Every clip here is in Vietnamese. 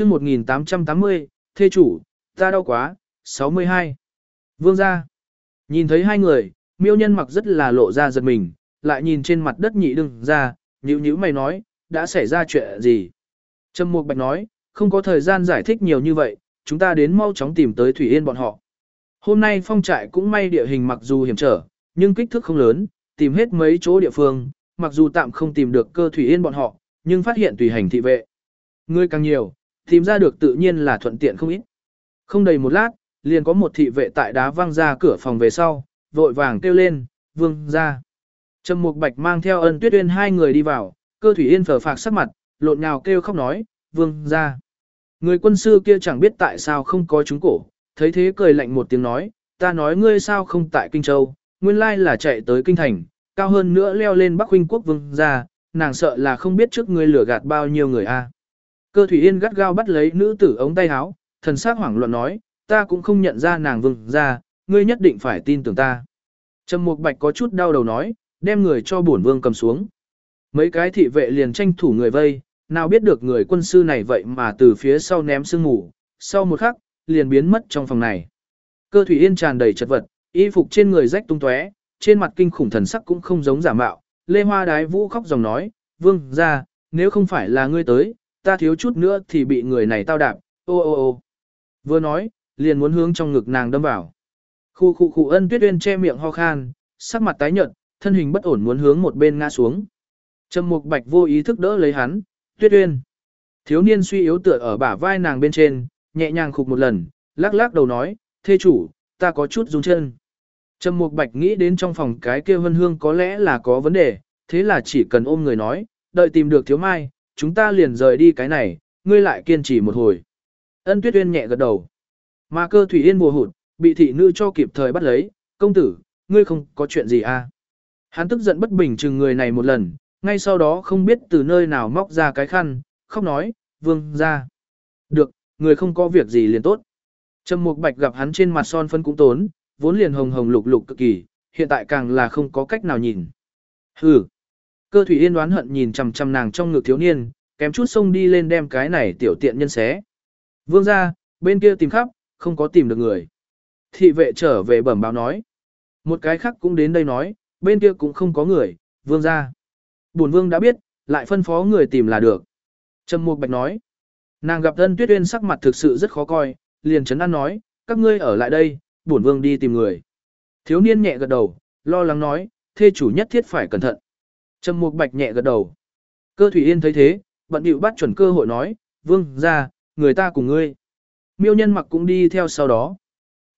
chương 1880, thê chủ, ta đau quá, 62. Vương gia. Nhìn thấy hai người, miêu nhân mặc rất là lộ ra giật mình, lại nhìn trên mặt đất nhị đừng ra, nhữ nhữ mày nói, đã xảy ra chuyện gì? Trâm Mục Bạch nói, không có thời gian giải thích nhiều như vậy, chúng ta đến mau chóng tìm tới Thủy Yên bọn họ. Hôm nay phong trại cũng may địa hình mặc dù hiểm trở, nhưng kích thước không lớn, tìm hết mấy chỗ địa phương, mặc dù tạm không tìm được cơ Thủy Yên bọn họ, nhưng phát hiện tùy hành thị vệ. Người càng nhiều, tìm ra được tự nhiên là thuận tiện không ít. Không đầy một lát, liền có một thị vệ tại đá văng ra cửa phòng về sau, vội vàng kêu lên, vương ra. Trầm Mục Bạch mang theo ân tuyết uyên hai người đi vào, cơ thủy yên phở phạc sắc mặt, lộn nhào kêu khóc nói, vương ra. Người quân sư kia chẳng biết tại sao không có chúng cổ, thấy thế cười lạnh một tiếng nói, ta nói ngươi sao không tại Kinh Châu, nguyên lai là chạy tới Kinh Thành, cao hơn nữa leo lên Bắc huynh quốc vương ra, nàng sợ là không biết trước ngươi lửa gạt bao nhiêu người a. Cơ thủy yên gắt gao bắt lấy nữ tử ống tay áo, thần sắc hoảng loạn nói, ta cũng không nhận ra nàng vương ra, ngươi nhất định phải tin tưởng ta. Trầm Mục Bạch có chút đau đầu nói, đem người cho bổn vương cầm xuống. Mấy cái thị vệ liền tranh thủ người vây, nào biết được người quân sư này vậy mà từ phía sau ném sương ngủ, sau một khắc, liền biến mất trong phòng này. Cơ thủy yên tràn đầy chật vật, y phục trên người rách tung tóe, trên mặt kinh khủng thần sắc cũng không giống giả mạo. Lê Hoa Đái Vũ khóc dòng nói, vương ra, nếu không phải là ngươi tới, ta thiếu chút nữa thì bị người này tao đạp, ô ô ô. Vừa nói, liền muốn hướng trong ngực nàng đâm vào. Khu khu khu ân tuyết uyên che miệng ho khan, sắc mặt tái nhợt, thân hình bất ổn muốn hướng một bên ngã xuống. Trầm Mục Bạch vô ý thức đỡ lấy hắn, "Tuyết Uyên." Thiếu niên suy yếu tựa ở bả vai nàng bên trên, nhẹ nhàng khục một lần, lắc lắc đầu nói, "Thê chủ, ta có chút run chân." Trầm Mục Bạch nghĩ đến trong phòng cái kia Vân Hương có lẽ là có vấn đề, thế là chỉ cần ôm người nói, đợi tìm được Thiếu Mai, chúng ta liền rời đi cái này, ngươi lại kiên trì một hồi. Ân Tuyết Uyên nhẹ gật đầu. Mà cơ thủy yên mùa hụt, bị thị nữ cho kịp thời bắt lấy, công tử, ngươi không có chuyện gì à? Hắn tức giận bất bình chừng người này một lần, ngay sau đó không biết từ nơi nào móc ra cái khăn, khóc nói, vương ra. Được, người không có việc gì liền tốt. Trầm Mục Bạch gặp hắn trên mặt son phân cũng tốn, vốn liền hồng hồng lục lục cực kỳ, hiện tại càng là không có cách nào nhìn. Hừ. Cơ thủy yên đoán hận nhìn chằm chằm nàng trong ngực thiếu niên, kém chút xông đi lên đem cái này tiểu tiện nhân xé. Vương ra, bên kia tìm khắp, không có tìm được người. Thị vệ trở về bẩm báo nói. Một cái khác cũng đến đây nói, bên kia cũng không có người, vương ra. Bổn vương đã biết, lại phân phó người tìm là được. Trầm Mục Bạch nói. Nàng gặp thân Tuyết Uyên sắc mặt thực sự rất khó coi, liền chấn an nói, các ngươi ở lại đây, bổn vương đi tìm người. Thiếu niên nhẹ gật đầu, lo lắng nói, thê chủ nhất thiết phải cẩn thận. Trầm Mục Bạch nhẹ gật đầu. Cơ Thủy Yên thấy thế, bận điệu bắt chuẩn cơ hội nói, vương ra, người ta cùng ngươi. Miêu nhân mặc cũng đi theo sau đó.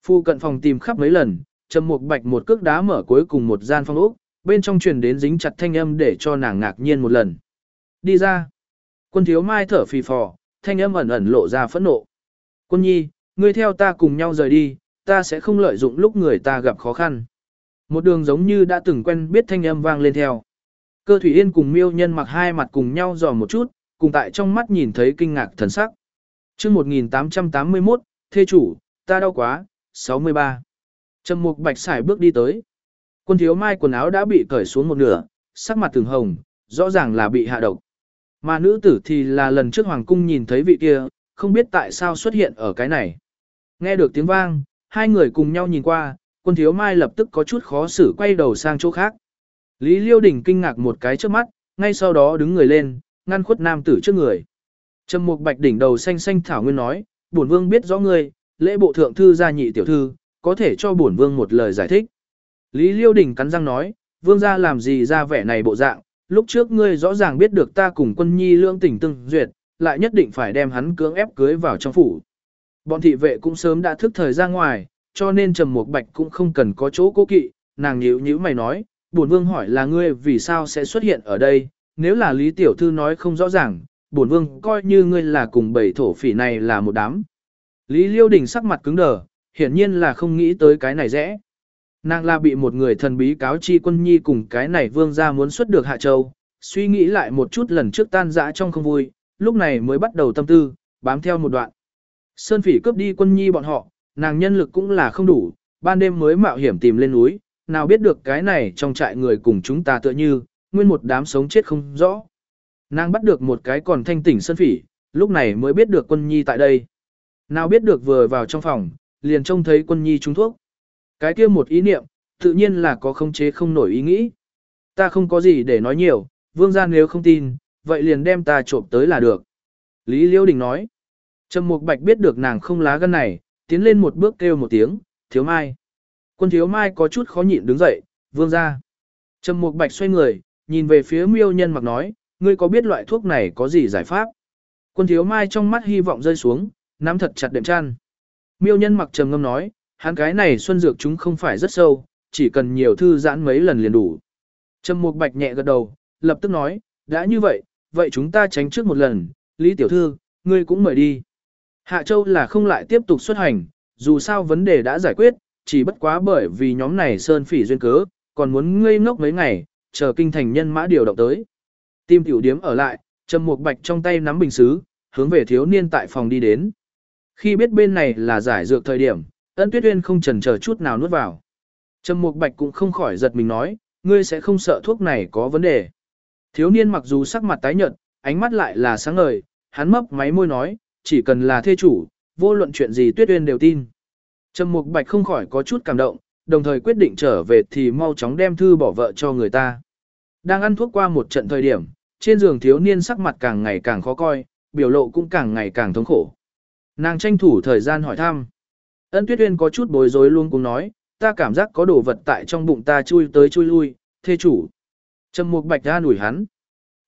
Phu cận phòng tìm khắp mấy lần, Trầm Mục Bạch một cước đá mở cuối cùng một gian phòng ốc, bên trong truyền đến dính chặt thanh âm để cho nàng ngạc nhiên một lần. Đi ra. Quân thiếu mai thở phì phò, thanh âm ẩn ẩn lộ ra phẫn nộ. Quân nhi, ngươi theo ta cùng nhau rời đi, ta sẽ không lợi dụng lúc người ta gặp khó khăn. Một đường giống như đã từng quen biết thanh âm vang lên theo. Cơ thủy yên cùng miêu nhân mặc hai mặt cùng nhau dò một chút, cùng tại trong mắt nhìn thấy kinh ngạc thần sắc. chương 1881, thê chủ, ta đau quá, 63. Trầm mục bạch xài bước đi tới. Quân thiếu mai quần áo đã bị cởi xuống một nửa, sắc mặt từng hồng, rõ ràng là bị hạ độc. Mà nữ tử thì là lần trước hoàng cung nhìn thấy vị kia, không biết tại sao xuất hiện ở cái này. Nghe được tiếng vang, hai người cùng nhau nhìn qua, quân thiếu mai lập tức có chút khó xử quay đầu sang chỗ khác. Lý Liêu Đình kinh ngạc một cái trước mắt, ngay sau đó đứng người lên, ngăn khuất nam tử trước người. Trầm Mục Bạch đỉnh đầu xanh xanh thảo nguyên nói, "Bổn vương biết rõ ngươi, lễ bộ thượng thư gia nhị tiểu thư, có thể cho bổn vương một lời giải thích." Lý Liêu Đình cắn răng nói, vương gia làm gì ra vẻ này bộ dạng, lúc trước ngươi rõ ràng biết được ta cùng quân nhi lương tình tương duyệt, lại nhất định phải đem hắn cưỡng ép cưới vào trong phủ. Bọn thị vệ cũng sớm đã thức thời ra ngoài, cho nên Trầm Mục Bạch cũng không cần có chỗ cố kỵ, nàng nhíu nhíu mày nói, bổn vương hỏi là ngươi vì sao sẽ xuất hiện ở đây, nếu là Lý Tiểu Thư nói không rõ ràng, bổn vương coi như ngươi là cùng bảy thổ phỉ này là một đám. Lý Liêu Đình sắc mặt cứng đờ, hiển nhiên là không nghĩ tới cái này dễ. Nàng là bị một người thần bí cáo chi quân nhi cùng cái này vương ra muốn xuất được Hạ Châu, suy nghĩ lại một chút lần trước tan dã trong không vui, lúc này mới bắt đầu tâm tư, bám theo một đoạn. Sơn phỉ cướp đi quân nhi bọn họ, nàng nhân lực cũng là không đủ, ban đêm mới mạo hiểm tìm lên núi, nào biết được cái này trong trại người cùng chúng ta tựa như, nguyên một đám sống chết không rõ. Nàng bắt được một cái còn thanh tỉnh sơn phỉ, lúc này mới biết được quân nhi tại đây. Nào biết được vừa vào trong phòng, liền trông thấy quân nhi trúng thuốc. Cái kia một ý niệm, tự nhiên là có không chế không nổi ý nghĩ. Ta không có gì để nói nhiều, vương gia nếu không tin, vậy liền đem ta trộm tới là được. Lý Liễu Đình nói. Trầm Mục Bạch biết được nàng không lá gan này, tiến lên một bước kêu một tiếng, thiếu mai. Quân thiếu mai có chút khó nhịn đứng dậy, vương ra. Trầm Mục Bạch xoay người, nhìn về phía miêu nhân mặc nói, ngươi có biết loại thuốc này có gì giải pháp? Quân thiếu mai trong mắt hy vọng rơi xuống, nắm thật chặt đệm chăn. Miêu nhân mặc trầm ngâm nói, hắn cái này xuân dược chúng không phải rất sâu, chỉ cần nhiều thư giãn mấy lần liền đủ. Trầm Mục Bạch nhẹ gật đầu, lập tức nói, đã như vậy, vậy chúng ta tránh trước một lần, Lý Tiểu Thư, ngươi cũng mời đi. Hạ Châu là không lại tiếp tục xuất hành, dù sao vấn đề đã giải quyết, chỉ bất quá bởi vì nhóm này sơn phỉ duyên cớ, còn muốn ngây ngốc mấy ngày, chờ kinh thành nhân mã điều động tới. Tim tiểu điếm ở lại, Trầm Mục Bạch trong tay nắm bình xứ, hướng về thiếu niên tại phòng đi đến. Khi biết bên này là giải dược thời điểm, Ân Tuyết Uyên không chần chờ chút nào nuốt vào. Trầm Mục Bạch cũng không khỏi giật mình nói, ngươi sẽ không sợ thuốc này có vấn đề. Thiếu niên mặc dù sắc mặt tái nhợt, ánh mắt lại là sáng ngời, hắn mấp máy môi nói, chỉ cần là thê chủ, vô luận chuyện gì Tuyết Uyên đều tin. Trầm Mục Bạch không khỏi có chút cảm động, đồng thời quyết định trở về thì mau chóng đem thư bỏ vợ cho người ta. Đang ăn thuốc qua một trận thời điểm, trên giường thiếu niên sắc mặt càng ngày càng khó coi, biểu lộ cũng càng ngày càng thống khổ. Nàng tranh thủ thời gian hỏi thăm. Ân Tuyết Uyên có chút bối rối luôn cũng nói, ta cảm giác có đồ vật tại trong bụng ta chui tới chui lui, thê chủ. Trầm Mục Bạch ra đuổi hắn.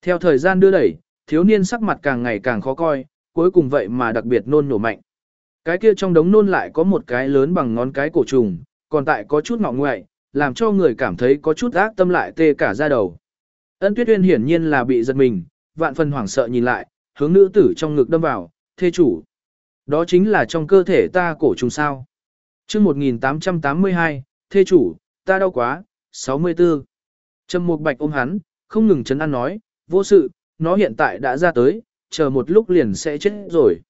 Theo thời gian đưa đẩy, thiếu niên sắc mặt càng ngày càng khó coi, cuối cùng vậy mà đặc biệt nôn nổ mạnh. Cái kia trong đống nôn lại có một cái lớn bằng ngón cái cổ trùng, còn tại có chút ngọ ngoại, làm cho người cảm thấy có chút ác tâm lại tê cả da đầu. Ân Tuyết Uyên hiển nhiên là bị giật mình, vạn phần hoảng sợ nhìn lại, hướng nữ tử trong ngực đâm vào, thê chủ. Đó chính là trong cơ thể ta cổ trùng sao. chương 1882, thê chủ, ta đau quá, 64. Trầm Mục Bạch ôm hắn, không ngừng chấn an nói, vô sự, nó hiện tại đã ra tới, chờ một lúc liền sẽ chết rồi.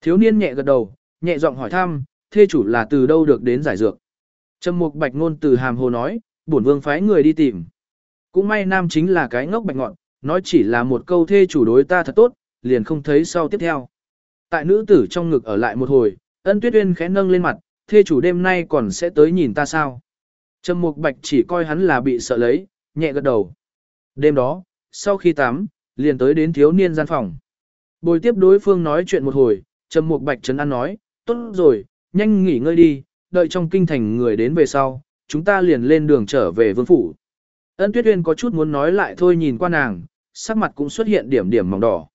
Thiếu niên nhẹ gật đầu, nhẹ giọng hỏi thăm, thê chủ là từ đâu được đến giải dược. Trầm Mục Bạch ngôn từ hàm hồ nói, bổn vương phái người đi tìm. Cũng may nam chính là cái ngốc bạch ngọn, nói chỉ là một câu thê chủ đối ta thật tốt, liền không thấy sau tiếp theo. Tại nữ tử trong ngực ở lại một hồi, ân tuyết uyên khẽ nâng lên mặt, thê chủ đêm nay còn sẽ tới nhìn ta sao. Trầm Mục Bạch chỉ coi hắn là bị sợ lấy, nhẹ gật đầu. Đêm đó, sau khi tắm, liền tới đến thiếu niên gian phòng. Bồi tiếp đối phương nói chuyện một hồi, Trầm Mục Bạch trấn an nói, tốt rồi, nhanh nghỉ ngơi đi, đợi trong kinh thành người đến về sau, chúng ta liền lên đường trở về vương phủ. Ân Tuyết Uyên có chút muốn nói lại thôi nhìn qua nàng, sắc mặt cũng xuất hiện điểm điểm mỏng đỏ.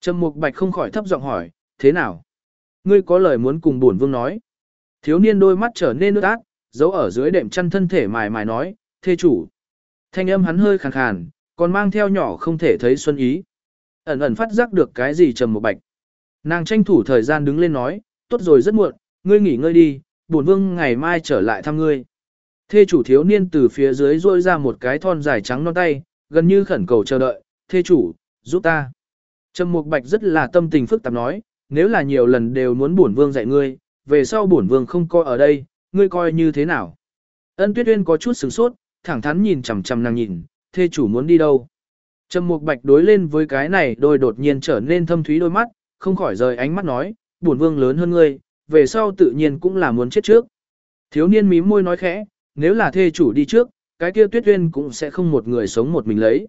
Trầm Mục Bạch không khỏi thấp giọng hỏi, thế nào? Ngươi có lời muốn cùng bổn vương nói. Thiếu niên đôi mắt trở nên nước át, giấu ở dưới đệm chăn thân thể mài mài nói, thê chủ. Thanh âm hắn hơi khàn khàn, còn mang theo nhỏ không thể thấy xuân ý. Ẩn ẩn phát giác được cái gì Trầm Mục Bạch. Nàng tranh thủ thời gian đứng lên nói, tốt rồi rất muộn, ngươi nghỉ ngơi đi, bổn vương ngày mai trở lại thăm ngươi. Thê chủ thiếu niên từ phía dưới rôi ra một cái thon dài trắng non tay, gần như khẩn cầu chờ đợi, thê chủ, giúp ta. Trầm Mục Bạch rất là tâm tình phức tạp nói, nếu là nhiều lần đều muốn bổn vương dạy ngươi, về sau bổn vương không coi ở đây, ngươi coi như thế nào. Ân Tuyết Uyên có chút sửng sốt, thẳng thắn nhìn chằm chằm nàng nhìn, thê chủ muốn đi đâu. Trầm Mục Bạch đối lên với cái này đôi đột nhiên trở nên thâm thúy đôi mắt, không khỏi rời ánh mắt nói, bổn vương lớn hơn ngươi, về sau tự nhiên cũng là muốn chết trước. Thiếu niên mím môi nói khẽ, nếu là thê chủ đi trước, cái kia tuyết uyên cũng sẽ không một người sống một mình lấy.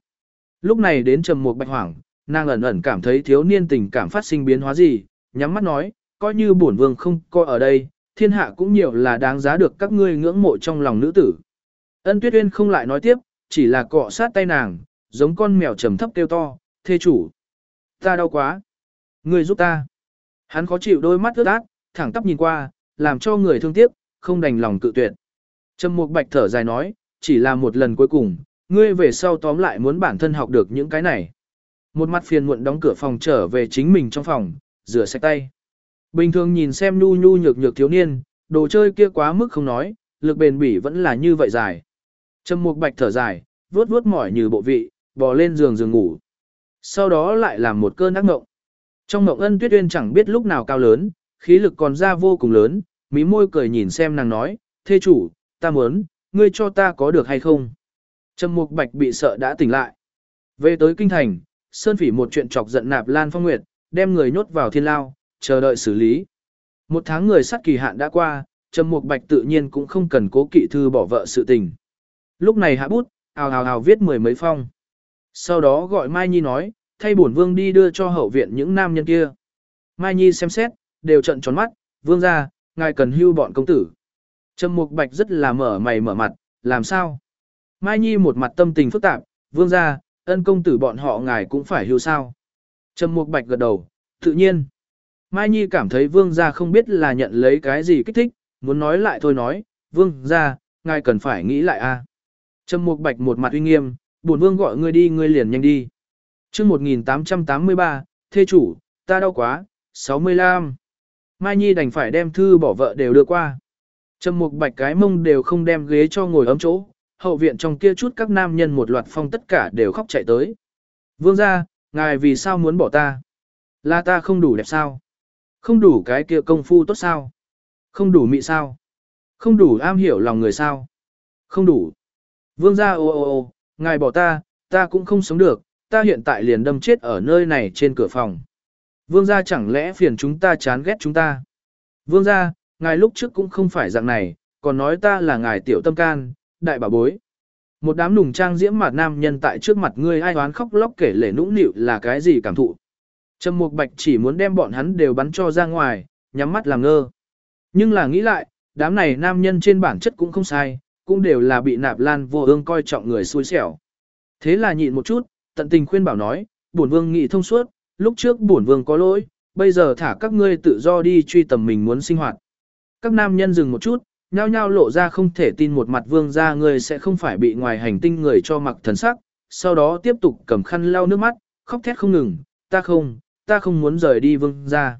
Lúc này đến trầm một bạch hoảng, nàng ẩn ẩn cảm thấy thiếu niên tình cảm phát sinh biến hóa gì, nhắm mắt nói, coi như bổn vương không coi ở đây, thiên hạ cũng nhiều là đáng giá được các ngươi ngưỡng mộ trong lòng nữ tử. Ân tuyết uyên không lại nói tiếp, chỉ là cọ sát tay nàng, giống con mèo trầm thấp kêu to, thê chủ. Ta đau quá. Ngươi giúp ta. Hắn khó chịu đôi mắt ướt át, thẳng tắp nhìn qua, làm cho người thương tiếc, không đành lòng cự tuyệt. Trầm Mục Bạch thở dài nói, chỉ là một lần cuối cùng, ngươi về sau tóm lại muốn bản thân học được những cái này. Một mặt phiền muộn đóng cửa phòng trở về chính mình trong phòng, rửa sạch tay. Bình thường nhìn xem nhu nhu nhược nhược thiếu niên, đồ chơi kia quá mức không nói, lực bền bỉ vẫn là như vậy dài. Trầm Mục Bạch thở dài, vuốt vuốt mỏi như bộ vị, bò lên giường giường ngủ. Sau đó lại làm một cơn ác ngộng. Trong ngộng ân tuyết uyên chẳng biết lúc nào cao lớn, khí lực còn ra vô cùng lớn, mí môi cười nhìn xem nàng nói, thê chủ, ta muốn, ngươi cho ta có được hay không? Trầm Mục Bạch bị sợ đã tỉnh lại. Về tới kinh thành, Sơn Phỉ một chuyện chọc giận Nạp Lan Phong Nguyệt, đem người nhốt vào thiên lao, chờ đợi xử lý. Một tháng người sát kỳ hạn đã qua, Trầm Mục Bạch tự nhiên cũng không cần cố kỵ thư bỏ vợ sự tình. Lúc này hạ bút, ào ào ào viết mười mấy phong. Sau đó gọi Mai Nhi nói, thay bổn vương đi đưa cho hậu viện những nam nhân kia. Mai Nhi xem xét, đều trận tròn mắt, vương ra, ngài cần hưu bọn công tử. Trầm Mục Bạch rất là mở mày mở mặt, làm sao? Mai Nhi một mặt tâm tình phức tạp, vương ra, ân công tử bọn họ ngài cũng phải hưu sao. Trầm Mục Bạch gật đầu, tự nhiên. Mai Nhi cảm thấy vương gia không biết là nhận lấy cái gì kích thích, muốn nói lại thôi nói, vương gia, ngài cần phải nghĩ lại a. Trầm Mục Bạch một mặt uy nghiêm, bổn vương gọi ngươi đi ngươi liền nhanh đi. Chương 1883, thê chủ, ta đau quá, 65. Mai Nhi đành phải đem thư bỏ vợ đều đưa qua. Trầm Mục Bạch cái mông đều không đem ghế cho ngồi ấm chỗ, hậu viện trong kia chút các nam nhân một loạt phong tất cả đều khóc chạy tới. Vương gia, ngài vì sao muốn bỏ ta? Là ta không đủ đẹp sao? Không đủ cái kia công phu tốt sao? Không đủ mị sao? Không đủ am hiểu lòng người sao? Không đủ. Vương gia ô ô ô, ngài bỏ ta, ta cũng không sống được, ta hiện tại liền đâm chết ở nơi này trên cửa phòng. Vương gia chẳng lẽ phiền chúng ta chán ghét chúng ta? Vương gia, ngài lúc trước cũng không phải dạng này, còn nói ta là ngài tiểu tâm can, đại bà bối. Một đám nùng trang diễm mặt nam nhân tại trước mặt ngươi ai oán khóc lóc kể lể nũng nịu là cái gì cảm thụ. Trầm Mục Bạch chỉ muốn đem bọn hắn đều bắn cho ra ngoài, nhắm mắt làm ngơ. Nhưng là nghĩ lại, đám này nam nhân trên bản chất cũng không sai, cũng đều là bị nạp lan vô ương coi trọng người xui xẻo. Thế là nhịn một chút, tận tình khuyên bảo nói, bổn vương nghĩ thông suốt, lúc trước bổn vương có lỗi, bây giờ thả các ngươi tự do đi truy tầm mình muốn sinh hoạt. Các nam nhân dừng một chút, nhao nhao lộ ra không thể tin một mặt vương ra người sẽ không phải bị ngoài hành tinh người cho mặc thần sắc, sau đó tiếp tục cầm khăn lau nước mắt, khóc thét không ngừng, ta không, ta không muốn rời đi vương gia.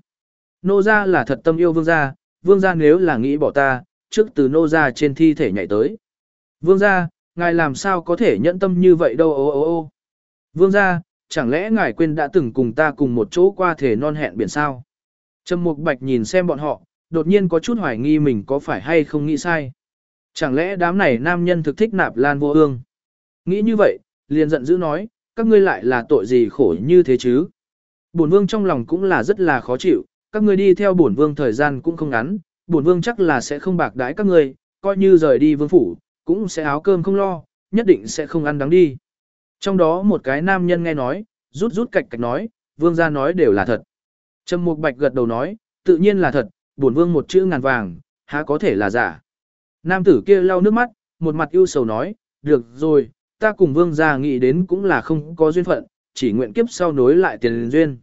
Nô gia là thật tâm yêu vương gia, vương gia nếu là nghĩ bỏ ta, trước từ nô gia trên thi thể nhảy tới. Vương gia, ngài làm sao có thể nhẫn tâm như vậy đâu ô ô ô. Vương gia, chẳng lẽ ngài quên đã từng cùng ta cùng một chỗ qua thể non hẹn biển sao? Trầm Mục Bạch nhìn xem bọn họ, đột nhiên có chút hoài nghi mình có phải hay không nghĩ sai. Chẳng lẽ đám này nam nhân thực thích nạp lan vô ương? Nghĩ như vậy, liền giận dữ nói, các ngươi lại là tội gì khổ như thế chứ? Bổn vương trong lòng cũng là rất là khó chịu, các ngươi đi theo bổn vương thời gian cũng không ngắn, bổn vương chắc là sẽ không bạc đãi các ngươi, coi như rời đi vương phủ, cũng sẽ áo cơm không lo, nhất định sẽ không ăn đắng đi. Trong đó một cái nam nhân nghe nói, rút rút cạch cạch nói, vương gia nói đều là thật. Trầm Mục Bạch gật đầu nói, tự nhiên là thật, bổn vương một chữ ngàn vàng, há có thể là giả. Nam tử kia lau nước mắt, một mặt ưu sầu nói, được rồi, ta cùng vương gia nghĩ đến cũng là không có duyên phận, chỉ nguyện kiếp sau nối lại tiền duyên.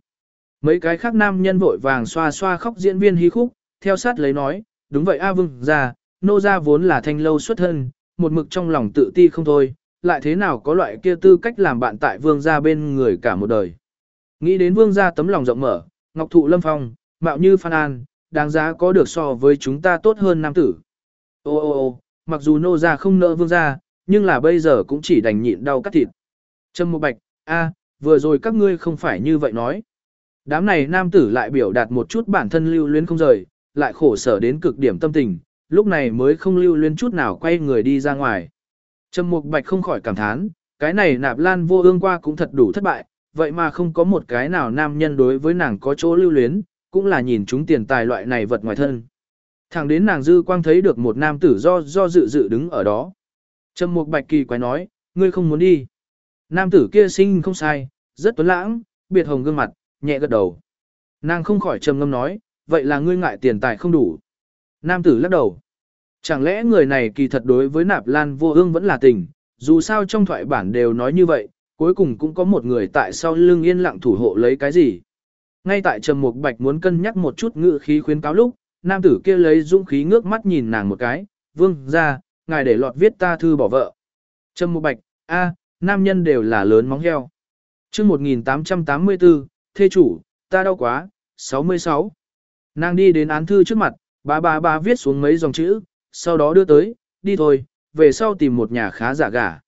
Mấy cái khác nam nhân vội vàng xoa xoa khóc diễn viên hí khúc, theo sát lấy nói, đúng vậy A Vương gia, nô gia vốn là thanh lâu xuất thân, một mực trong lòng tự ti không thôi, lại thế nào có loại kia tư cách làm bạn tại vương gia bên người cả một đời. Nghĩ đến vương gia tấm lòng rộng mở, ngọc thụ lâm phong, mạo như phan an, đáng giá có được so với chúng ta tốt hơn nam tử. Ô ô ô, mặc dù nô gia không nợ vương gia, nhưng là bây giờ cũng chỉ đành nhịn đau cắt thịt. Trâm Mộ Bạch, a, vừa rồi các ngươi không phải như vậy nói. Đám này nam tử lại biểu đạt một chút bản thân lưu luyến không rời, lại khổ sở đến cực điểm tâm tình, lúc này mới không lưu luyến chút nào quay người đi ra ngoài. Trầm Mục Bạch không khỏi cảm thán, cái này nạp lan vô ương qua cũng thật đủ thất bại, vậy mà không có một cái nào nam nhân đối với nàng có chỗ lưu luyến, cũng là nhìn chúng tiền tài loại này vật ngoài thân. Thẳng đến nàng dư quang thấy được một nam tử do do dự dự đứng ở đó. Trầm Mục Bạch kỳ quái nói, ngươi không muốn đi. Nam tử kia sinh không sai, rất tuấn lãng, biệt hồng gương mặt, nhẹ gật đầu. Nàng không khỏi trầm ngâm nói, vậy là ngươi ngại tiền tài không đủ. Nam tử lắc đầu. Chẳng lẽ người này kỳ thật đối với nạp lan vô ương vẫn là tình, dù sao trong thoại bản đều nói như vậy, cuối cùng cũng có một người tại sau lưng yên lặng thủ hộ lấy cái gì. Ngay tại Trầm Mục Bạch muốn cân nhắc một chút ngự khí khuyến cáo lúc, nam tử kia lấy dũng khí ngước mắt nhìn nàng một cái, vương ra, ngài để lọt viết ta thư bỏ vợ. Trầm Mục Bạch, a, nam nhân đều là lớn móng heo. chương 1884, thê chủ, ta đau quá, 66. Nàng đi đến án thư trước mặt, ba ba ba viết xuống mấy dòng chữ, sau đó đưa tới, đi thôi, về sau tìm một nhà khá giả gả.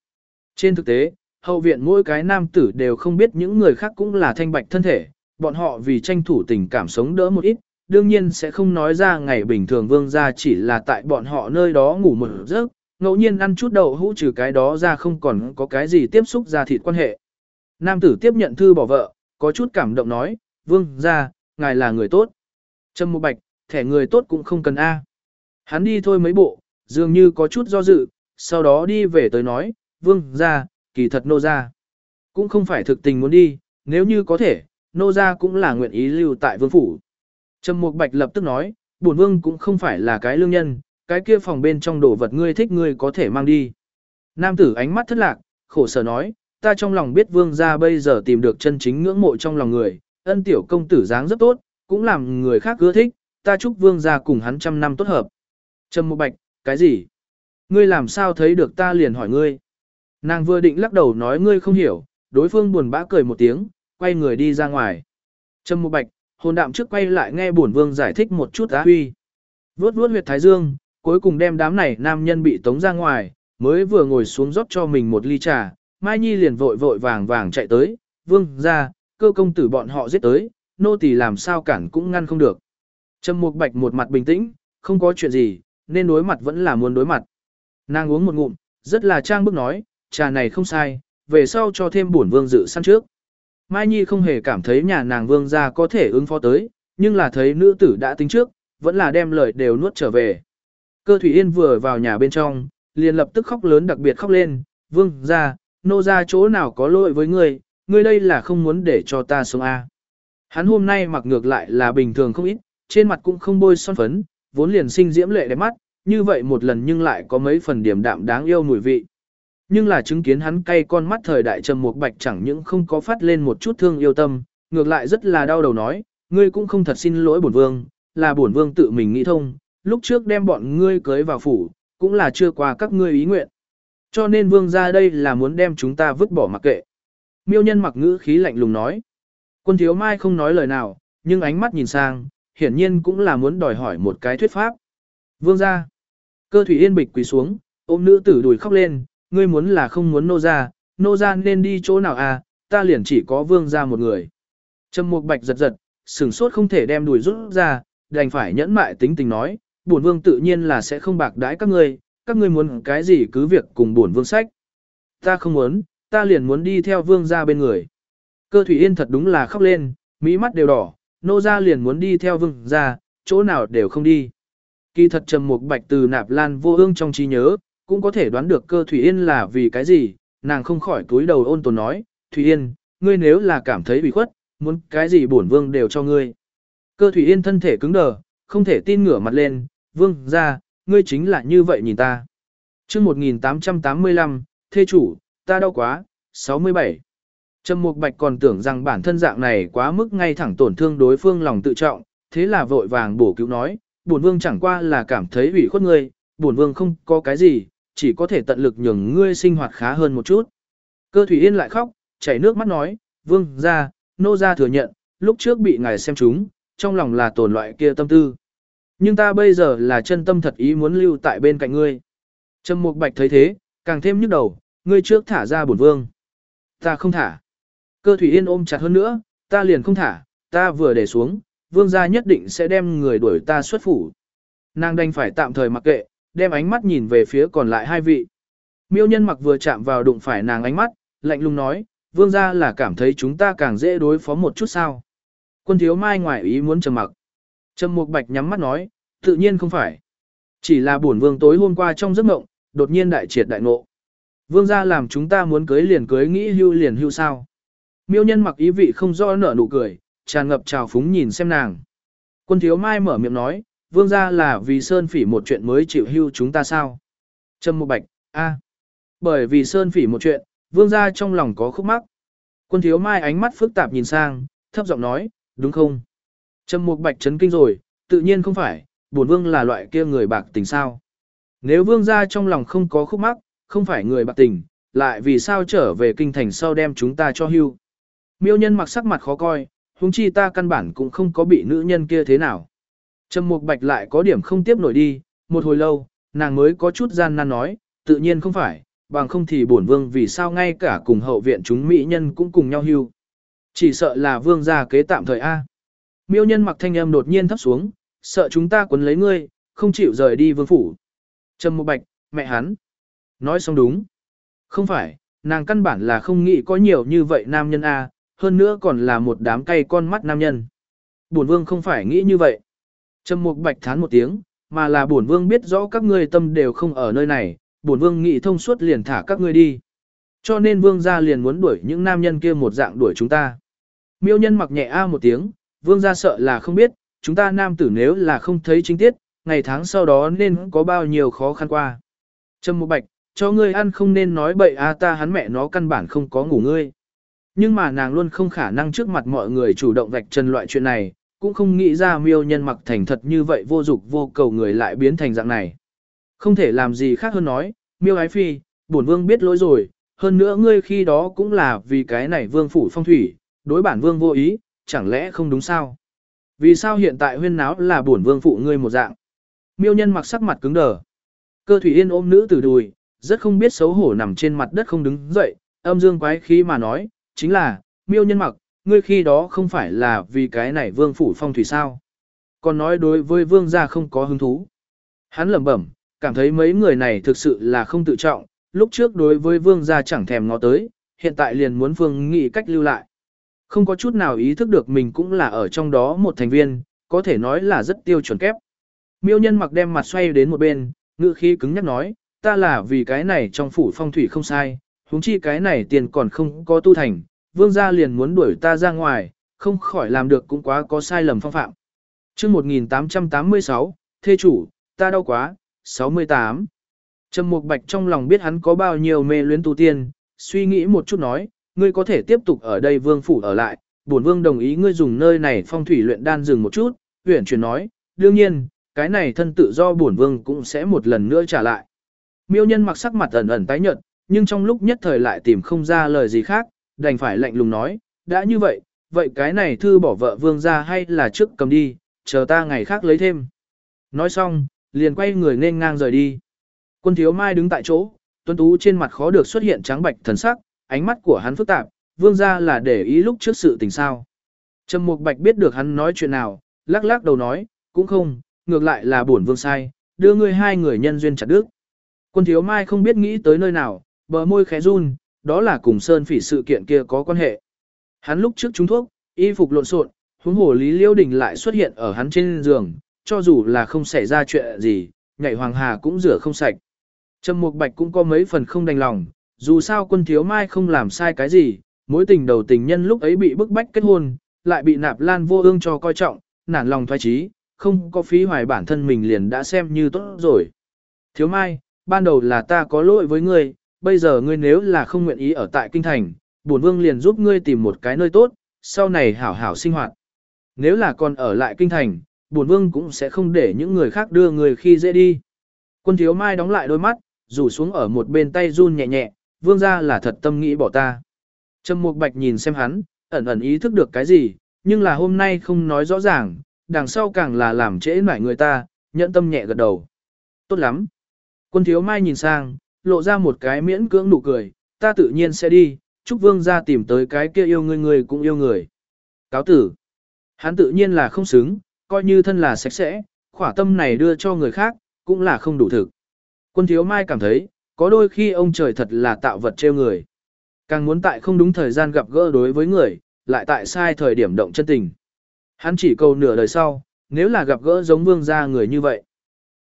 Trên thực tế, hậu viện mỗi cái nam tử đều không biết những người khác cũng là thanh bạch thân thể, bọn họ vì tranh thủ tình cảm sống đỡ một ít, đương nhiên sẽ không nói ra ngày bình thường vương gia chỉ là tại bọn họ nơi đó ngủ một giấc, ngẫu nhiên ăn chút đậu hũ trừ cái đó ra không còn có cái gì tiếp xúc ra thịt quan hệ. Nam tử tiếp nhận thư bỏ vợ, có chút cảm động nói, vương gia, ngài là người tốt. Trâm Mục Bạch, thẻ người tốt cũng không cần A. Hắn đi thôi mấy bộ, dường như có chút do dự, sau đó đi về tới nói, vương ra, kỳ thật nô ra. Cũng không phải thực tình muốn đi, nếu như có thể, nô ra cũng là nguyện ý lưu tại vương phủ. Trầm Mục Bạch lập tức nói, bổn vương cũng không phải là cái lương nhân, cái kia phòng bên trong đồ vật ngươi thích ngươi có thể mang đi. Nam tử ánh mắt thất lạc, khổ sở nói, ta trong lòng biết vương gia bây giờ tìm được chân chính ngưỡng mộ trong lòng người, ân tiểu công tử dáng rất tốt, cũng làm người khác ưa thích, ta chúc vương gia cùng hắn trăm năm tốt hợp. Trầm Mục Bạch, cái gì? Ngươi làm sao thấy được ta liền hỏi ngươi? Nàng vừa định lắc đầu nói ngươi không hiểu, đối phương buồn bã cười một tiếng, quay người đi ra ngoài. Trầm Mục Bạch, hồn đạm trước quay lại nghe bổn vương giải thích một chút á huy. Vuốt vuốt huyệt thái dương, cuối cùng đem đám này nam nhân bị tống ra ngoài, mới vừa ngồi xuống rót cho mình một ly trà, Mai Nhi liền vội vội vàng vàng chạy tới, vương ra, cơ công tử bọn họ giết tới, nô tỳ làm sao cản cũng ngăn không được. Trầm Mục Bạch một mặt bình tĩnh, không có chuyện gì, nên đối mặt vẫn là muốn đối mặt. Nàng uống một ngụm, rất là trang bức nói, trà này không sai, về sau cho thêm bổn vương dự săn trước. Mai Nhi không hề cảm thấy nhà nàng vương gia có thể ứng phó tới, nhưng là thấy nữ tử đã tính trước, vẫn là đem lời đều nuốt trở về. Cơ Thủy Yên vừa vào nhà bên trong, liền lập tức khóc lớn đặc biệt khóc lên, vương gia, nô gia chỗ nào có lỗi với ngươi, ngươi đây là không muốn để cho ta sống a. À. Hắn hôm nay mặc ngược lại là bình thường không ít, trên mặt cũng không bôi son phấn, vốn liền sinh diễm lệ đẹp mắt, như vậy một lần nhưng lại có mấy phần điểm đạm đáng yêu mùi vị. Nhưng là chứng kiến hắn cay con mắt thời đại trầm một bạch chẳng những không có phát lên một chút thương yêu tâm, ngược lại rất là đau đầu nói, ngươi cũng không thật xin lỗi bổn vương, là bổn vương tự mình nghĩ thông, lúc trước đem bọn ngươi cưới vào phủ, cũng là chưa qua các ngươi ý nguyện. Cho nên vương ra đây là muốn đem chúng ta vứt bỏ mặc kệ. Miêu nhân mặc ngữ khí lạnh lùng nói. Quân thiếu mai không nói lời nào, nhưng ánh mắt nhìn sang, hiển nhiên cũng là muốn đòi hỏi một cái thuyết pháp. Vương ra. Cơ thủy yên bịch quỳ xuống, ôm nữ tử đùi khóc lên, ngươi muốn là không muốn nô ra, nô ra nên đi chỗ nào à, ta liền chỉ có vương ra một người. Trầm mục bạch giật giật, sửng sốt không thể đem đùi rút ra, đành phải nhẫn mại tính tình nói, bổn vương tự nhiên là sẽ không bạc đãi các ngươi, các ngươi muốn cái gì cứ việc cùng bổn vương sách. Ta không muốn, ta liền muốn đi theo vương ra bên người. Cơ thủy yên thật đúng là khóc lên, mỹ mắt đều đỏ, nô gia liền muốn đi theo vương gia, chỗ nào đều không đi. Kỳ thật trầm mục bạch từ nạp lan vô ương trong trí nhớ, cũng có thể đoán được cơ Thủy Yên là vì cái gì, nàng không khỏi túi đầu ôn tồn nói, Thủy Yên, ngươi nếu là cảm thấy bị khuất, muốn cái gì bổn vương đều cho ngươi. Cơ Thủy Yên thân thể cứng đờ, không thể tin ngửa mặt lên, vương gia, ngươi chính là như vậy nhìn ta. chương 1885, thê chủ, ta đau quá, 67. Trầm Mục Bạch còn tưởng rằng bản thân dạng này quá mức ngay thẳng tổn thương đối phương lòng tự trọng, thế là vội vàng bổ cứu nói, bổn vương chẳng qua là cảm thấy ủy khuất ngươi, bổn vương không có cái gì, chỉ có thể tận lực nhường ngươi sinh hoạt khá hơn một chút. Cơ Thủy Yên lại khóc, chảy nước mắt nói, vương ra, nô ra thừa nhận, lúc trước bị ngài xem chúng, trong lòng là tổn loại kia tâm tư. Nhưng ta bây giờ là chân tâm thật ý muốn lưu tại bên cạnh ngươi. Trầm Mục Bạch thấy thế, càng thêm nhức đầu, ngươi trước thả ra bổn vương. Ta không thả. Cơ Thủy Yên ôm chặt hơn nữa, ta liền không thả, ta vừa để xuống, vương gia nhất định sẽ đem người đuổi ta xuất phủ. Nàng đành phải tạm thời mặc kệ, đem ánh mắt nhìn về phía còn lại hai vị. Miêu nhân mặc vừa chạm vào đụng phải nàng ánh mắt, lạnh lùng nói, vương gia là cảm thấy chúng ta càng dễ đối phó một chút sao. Quân thiếu mai ngoài ý muốn trầm mặc. Trầm mục bạch nhắm mắt nói, tự nhiên không phải. Chỉ là bổn vương tối hôm qua trong giấc mộng, đột nhiên đại triệt đại ngộ. Vương gia làm chúng ta muốn cưới liền cưới nghĩ hưu liền hưu sao. Miêu nhân mặc ý vị không do nở nụ cười, tràn ngập trào phúng nhìn xem nàng. Quân thiếu mai mở miệng nói, vương gia là vì Sơn Phỉ một chuyện mới chịu hưu chúng ta sao? Trâm Mục Bạch, a, Bởi vì Sơn Phỉ một chuyện, vương gia trong lòng có khúc mắc. Quân thiếu mai ánh mắt phức tạp nhìn sang, thấp giọng nói, đúng không? Trâm Mục Bạch chấn kinh rồi, tự nhiên không phải, bổn vương là loại kia người bạc tình sao? Nếu vương gia trong lòng không có khúc mắc, không phải người bạc tình, lại vì sao trở về kinh thành sau đem chúng ta cho hưu? Miêu nhân mặc sắc mặt khó coi, huống chi ta căn bản cũng không có bị nữ nhân kia thế nào. Trầm Mục Bạch lại có điểm không tiếp nổi đi, một hồi lâu, nàng mới có chút gian nan nói, tự nhiên không phải, bằng không thì bổn vương vì sao ngay cả cùng hậu viện chúng mỹ nhân cũng cùng nhau hưu. Chỉ sợ là vương gia kế tạm thời A. Miêu nhân mặc thanh âm đột nhiên thấp xuống, sợ chúng ta quấn lấy ngươi, không chịu rời đi vương phủ. Trầm Mục Bạch, mẹ hắn. Nói xong đúng. Không phải, nàng căn bản là không nghĩ có nhiều như vậy nam nhân A, hơn nữa còn là một đám cay con mắt nam nhân. Bổn vương không phải nghĩ như vậy. Trầm Mục Bạch thán một tiếng, mà là bổn vương biết rõ các ngươi tâm đều không ở nơi này, bổn vương nghĩ thông suốt liền thả các ngươi đi. Cho nên vương gia liền muốn đuổi những nam nhân kia một dạng đuổi chúng ta. Miêu nhân mặc nhẹ a một tiếng, vương gia sợ là không biết, chúng ta nam tử nếu là không thấy chính tiết, ngày tháng sau đó nên có bao nhiêu khó khăn qua. Trầm Mục Bạch, cho ngươi ăn không nên nói bậy a ta hắn mẹ nó căn bản không có ngủ ngươi. Nhưng mà nàng luôn không khả năng trước mặt mọi người chủ động vạch trần loại chuyện này, cũng không nghĩ ra miêu nhân mặc thành thật như vậy vô dục vô cầu người lại biến thành dạng này. Không thể làm gì khác hơn nói, miêu ái phi, bổn vương biết lỗi rồi, hơn nữa ngươi khi đó cũng là vì cái này vương phủ phong thủy, đối bản vương vô ý, chẳng lẽ không đúng sao? Vì sao hiện tại huyên náo là bổn vương phụ ngươi một dạng? Miêu nhân mặc sắc mặt cứng đờ. Cơ thủy yên ôm nữ từ đùi, rất không biết xấu hổ nằm trên mặt đất không đứng dậy, âm dương quái khí mà nói, chính là, miêu nhân mặc, ngươi khi đó không phải là vì cái này vương phủ phong thủy sao. Còn nói đối với vương gia không có hứng thú. Hắn lẩm bẩm, cảm thấy mấy người này thực sự là không tự trọng, lúc trước đối với vương gia chẳng thèm ngó tới, hiện tại liền muốn vương nghĩ cách lưu lại. Không có chút nào ý thức được mình cũng là ở trong đó một thành viên, có thể nói là rất tiêu chuẩn kép. Miêu nhân mặc đem mặt xoay đến một bên, ngữ khí cứng nhắc nói, ta là vì cái này trong phủ phong thủy không sai, huống chi cái này tiền còn không có tu thành, vương gia liền muốn đuổi ta ra ngoài, không khỏi làm được cũng quá có sai lầm phong phạm. chương 1886, thê chủ, ta đau quá, 68. Trầm Mục Bạch trong lòng biết hắn có bao nhiêu mê luyến tu tiên, suy nghĩ một chút nói, ngươi có thể tiếp tục ở đây vương phủ ở lại, bổn vương đồng ý ngươi dùng nơi này phong thủy luyện đan dừng một chút, huyền chuyển nói, đương nhiên, cái này thân tự do bổn vương cũng sẽ một lần nữa trả lại. Miêu nhân mặc sắc mặt ẩn ẩn tái nhợt, nhưng trong lúc nhất thời lại tìm không ra lời gì khác, đành phải lạnh lùng nói, đã như vậy, vậy cái này thư bỏ vợ vương ra hay là trước cầm đi, chờ ta ngày khác lấy thêm. Nói xong, liền quay người nên ngang rời đi. Quân thiếu mai đứng tại chỗ, tuấn tú trên mặt khó được xuất hiện trắng bạch thần sắc, ánh mắt của hắn phức tạp, vương ra là để ý lúc trước sự tình sao. Trầm mục bạch biết được hắn nói chuyện nào, lắc lắc đầu nói, cũng không, ngược lại là bổn vương sai, đưa ngươi hai người nhân duyên chặt đức. Quân thiếu mai không biết nghĩ tới nơi nào, bờ môi khẽ run, đó là cùng Sơn Phỉ sự kiện kia có quan hệ. Hắn lúc trước trúng thuốc, y phục lộn xộn, huống hồ Lý Liêu Đình lại xuất hiện ở hắn trên giường, cho dù là không xảy ra chuyện gì, nhảy hoàng hà cũng rửa không sạch. Trầm Mục Bạch cũng có mấy phần không đành lòng, dù sao quân thiếu mai không làm sai cái gì, mối tình đầu tình nhân lúc ấy bị bức bách kết hôn, lại bị nạp lan vô ương cho coi trọng, nản lòng thoái trí, không có phí hoài bản thân mình liền đã xem như tốt rồi. Thiếu mai, ban đầu là ta có lỗi với ngươi, bây giờ ngươi nếu là không nguyện ý ở tại kinh thành, bổn vương liền giúp ngươi tìm một cái nơi tốt, sau này hảo hảo sinh hoạt. Nếu là còn ở lại kinh thành, bổn vương cũng sẽ không để những người khác đưa người khi dễ đi. Quân thiếu mai đóng lại đôi mắt, rủ xuống ở một bên tay run nhẹ nhẹ, vương ra là thật tâm nghĩ bỏ ta. Trầm Mục Bạch nhìn xem hắn, ẩn ẩn ý thức được cái gì, nhưng là hôm nay không nói rõ ràng, đằng sau càng là làm trễ nải người ta, nhẫn tâm nhẹ gật đầu. Tốt lắm. Quân thiếu mai nhìn sang, lộ ra một cái miễn cưỡng nụ cười, ta tự nhiên sẽ đi, Trúc Vương ra tìm tới cái kia yêu người người cũng yêu người. Cáo tử. Hắn tự nhiên là không xứng, coi như thân là sạch sẽ, khỏa tâm này đưa cho người khác, cũng là không đủ thực. Quân thiếu mai cảm thấy, có đôi khi ông trời thật là tạo vật trêu người. Càng muốn tại không đúng thời gian gặp gỡ đối với người, lại tại sai thời điểm động chân tình. Hắn chỉ cầu nửa đời sau, nếu là gặp gỡ giống vương gia người như vậy.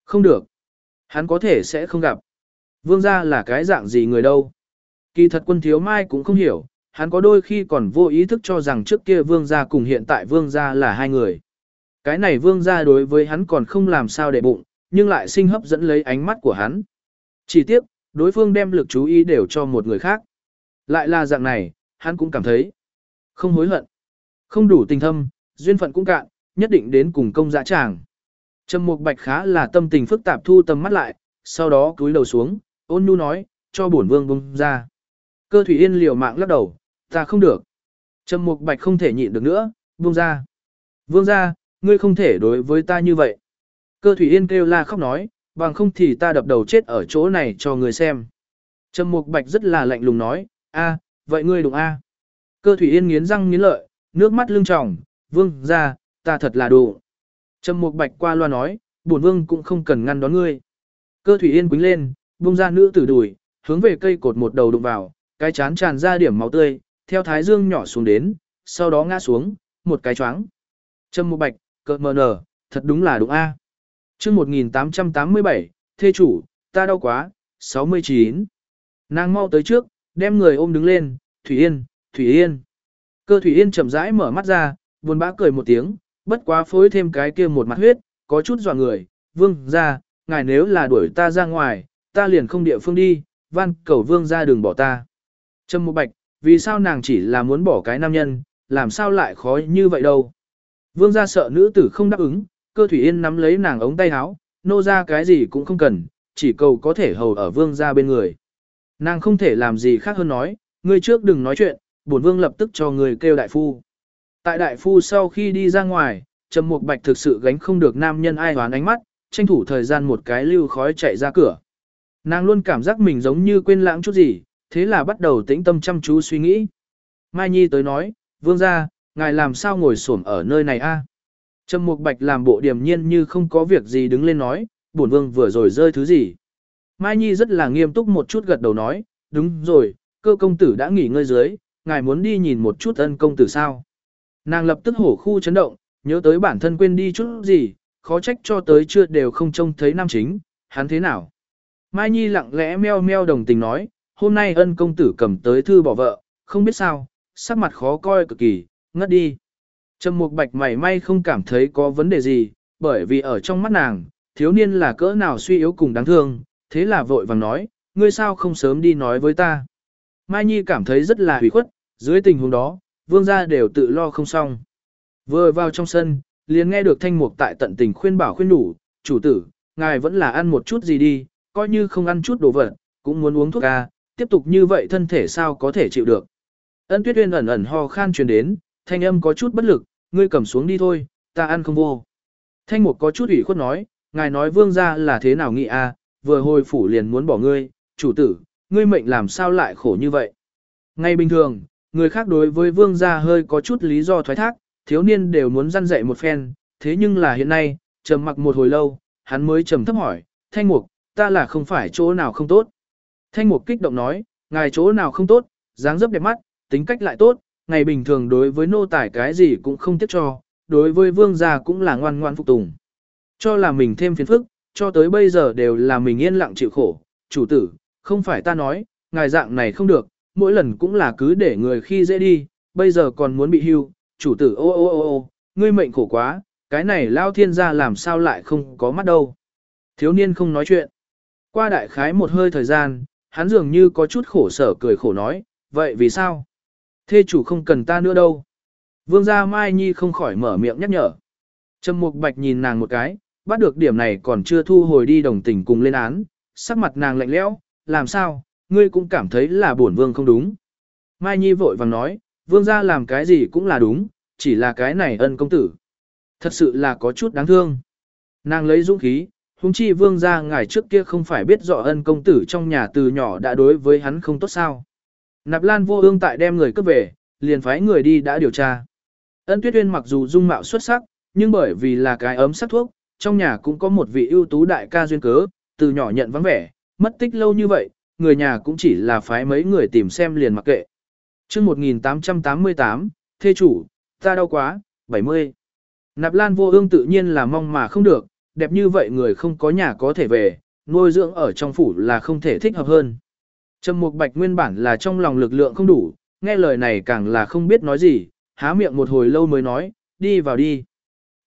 Không được. Hắn có thể sẽ không gặp. Vương gia là cái dạng gì người đâu. Kỳ thật quân thiếu mai cũng không hiểu, hắn có đôi khi còn vô ý thức cho rằng trước kia vương gia cùng hiện tại vương gia là hai người. Cái này vương gia đối với hắn còn không làm sao để bụng, nhưng lại sinh hấp dẫn lấy ánh mắt của hắn. Chỉ tiếc, đối phương đem lực chú ý đều cho một người khác. Lại là dạng này, hắn cũng cảm thấy không hối hận, không đủ tình thâm, duyên phận cũng cạn, nhất định đến cùng công dã tràng. Trầm Mục Bạch khá là tâm tình phức tạp thu tầm mắt lại, sau đó cúi đầu xuống, ôn nhu nói, cho bổn vương bông ra. Cơ thủy yên liều mạng lắc đầu, ta không được. Trầm mục bạch không thể nhịn được nữa, vương ra. Vương ra, ngươi không thể đối với ta như vậy. Cơ thủy yên kêu la khóc nói, bằng không thì ta đập đầu chết ở chỗ này cho người xem. Trầm mục bạch rất là lạnh lùng nói, a, vậy ngươi đụng a. Cơ thủy yên nghiến răng nghiến lợi, nước mắt lưng tròng, vương ra, ta thật là đủ. Trầm mục bạch qua loa nói, bổn vương cũng không cần ngăn đón ngươi. Cơ thủy yên quính lên, Bung ra nữ tử đùi, hướng về cây cột một đầu đụng vào, cái chán tràn ra điểm máu tươi, theo thái dương nhỏ xuống đến, sau đó ngã xuống, một cái choáng. Trâm Mục Bạch, cợt mờ nở, thật đúng là đúng a. Chương 1887, thê chủ, ta đau quá, 69. Nàng mau tới trước, đem người ôm đứng lên, Thủy Yên, Thủy Yên. Cơ Thủy Yên chậm rãi mở mắt ra, buồn bã cười một tiếng, bất quá phối thêm cái kia một mặt huyết, có chút dọa người, vương ra, ngài nếu là đuổi ta ra ngoài, ta liền không địa phương đi, van cầu vương ra đừng bỏ ta. Trâm Mục Bạch, vì sao nàng chỉ là muốn bỏ cái nam nhân, làm sao lại khó như vậy đâu. Vương ra sợ nữ tử không đáp ứng, cơ Thủy Yên nắm lấy nàng ống tay áo, nô ra cái gì cũng không cần, chỉ cầu có thể hầu ở vương ra bên người. Nàng không thể làm gì khác hơn nói, ngươi trước đừng nói chuyện, bổn vương lập tức cho người kêu đại phu. Tại đại phu sau khi đi ra ngoài, Trầm Mục Bạch thực sự gánh không được nam nhân ai hoán ánh mắt, tranh thủ thời gian một cái lưu khói chạy ra cửa. Nàng luôn cảm giác mình giống như quên lãng chút gì, thế là bắt đầu tĩnh tâm chăm chú suy nghĩ. Mai Nhi tới nói, vương gia, ngài làm sao ngồi xổm ở nơi này a? Trầm Mục Bạch làm bộ điềm nhiên như không có việc gì đứng lên nói, bổn vương vừa rồi rơi thứ gì. Mai Nhi rất là nghiêm túc một chút gật đầu nói, đúng rồi, cơ công tử đã nghỉ ngơi dưới, ngài muốn đi nhìn một chút ân công tử sao. Nàng lập tức hổ khu chấn động, nhớ tới bản thân quên đi chút gì, khó trách cho tới chưa đều không trông thấy nam chính, hắn thế nào. Mai Nhi lặng lẽ meo meo đồng tình nói, hôm nay ân công tử cầm tới thư bỏ vợ, không biết sao, sắc mặt khó coi cực kỳ, ngất đi. Trầm Mục Bạch mày may không cảm thấy có vấn đề gì, bởi vì ở trong mắt nàng, thiếu niên là cỡ nào suy yếu cùng đáng thương, thế là vội vàng nói, ngươi sao không sớm đi nói với ta. Mai Nhi cảm thấy rất là hủy khuất, dưới tình huống đó, vương gia đều tự lo không xong. Vừa vào trong sân, liền nghe được thanh mục tại tận tình khuyên bảo khuyên đủ, chủ tử, ngài vẫn là ăn một chút gì đi, coi như không ăn chút đồ vật, cũng muốn uống thuốc ca, tiếp tục như vậy thân thể sao có thể chịu được. Ân tuyết uyên ẩn ẩn ho khan truyền đến, thanh âm có chút bất lực, ngươi cầm xuống đi thôi, ta ăn không vô. Thanh mục có chút ủy khuất nói, ngài nói vương gia là thế nào nghĩ à, vừa hồi phủ liền muốn bỏ ngươi, chủ tử, ngươi mệnh làm sao lại khổ như vậy. Ngay bình thường, người khác đối với vương gia hơi có chút lý do thoái thác, thiếu niên đều muốn răn dạy một phen, thế nhưng là hiện nay, trầm mặc một hồi lâu, hắn mới trầm thấp hỏi, thanh mục, ta là không phải chỗ nào không tốt. Thanh mục kích động nói, ngài chỗ nào không tốt, dáng dấp đẹp mắt, tính cách lại tốt, ngày bình thường đối với nô tài cái gì cũng không tiếc cho, đối với vương gia cũng là ngoan ngoan phục tùng. Cho là mình thêm phiền phức, cho tới bây giờ đều là mình yên lặng chịu khổ, chủ tử, không phải ta nói, ngài dạng này không được, mỗi lần cũng là cứ để người khi dễ đi, bây giờ còn muốn bị hưu, chủ tử ô ô ô ô, ngươi mệnh khổ quá, cái này lao thiên gia làm sao lại không có mắt đâu. Thiếu niên không nói chuyện. Qua đại khái một hơi thời gian, hắn dường như có chút khổ sở cười khổ nói, vậy vì sao? Thê chủ không cần ta nữa đâu. Vương gia Mai Nhi không khỏi mở miệng nhắc nhở. Trầm Mục Bạch nhìn nàng một cái, bắt được điểm này còn chưa thu hồi đi đồng tình cùng lên án, sắc mặt nàng lạnh lẽo, làm sao, ngươi cũng cảm thấy là bổn vương không đúng. Mai Nhi vội vàng nói, vương gia làm cái gì cũng là đúng, chỉ là cái này ân công tử. Thật sự là có chút đáng thương. Nàng lấy dũng khí, huống chi vương gia ngài trước kia không phải biết rõ ân công tử trong nhà từ nhỏ đã đối với hắn không tốt sao. Nạp Lan vô ương tại đem người cướp về, liền phái người đi đã điều tra. Ân Tuyết Uyên mặc dù dung mạo xuất sắc, nhưng bởi vì là cái ấm sắc thuốc, trong nhà cũng có một vị ưu tú đại ca duyên cớ, từ nhỏ nhận vắng vẻ, mất tích lâu như vậy, người nhà cũng chỉ là phái mấy người tìm xem liền mặc kệ. Trước 1888, thê chủ, ta đau quá, 70. Nạp Lan vô ương tự nhiên là mong mà không được, đẹp như vậy người không có nhà có thể về, nuôi dưỡng ở trong phủ là không thể thích hợp hơn. Trầm Mục Bạch nguyên bản là trong lòng lực lượng không đủ, nghe lời này càng là không biết nói gì, há miệng một hồi lâu mới nói, đi vào đi.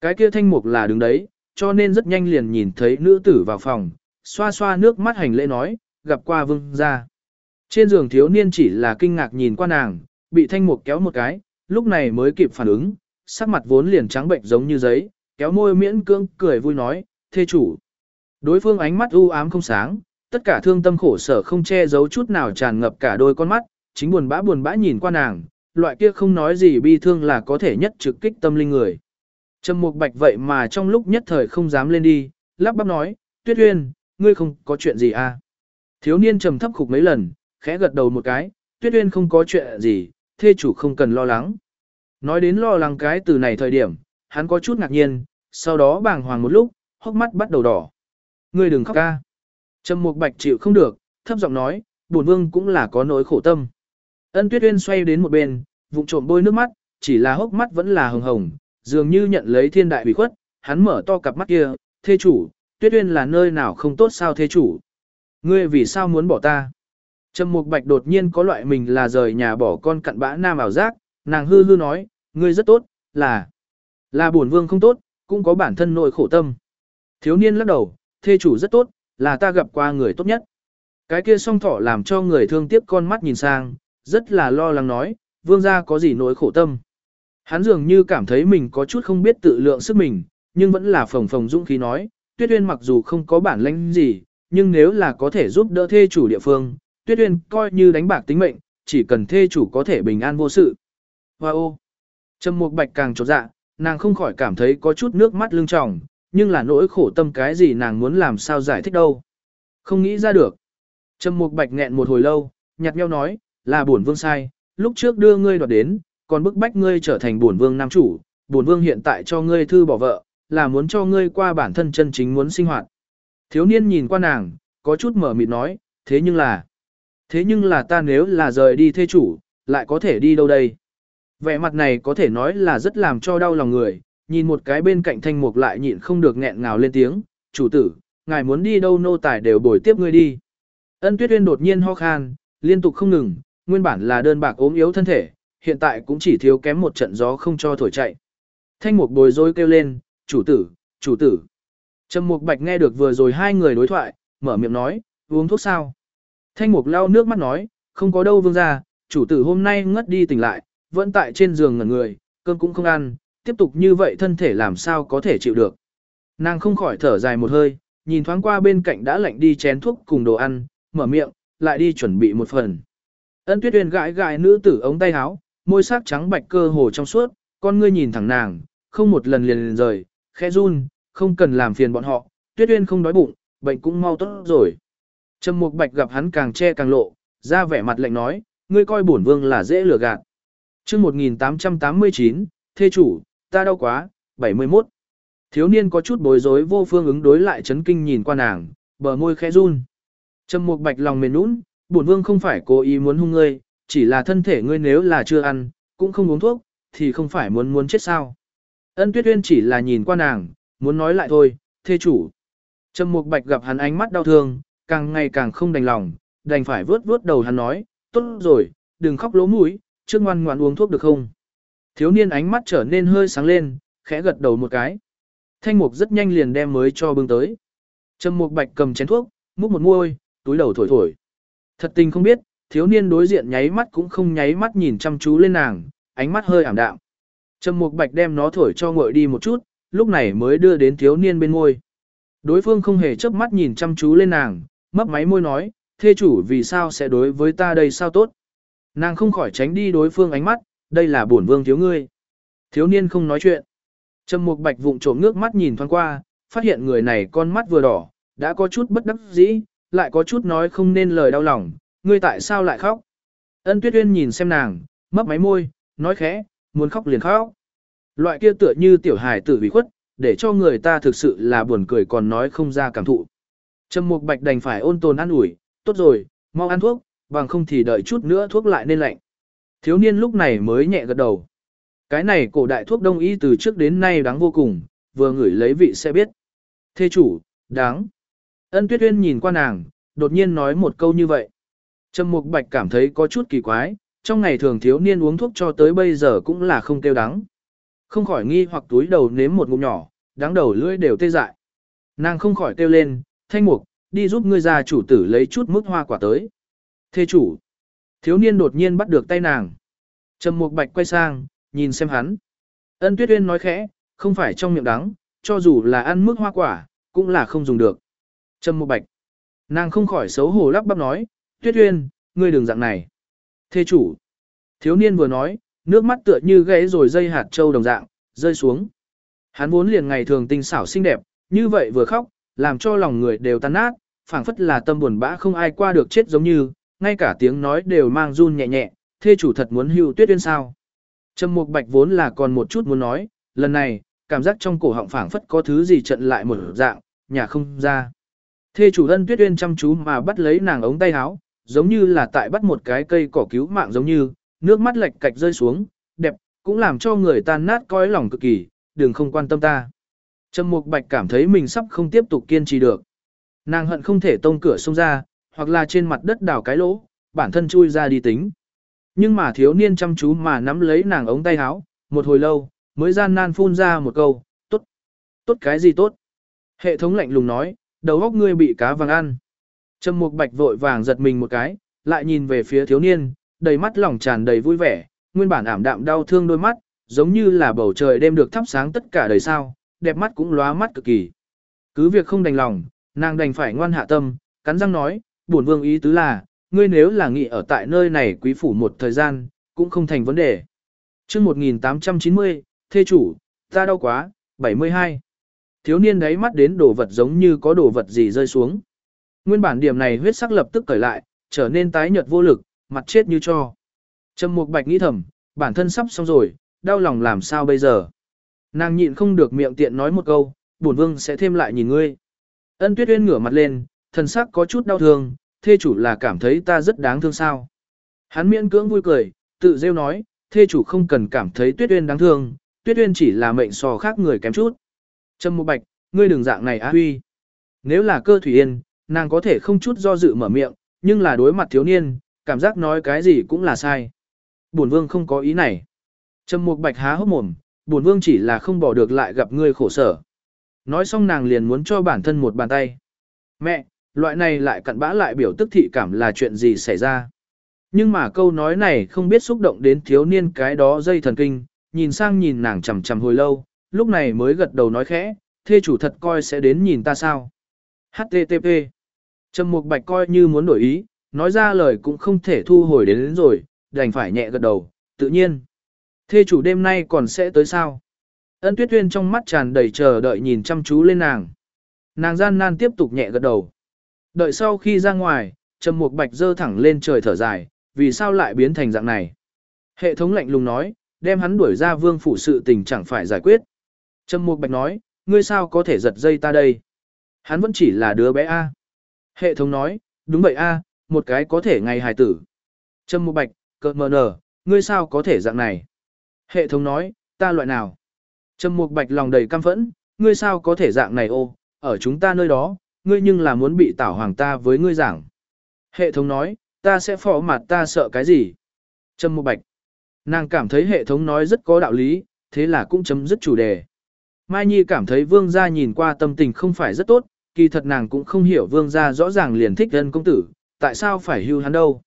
Cái kia thanh mục là đứng đấy, cho nên rất nhanh liền nhìn thấy nữ tử vào phòng, xoa xoa nước mắt hành lễ nói, gặp qua vương gia. Trên giường thiếu niên chỉ là kinh ngạc nhìn qua nàng, bị thanh mục kéo một cái, lúc này mới kịp phản ứng, sắc mặt vốn liền trắng bệnh giống như giấy, kéo môi miễn cưỡng cười vui nói, thê chủ. Đối phương ánh mắt u ám không sáng, tất cả thương tâm khổ sở không che giấu chút nào tràn ngập cả đôi con mắt, chính buồn bã buồn bã nhìn qua nàng, loại kia không nói gì bi thương là có thể nhất trực kích tâm linh người. Trầm Mục Bạch vậy mà trong lúc nhất thời không dám lên đi, lắp bắp nói, Tuyết Uyên, ngươi không có chuyện gì à? Thiếu niên trầm thấp khục mấy lần, khẽ gật đầu một cái, Tuyết Uyên không có chuyện gì, thê chủ không cần lo lắng. Nói đến lo lắng cái từ này thời điểm, hắn có chút ngạc nhiên, sau đó bàng hoàng một lúc, hốc mắt bắt đầu đỏ. Ngươi đừng khóc ca. Trầm Mục Bạch chịu không được, thấp giọng nói, bổn vương cũng là có nỗi khổ tâm. Ân Tuyết Uyên xoay đến một bên, vụng trộm bôi nước mắt, chỉ là hốc mắt vẫn là hồng hồng, dường như nhận lấy thiên đại bị khuất, hắn mở to cặp mắt kia, thê chủ, tuyết uyên là nơi nào không tốt sao thê chủ. Ngươi vì sao muốn bỏ ta? Trầm Mục Bạch đột nhiên có loại mình là rời nhà bỏ con cặn bã nam ảo giác, nàng hư hư nói, ngươi rất tốt, là là bổn vương không tốt, cũng có bản thân nỗi khổ tâm. Thiếu niên lắc đầu, thê chủ rất tốt, là ta gặp qua người tốt nhất. Cái kia song thỏ làm cho người thương tiếc con mắt nhìn sang, rất là lo lắng nói, vương gia có gì nỗi khổ tâm. Hắn dường như cảm thấy mình có chút không biết tự lượng sức mình, nhưng vẫn là phồng phồng dũng khí nói, Tuyết Uyên mặc dù không có bản lĩnh gì, nhưng nếu là có thể giúp đỡ thê chủ địa phương, Tuyết Uyên coi như đánh bạc tính mệnh, chỉ cần thê chủ có thể bình an vô sự. Hoa ô! Trầm Mục Bạch càng trột dạ, nàng không khỏi cảm thấy có chút nước mắt lưng tròng, nhưng là nỗi khổ tâm cái gì nàng muốn làm sao giải thích đâu. Không nghĩ ra được. Trầm Mục Bạch nghẹn một hồi lâu, nhạt nhau nói, là bổn vương sai, lúc trước đưa ngươi đoạt đến, còn bức bách ngươi trở thành bổn vương nam chủ, bổn vương hiện tại cho ngươi thư bỏ vợ, là muốn cho ngươi qua bản thân chân chính muốn sinh hoạt. Thiếu niên nhìn qua nàng, có chút mở mịt nói, thế nhưng là, thế nhưng là ta nếu là rời đi thê chủ, lại có thể đi đâu đây? Vẻ mặt này có thể nói là rất làm cho đau lòng người, nhìn một cái bên cạnh thanh mục lại nhịn không được nghẹn ngào lên tiếng, chủ tử, ngài muốn đi đâu nô tài đều bồi tiếp ngươi đi. Ân tuyết uyên đột nhiên ho khan, liên tục không ngừng, nguyên bản là đơn bạc ốm yếu thân thể, hiện tại cũng chỉ thiếu kém một trận gió không cho thổi chạy. Thanh mục bồi dối kêu lên, chủ tử, chủ tử. Trầm mục bạch nghe được vừa rồi hai người đối thoại, mở miệng nói, uống thuốc sao. Thanh mục lau nước mắt nói, không có đâu vương ra, chủ tử hôm nay ngất đi tỉnh lại, vẫn tại trên giường ngẩn người, cơm cũng không ăn, tiếp tục như vậy thân thể làm sao có thể chịu được. Nàng không khỏi thở dài một hơi, nhìn thoáng qua bên cạnh đã lạnh đi chén thuốc cùng đồ ăn, mở miệng, lại đi chuẩn bị một phần. Ân Tuyết Uyên gãi gãi nữ tử ống tay áo, môi sắc trắng bạch cơ hồ trong suốt, con ngươi nhìn thẳng nàng, không một lần liền liền rời, khẽ run, không cần làm phiền bọn họ, Tuyết Uyên không đói bụng, bệnh cũng mau tốt rồi. Trầm Mục Bạch gặp hắn càng che càng lộ, ra vẻ mặt lạnh nói, ngươi coi bổn vương là dễ lừa gạt. Chương 1889, thê chủ, ta đau quá, 71. Thiếu niên có chút bối rối vô phương ứng đối lại chấn kinh nhìn qua nàng, bờ môi khẽ run. Trầm Mục Bạch lòng mềm nũng, bổn vương không phải cố ý muốn hung ngươi, chỉ là thân thể ngươi nếu là chưa ăn, cũng không uống thuốc, thì không phải muốn muốn chết sao. Ân Tuyết Uyên chỉ là nhìn qua nàng, muốn nói lại thôi, thê chủ. Trầm Mục Bạch gặp hắn ánh mắt đau thương, càng ngày càng không đành lòng, đành phải vớt vớt đầu hắn nói, tốt rồi, đừng khóc lỗ mũi, trước ngoan ngoan uống thuốc được không? Thiếu niên ánh mắt trở nên hơi sáng lên, khẽ gật đầu một cái. Thanh Mục rất nhanh liền đem mới cho bưng tới. Trầm Mục Bạch cầm chén thuốc, múc một muôi, túi đầu thổi thổi. Thật tình không biết, thiếu niên đối diện nháy mắt cũng không nháy mắt nhìn chăm chú lên nàng, ánh mắt hơi ảm đạm. Trầm Mục Bạch đem nó thổi cho nguội đi một chút, lúc này mới đưa đến thiếu niên bên môi. Đối phương không hề chớp mắt nhìn chăm chú lên nàng, mấp máy môi nói, thê chủ vì sao sẽ đối với ta đây sao tốt. Nàng không khỏi tránh đi đối phương ánh mắt, đây là bổn vương thiếu ngươi. Thiếu niên không nói chuyện. Trầm Mục Bạch vụng trộm ngước mắt nhìn thoáng qua, phát hiện người này con mắt vừa đỏ, đã có chút bất đắc dĩ, lại có chút nói không nên lời đau lòng, ngươi tại sao lại khóc? Ân Tuyết Uyên nhìn xem nàng, mấp máy môi, nói khẽ, muốn khóc liền khóc. Loại kia tựa như tiểu hài tử bị khuất, để cho người ta thực sự là buồn cười còn nói không ra cảm thụ. Trầm Mục Bạch đành phải ôn tồn ăn ủi, tốt rồi, mau ăn thuốc, bằng không thì đợi chút nữa thuốc lại nên lạnh. Thiếu niên lúc này mới nhẹ gật đầu. Cái này cổ đại thuốc đông y từ trước đến nay đáng vô cùng, vừa ngửi lấy vị sẽ biết. Thê chủ, đáng. Ân Tuyết Uyên nhìn qua nàng, đột nhiên nói một câu như vậy. Trầm Mục Bạch cảm thấy có chút kỳ quái, trong ngày thường thiếu niên uống thuốc cho tới bây giờ cũng là không kêu đắng. Không khỏi nghi hoặc túi đầu nếm một ngụm nhỏ, đáng đầu lưỡi đều tê dại. Nàng không khỏi kêu lên, thanh mục, đi giúp ngươi già chủ tử lấy chút mức hoa quả tới. Thê chủ. Thiếu niên đột nhiên bắt được tay nàng. Trầm Mục Bạch quay sang, nhìn xem hắn. Ân Tuyết Uyên nói khẽ, không phải trong miệng đắng, cho dù là ăn mức hoa quả, cũng là không dùng được. Trầm Mục Bạch. Nàng không khỏi xấu hổ lắp bắp nói, Tuyết Uyên, ngươi đừng dạng này. Thê chủ. Thiếu niên vừa nói, nước mắt tựa như gãy rồi dây hạt châu đồng dạng, rơi xuống. Hắn vốn liền ngày thường tinh xảo xinh đẹp, như vậy vừa khóc, làm cho lòng người đều tan nát, phảng phất là tâm buồn bã không ai qua được chết giống như, ngay cả tiếng nói đều mang run nhẹ nhẹ, thê chủ thật muốn hưu tuyết uyên sao. Trầm Mục Bạch vốn là còn một chút muốn nói, lần này, cảm giác trong cổ họng phảng phất có thứ gì trận lại một dạng, nhà không ra. Thê chủ ân tuyết uyên chăm chú mà bắt lấy nàng ống tay áo, giống như là tại bắt một cái cây cỏ cứu mạng giống như, nước mắt lệch cạch rơi xuống, đẹp, cũng làm cho người tan nát coi lòng cực kỳ, đừng không quan tâm ta. Trầm Mục Bạch cảm thấy mình sắp không tiếp tục kiên trì được. Nàng hận không thể tông cửa xông ra, hoặc là trên mặt đất đào cái lỗ, bản thân chui ra đi tính. Nhưng mà thiếu niên chăm chú mà nắm lấy nàng ống tay áo, một hồi lâu, mới gian nan phun ra một câu, tốt. Tốt cái gì tốt? Hệ thống lạnh lùng nói, đầu óc ngươi bị cá vàng ăn. Trầm Mục Bạch vội vàng giật mình một cái, lại nhìn về phía thiếu niên, đầy mắt lòng tràn đầy vui vẻ, nguyên bản ảm đạm đau thương đôi mắt, giống như là bầu trời đêm được thắp sáng tất cả đời sao, đẹp mắt cũng lóa mắt cực kỳ. Cứ việc không đành lòng, nàng đành phải ngoan hạ tâm, cắn răng nói, bổn vương ý tứ là, ngươi nếu là nghị ở tại nơi này quý phủ một thời gian, cũng không thành vấn đề. chương 1890, thê chủ, ta đau quá, 72. Thiếu niên đáy mắt đến đồ vật giống như có đồ vật gì rơi xuống. Nguyên bản điểm này huyết sắc lập tức cởi lại, trở nên tái nhợt vô lực, mặt chết như cho. Trầm Mục Bạch nghĩ thầm, bản thân sắp xong rồi, đau lòng làm sao bây giờ. Nàng nhịn không được miệng tiện nói một câu, bổn vương sẽ thêm lại nhìn ngươi. Ân Tuyết Uyên ngửa mặt lên, thần sắc có chút đau thương, thê chủ là cảm thấy ta rất đáng thương sao. Hắn miễn cưỡng vui cười, tự rêu nói, thê chủ không cần cảm thấy Tuyết Uyên đáng thương, Tuyết Uyên chỉ là mệnh sò khác người kém chút. Trâm Mộ Bạch, ngươi đừng dạng này á huy. Nếu là cơ thủy yên, nàng có thể không chút do dự mở miệng, nhưng là đối mặt thiếu niên, cảm giác nói cái gì cũng là sai. Bổn vương không có ý này. Trầm Mục Bạch há hốc mồm, bổn vương chỉ là không bỏ được lại gặp ngươi khổ sở. Nói xong nàng liền muốn cho bản thân một bàn tay. Mẹ, loại này lại cặn bã lại biểu tức thị cảm là chuyện gì xảy ra. Nhưng mà câu nói này không biết xúc động đến thiếu niên cái đó dây thần kinh, nhìn sang nhìn nàng chằm chằm hồi lâu, lúc này mới gật đầu nói khẽ, thê chủ thật coi sẽ đến nhìn ta sao. HTTP Trầm Mục Bạch coi như muốn đổi ý, nói ra lời cũng không thể thu hồi đến, đến rồi, đành phải nhẹ gật đầu, tự nhiên. Thê chủ đêm nay còn sẽ tới sao? Ân Tuyết Tuyên trong mắt tràn đầy chờ đợi nhìn chăm chú lên nàng. Nàng gian nan tiếp tục nhẹ gật đầu. Đợi sau khi ra ngoài, Trầm Mục Bạch dơ thẳng lên trời thở dài, vì sao lại biến thành dạng này? Hệ thống lạnh lùng nói, đem hắn đuổi ra vương phủ sự tình chẳng phải giải quyết. Trầm Mục Bạch nói, ngươi sao có thể giật dây ta đây? Hắn vẫn chỉ là đứa bé A. Hệ thống nói, đúng vậy A, một cái có thể ngày hài tử. Trầm Mục Bạch, cợt mờ nở, ngươi sao có thể dạng này? Hệ thống nói, ta loại nào? Trầm Mục Bạch lòng đầy căm phẫn, ngươi sao có thể dạng này ô, ở chúng ta nơi đó, ngươi nhưng là muốn bị tảo hoàng ta với ngươi giảng. Hệ thống nói, ta sẽ phỏ mặt ta sợ cái gì? trâm Mục Bạch. Nàng cảm thấy hệ thống nói rất có đạo lý, thế là cũng chấm dứt chủ đề. Mai Nhi cảm thấy vương gia nhìn qua tâm tình không phải rất tốt, kỳ thật nàng cũng không hiểu vương gia rõ ràng liền thích ân công tử, tại sao phải hưu hắn đâu.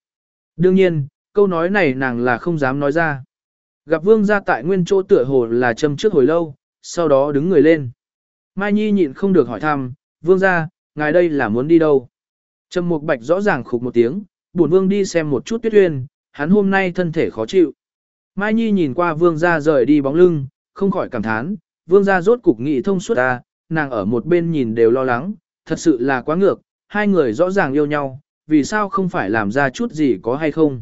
Đương nhiên, câu nói này nàng là không dám nói ra. Gặp vương gia tại nguyên chỗ tựa hồ là châm trước hồi lâu, sau đó đứng người lên. Mai Nhi nhịn không được hỏi thăm, vương gia, ngài đây là muốn đi đâu? Trầm Mục Bạch rõ ràng khục một tiếng, buồn vương đi xem một chút tuyết uyên, hắn hôm nay thân thể khó chịu. Mai Nhi nhìn qua vương gia rời đi bóng lưng, không khỏi cảm thán, vương gia rốt cục nghị thông suốt ta, nàng ở một bên nhìn đều lo lắng, thật sự là quá ngược, hai người rõ ràng yêu nhau, vì sao không phải làm ra chút gì có hay không.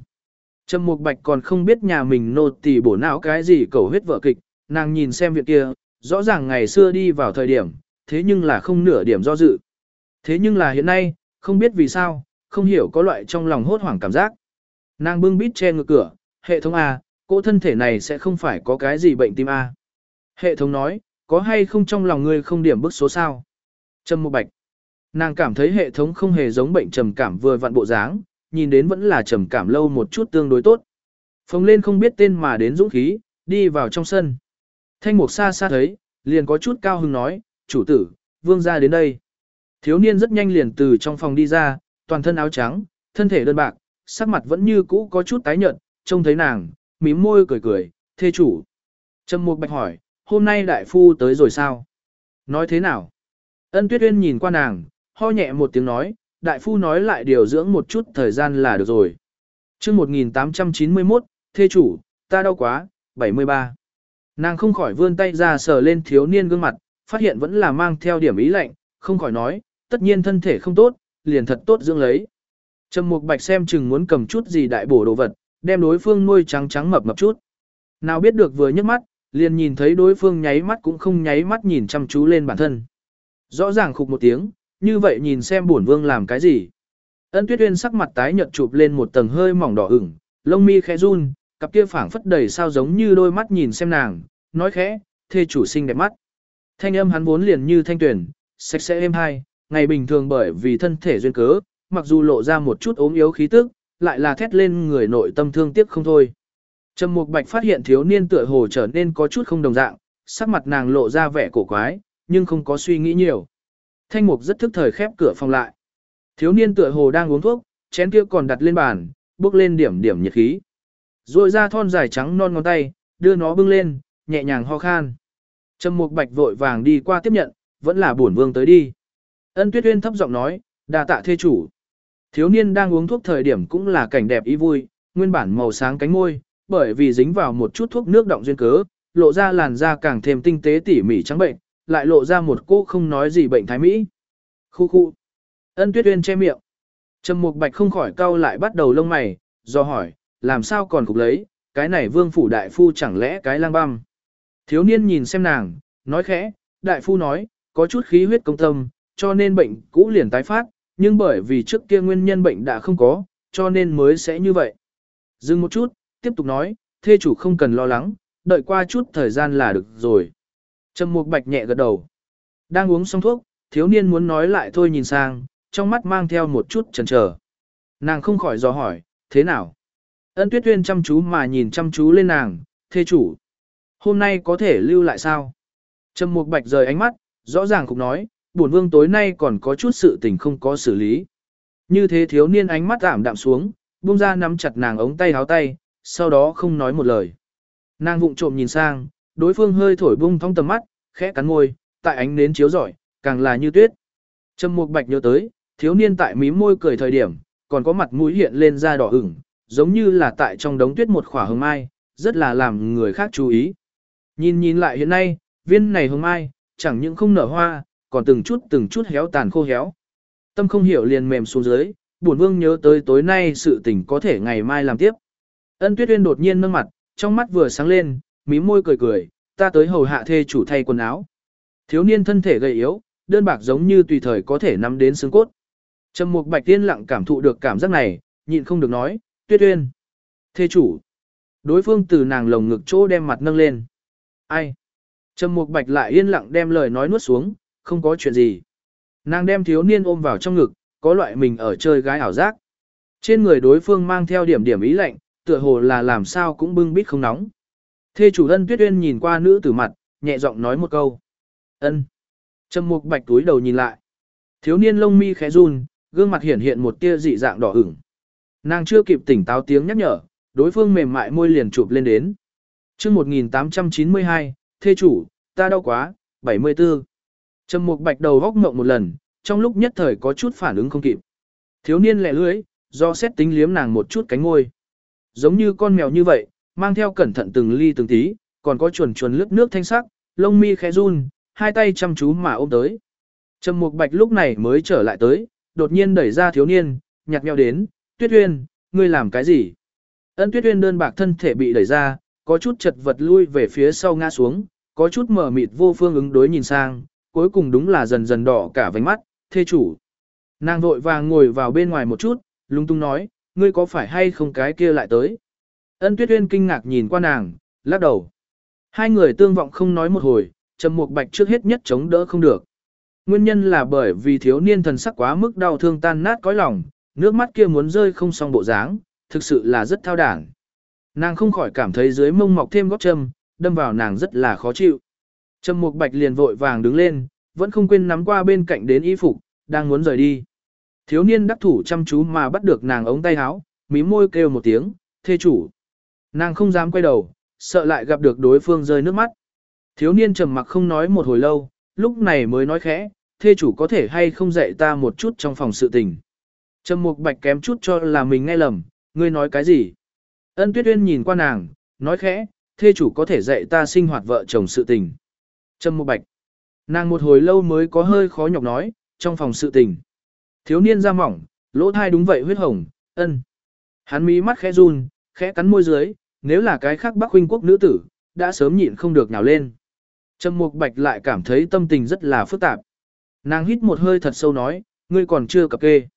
Trầm Mục Bạch còn không biết nhà mình nô tỳ bổ não cái gì cầu huyết vợ kịch, nàng nhìn xem việc kia, rõ ràng ngày xưa đi vào thời điểm, thế nhưng là không nửa điểm do dự. Thế nhưng là hiện nay, không biết vì sao, không hiểu có loại trong lòng hốt hoảng cảm giác. Nàng bưng bít che ngược cửa, hệ thống A, cỗ thân thể này sẽ không phải có cái gì bệnh tim A. Hệ thống nói, có hay không trong lòng ngươi không điểm bức số sao? Trầm một Bạch. Nàng cảm thấy hệ thống không hề giống bệnh trầm cảm vừa vặn bộ dáng, nhìn đến vẫn là trầm cảm lâu một chút tương đối tốt. Phồng lên không biết tên mà đến dũng khí, đi vào trong sân. Thanh mục xa xa thấy, liền có chút cao hứng nói, chủ tử, vương gia đến đây. Thiếu niên rất nhanh liền từ trong phòng đi ra, toàn thân áo trắng, thân thể đơn bạc, sắc mặt vẫn như cũ có chút tái nhợt, trông thấy nàng, mím môi cười cười, thê chủ. Trầm mục bạch hỏi, hôm nay đại phu tới rồi sao? Nói thế nào? Ân tuyết uyên nhìn qua nàng, ho nhẹ một tiếng nói, đại phu nói lại điều dưỡng một chút thời gian là được rồi. chương 1891, thê chủ, ta đau quá, 73. Nàng không khỏi vươn tay ra sờ lên thiếu niên gương mặt, phát hiện vẫn là mang theo điểm ý lạnh, không khỏi nói, tất nhiên thân thể không tốt, liền thật tốt dưỡng lấy. Trầm Mục Bạch xem chừng muốn cầm chút gì đại bổ đồ vật, đem đối phương nuôi trắng trắng mập mập chút. Nào biết được vừa nhấc mắt, liền nhìn thấy đối phương nháy mắt cũng không nháy mắt nhìn chăm chú lên bản thân. Rõ ràng khục một tiếng, như vậy nhìn xem bổn vương làm cái gì. Ân Tuyết Uyên sắc mặt tái nhợt chụp lên một tầng hơi mỏng đỏ ửng, lông mi khẽ run, cặp kia phảng phất đầy sao giống như đôi mắt nhìn xem nàng, nói khẽ, thê chủ sinh đẹp mắt. Thanh âm hắn vốn liền như thanh tuyển, sạch sẽ êm hai, ngày bình thường bởi vì thân thể duyên cớ, mặc dù lộ ra một chút ốm yếu khí tức, lại là thét lên người nội tâm thương tiếc không thôi. Trầm Mục Bạch phát hiện thiếu niên tựa hồ trở nên có chút không đồng dạng, sắc mặt nàng lộ ra vẻ cổ quái, nhưng không có suy nghĩ nhiều. Thanh Mục rất thức thời khép cửa phòng lại. Thiếu niên tựa hồ đang uống thuốc, chén kia còn đặt lên bàn, bước lên điểm điểm nhiệt khí. Rồi ra thon dài trắng non ngón tay, đưa nó bưng lên, nhẹ nhàng ho khan. Trầm Mục Bạch vội vàng đi qua tiếp nhận, vẫn là bổn vương tới đi. Ân Tuyết Uyên thấp giọng nói, đa tạ thê chủ. Thiếu niên đang uống thuốc thời điểm cũng là cảnh đẹp ý vui, nguyên bản màu sáng cánh môi, bởi vì dính vào một chút thuốc nước động duyên cớ, lộ ra làn da càng thêm tinh tế tỉ mỉ trắng bệnh, lại lộ ra một cô không nói gì bệnh thái mỹ. Khu khu. Ân Tuyết Uyên che miệng. Trầm Mục Bạch không khỏi cau lại bắt đầu lông mày, do hỏi, làm sao còn cục lấy, cái này vương phủ đại phu chẳng lẽ cái lang băm. Thiếu niên nhìn xem nàng, nói khẽ, đại phu nói, có chút khí huyết công tâm, cho nên bệnh cũ liền tái phát, nhưng bởi vì trước kia nguyên nhân bệnh đã không có, cho nên mới sẽ như vậy. Dừng một chút, tiếp tục nói, thê chủ không cần lo lắng, đợi qua chút thời gian là được rồi. Trầm Mục Bạch nhẹ gật đầu. Đang uống xong thuốc, thiếu niên muốn nói lại thôi nhìn sang, trong mắt mang theo một chút chần chờ. Nàng không khỏi dò hỏi, thế nào? Ân Tuyết Tuyên chăm chú mà nhìn chăm chú lên nàng, thê chủ. Hôm nay có thể lưu lại sao? Trầm Mục Bạch rời ánh mắt, rõ ràng cũng nói, bổn vương tối nay còn có chút sự tình không có xử lý. Như thế thiếu niên ánh mắt ảm đạm xuống, buông ra nắm chặt nàng ống tay háo tay, sau đó không nói một lời. Nàng vụng trộm nhìn sang, đối phương hơi thổi bung thong tầm mắt, khẽ cắn môi, tại ánh nến chiếu rọi, càng là như tuyết. Trầm Mục Bạch nhớ tới, thiếu niên tại mí môi cười thời điểm, còn có mặt mũi hiện lên da đỏ ửng, giống như là tại trong đống tuyết một khỏa hồng mai, rất là làm người khác chú ý. Nhìn nhìn lại hiện nay, viên này hồng mai, chẳng những không nở hoa, còn từng chút từng chút héo tàn khô héo. Tâm không hiểu liền mềm xuống dưới, buồn vương nhớ tới tối nay sự tình có thể ngày mai làm tiếp. Ân Tuyết Uyên đột nhiên nâng mặt, trong mắt vừa sáng lên, mí môi cười cười, ta tới hầu hạ thê chủ thay quần áo. Thiếu niên thân thể gầy yếu, đơn bạc giống như tùy thời có thể nắm đến xương cốt. Trầm Mục Bạch Tiên lặng cảm thụ được cảm giác này, nhịn không được nói, "Tuyết Uyên, thê chủ." Đối phương từ nàng lồng ngực chỗ đem mặt nâng lên. "Ai?" Trầm Mục Bạch lại yên lặng đem lời nói nuốt xuống, không có chuyện gì. Nàng đem thiếu niên ôm vào trong ngực, có loại mình ở chơi gái ảo giác. Trên người đối phương mang theo điểm điểm ý lạnh, tựa hồ là làm sao cũng bưng bít không nóng. Thê chủ ân tuyết uyên nhìn qua nữ tử mặt, nhẹ giọng nói một câu. ân. Trầm mục bạch túi đầu nhìn lại. Thiếu niên lông mi khẽ run, gương mặt hiển hiện một tia dị dạng đỏ ửng. Nàng chưa kịp tỉnh táo tiếng nhắc nhở, đối phương mềm mại môi liền chụp lên đến. chương 1892, thê chủ, ta đau quá, 74. Trầm mục bạch đầu góc ngộng một lần, trong lúc nhất thời có chút phản ứng không kịp. Thiếu niên lẹ lưới, do xét tính liếm nàng một chút cánh ngôi. Giống như con mèo như vậy, mang theo cẩn thận từng ly từng tí, còn có chuồn chuồn lướt nước thanh sắc, lông mi khẽ run, hai tay chăm chú mà ôm tới. Trầm Mục Bạch lúc này mới trở lại tới, đột nhiên đẩy ra thiếu niên, nhặt nhẽo đến, "Tuyết Uyên, ngươi làm cái gì?" Ân Tuyết Uyên đơn bạc thân thể bị đẩy ra, có chút chật vật lui về phía sau ngã xuống, có chút mở mịt vô phương ứng đối nhìn sang, cuối cùng đúng là dần dần đỏ cả vánh mắt, "Thê chủ." Nàng vội vàng ngồi vào bên ngoài một chút, lung tung nói, ngươi có phải hay không cái kia lại tới? Ân Tuyết Uyên kinh ngạc nhìn qua nàng, lắc đầu. Hai người tương vọng không nói một hồi, Trầm Mục Bạch trước hết nhất chống đỡ không được. Nguyên nhân là bởi vì thiếu niên thần sắc quá mức đau thương tan nát cõi lòng, nước mắt kia muốn rơi không xong bộ dáng, thực sự là rất thao đảng. Nàng không khỏi cảm thấy dưới mông mọc thêm góc châm, đâm vào nàng rất là khó chịu. Trầm Mục Bạch liền vội vàng đứng lên, vẫn không quên nắm qua bên cạnh đến y phục, đang muốn rời đi. Thiếu niên đắc thủ chăm chú mà bắt được nàng ống tay áo, mí môi kêu một tiếng, thê chủ. Nàng không dám quay đầu, sợ lại gặp được đối phương rơi nước mắt. Thiếu niên trầm mặc không nói một hồi lâu, lúc này mới nói khẽ, thê chủ có thể hay không dạy ta một chút trong phòng sự tình. Trầm mục bạch kém chút cho là mình nghe lầm, ngươi nói cái gì? Ân tuyết uyên nhìn qua nàng, nói khẽ, thê chủ có thể dạy ta sinh hoạt vợ chồng sự tình. Trâm mục bạch. Nàng một hồi lâu mới có hơi khó nhọc nói, trong phòng sự tình. Thiếu niên da mỏng, lỗ thai đúng vậy huyết hồng, ân. Hắn mí mắt khẽ run, khẽ cắn môi dưới, nếu là cái khác Bắc huynh quốc nữ tử, đã sớm nhịn không được nhào lên. Trầm Mục Bạch lại cảm thấy tâm tình rất là phức tạp. Nàng hít một hơi thật sâu nói, ngươi còn chưa cập kê.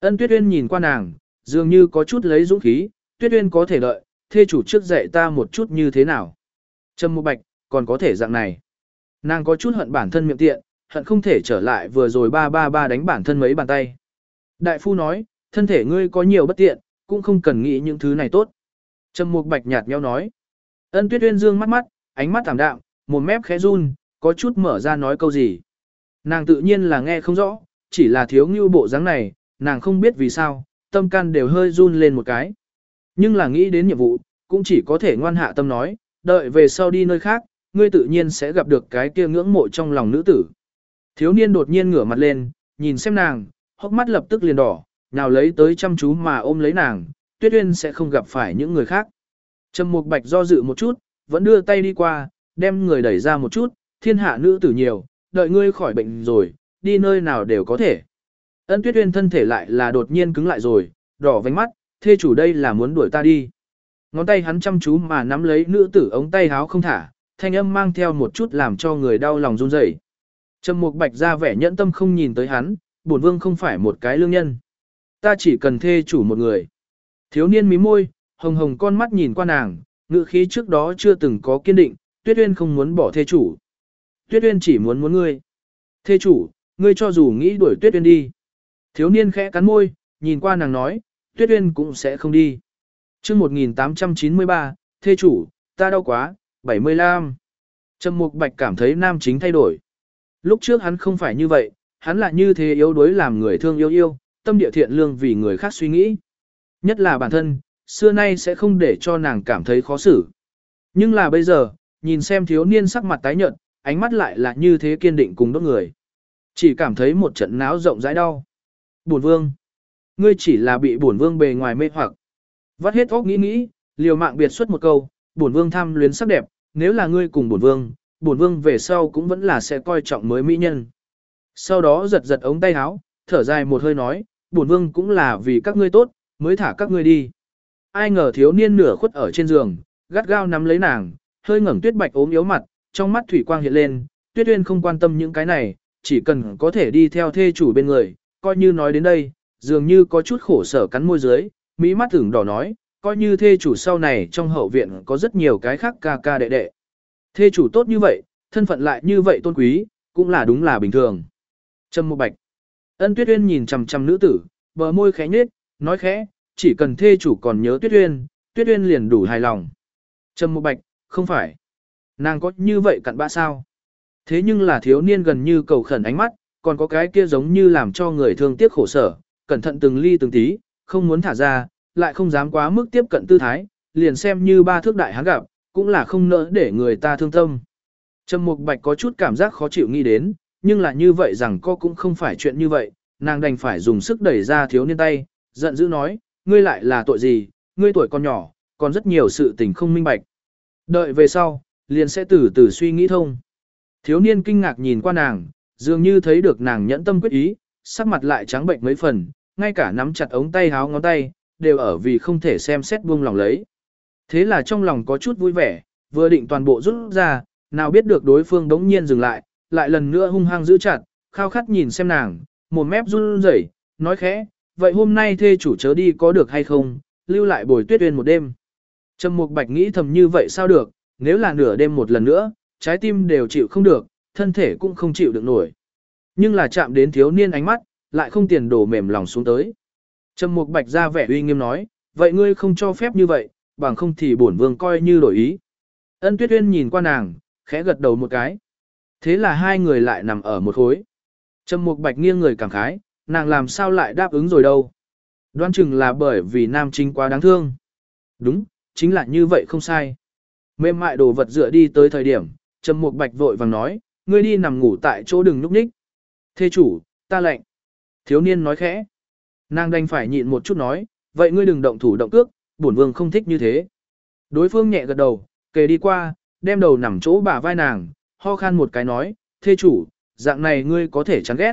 Ân Tuyết Uyên nhìn qua nàng, dường như có chút lấy dũng khí, Tuyết Uyên có thể đợi, thê chủ trước dạy ta một chút như thế nào. Trầm Mục Bạch, còn có thể dạng này. Nàng có chút hận bản thân miệng tiện, hận không thể trở lại vừa rồi ba ba ba đánh bản thân mấy bàn tay. Đại phu nói, thân thể ngươi có nhiều bất tiện, cũng không cần nghĩ những thứ này tốt. Trầm Mục Bạch nhạt nhẽo nói. Ân Tuyết Uyên dương mắt mắt, ánh mắt thảm đạm, một mép khẽ run, có chút mở ra nói câu gì. Nàng tự nhiên là nghe không rõ, chỉ là thiếu ngưu bộ dáng này, nàng không biết vì sao, tâm can đều hơi run lên một cái. Nhưng là nghĩ đến nhiệm vụ, cũng chỉ có thể ngoan hạ tâm nói, đợi về sau đi nơi khác, ngươi tự nhiên sẽ gặp được cái kia ngưỡng mộ trong lòng nữ tử. Thiếu niên đột nhiên ngửa mặt lên, nhìn xem nàng, hốc mắt lập tức liền đỏ, nào lấy tới chăm chú mà ôm lấy nàng, tuyết uyên sẽ không gặp phải những người khác. Trầm Mục Bạch do dự một chút, vẫn đưa tay đi qua, đem người đẩy ra một chút, thiên hạ nữ tử nhiều, đợi ngươi khỏi bệnh rồi, đi nơi nào đều có thể. Ân Tuyết Uyên thân thể lại là đột nhiên cứng lại rồi, đỏ vánh mắt, thê chủ đây là muốn đuổi ta đi. Ngón tay hắn chăm chú mà nắm lấy nữ tử ống tay háo không thả, thanh âm mang theo một chút làm cho người đau lòng run rẩy. Trầm Mục Bạch ra vẻ nhẫn tâm không nhìn tới hắn, bổn vương không phải một cái lương nhân. Ta chỉ cần thê chủ một người. Thiếu niên mí môi, hồng hồng con mắt nhìn qua nàng, ngữ khí trước đó chưa từng có kiên định, Tuyết Uyên không muốn bỏ thê chủ. Tuyết Uyên chỉ muốn muốn ngươi. Thê chủ, ngươi cho dù nghĩ đuổi Tuyết Uyên đi. Thiếu niên khẽ cắn môi, nhìn qua nàng nói, Tuyết Uyên cũng sẽ không đi. Chương 1893, thê chủ, ta đau quá, 75. Trầm Mục Bạch cảm thấy nam chính thay đổi. Lúc trước hắn không phải như vậy, hắn là như thế yếu đuối làm người thương yêu yêu, tâm địa thiện lương vì người khác suy nghĩ. Nhất là bản thân, xưa nay sẽ không để cho nàng cảm thấy khó xử. Nhưng là bây giờ, nhìn xem thiếu niên sắc mặt tái nhợt, ánh mắt lại là như thế kiên định cùng đốt người. Chỉ cảm thấy một trận náo rộng rãi đau. Bổn vương. Ngươi chỉ là bị bổn vương bề ngoài mê hoặc. Vắt hết óc nghĩ nghĩ, liều mạng biệt xuất một câu, bổn vương tham luyến sắc đẹp, nếu là ngươi cùng bổn vương, bổn vương về sau cũng vẫn là sẽ coi trọng mới mỹ nhân. Sau đó giật giật ống tay áo, thở dài một hơi nói, bổn vương cũng là vì các ngươi tốt, mới thả các ngươi đi. Ai ngờ thiếu niên nửa khuất ở trên giường, gắt gao nắm lấy nàng, hơi ngẩng tuyết bạch ốm yếu mặt, trong mắt thủy quang hiện lên, tuyết uyên không quan tâm những cái này, chỉ cần có thể đi theo thê chủ bên người, coi như nói đến đây, dường như có chút khổ sở cắn môi dưới, mỹ mắt tưởng đỏ nói, coi như thê chủ sau này trong hậu viện có rất nhiều cái khác ca ca đệ đệ. Thê chủ tốt như vậy, thân phận lại như vậy tôn quý, cũng là đúng là bình thường. Trâm Mộ Bạch. Ân Tuyết Uyên nhìn chằm chằm nữ tử, bờ môi khẽ nhếch, nói khẽ, chỉ cần thê chủ còn nhớ Tuyết Uyên, Tuyết Uyên liền đủ hài lòng. Trâm Mộ Bạch, không phải. Nàng có như vậy cặn bã sao? Thế nhưng là thiếu niên gần như cầu khẩn ánh mắt, còn có cái kia giống như làm cho người thương tiếc khổ sở, cẩn thận từng ly từng tí, không muốn thả ra, lại không dám quá mức tiếp cận tư thái, liền xem như ba thước đại hán gặp, cũng là không nỡ để người ta thương tâm. Trầm Mục Bạch có chút cảm giác khó chịu nghĩ đến, nhưng là như vậy rằng cô cũng không phải chuyện như vậy, nàng đành phải dùng sức đẩy ra thiếu niên tay, giận dữ nói, ngươi lại là tội gì, ngươi tuổi còn nhỏ, còn rất nhiều sự tình không minh bạch. Đợi về sau, liền sẽ từ từ suy nghĩ thông. Thiếu niên kinh ngạc nhìn qua nàng, dường như thấy được nàng nhẫn tâm quyết ý, sắc mặt lại trắng bệnh mấy phần, ngay cả nắm chặt ống tay háo ngón tay, đều ở vì không thể xem xét buông lòng lấy. Thế là trong lòng có chút vui vẻ, vừa định toàn bộ rút ra, nào biết được đối phương đống nhiên dừng lại, lại lần nữa hung hăng giữ chặt, khao khát nhìn xem nàng, một mép run rẩy, nói khẽ, vậy hôm nay thê chủ chớ đi có được hay không, lưu lại bồi tuyết uyên một đêm. Trầm Mục Bạch nghĩ thầm như vậy sao được, nếu là nửa đêm một lần nữa, trái tim đều chịu không được, thân thể cũng không chịu được nổi. Nhưng là chạm đến thiếu niên ánh mắt, lại không tiền đổ mềm lòng xuống tới. Trầm Mục Bạch ra vẻ uy nghiêm nói, vậy ngươi không cho phép như vậy, bằng không thì bổn vương coi như đổi ý. Ân Tuyết Uyên nhìn qua nàng, khẽ gật đầu một cái. Thế là hai người lại nằm ở một khối. Trầm Mục Bạch nghiêng người cảm khái, nàng làm sao lại đáp ứng rồi đâu. Đoán chừng là bởi vì nam chính quá đáng thương. Đúng, chính là như vậy không sai. Mềm mại đồ vật dựa đi tới thời điểm, Trầm Mục Bạch vội vàng nói, ngươi đi nằm ngủ tại chỗ đừng núp ních. Thê chủ, ta lệnh. Thiếu niên nói khẽ. Nàng đành phải nhịn một chút nói, vậy ngươi đừng động thủ động cước, bổn vương không thích như thế. Đối phương nhẹ gật đầu, kề đi qua, đem đầu nằm chỗ bả vai nàng, ho khan một cái nói, thê chủ, dạng này ngươi có thể chán ghét.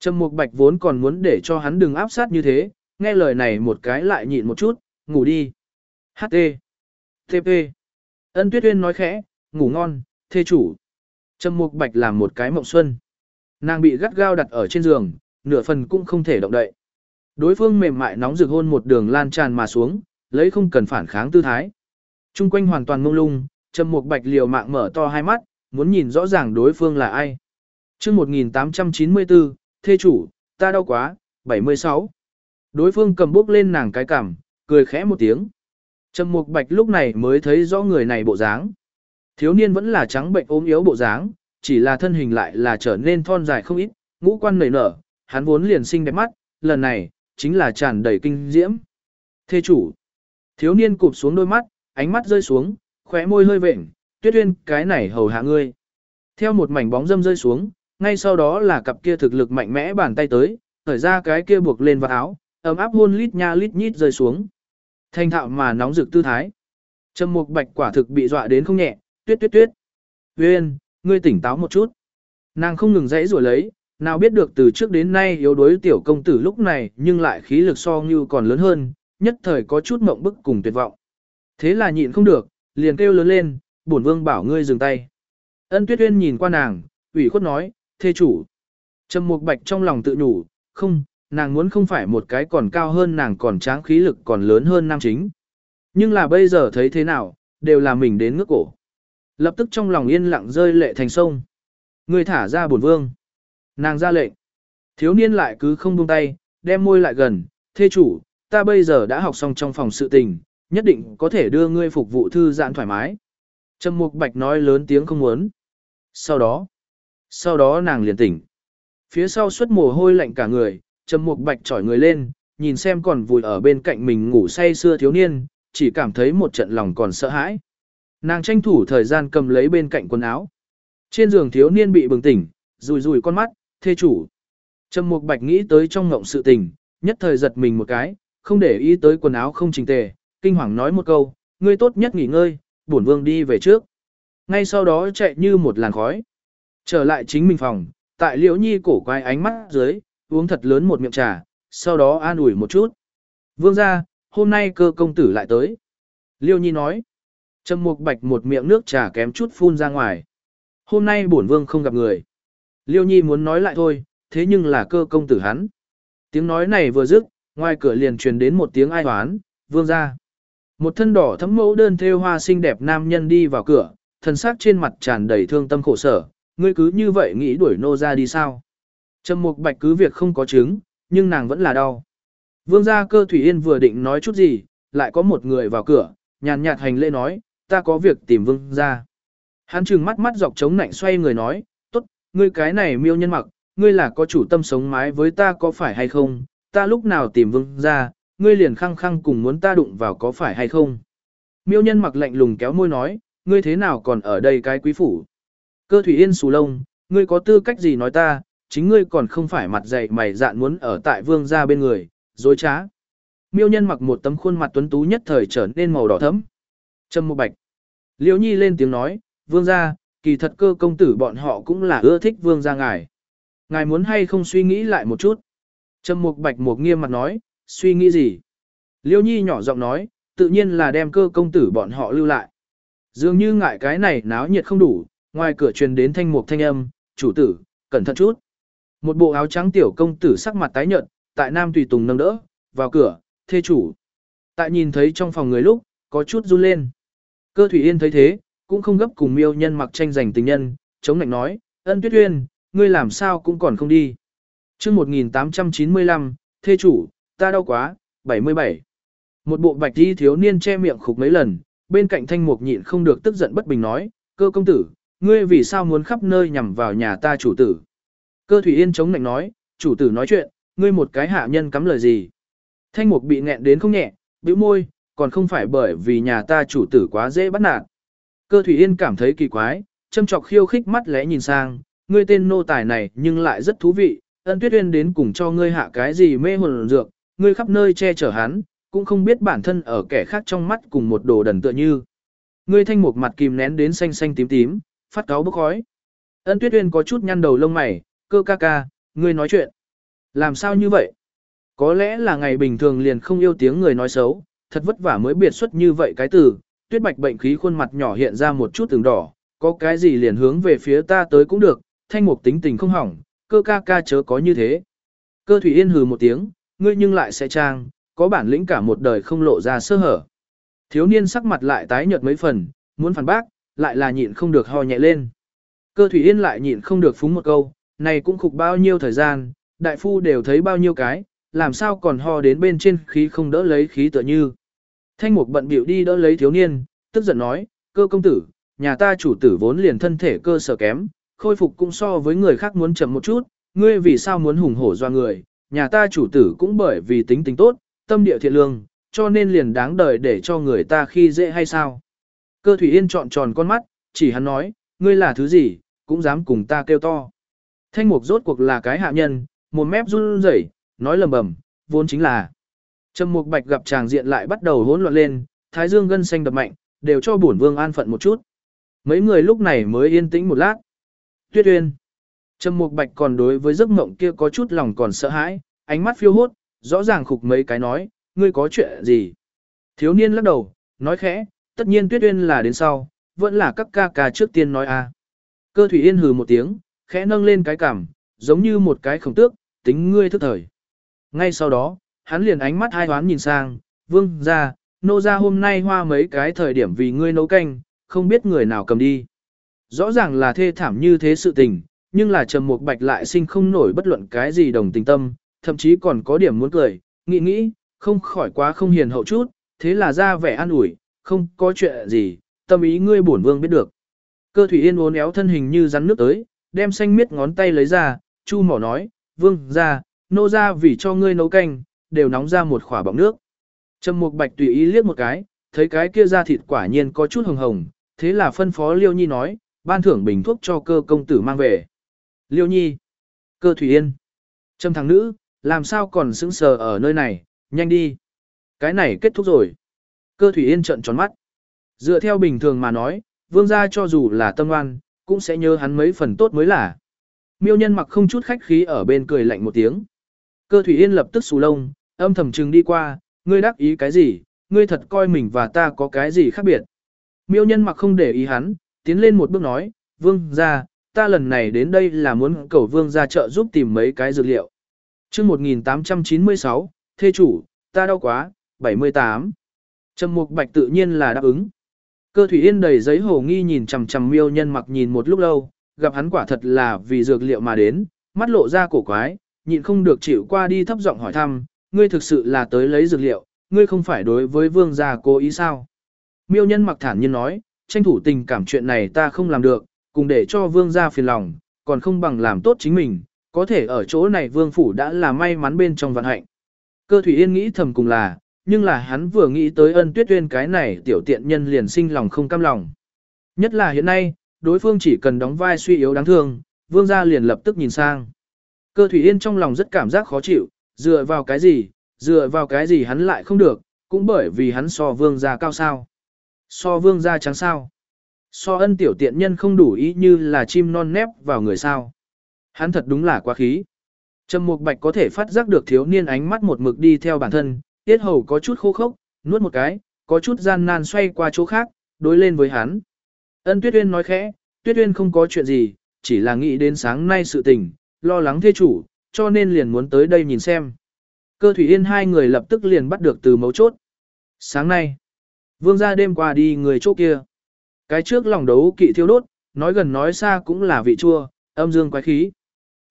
Trầm Mục Bạch vốn còn muốn để cho hắn đừng áp sát như thế, nghe lời này một cái lại nhịn một chút, ngủ đi. HT TP Ân Tuyết Uyên nói khẽ, ngủ ngon, thê chủ. Trầm Mục Bạch làm một cái mộng xuân. Nàng bị gắt gao đặt ở trên giường, nửa phần cũng không thể động đậy. Đối phương mềm mại nóng rực hôn một đường lan tràn mà xuống, lấy không cần phản kháng tư thái. Trung quanh hoàn toàn mông lung, Trầm Mục Bạch liều mạng mở to hai mắt, muốn nhìn rõ ràng đối phương là ai. Chương 1894, thê chủ, ta đau quá, 76. Đối phương cầm bước lên nàng cái cằm, cười khẽ một tiếng. Trầm Mục Bạch lúc này mới thấy rõ người này bộ dáng. Thiếu niên vẫn là trắng bệnh ốm yếu bộ dáng, chỉ là thân hình lại là trở nên thon dài không ít, ngũ quan nảy nở, hắn vốn liền xinh đẹp mắt, lần này, chính là tràn đầy kinh diễm. Thê chủ. Thiếu niên cụp xuống đôi mắt, ánh mắt rơi xuống, khóe môi hơi vệnh, tuyết uyên cái này hầu hạ ngươi. Theo một mảnh bóng dâm rơi xuống, ngay sau đó là cặp kia thực lực mạnh mẽ bàn tay tới, thở ra cái kia buộc lên vào áo, ấm áp hôn lít nha lít nhít rơi xuống. Thanh thạo mà nóng rực tư thái. Trầm mục bạch quả thực bị dọa đến không nhẹ, tuyết tuyết tuyết. Uyên, ngươi tỉnh táo một chút. Nàng không ngừng dãy rủa lấy, nào biết được từ trước đến nay yếu đuối tiểu công tử lúc này nhưng lại khí lực so như còn lớn hơn, nhất thời có chút mộng bức cùng tuyệt vọng. Thế là nhịn không được, liền kêu lớn lên, bổn vương bảo ngươi dừng tay. Ân Tuyết Uyên nhìn qua nàng, ủy khuất nói, thê chủ. Trầm Mục Bạch trong lòng tự nhủ, không, nàng muốn không phải một cái còn cao hơn nàng còn tráng khí lực còn lớn hơn nam chính. Nhưng là bây giờ thấy thế nào, đều là mình đến ngước cổ. Lập tức trong lòng yên lặng rơi lệ thành sông. Người thả ra bổn vương. Nàng ra lệnh. Thiếu niên lại cứ không buông tay, đem môi lại gần, thê chủ, ta bây giờ đã học xong trong phòng sự tình, nhất định có thể đưa ngươi phục vụ thư giãn thoải mái. Trầm Mục Bạch nói lớn tiếng không muốn. Sau đó, sau đó nàng liền tỉnh. Phía sau xuất mồ hôi lạnh cả người, Trầm Mục Bạch trỏi người lên, nhìn xem còn vùi ở bên cạnh mình ngủ say xưa thiếu niên, chỉ cảm thấy một trận lòng còn sợ hãi. Nàng tranh thủ thời gian cầm lấy bên cạnh quần áo. Trên giường thiếu niên bị bừng tỉnh, rùi rùi con mắt, thê chủ. Trầm Mục Bạch nghĩ tới trong ngộng sự tình, nhất thời giật mình một cái, không để ý tới quần áo không chỉnh tề, kinh hoàng nói một câu, ngươi tốt nhất nghỉ ngơi, bổn vương đi về trước. Ngay sau đó chạy như một làn khói. Trở lại chính mình phòng, tại liễu nhi cổ quay ánh mắt dưới, uống thật lớn một miệng trà, sau đó an ủi một chút. Vương ra, hôm nay cơ công tử lại tới. Liêu nhi nói. Trầm mục bạch một miệng nước trà kém chút phun ra ngoài. Hôm nay bổn vương không gặp người. Liêu nhi muốn nói lại thôi, thế nhưng là cơ công tử hắn. Tiếng nói này vừa dứt, ngoài cửa liền truyền đến một tiếng ai hoán, vương ra. Một thân đỏ thấm mẫu đơn thêu hoa xinh đẹp nam nhân đi vào cửa, thần sắc trên mặt tràn đầy thương tâm khổ sở, ngươi cứ như vậy nghĩ đuổi nô ra đi sao? Trầm Mục Bạch cứ việc không có chứng, nhưng nàng vẫn là đau. Vương gia cơ Thủy Yên vừa định nói chút gì, lại có một người vào cửa, nhàn nhạt hành lễ nói, ta có việc tìm vương gia. Hắn trừng mắt mắt dọc chống nạnh xoay người nói, ngươi cái này miêu nhân mặc, ngươi là có chủ tâm sống mái với ta có phải hay không, ta lúc nào tìm vương gia, ngươi liền khăng khăng cùng muốn ta đụng vào có phải hay không. Miêu nhân mặc lạnh lùng kéo môi nói, ngươi thế nào còn ở đây cái quý phủ. Cơ thủy yên xù lông, ngươi có tư cách gì nói ta, chính ngươi còn không phải mặt dày mày dạn muốn ở tại vương gia bên người, dối trá. Miêu nhân mặc một tấm khuôn mặt tuấn tú nhất thời trở nên màu đỏ thẫm. Trâm một bạch. Liễu nhi lên tiếng nói, vương gia, kỳ thật cơ công tử bọn họ cũng là ưa thích vương gia ngài. Ngài muốn hay không suy nghĩ lại một chút. Trâm mục bạch một nghiêm mặt nói, suy nghĩ gì? Liêu nhi nhỏ giọng nói, tự nhiên là đem cơ công tử bọn họ lưu lại. Dường như ngại cái này náo nhiệt không đủ, ngoài cửa truyền đến thanh mục thanh âm, chủ tử, cẩn thận chút. Một bộ áo trắng tiểu công tử sắc mặt tái nhợt, tại Nam Tùy Tùng nâng đỡ, vào cửa, thê chủ. Tại nhìn thấy trong phòng người lúc, có chút run lên. Cơ Thủy Yên thấy thế, cũng không gấp cùng miêu nhân mặc tranh giành tình nhân, chống lạnh nói, ân tuyết uyên, ngươi làm sao cũng còn không đi. chương 1895, thê chủ, ta đau quá, 77. Một bộ bạch đi thiếu niên che miệng khục mấy lần, bên cạnh thanh mục nhịn không được tức giận bất bình nói, cơ công tử, ngươi vì sao muốn khắp nơi nhằm vào nhà ta chủ tử. Cơ thủy yên chống lạnh nói, chủ tử nói chuyện, ngươi một cái hạ nhân cắm lời gì. Thanh mục bị nghẹn đến không nhẹ, bĩu môi, còn không phải bởi vì nhà ta chủ tử quá dễ bắt nạt. Cơ thủy yên cảm thấy kỳ quái, châm chọc khiêu khích mắt lẽ nhìn sang, ngươi tên nô tài này nhưng lại rất thú vị, ân tuyết uyên đến cùng cho ngươi hạ cái gì mê hồn dược, ngươi khắp nơi che chở hắn, cũng không biết bản thân ở kẻ khác trong mắt cùng một đồ đần tựa như. Ngươi thanh một mặt kìm nén đến xanh xanh tím tím, phát cáo bốc khói. Ân Tuyết Uyên có chút nhăn đầu lông mày, cơ ca ca, ngươi nói chuyện. Làm sao như vậy? Có lẽ là ngày bình thường liền không yêu tiếng người nói xấu, thật vất vả mới biệt xuất như vậy cái từ, Tuyết Bạch bệnh khí khuôn mặt nhỏ hiện ra một chút từng đỏ, có cái gì liền hướng về phía ta tới cũng được, thanh mục tính tình không hỏng, cơ ca ca chớ có như thế. Cơ Thủy Yên hừ một tiếng, ngươi nhưng lại sẽ trang, có bản lĩnh cả một đời không lộ ra sơ hở. Thiếu niên sắc mặt lại tái nhợt mấy phần, muốn phản bác, lại là nhịn không được ho nhẹ lên. Cơ thủy yên lại nhịn không được phúng một câu, này cũng khục bao nhiêu thời gian, đại phu đều thấy bao nhiêu cái, làm sao còn ho đến bên trên khí không đỡ lấy khí tựa như. Thanh mục bận biểu đi đỡ lấy thiếu niên, tức giận nói, cơ công tử, nhà ta chủ tử vốn liền thân thể cơ sở kém, khôi phục cũng so với người khác muốn chậm một chút, ngươi vì sao muốn hùng hổ doa người, nhà ta chủ tử cũng bởi vì tính tình tốt, tâm địa thiện lương, cho nên liền đáng đời để cho người ta khi dễ hay sao. Cơ thủy yên trọn tròn con mắt, chỉ hắn nói, ngươi là thứ gì, cũng dám cùng ta kêu to. Thanh mục rốt cuộc là cái hạ nhân, một mép run rẩy, nói lầm bầm, vốn chính là. Trầm mục bạch gặp chàng diện lại bắt đầu hỗn loạn lên, thái dương gân xanh đập mạnh, đều cho bổn vương an phận một chút. Mấy người lúc này mới yên tĩnh một lát. Tuyết uyên. Trầm mục bạch còn đối với giấc mộng kia có chút lòng còn sợ hãi, ánh mắt phiêu hốt, rõ ràng khục mấy cái nói, ngươi có chuyện gì. Thiếu niên lắc đầu, nói khẽ, tất nhiên tuyết uyên là đến sau, vẫn là các ca ca trước tiên nói a. Cơ thủy yên hừ một tiếng, khẽ nâng lên cái cằm, giống như một cái khổng tước, tính ngươi thức thời. Ngay sau đó, hắn liền ánh mắt hai hoán nhìn sang, vương ra, nô ra hôm nay hoa mấy cái thời điểm vì ngươi nấu canh, không biết người nào cầm đi. Rõ ràng là thê thảm như thế sự tình, nhưng là trầm mục bạch lại sinh không nổi bất luận cái gì đồng tình tâm, thậm chí còn có điểm muốn cười, nghĩ nghĩ, không khỏi quá không hiền hậu chút, thế là ra vẻ an ủi, không có chuyện gì, tâm ý ngươi bổn vương biết được. Cơ thủy yên uốn éo thân hình như rắn nước tới, đem xanh miết ngón tay lấy ra, chu mỏ nói, vương ra, nô ra vì cho ngươi nấu canh, đều nóng ra một khỏa bọng nước. Trầm mục bạch tùy ý liếc một cái, thấy cái kia ra thịt quả nhiên có chút hồng hồng, thế là phân phó liêu nhi nói, ban thưởng bình thuốc cho cơ công tử mang về. Liêu nhi, cơ thủy yên, trầm thằng nữ, làm sao còn sững sờ ở nơi này, nhanh đi. Cái này kết thúc rồi. Cơ thủy yên trợn tròn mắt. Dựa theo bình thường mà nói, vương gia cho dù là tâm oan, cũng sẽ nhớ hắn mấy phần tốt mới là. Miêu nhân mặc không chút khách khí ở bên cười lạnh một tiếng. Cơ thủy yên lập tức xù lông, âm thầm chừng đi qua, ngươi đắc ý cái gì, ngươi thật coi mình và ta có cái gì khác biệt. Miêu nhân mặc không để ý hắn, tiến lên một bước nói, vương gia, ta lần này đến đây là muốn cầu vương gia trợ giúp tìm mấy cái dược liệu. chương 1896, thê chủ, ta đau quá, 78. Trầm mục bạch tự nhiên là đáp ứng. Cơ thủy yên đầy giấy hồ nghi nhìn chằm chằm miêu nhân mặc nhìn một lúc lâu, gặp hắn quả thật là vì dược liệu mà đến, mắt lộ ra cổ quái, nhịn không được chịu qua đi thấp giọng hỏi thăm, ngươi thực sự là tới lấy dược liệu, ngươi không phải đối với vương gia cố ý sao? Miêu nhân mặc thản nhiên nói, tranh thủ tình cảm chuyện này ta không làm được, cùng để cho vương gia phiền lòng, còn không bằng làm tốt chính mình, có thể ở chỗ này vương phủ đã là may mắn bên trong vận hạnh. Cơ thủy yên nghĩ thầm cùng là, nhưng là hắn vừa nghĩ tới ân tuyết tuyên cái này tiểu tiện nhân liền sinh lòng không cam lòng. Nhất là hiện nay, đối phương chỉ cần đóng vai suy yếu đáng thương, vương gia liền lập tức nhìn sang. Cơ thủy yên trong lòng rất cảm giác khó chịu, dựa vào cái gì, dựa vào cái gì hắn lại không được, cũng bởi vì hắn so vương gia cao sao. So vương gia trắng sao. So ân tiểu tiện nhân không đủ ý như là chim non nép vào người sao. Hắn thật đúng là quá khí. Trầm Mục Bạch có thể phát giác được thiếu niên ánh mắt một mực đi theo bản thân, tiết hầu có chút khô khốc, nuốt một cái, có chút gian nan xoay qua chỗ khác, đối lên với hắn. Ân Tuyết Uyên nói khẽ, Tuyết Uyên không có chuyện gì, chỉ là nghĩ đến sáng nay sự tình, lo lắng thê chủ, cho nên liền muốn tới đây nhìn xem. Cơ Thủy Yên hai người lập tức liền bắt được từ mấu chốt. Sáng nay, vương gia đêm qua đi người chỗ kia. Cái trước lòng đấu kỵ thiêu đốt, nói gần nói xa cũng là vị chua, âm dương quái khí.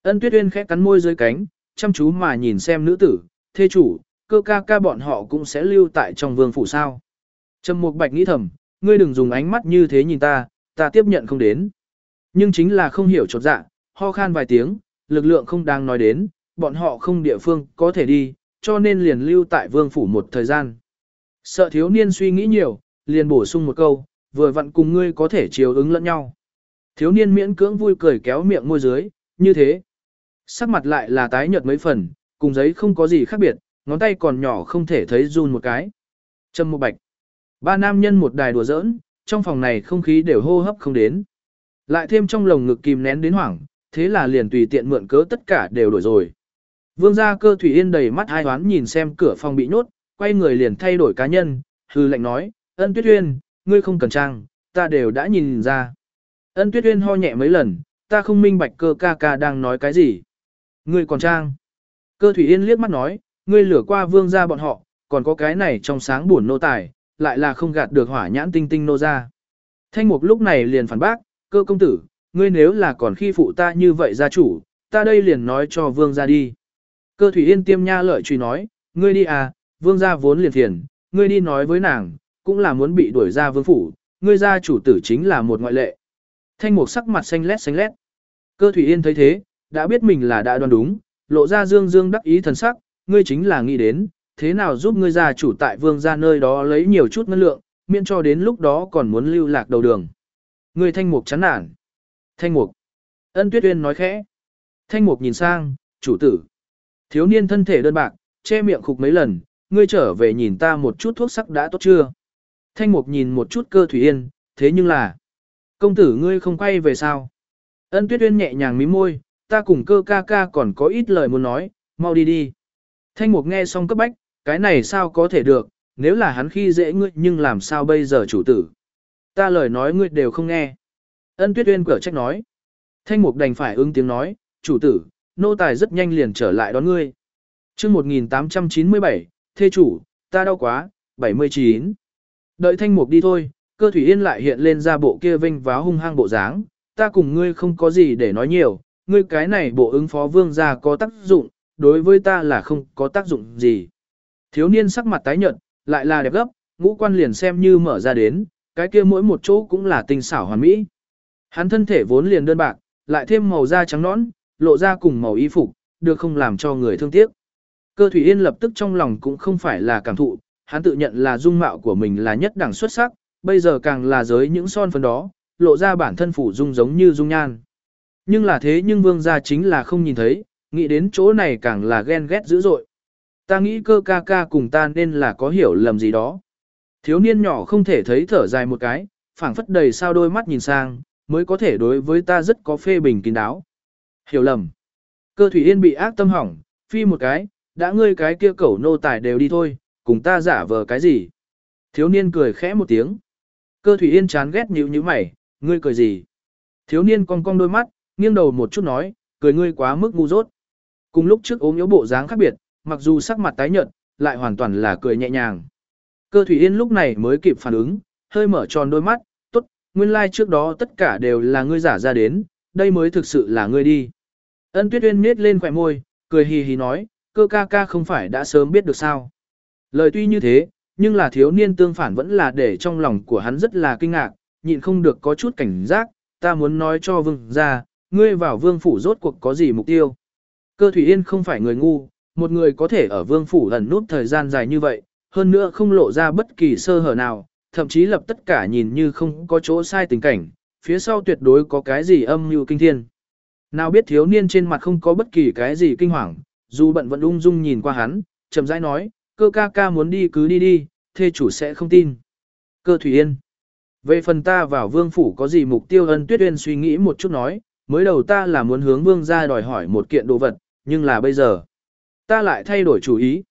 Ân Tuyết Uyên khẽ cắn môi dưới cánh, chăm chú mà nhìn xem nữ tử, thê chủ, cơ ca ca bọn họ cũng sẽ lưu tại trong vương phủ sao. Trầm Mục Bạch nghĩ thầm, ngươi đừng dùng ánh mắt như thế nhìn ta, ta tiếp nhận không đến. Nhưng chính là không hiểu chột dạ, ho khan vài tiếng, lực lượng không đang nói đến, bọn họ không địa phương có thể đi, cho nên liền lưu tại vương phủ một thời gian. Sợ thiếu niên suy nghĩ nhiều, liền bổ sung một câu, vừa vặn cùng ngươi có thể chiều ứng lẫn nhau. Thiếu niên miễn cưỡng vui cười kéo miệng môi dưới, như thế. Sắc mặt lại là tái nhợt mấy phần, cùng giấy không có gì khác biệt, ngón tay còn nhỏ không thể thấy run một cái. Trâm một bạch. Ba nam nhân một đài đùa giỡn, trong phòng này không khí đều hô hấp không đến. Lại thêm trong lồng ngực kìm nén đến hoảng, thế là liền tùy tiện mượn cớ tất cả đều đổi rồi. Vương gia cơ thủy yên đầy mắt hai đoán nhìn xem cửa phòng bị nhốt, quay người liền thay đổi cá nhân, hư lệnh nói, ân tuyết uyên, ngươi không cần trang, ta đều đã nhìn ra. Ân tuyết uyên ho nhẹ mấy lần, ta không minh bạch cơ ca ca đang nói cái gì. Ngươi còn trang. Cơ thủy yên liếc mắt nói, ngươi lửa qua vương gia bọn họ, còn có cái này trong sáng buồn nô tài, lại là không gạt được hỏa nhãn tinh tinh nô ra. Thanh mục lúc này liền phản bác, cơ công tử, ngươi nếu là còn khi phụ ta như vậy gia chủ, ta đây liền nói cho vương ra đi. Cơ thủy yên tiêm nha lợi truy nói, ngươi đi à, vương gia vốn liền thiền, ngươi đi nói với nàng, cũng là muốn bị đuổi ra vương phủ, ngươi gia chủ tử chính là một ngoại lệ. Thanh mục sắc mặt xanh lét xanh lét. Cơ thủy yên thấy thế, đã biết mình là đã đoán đúng, lộ ra dương dương đắc ý thần sắc, ngươi chính là nghĩ đến, thế nào giúp ngươi gia chủ tại vương gia nơi đó lấy nhiều chút ngân lượng, miễn cho đến lúc đó còn muốn lưu lạc đầu đường. Ngươi thanh mục chán nản. Thanh mục. Ân tuyết uyên nói khẽ. Thanh mục nhìn sang, chủ tử. Thiếu niên thân thể đơn bạc, che miệng khục mấy lần, ngươi trở về nhìn ta một chút thuốc sắc đã tốt chưa. Thanh mục nhìn một chút cơ thủy yên, thế nhưng là. Công tử ngươi không quay về sao? Ân tuyết uyên nhẹ nhàng mím môi, ta cùng cơ ca ca còn có ít lời muốn nói, mau đi đi. Thanh mục nghe xong cấp bách, cái này sao có thể được, nếu là hắn khi dễ ngươi nhưng làm sao bây giờ chủ tử. Ta lời nói ngươi đều không nghe. Ân tuyết uyên cửa trách nói. Thanh mục đành phải ứng tiếng nói, chủ tử, nô tài rất nhanh liền trở lại đón ngươi. chương 1897, thê chủ, ta đau quá, 79. Đợi thanh mục đi thôi, cơ thủy yên lại hiện lên ra bộ kia vinh váo hung hăng bộ dáng, ta cùng ngươi không có gì để nói nhiều, ngươi cái này bộ ứng phó vương gia có tác dụng, đối với ta là không có tác dụng gì. Thiếu niên sắc mặt tái nhợt, lại là đẹp gấp, ngũ quan liền xem như mở ra đến, cái kia mỗi một chỗ cũng là tinh xảo hoàn mỹ. Hắn thân thể vốn liền đơn bạc, lại thêm màu da trắng nõn, lộ ra cùng màu y phục, được không làm cho người thương tiếc. Cơ Thủy Yên lập tức trong lòng cũng không phải là cảm thụ, hắn tự nhận là dung mạo của mình là nhất đẳng xuất sắc, bây giờ càng là giới những son phấn đó, lộ ra bản thân phủ dung giống như dung nhan. Nhưng là thế nhưng vương gia chính là không nhìn thấy, nghĩ đến chỗ này càng là ghen ghét dữ dội. Ta nghĩ cơ ca ca cùng ta nên là có hiểu lầm gì đó. Thiếu niên nhỏ không thể thấy thở dài một cái, phảng phất đầy sao đôi mắt nhìn sang, mới có thể đối với ta rất có phê bình kín đáo. Hiểu lầm. Cơ thủy yên bị ác tâm hỏng, phi một cái, đã ngươi cái kia cẩu nô tài đều đi thôi, cùng ta giả vờ cái gì. Thiếu niên cười khẽ một tiếng. Cơ thủy yên chán ghét nhíu nhíu mày, ngươi cười gì. Thiếu niên cong cong đôi mắt, nghiêng đầu một chút nói, cười ngươi quá mức ngu dốt. Cùng lúc trước ốm yếu bộ dáng khác biệt, mặc dù sắc mặt tái nhợt, lại hoàn toàn là cười nhẹ nhàng. Cơ thủy yên lúc này mới kịp phản ứng, hơi mở tròn đôi mắt, nguyên lai like trước đó tất cả đều là ngươi giả ra đến, đây mới thực sự là ngươi đi. Ân tuyết uyên miết lên khỏe môi, cười hì hì nói, cơ ca ca không phải đã sớm biết được sao. Lời tuy như thế, nhưng là thiếu niên tương phản vẫn là để trong lòng của hắn rất là kinh ngạc, nhịn không được có chút cảnh giác, ta muốn nói cho vương ra, ngươi vào vương phủ rốt cuộc có gì mục tiêu. Cơ thủy yên không phải người ngu, một người có thể ở vương phủ ẩn nút thời gian dài như vậy, hơn nữa không lộ ra bất kỳ sơ hở nào, thậm chí lập tất cả nhìn như không có chỗ sai tình cảnh, phía sau tuyệt đối có cái gì âm mưu kinh thiên. Nào biết thiếu niên trên mặt không có bất kỳ cái gì kinh hoàng, dù bận vẫn ung dung nhìn qua hắn, chậm rãi nói, cơ ca ca muốn đi cứ đi đi, thê chủ sẽ không tin. Cơ Thủy Yên. Về phần ta vào vương phủ có gì mục tiêu ân tuyết uyên suy nghĩ một chút nói, mới đầu ta là muốn hướng vương ra đòi hỏi một kiện đồ vật, nhưng là bây giờ. Ta lại thay đổi chủ ý.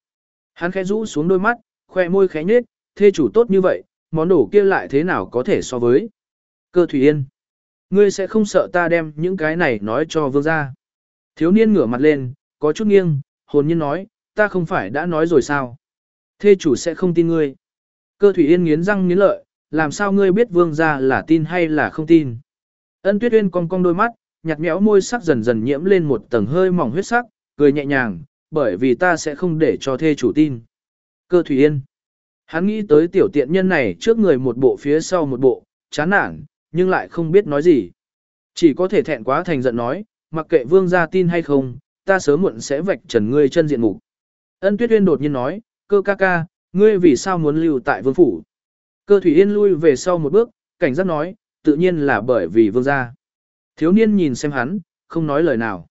Hắn khẽ rũ xuống đôi mắt, khoe môi khẽ nhếch, thê chủ tốt như vậy, món đồ kia lại thế nào có thể so với. Cơ Thủy Yên. Ngươi sẽ không sợ ta đem những cái này nói cho vương gia. Thiếu niên ngửa mặt lên, có chút nghiêng, hồn nhiên nói, ta không phải đã nói rồi sao. Thê chủ sẽ không tin ngươi. Cơ Thủy Yên nghiến răng nghiến lợi, làm sao ngươi biết vương gia là tin hay là không tin. Ân Tuyết Uyên cong cong đôi mắt, nhạt nhẽo môi sắc dần dần nhiễm lên một tầng hơi mỏng huyết sắc, cười nhẹ nhàng, bởi vì ta sẽ không để cho thê chủ tin. Cơ Thủy Yên. Hắn nghĩ tới tiểu tiện nhân này trước người một bộ phía sau một bộ, chán nản, nhưng lại không biết nói gì. Chỉ có thể thẹn quá thành giận nói, mặc kệ vương gia tin hay không, ta sớm muộn sẽ vạch trần ngươi chân diện mục. Ân Tuyết Uyên đột nhiên nói, cơ ca ca, ngươi vì sao muốn lưu tại vương phủ? Cơ Thủy Yên lui về sau một bước, cảnh giác nói, tự nhiên là bởi vì vương gia. Thiếu niên nhìn xem hắn, không nói lời nào.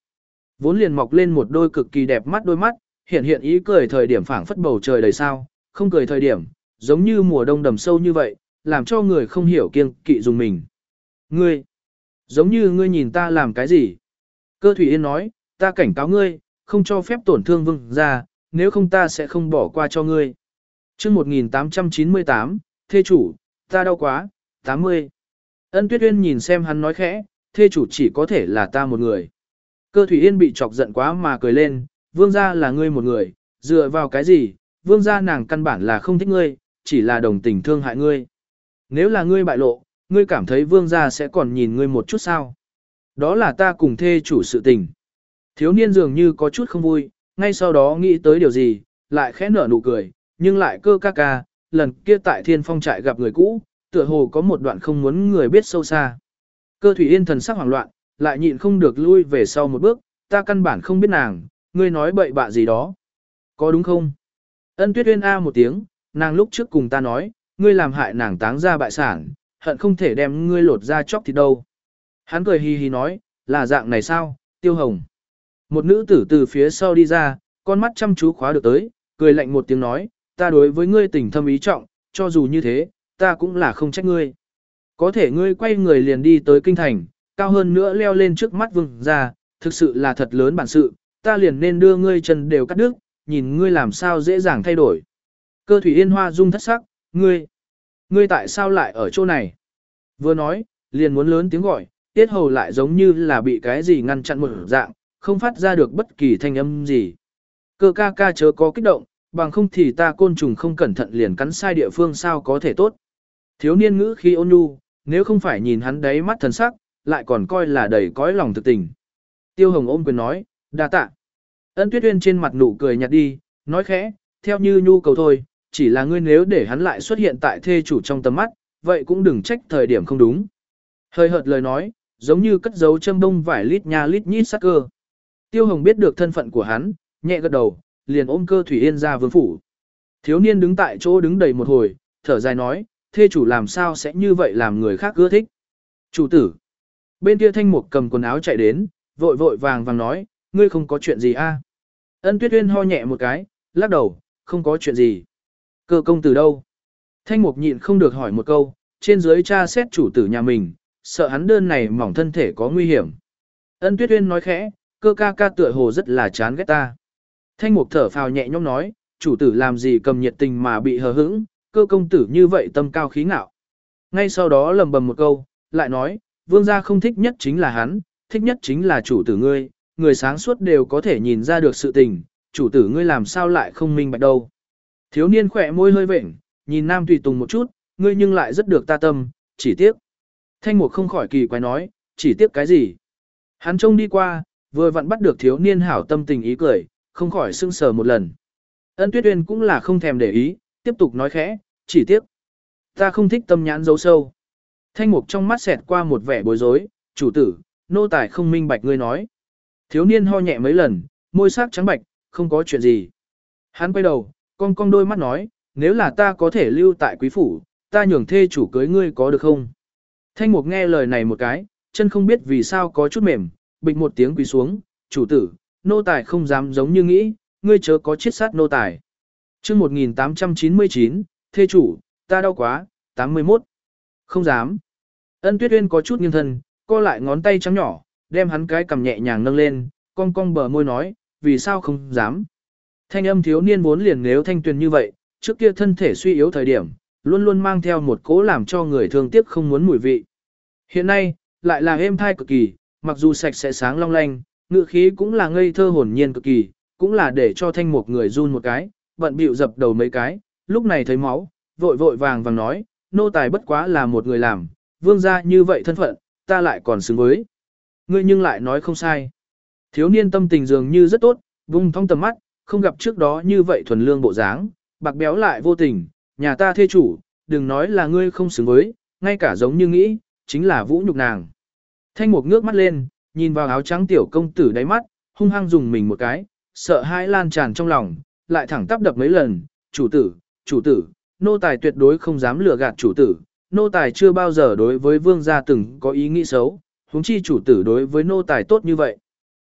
Vốn liền mọc lên một đôi cực kỳ đẹp mắt đôi mắt, hiện hiện ý cười thời điểm phảng phất bầu trời đầy sao, không cười thời điểm, giống như mùa đông đầm sâu như vậy, làm cho người không hiểu kiêng kỵ dùng mình. Ngươi, giống như ngươi nhìn ta làm cái gì? Cơ Thủy Yên nói, ta cảnh cáo ngươi, không cho phép tổn thương vương gia, nếu không ta sẽ không bỏ qua cho ngươi. chương 1898, thê chủ, ta đau quá, 80. Ân Tuyết Uyên nhìn xem hắn nói khẽ, thê chủ chỉ có thể là ta một người. Cơ Thủy Yên bị chọc giận quá mà cười lên, vương gia là ngươi một người, dựa vào cái gì, vương gia nàng căn bản là không thích ngươi, chỉ là đồng tình thương hại ngươi. Nếu là ngươi bại lộ, ngươi cảm thấy vương gia sẽ còn nhìn ngươi một chút sao? Đó là ta cùng thê chủ sự tình. Thiếu niên dường như có chút không vui, ngay sau đó nghĩ tới điều gì, lại khẽ nở nụ cười, nhưng lại cơ ca ca, lần kia tại thiên phong trại gặp người cũ, tựa hồ có một đoạn không muốn người biết sâu xa. Cơ thủy yên thần sắc hoảng loạn, lại nhịn không được lui về sau một bước, ta căn bản không biết nàng, ngươi nói bậy bạ gì đó. Có đúng không? Ân tuyết uyên a một tiếng, nàng lúc trước cùng ta nói, ngươi làm hại nàng táng ra bại sản, hận không thể đem ngươi lột ra chóc thì đâu. Hắn cười hi hi nói, là dạng này sao, tiêu hồng. Một nữ tử từ phía sau đi ra, con mắt chăm chú khóa được tới, cười lạnh một tiếng nói, ta đối với ngươi tình thâm ý trọng, cho dù như thế, ta cũng là không trách ngươi. Có thể ngươi quay người liền đi tới kinh thành, cao hơn nữa leo lên trước mắt vương ra, thực sự là thật lớn bản sự, ta liền nên đưa ngươi chân đều cắt đứt, nhìn ngươi làm sao dễ dàng thay đổi. Cơ thủy yên hoa rung thất sắc, ngươi, ngươi tại sao lại ở chỗ này? Vừa nói, liền muốn lớn tiếng gọi, tiết hầu lại giống như là bị cái gì ngăn chặn một dạng, không phát ra được bất kỳ thanh âm gì. Cơ ca ca chớ có kích động, bằng không thì ta côn trùng không cẩn thận liền cắn sai địa phương sao có thể tốt. Thiếu niên ngữ khi ôn nhu, nếu không phải nhìn hắn đáy mắt thần sắc, lại còn coi là đầy cõi lòng thực tình. Tiêu Hồng ôm quyền nói, đa tạ. Ân Tuyết Uyên trên mặt nụ cười nhạt đi, nói khẽ, theo như nhu cầu thôi, chỉ là ngươi nếu để hắn lại xuất hiện tại thê chủ trong tầm mắt, vậy cũng đừng trách thời điểm không đúng. Hơi hợt lời nói, giống như cất dấu châm bông vải lít nha lít nhít sắc cơ. Tiêu Hồng biết được thân phận của hắn, nhẹ gật đầu, liền ôm cơ Thủy Yên ra vương phủ. Thiếu niên đứng tại chỗ đứng đầy một hồi, thở dài nói, thê chủ làm sao sẽ như vậy làm người khác ưa thích. Chủ tử. Bên kia thanh mục cầm quần áo chạy đến, vội vội vàng vàng nói, ngươi không có chuyện gì a? À? Ân tuyết uyên ho nhẹ một cái, lắc đầu, không có chuyện gì. Cơ công tử đâu? Thanh mục nhịn không được hỏi một câu, trên dưới cha xét chủ tử nhà mình, sợ hắn đơn này mỏng thân thể có nguy hiểm. Ân tuyết uyên nói khẽ, cơ ca ca tựa hồ rất là chán ghét ta. Thanh mục thở phào nhẹ nhõm nói, chủ tử làm gì cầm nhiệt tình mà bị hờ hững, cơ công tử như vậy tâm cao khí ngạo. Ngay sau đó lầm bầm một câu, lại nói, vương gia không thích nhất chính là hắn, thích nhất chính là chủ tử ngươi, người sáng suốt đều có thể nhìn ra được sự tình, chủ tử ngươi làm sao lại không minh bạch đâu. Thiếu niên khỏe môi hơi vệnh, nhìn nam tùy tùng một chút, ngươi nhưng lại rất được ta tâm, chỉ tiếc. Thanh mục không khỏi kỳ quái nói, chỉ tiếc cái gì. Hắn trông đi qua, vừa vặn bắt được thiếu niên hảo tâm tình ý cười, không khỏi sưng sờ một lần. Ân tuyết uyên cũng là không thèm để ý, tiếp tục nói khẽ, chỉ tiếc. Ta không thích tâm nhãn dấu sâu. Thanh mục trong mắt xẹt qua một vẻ bối rối, chủ tử, nô tài không minh bạch ngươi nói. Thiếu niên ho nhẹ mấy lần, môi sắc trắng bạch, không có chuyện gì. Hắn quay đầu, con con đôi mắt nói, nếu là ta có thể lưu tại quý phủ, ta nhường thê chủ cưới ngươi có được không? Thanh mục nghe lời này một cái, chân không biết vì sao có chút mềm, bịch một tiếng quỳ xuống, chủ tử, nô tài không dám giống như nghĩ, ngươi chớ có chết sát nô tài. chương 1899, thê chủ, ta đau quá, 81. Không dám. Ân tuyết uyên có chút nghiêng thân, co lại ngón tay trắng nhỏ, đem hắn cái cầm nhẹ nhàng nâng lên, cong cong bờ môi nói, vì sao không dám. Thanh âm thiếu niên vốn liền nếu thanh tuyền như vậy, trước kia thân thể suy yếu thời điểm, luôn luôn mang theo một cố làm cho người thương tiếc không muốn mùi vị. Hiện nay, lại là êm thai cực kỳ, mặc dù sạch sẽ sáng long lanh, ngựa khí cũng là ngây thơ hồn nhiên cực kỳ, cũng là để cho thanh một người run một cái, bận bịu dập đầu mấy cái, lúc này thấy máu, vội vội vàng vàng nói, nô tài bất quá là một người làm, vương gia như vậy thân phận, ta lại còn xứng với. Ngươi nhưng lại nói không sai. Thiếu niên tâm tình dường như rất tốt, vung thong tầm mắt, không gặp trước đó như vậy thuần lương bộ dáng, bạc béo lại vô tình, nhà ta thê chủ, đừng nói là ngươi không xứng với, ngay cả giống như nghĩ, chính là vũ nhục nàng. Thanh mục ngước mắt lên, nhìn vào áo trắng tiểu công tử đáy mắt, hung hăng dùng mình một cái, sợ hãi lan tràn trong lòng, lại thẳng tắp đập mấy lần, chủ tử, chủ tử, nô tài tuyệt đối không dám lừa gạt chủ tử, nô tài chưa bao giờ đối với vương gia từng có ý nghĩ xấu, huống chi chủ tử đối với nô tài tốt như vậy.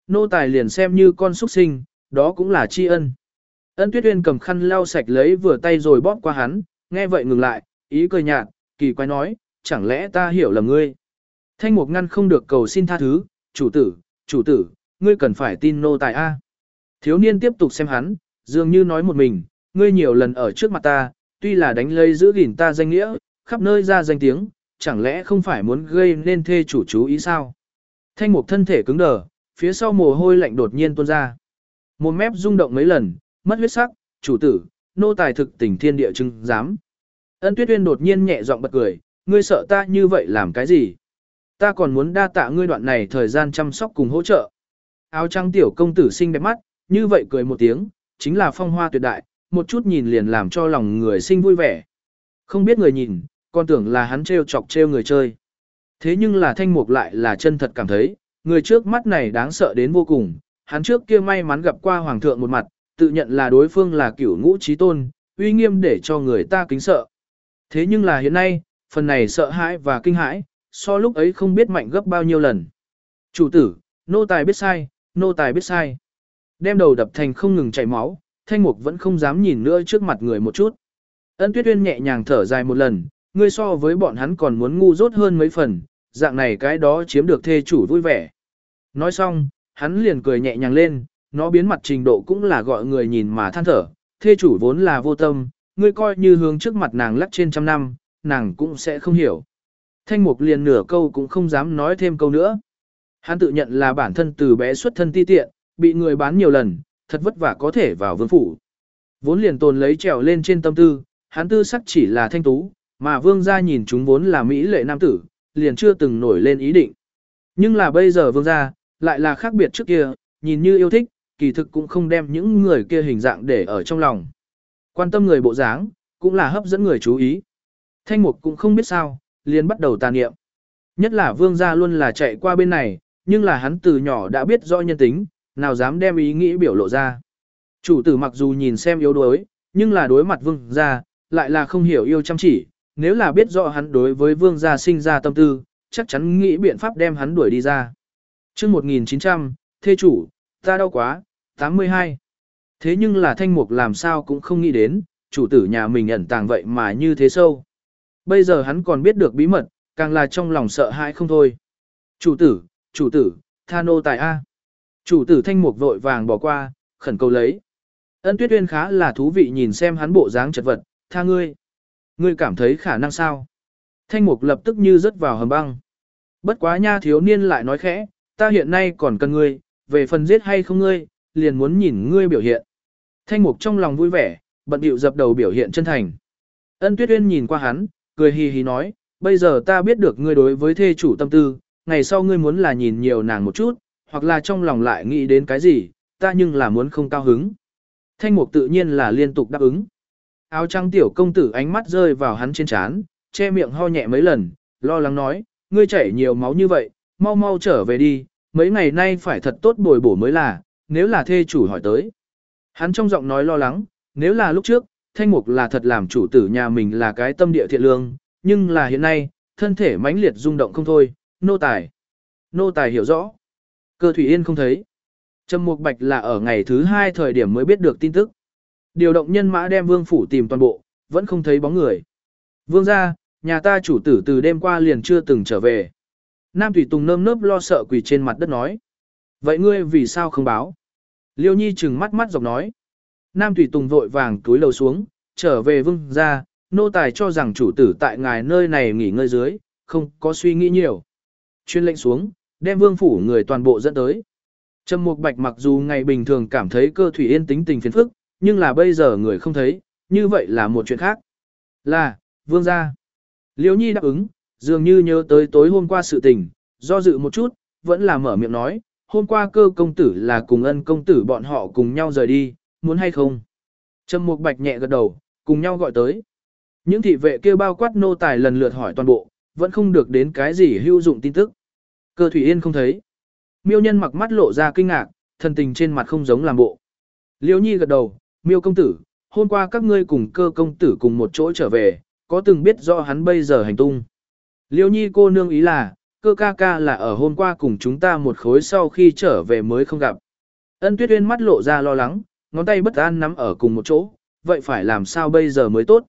Nô tài liền xem như con xuất sinh, đó cũng là tri ân. Ân Tuyết Uyên cầm khăn lau sạch lấy vừa tay rồi bóp qua hắn, nghe vậy ngừng lại, ý cười nhạt, kỳ quái nói, chẳng lẽ ta hiểu lầm ngươi. Thanh Mục ngăn không được cầu xin tha thứ, chủ tử, chủ tử, ngươi cần phải tin nô tài A. Thiếu niên tiếp tục xem hắn, dường như nói một mình, ngươi nhiều lần ở trước mặt ta, tuy là đánh lây giữ gìn ta danh nghĩa, khắp nơi ra danh tiếng, chẳng lẽ không phải muốn gây nên thê chủ chú ý sao? Thanh mục thân thể cứng đờ, phía sau mồ hôi lạnh đột nhiên tuôn ra. Một mép rung động mấy lần, mất huyết sắc, chủ tử, nô tài thực tình thiên địa chứng dám. Ân Tuyết Uyên đột nhiên nhẹ giọng bật cười, ngươi sợ ta như vậy làm cái gì? Ta còn muốn đa tạ ngươi đoạn này thời gian chăm sóc cùng hỗ trợ. Áo trắng tiểu công tử xinh đẹp mắt, như vậy cười một tiếng, chính là phong hoa tuyệt đại, một chút nhìn liền làm cho lòng người sinh vui vẻ. Không biết người nhìn, con tưởng là hắn trêu chọc trêu người chơi. Thế nhưng là thanh mục lại là chân thật cảm thấy, người trước mắt này đáng sợ đến vô cùng, hắn trước kia may mắn gặp qua hoàng thượng một mặt, tự nhận là đối phương là cửu ngũ trí tôn, uy nghiêm để cho người ta kính sợ. Thế nhưng là hiện nay, phần này sợ hãi và kinh hãi, so lúc ấy không biết mạnh gấp bao nhiêu lần. Chủ tử, nô tài biết sai, nô tài biết sai. Đem đầu đập thành không ngừng chảy máu, thanh mục vẫn không dám nhìn nữa trước mặt người một chút. Ân tuyết uyên nhẹ nhàng thở dài một lần, ngươi so với bọn hắn còn muốn ngu dốt hơn mấy phần, dạng này cái đó chiếm được thê chủ vui vẻ. Nói xong, hắn liền cười nhẹ nhàng lên, nó biến mặt trình độ cũng là gọi người nhìn mà than thở, thê chủ vốn là vô tâm, ngươi coi như hướng trước mặt nàng lắc trên trăm năm, nàng cũng sẽ không hiểu. Thanh mục liền nửa câu cũng không dám nói thêm câu nữa. Hắn tự nhận là bản thân từ bé xuất thân ti tiện, bị người bán nhiều lần, thật vất vả có thể vào vương phủ. Vốn liền tồn lấy trèo lên trên tâm tư, hắn tư sắc chỉ là thanh tú, mà vương gia nhìn chúng vốn là mỹ lệ nam tử, liền chưa từng nổi lên ý định. Nhưng là bây giờ vương gia, lại là khác biệt trước kia, nhìn như yêu thích, kỳ thực cũng không đem những người kia hình dạng để ở trong lòng. Quan tâm người bộ dáng, cũng là hấp dẫn người chú ý. Thanh mục cũng không biết sao, liền bắt đầu tà niệm. Nhất là vương gia luôn là chạy qua bên này, nhưng là hắn từ nhỏ đã biết rõ nhân tính, nào dám đem ý nghĩ biểu lộ ra. Chủ tử mặc dù nhìn xem yếu đuối, nhưng là đối mặt vương gia, lại là không hiểu yêu chăm chỉ, nếu là biết rõ hắn đối với vương gia sinh ra tâm tư, chắc chắn nghĩ biện pháp đem hắn đuổi đi ra. Trước 1900, thê chủ, ta đau quá, 82. Thế nhưng là thanh mục làm sao cũng không nghĩ đến, chủ tử nhà mình ẩn tàng vậy mà như thế sâu. Bây giờ hắn còn biết được bí mật, càng là trong lòng sợ hãi không thôi. Chủ tử, chủ tử, tha nô tài A. Chủ tử thanh mục vội vàng bỏ qua, khẩn cầu lấy. Ân tuyết uyên khá là thú vị nhìn xem hắn bộ dáng chật vật, tha ngươi. Ngươi cảm thấy khả năng sao? Thanh mục lập tức như rớt vào hầm băng. Bất quá nha thiếu niên lại nói khẽ, ta hiện nay còn cần ngươi, về phần giết hay không ngươi, liền muốn nhìn ngươi biểu hiện. Thanh mục trong lòng vui vẻ, bận điệu dập đầu biểu hiện chân thành. Ân tuyết uyên nhìn qua hắn, cười hì hì nói, bây giờ ta biết được ngươi đối với thê chủ tâm tư, ngày sau ngươi muốn là nhìn nhiều nàng một chút, hoặc là trong lòng lại nghĩ đến cái gì, ta nhưng là muốn không cao hứng. Thanh mục tự nhiên là liên tục đáp ứng. Áo trắng tiểu công tử ánh mắt rơi vào hắn trên trán, che miệng ho nhẹ mấy lần, lo lắng nói, ngươi chảy nhiều máu như vậy, mau mau trở về đi, mấy ngày nay phải thật tốt bồi bổ mới là, nếu là thê chủ hỏi tới. Hắn trong giọng nói lo lắng, nếu là lúc trước, thanh mục là thật làm chủ tử nhà mình là cái tâm địa thiện lương, nhưng là hiện nay, thân thể mãnh liệt rung động không thôi, nô tài. Nô tài hiểu rõ. Cơ thủy yên không thấy. Trầm Mục Bạch là ở ngày thứ hai thời điểm mới biết được tin tức. Điều động nhân mã đem vương phủ tìm toàn bộ, vẫn không thấy bóng người. Vương ra, nhà ta chủ tử từ đêm qua liền chưa từng trở về. Nam Thủy Tùng nơm nớp lo sợ quỳ trên mặt đất nói. Vậy ngươi vì sao không báo? Liêu Nhi chừng mắt mắt dọc nói. Nam Thủy Tùng vội vàng túi lầu xuống, trở về vương ra, nô tài cho rằng chủ tử tại ngài nơi này nghỉ ngơi dưới, không có suy nghĩ nhiều. Chuyên lệnh xuống, đem vương phủ người toàn bộ dẫn tới. Trầm Mục Bạch mặc dù ngày bình thường cảm thấy cơ thủy yên tính tình phiền phức, nhưng là bây giờ người không thấy, như vậy là một chuyện khác. Là, vương gia. Liễu Nhi đáp ứng, dường như nhớ tới tối hôm qua sự tình, do dự một chút, vẫn là mở miệng nói, hôm qua cơ công tử là cùng ân công tử bọn họ cùng nhau rời đi, muốn hay không? Trầm Mục Bạch nhẹ gật đầu, cùng nhau gọi tới. Những thị vệ kêu bao quát nô tài lần lượt hỏi toàn bộ, vẫn không được đến cái gì hữu dụng tin tức. Cơ Thủy Yên không thấy. Miêu nhân mặc mắt lộ ra kinh ngạc, thần tình trên mặt không giống làm bộ. Liễu Nhi gật đầu, miêu công tử, hôm qua các ngươi cùng cơ công tử cùng một chỗ trở về, có từng biết rõ hắn bây giờ hành tung. Liêu Nhi cô nương ý là, cơ ca ca là ở hôm qua cùng chúng ta một khối sau khi trở về mới không gặp. Ân tuyết uyên mắt lộ ra lo lắng, ngón tay bất an nắm ở cùng một chỗ, vậy phải làm sao bây giờ mới tốt.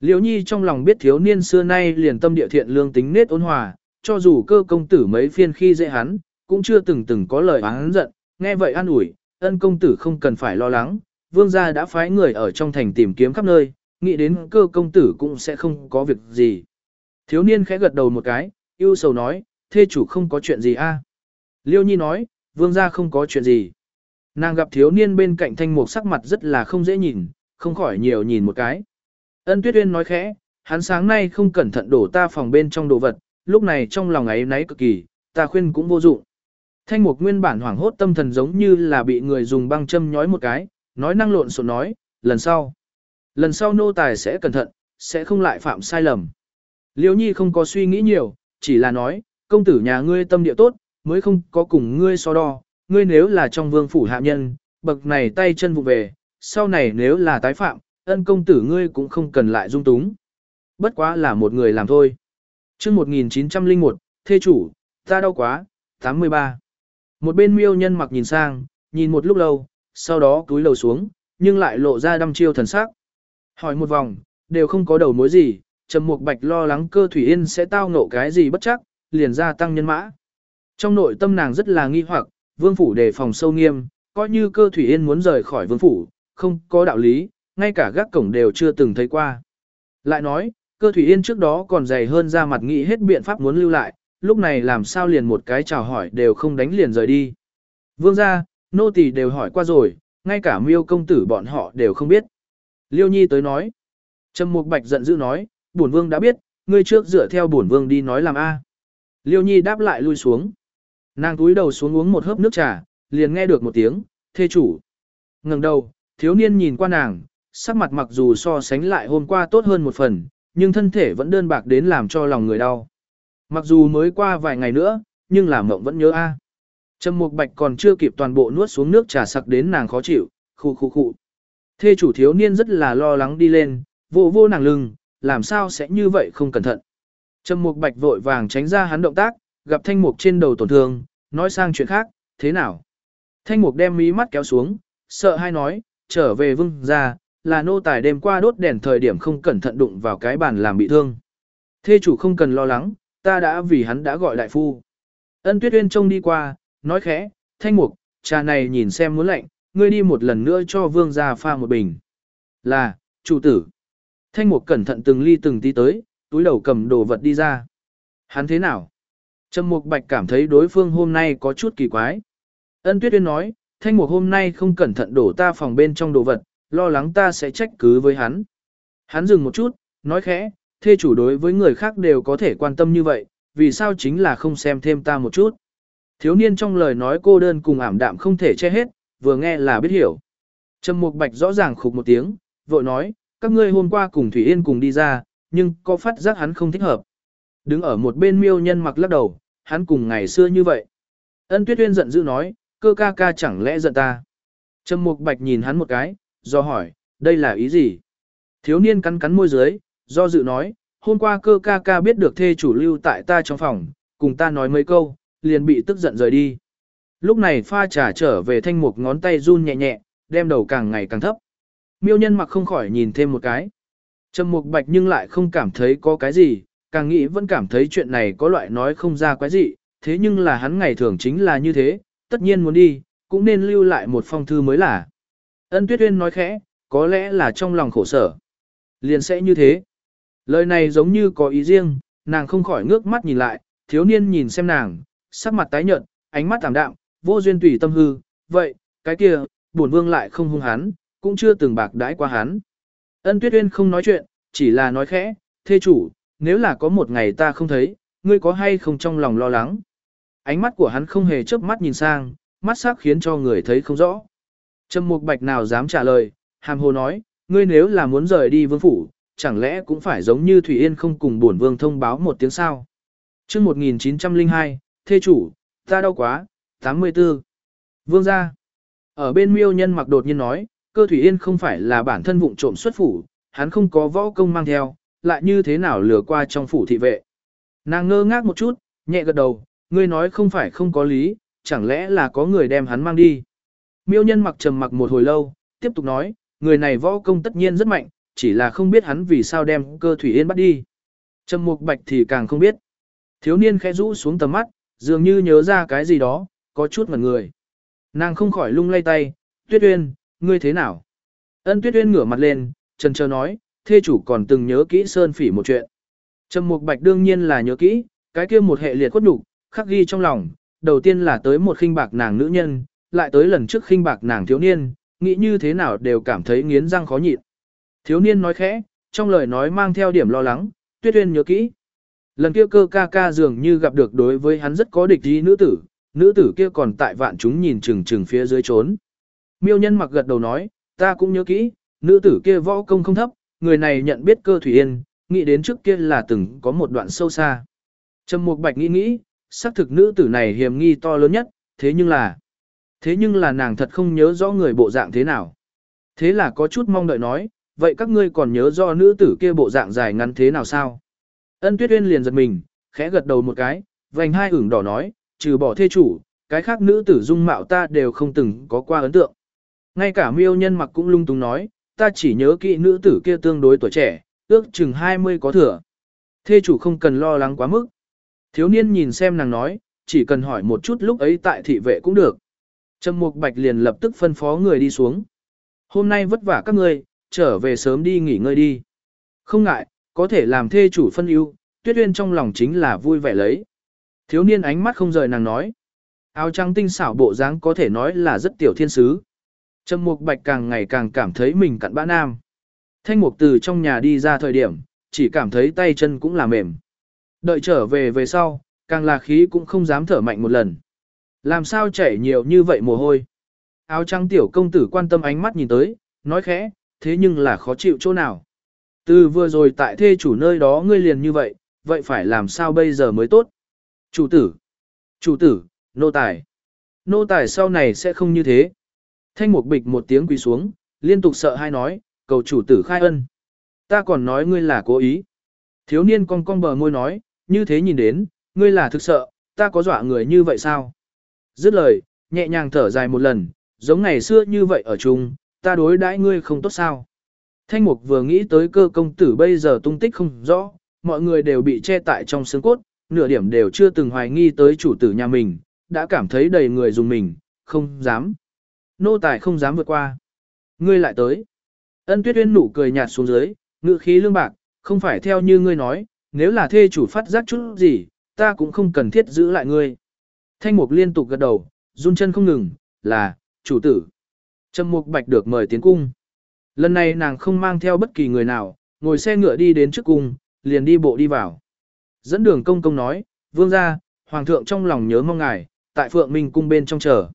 Liễu Nhi trong lòng biết thiếu niên xưa nay liền tâm địa thiện lương tính nết ôn hòa, cho dù cơ công tử mấy phiên khi dễ hắn, cũng chưa từng từng có lời oán giận, nghe vậy an ủi, ân công tử không cần phải lo lắng, vương gia đã phái người ở trong thành tìm kiếm khắp nơi, nghĩ đến cơ công tử cũng sẽ không có việc gì. Thiếu niên khẽ gật đầu một cái, yêu sầu nói, thê chủ không có chuyện gì a Liêu nhi nói, vương gia không có chuyện gì. Nàng gặp thiếu niên bên cạnh thanh mục sắc mặt rất là không dễ nhìn, không khỏi nhiều nhìn một cái. Ân tuyết uyên nói khẽ, hắn sáng nay không cẩn thận đổ ta phòng bên trong đồ vật, lúc này trong lòng ấy náy cực kỳ, ta khuyên cũng vô dụng. Thanh mục nguyên bản hoảng hốt tâm thần giống như là bị người dùng băng châm nhói một cái, nói năng lộn xộn nói, lần sau. Lần sau nô tài sẽ cẩn thận, sẽ không lại phạm sai lầm. Liêu nhi không có suy nghĩ nhiều, chỉ là nói, công tử nhà ngươi tâm địa tốt, mới không có cùng ngươi so đo, ngươi nếu là trong vương phủ hạ nhân, bậc này tay chân vụ về, sau này nếu là tái phạm, ân công tử ngươi cũng không cần lại dung túng. Bất quá là một người làm thôi. chương 1901, thê chủ, ta đau quá, 83. Một bên miêu nhân mặc nhìn sang, nhìn một lúc lâu, sau đó cúi đầu xuống, nhưng lại lộ ra đăm chiêu thần sắc. Hỏi một vòng, đều không có đầu mối gì, Trầm Mục Bạch lo lắng cơ thủy yên sẽ tao ngộ cái gì bất chắc, liền ra tăng nhân mã. Trong nội tâm nàng rất là nghi hoặc, vương phủ đề phòng sâu nghiêm, coi như cơ thủy yên muốn rời khỏi vương phủ, không có đạo lý, ngay cả gác cổng đều chưa từng thấy qua. Lại nói, cơ thủy yên trước đó còn dày hơn ra mặt nghĩ hết biện pháp muốn lưu lại, lúc này làm sao liền một cái chào hỏi đều không đánh liền rời đi. Vương gia, nô tỳ đều hỏi qua rồi, ngay cả miêu công tử bọn họ đều không biết. Liêu Nhi tới nói. Trầm Mục Bạch giận dữ nói, bổn vương đã biết, ngươi trước dựa theo bổn vương đi nói làm a. Liêu Nhi đáp lại lui xuống. Nàng túi đầu xuống uống một hớp nước trà, liền nghe được một tiếng, thê chủ. ngẩng đầu, thiếu niên nhìn qua nàng, sắc mặt mặc dù so sánh lại hôm qua tốt hơn một phần, nhưng thân thể vẫn đơn bạc đến làm cho lòng người đau. Mặc dù mới qua vài ngày nữa, nhưng làm mộng vẫn nhớ a. Trầm Mục Bạch còn chưa kịp toàn bộ nuốt xuống nước trà sặc đến nàng khó chịu, khu khu khu. Thê chủ thiếu niên rất là lo lắng đi lên, vô vô nàng lưng, làm sao sẽ như vậy không cẩn thận. Trầm Mục Bạch vội vàng tránh ra hắn động tác, gặp Thanh Mục trên đầu tổn thương, nói sang chuyện khác, thế nào? Thanh Mục đem mí mắt kéo xuống, sợ hai nói, trở về vương ra, là nô tài đêm qua đốt đèn thời điểm không cẩn thận đụng vào cái bàn làm bị thương. Thê chủ không cần lo lắng, ta đã vì hắn đã gọi đại phu. Ân Tuyết Uyên trông đi qua, nói khẽ, Thanh Mục, trà này nhìn xem muốn lạnh, ngươi đi một lần nữa cho vương gia pha một bình. Là, chủ tử. Thanh mục cẩn thận từng ly từng tí tới, túi đầu cầm đồ vật đi ra. Hắn thế nào? Trầm mục bạch cảm thấy đối phương hôm nay có chút kỳ quái. Ân tuyết tuyên nói, thanh mục hôm nay không cẩn thận đổ ta phòng bên trong đồ vật, lo lắng ta sẽ trách cứ với hắn. Hắn dừng một chút, nói khẽ, thê chủ đối với người khác đều có thể quan tâm như vậy, vì sao chính là không xem thêm ta một chút. Thiếu niên trong lời nói cô đơn cùng ảm đạm không thể che hết, vừa nghe là biết hiểu. Trầm Mục Bạch rõ ràng khục một tiếng, vội nói, các ngươi hôm qua cùng Thủy Yên cùng đi ra, nhưng có phát giác hắn không thích hợp. Đứng ở một bên miêu nhân mặc lắc đầu, hắn cùng ngày xưa như vậy. Ân Tuyết Uyên giận dữ nói, cơ ca ca chẳng lẽ giận ta. Trầm Mục Bạch nhìn hắn một cái, do hỏi, đây là ý gì? Thiếu niên cắn cắn môi dưới, do dự nói, hôm qua cơ ca ca biết được thê chủ lưu tại ta trong phòng, cùng ta nói mấy câu, liền bị tức giận rời đi. Lúc này pha trà trở về thanh mục ngón tay run nhẹ nhẹ, đem đầu càng ngày càng thấp. Miêu nhân mặc không khỏi nhìn thêm một cái. Trầm mục bạch nhưng lại không cảm thấy có cái gì, càng nghĩ vẫn cảm thấy chuyện này có loại nói không ra quái gì, thế nhưng là hắn ngày thường chính là như thế, tất nhiên muốn đi, cũng nên lưu lại một phong thư mới là. Ân Tuyết Uyên nói khẽ, có lẽ là trong lòng khổ sở. Liền sẽ như thế. Lời này giống như có ý riêng, nàng không khỏi ngước mắt nhìn lại, thiếu niên nhìn xem nàng, sắc mặt tái nhợt, ánh mắt tạm đạm, vô duyên tùy tâm hư, vậy, cái kia, bổn vương lại không hung hắn, cũng chưa từng bạc đãi qua hắn. Ân Tuyết Uyên không nói chuyện, chỉ là nói khẽ, thê chủ, nếu là có một ngày ta không thấy, ngươi có hay không trong lòng lo lắng. Ánh mắt của hắn không hề chớp mắt nhìn sang, mắt sắc khiến cho người thấy không rõ. Trầm Mục Bạch nào dám trả lời, hàm hồ nói, ngươi nếu là muốn rời đi vương phủ, chẳng lẽ cũng phải giống như Thủy Yên không cùng bổn vương thông báo một tiếng sao? Chương 1902, thê chủ, ta đau quá, 84. Vương gia. Ở bên miêu nhân mặc đột nhiên nói, cơ thủy yên không phải là bản thân vụng trộm xuất phủ, hắn không có võ công mang theo, lại như thế nào lừa qua trong phủ thị vệ. Nàng ngơ ngác một chút, nhẹ gật đầu, ngươi nói không phải không có lý, chẳng lẽ là có người đem hắn mang đi. Miêu nhân mặc trầm mặc một hồi lâu, tiếp tục nói, người này võ công tất nhiên rất mạnh, chỉ là không biết hắn vì sao đem cơ thủy yên bắt đi. Trầm mục bạch thì càng không biết. Thiếu niên khẽ rũ xuống tầm mắt, dường như nhớ ra cái gì đó, có chút mặt người. Nàng không khỏi lung lay tay, Tuyết Uyên, ngươi thế nào? Ân Tuyết Uyên ngửa mặt lên, trần chờ nói, thê chủ còn từng nhớ kỹ Sơn Phỉ một chuyện. Trầm Mục Bạch đương nhiên là nhớ kỹ, cái kia một hệ liệt khuất nhục, khắc ghi trong lòng, đầu tiên là tới một khinh bạc nàng nữ nhân, lại tới lần trước khinh bạc nàng thiếu niên, nghĩ như thế nào đều cảm thấy nghiến răng khó nhịn. Thiếu niên nói khẽ, trong lời nói mang theo điểm lo lắng, Tuyết Uyên nhớ kỹ. Lần kia cơ ca ca dường như gặp được đối với hắn rất có địch ý nữ tử, nữ tử kia còn tại vạn chúng nhìn chừng chừng phía dưới trốn. Miêu nhân mặc gật đầu nói, ta cũng nhớ kỹ, nữ tử kia võ công không thấp, người này nhận biết cơ thủy yên, nghĩ đến trước kia là từng có một đoạn sâu xa. Trầm Mục Bạch nghĩ nghĩ, xác thực nữ tử này hiểm nghi to lớn nhất, thế nhưng là, thế nhưng là nàng thật không nhớ rõ người bộ dạng thế nào. Thế là có chút mong đợi nói, vậy các ngươi còn nhớ do nữ tử kia bộ dạng dài ngắn thế nào sao? Ân Tuyết Uyên liền giật mình, khẽ gật đầu một cái, vành hai ửng đỏ nói, trừ bỏ thê chủ, cái khác nữ tử dung mạo ta đều không từng có qua ấn tượng. Ngay cả miêu nhân mặc cũng lung tung nói, ta chỉ nhớ kỹ nữ tử kia tương đối tuổi trẻ, ước chừng 20 có thừa. Thê chủ không cần lo lắng quá mức. Thiếu niên nhìn xem nàng nói, chỉ cần hỏi một chút lúc ấy tại thị vệ cũng được. Trầm Mục Bạch liền lập tức phân phó người đi xuống. Hôm nay vất vả các ngươi, trở về sớm đi nghỉ ngơi đi. Không ngại, có thể làm thê chủ phân ưu, Tuyết Uyên trong lòng chính là vui vẻ lấy. Thiếu niên ánh mắt không rời nàng nói. Áo trắng tinh xảo bộ dáng có thể nói là rất tiểu thiên sứ. Trầm Mục Bạch càng ngày càng cảm thấy mình cặn bã nam. Thanh Mục từ trong nhà đi ra thời điểm, chỉ cảm thấy tay chân cũng là mềm. Đợi trở về về sau, càng là khí cũng không dám thở mạnh một lần. Làm sao chảy nhiều như vậy mồ hôi. Áo trắng tiểu công tử quan tâm ánh mắt nhìn tới, nói khẽ, thế nhưng là khó chịu chỗ nào. Từ vừa rồi tại thê chủ nơi đó ngươi liền như vậy, vậy phải làm sao bây giờ mới tốt? Chủ tử, chủ tử, nô tài. Nô tài sau này sẽ không như thế. Thanh mục bịch một tiếng quỳ xuống, liên tục sợ hai nói, cầu chủ tử khai ân. Ta còn nói ngươi là cố ý. Thiếu niên cong cong bờ môi nói, như thế nhìn đến, ngươi là thực sợ, ta có dọa người như vậy sao? Dứt lời, nhẹ nhàng thở dài một lần, giống ngày xưa như vậy ở chung, ta đối đãi ngươi không tốt sao? Thanh mục vừa nghĩ tới cơ công tử bây giờ tung tích không rõ, mọi người đều bị che tại trong xương cốt, nửa điểm đều chưa từng hoài nghi tới chủ tử nhà mình, đã cảm thấy đầy người dùng mình, không dám. Nô tài không dám vượt qua. Ngươi lại tới. Ân tuyết uyên nụ cười nhạt xuống dưới, ngự khí lương bạc, không phải theo như ngươi nói, nếu là thê chủ phát giác chút gì, ta cũng không cần thiết giữ lại ngươi. Thanh mục liên tục gật đầu, run chân không ngừng, là, chủ tử. Trầm mục bạch được mời tiến cung. Lần này nàng không mang theo bất kỳ người nào, ngồi xe ngựa đi đến trước cung, liền đi bộ đi vào. Dẫn đường công công nói, vương ra, hoàng thượng trong lòng nhớ mong ngài, tại phượng minh cung bên trong chờ.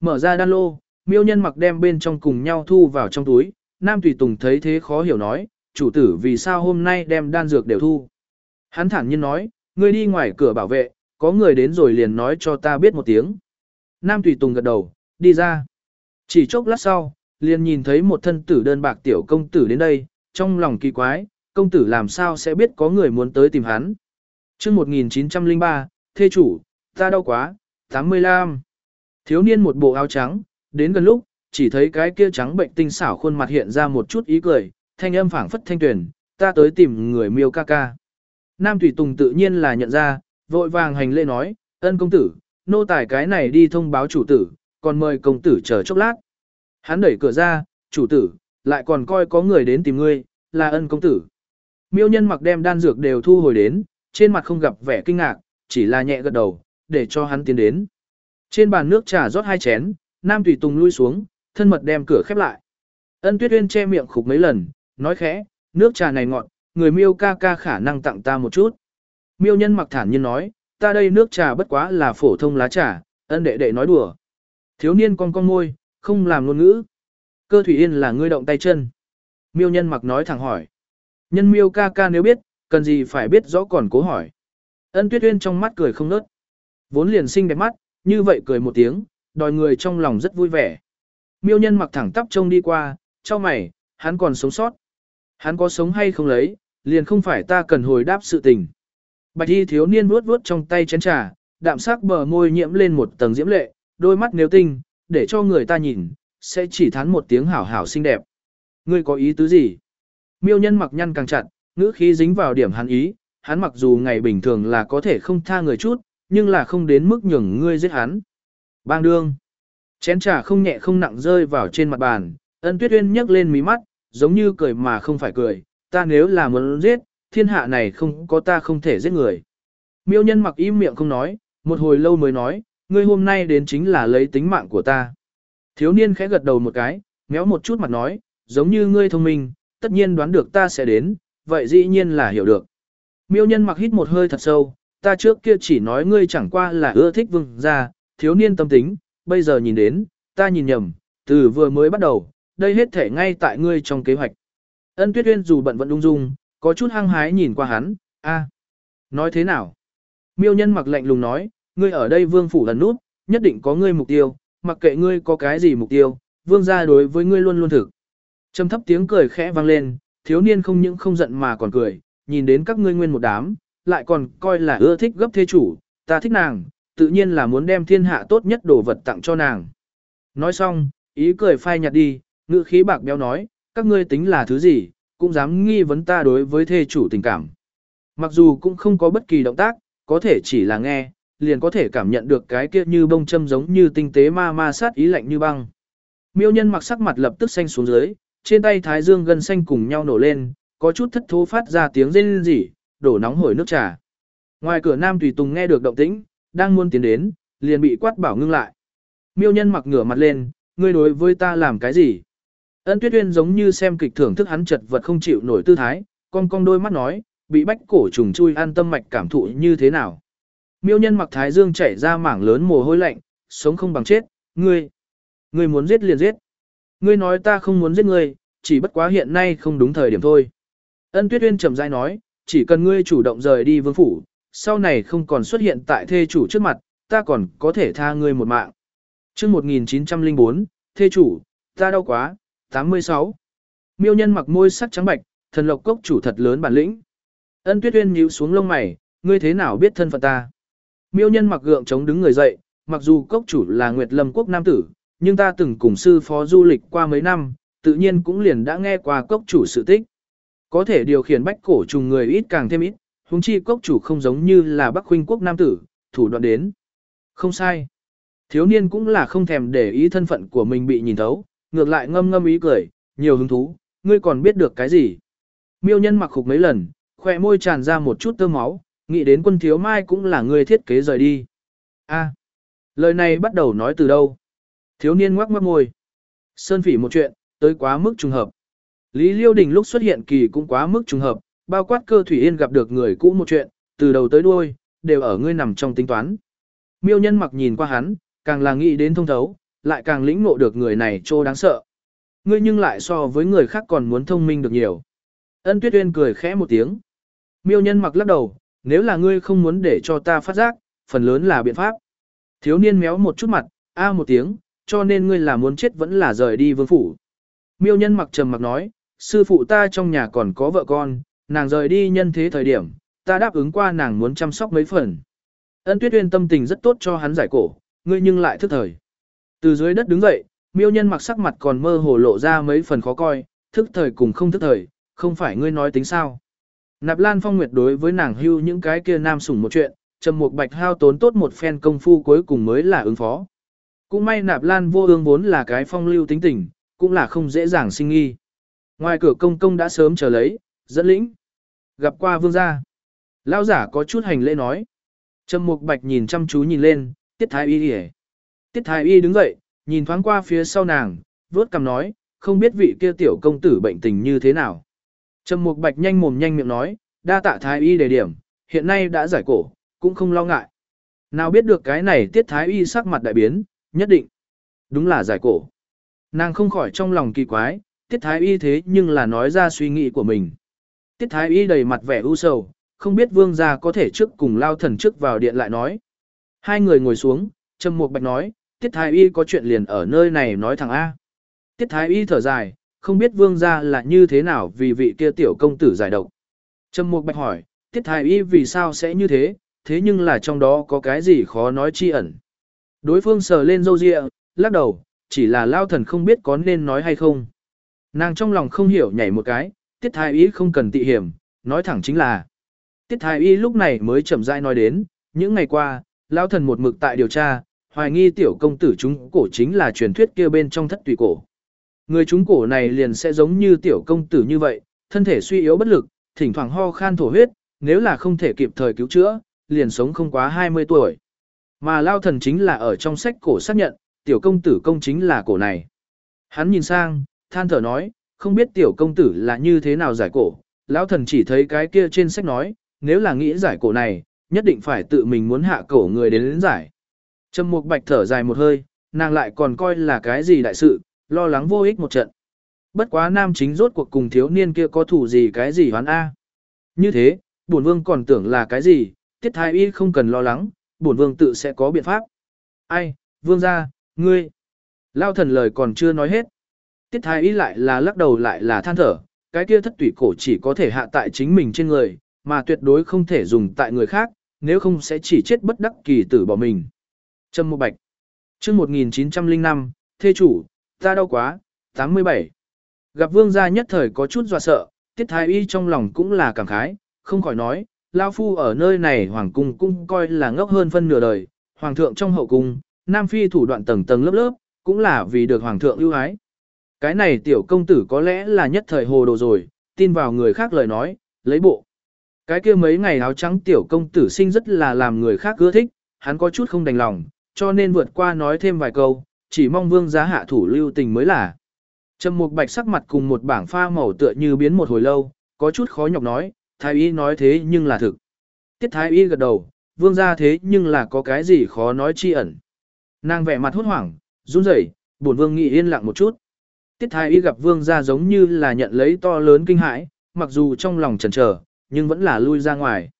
Mở ra đan lô, miêu nhân mặc đem bên trong cùng nhau thu vào trong túi, nam tùy tùng thấy thế khó hiểu nói, chủ tử vì sao hôm nay đem đan dược đều thu. Hắn thản nhiên nói, ngươi đi ngoài cửa bảo vệ, có người đến rồi liền nói cho ta biết một tiếng. Nam tùy tùng gật đầu, đi ra. Chỉ chốc lát sau, liền nhìn thấy một thân tử đơn bạc tiểu công tử đến đây, trong lòng kỳ quái, công tử làm sao sẽ biết có người muốn tới tìm hắn. chương 1903, thê chủ, ta đau quá, 85. Thiếu niên một bộ áo trắng, đến gần lúc, chỉ thấy cái kia trắng bệnh tinh xảo khuôn mặt hiện ra một chút ý cười, thanh âm phảng phất thanh tuyển, ta tới tìm người miêu ca ca. Nam thủy Tùng tự nhiên là nhận ra, vội vàng hành lễ nói, ân công tử, nô tài cái này đi thông báo chủ tử, còn mời công tử chờ chốc lát. Hắn đẩy cửa ra, chủ tử, lại còn coi có người đến tìm ngươi, là ân công tử. Miêu nhân mặc đem đan dược đều thu hồi đến, trên mặt không gặp vẻ kinh ngạc, chỉ là nhẹ gật đầu, để cho hắn tiến đến. Trên bàn nước trà rót hai chén, Nam Tùy Tùng lui xuống, thân mật đem cửa khép lại. Ân Tuyết Uyên che miệng khục mấy lần, nói khẽ, nước trà này ngọt, người miêu ca ca khả năng tặng ta một chút. Miêu nhân mặc thản nhiên nói, ta đây nước trà bất quá là phổ thông lá trà, ân đệ đệ nói đùa. Thiếu niên con con môi, không làm ngôn ngữ. Cơ thủy yên là ngươi động tay chân. Miêu nhân mặc nói thẳng hỏi. Nhân miêu ca ca nếu biết, cần gì phải biết rõ còn cố hỏi. Ân tuyết uyên trong mắt cười không nớt. Vốn liền xinh đẹp mắt, như vậy cười một tiếng, đòi người trong lòng rất vui vẻ. Miêu nhân mặc thẳng tắp trông đi qua, cho mày, hắn còn sống sót. Hắn có sống hay không lấy, liền không phải ta cần hồi đáp sự tình. Bạch y thiếu niên vuốt vuốt trong tay chén trà, đạm sắc bờ môi nhiễm lên một tầng diễm lệ, đôi mắt nếu tinh, để cho người ta nhìn, sẽ chỉ thán một tiếng hảo hảo xinh đẹp. Ngươi có ý tứ gì? Miêu nhân mặc nhăn càng chặt, ngữ khí dính vào điểm hắn ý, hắn mặc dù ngày bình thường là có thể không tha người chút, nhưng là không đến mức nhường ngươi giết hắn. Bang đương. Chén trà không nhẹ không nặng rơi vào trên mặt bàn, ân tuyết uyên nhấc lên mí mắt, giống như cười mà không phải cười, ta nếu là muốn giết, thiên hạ này không có ta không thể giết người. Miêu nhân mặc im miệng không nói, một hồi lâu mới nói, ngươi hôm nay đến chính là lấy tính mạng của ta. Thiếu niên khẽ gật đầu một cái, méo một chút mặt nói, giống như ngươi thông minh, tất nhiên đoán được ta sẽ đến, vậy dĩ nhiên là hiểu được. Miêu nhân mặc hít một hơi thật sâu, ta trước kia chỉ nói ngươi chẳng qua là ưa thích vương gia, thiếu niên tâm tính, bây giờ nhìn đến, ta nhìn nhầm, từ vừa mới bắt đầu, đây hết thể ngay tại ngươi trong kế hoạch. Ân Tuyết Uyên dù bận vẫn ung dung, có chút hăng hái nhìn qua hắn, a, nói thế nào? Miêu nhân mặc lạnh lùng nói, ngươi ở đây vương phủ lần nút, nhất định có ngươi mục tiêu, mặc kệ ngươi có cái gì mục tiêu, vương gia đối với ngươi luôn luôn thực. Trầm thấp tiếng cười khẽ vang lên, thiếu niên không những không giận mà còn cười, nhìn đến các ngươi nguyên một đám, lại còn coi là ưa thích gấp thế chủ, ta thích nàng, tự nhiên là muốn đem thiên hạ tốt nhất đồ vật tặng cho nàng. Nói xong, ý cười phai nhạt đi, ngữ khí bạc béo nói, các ngươi tính là thứ gì, cũng dám nghi vấn ta đối với thê chủ tình cảm. Mặc dù cũng không có bất kỳ động tác, có thể chỉ là nghe, liền có thể cảm nhận được cái kia như bông châm giống như tinh tế ma ma sát ý lạnh như băng. Miêu nhân mặc sắc mặt lập tức xanh xuống dưới, trên tay thái dương gân xanh cùng nhau nổ lên, có chút thất thố phát ra tiếng rên rỉ, đổ nóng hổi nước trà. Ngoài cửa Nam Tùy Tùng nghe được động tĩnh, đang muốn tiến đến, liền bị quát bảo ngưng lại. Miêu nhân mặc ngửa mặt lên, ngươi đối với ta làm cái gì? Ân Tuyết Uyên giống như xem kịch thưởng thức hắn chật vật không chịu nổi tư thái, con cong đôi mắt nói, bị bách cổ trùng chui an tâm mạch cảm thụ như thế nào? Miêu nhân mặc thái dương chảy ra mảng lớn mồ hôi lạnh, sống không bằng chết, ngươi, ngươi muốn giết liền giết. Ngươi nói ta không muốn giết ngươi, chỉ bất quá hiện nay không đúng thời điểm thôi. Ân Tuyết Uyên trầm dai nói, chỉ cần ngươi chủ động rời đi vương phủ, sau này không còn xuất hiện tại thê chủ trước mặt, ta còn có thể tha ngươi một mạng. Chương 1904, thê chủ, ta đau quá, 86. Miêu nhân mặc môi sắc trắng bạch, thần lộc cốc chủ thật lớn bản lĩnh. Ân Tuyết Uyên nhíu xuống lông mày, ngươi thế nào biết thân phận ta? Miêu nhân mặc gượng chống đứng người dậy, mặc dù cốc chủ là Nguyệt Lâm quốc nam tử, nhưng ta từng cùng sư phó du lịch qua mấy năm, tự nhiên cũng liền đã nghe qua cốc chủ sự tích. Có thể điều khiển bách cổ trùng người ít càng thêm ít, huống chi cốc chủ không giống như là Bắc huynh quốc nam tử, thủ đoạn đến. Không sai. Thiếu niên cũng là không thèm để ý thân phận của mình bị nhìn thấu, ngược lại ngâm ngâm ý cười, nhiều hứng thú, ngươi còn biết được cái gì. Miêu nhân mặc khục mấy lần, khỏe môi tràn ra một chút tơ máu, nghĩ đến quân thiếu mai cũng là người thiết kế rời đi. a lời này bắt đầu nói từ đâu? Thiếu niên ngoắc ngoắc môi. Sơn phỉ một chuyện, tới quá mức trùng hợp. Lý Liêu Đình lúc xuất hiện kỳ cũng quá mức trùng hợp, bao quát cơ thủy yên gặp được người cũ một chuyện, từ đầu tới đuôi, đều ở ngươi nằm trong tính toán. Miêu nhân mặc nhìn qua hắn, càng là nghĩ đến thông thấu, lại càng lĩnh ngộ được người này trô đáng sợ. Ngươi nhưng lại so với người khác còn muốn thông minh được nhiều. Ân Tuyết Uyên cười khẽ một tiếng. Miêu nhân mặc lắc đầu, nếu là ngươi không muốn để cho ta phát giác, phần lớn là biện pháp. Thiếu niên méo một chút mặt, a một tiếng, cho nên ngươi là muốn chết vẫn là rời đi vương phủ. Miêu nhân mặc trầm mặc nói, sư phụ ta trong nhà còn có vợ con, nàng rời đi nhân thế thời điểm, ta đáp ứng qua nàng muốn chăm sóc mấy phần. Ân tuyết uyên tâm tình rất tốt cho hắn giải cổ, ngươi nhưng lại thức thời. Từ dưới đất đứng dậy, miêu nhân mặc sắc mặt còn mơ hồ lộ ra mấy phần khó coi, thức thời cùng không thức thời, không phải ngươi nói tính sao. Nạp Lan Phong Nguyệt đối với nàng hưu những cái kia nam sủng một chuyện, trầm Mục bạch hao tốn tốt một phen công phu cuối cùng mới là ứng phó. Cũng may Nạp Lan vô ương vốn là cái phong lưu tính tình, cũng là không dễ dàng sinh nghi. Ngoài cửa công công đã sớm chờ lấy, dẫn lĩnh. Gặp qua vương gia. Lao giả có chút hành lễ nói. Trầm Mục Bạch nhìn chăm chú nhìn lên, Tiết Thái Y đi Tiết Thái Y đứng dậy, nhìn thoáng qua phía sau nàng, vốt cằm nói, không biết vị kia tiểu công tử bệnh tình như thế nào. Trầm Mục Bạch nhanh mồm nhanh miệng nói, đa tạ Thái Y đề điểm, hiện nay đã giải cổ, cũng không lo ngại. Nào biết được cái này Tiết Thái Y sắc mặt đại biến, nhất định. Đúng là giải cổ. Nàng không khỏi trong lòng kỳ quái, Tiết Thái Y thế nhưng là nói ra suy nghĩ của mình. Tiết Thái Y đầy mặt vẻ u sầu, không biết vương gia có thể trước cùng lao thần trước vào điện lại nói. Hai người ngồi xuống, Trầm Mục Bạch nói, Tiết Thái Y có chuyện liền ở nơi này nói thẳng A. Tiết Thái Y thở dài, không biết vương gia là như thế nào vì vị kia tiểu công tử giải độc. Trầm Mục Bạch hỏi, Tiết Thái Y vì sao sẽ như thế, thế nhưng là trong đó có cái gì khó nói chi ẩn. Đối phương sờ lên râu ria, lắc đầu, chỉ là lao thần không biết có nên nói hay không. Nàng trong lòng không hiểu nhảy một cái, tiết thái y không cần tị hiểm, nói thẳng chính là. Tiết thái y lúc này mới chậm rãi nói đến, những ngày qua, lao thần một mực tại điều tra, hoài nghi tiểu công tử chúng cổ chính là truyền thuyết kia bên trong thất tùy cổ. Người chúng cổ này liền sẽ giống như tiểu công tử như vậy, thân thể suy yếu bất lực, thỉnh thoảng ho khan thổ huyết, nếu là không thể kịp thời cứu chữa, liền sống không quá 20 tuổi. Mà lao thần chính là ở trong sách cổ xác nhận, tiểu công tử công chính là cổ này. Hắn nhìn sang, than thở nói, không biết tiểu công tử là như thế nào giải cổ, lão thần chỉ thấy cái kia trên sách nói, nếu là nghĩ giải cổ này, nhất định phải tự mình muốn hạ cổ người đến, đến giải. Trầm Mục Bạch thở dài một hơi, nàng lại còn coi là cái gì đại sự, lo lắng vô ích một trận. Bất quá nam chính rốt cuộc cùng thiếu niên kia có thủ gì cái gì hoán A. Như thế, bổn vương còn tưởng là cái gì, tiết thái y không cần lo lắng, bổn vương tự sẽ có biện pháp. Ai, vương gia, ngươi. Lao thần lời còn chưa nói hết. Tiết thái y lại là lắc đầu lại là than thở, cái kia thất tủy cổ chỉ có thể hạ tại chính mình trên người, mà tuyệt đối không thể dùng tại người khác, nếu không sẽ chỉ chết bất đắc kỳ tử bỏ mình. Trâm Mộ Bạch trước 1905, thê chủ, ta đau quá, 87. Gặp vương gia nhất thời có chút dọa sợ, tiết thái y trong lòng cũng là cảm khái, không khỏi nói, Lao Phu ở nơi này hoàng cung cũng coi là ngốc hơn phân nửa đời, hoàng thượng trong hậu cung, nam phi thủ đoạn tầng tầng lớp lớp, cũng là vì được hoàng thượng ưu ái. Cái này tiểu công tử có lẽ là nhất thời hồ đồ rồi, tin vào người khác lời nói, lấy bộ. Cái kia mấy ngày áo trắng tiểu công tử sinh rất là làm người khác ưa thích, hắn có chút không đành lòng, cho nên vượt qua nói thêm vài câu, chỉ mong vương giá hạ thủ lưu tình mới là. Trầm Mục Bạch sắc mặt cùng một bảng pha màu tựa như biến một hồi lâu, có chút khó nhọc nói, thái y nói thế nhưng là thực. Tiết thái y gật đầu, vương gia thế nhưng là có cái gì khó nói chi ẩn. Nàng vẻ mặt hốt hoảng, run rẩy, bổn vương nghĩ yên lặng một chút. Tiết thái y gặp vương gia giống như là nhận lấy to lớn kinh hãi, mặc dù trong lòng chần chờ, nhưng vẫn là lui ra ngoài.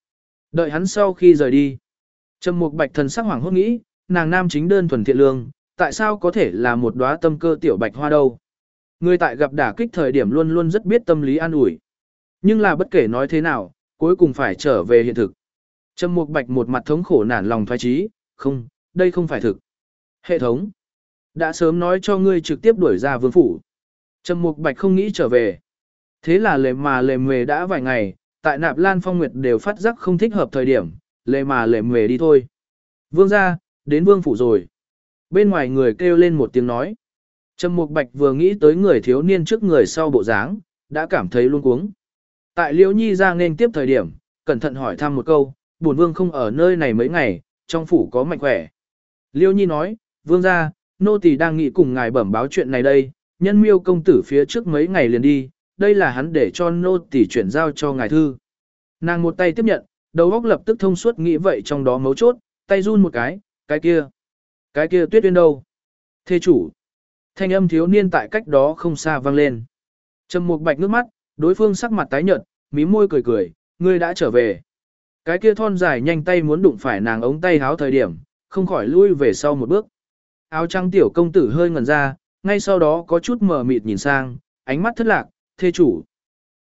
Đợi hắn sau khi rời đi. Trầm Mục Bạch thần sắc hoảng hốt nghĩ, nàng nam chính đơn thuần thiện lương, tại sao có thể là một đóa tâm cơ tiểu bạch hoa đâu? Người tại gặp đả kích thời điểm luôn luôn rất biết tâm lý an ủi. Nhưng là bất kể nói thế nào, cuối cùng phải trở về hiện thực. Trầm Mục Bạch một mặt thống khổ nản lòng thoái trí, không, đây không phải thực. Hệ thống. Đã sớm nói cho ngươi trực tiếp đuổi ra vương phủ. Trầm Mục Bạch không nghĩ trở về. Thế là lề mà lề mề đã vài ngày, tại nạp lan phong nguyệt đều phát giác không thích hợp thời điểm, lề mà lề mề đi thôi. Vương ra, đến vương phủ rồi. Bên ngoài người kêu lên một tiếng nói. Trầm Mục Bạch vừa nghĩ tới người thiếu niên trước người sau bộ dáng, đã cảm thấy luôn cuống. Tại Liễu Nhi ra nên tiếp thời điểm, cẩn thận hỏi thăm một câu, bổn vương không ở nơi này mấy ngày, trong phủ có mạnh khỏe. Liễu Nhi nói, vương gia, nô tỳ đang nghĩ cùng ngài bẩm báo chuyện này đây, nhân miêu công tử phía trước mấy ngày liền đi, đây là hắn để cho nô tỳ chuyển giao cho ngài thư. Nàng một tay tiếp nhận, đầu óc lập tức thông suốt nghĩ vậy trong đó mấu chốt, tay run một cái, cái kia, cái kia tuyết uyên đâu? Thê chủ. Thanh âm thiếu niên tại cách đó không xa vang lên. Trầm Mục Bạch nước mắt, đối phương sắc mặt tái nhợt, mí môi cười cười, ngươi đã trở về. Cái kia thon dài nhanh tay muốn đụng phải nàng ống tay háo thời điểm, không khỏi lui về sau một bước. Áo trắng tiểu công tử hơi ngẩn ra, ngay sau đó có chút mờ mịt nhìn sang, ánh mắt thất lạc, thê chủ.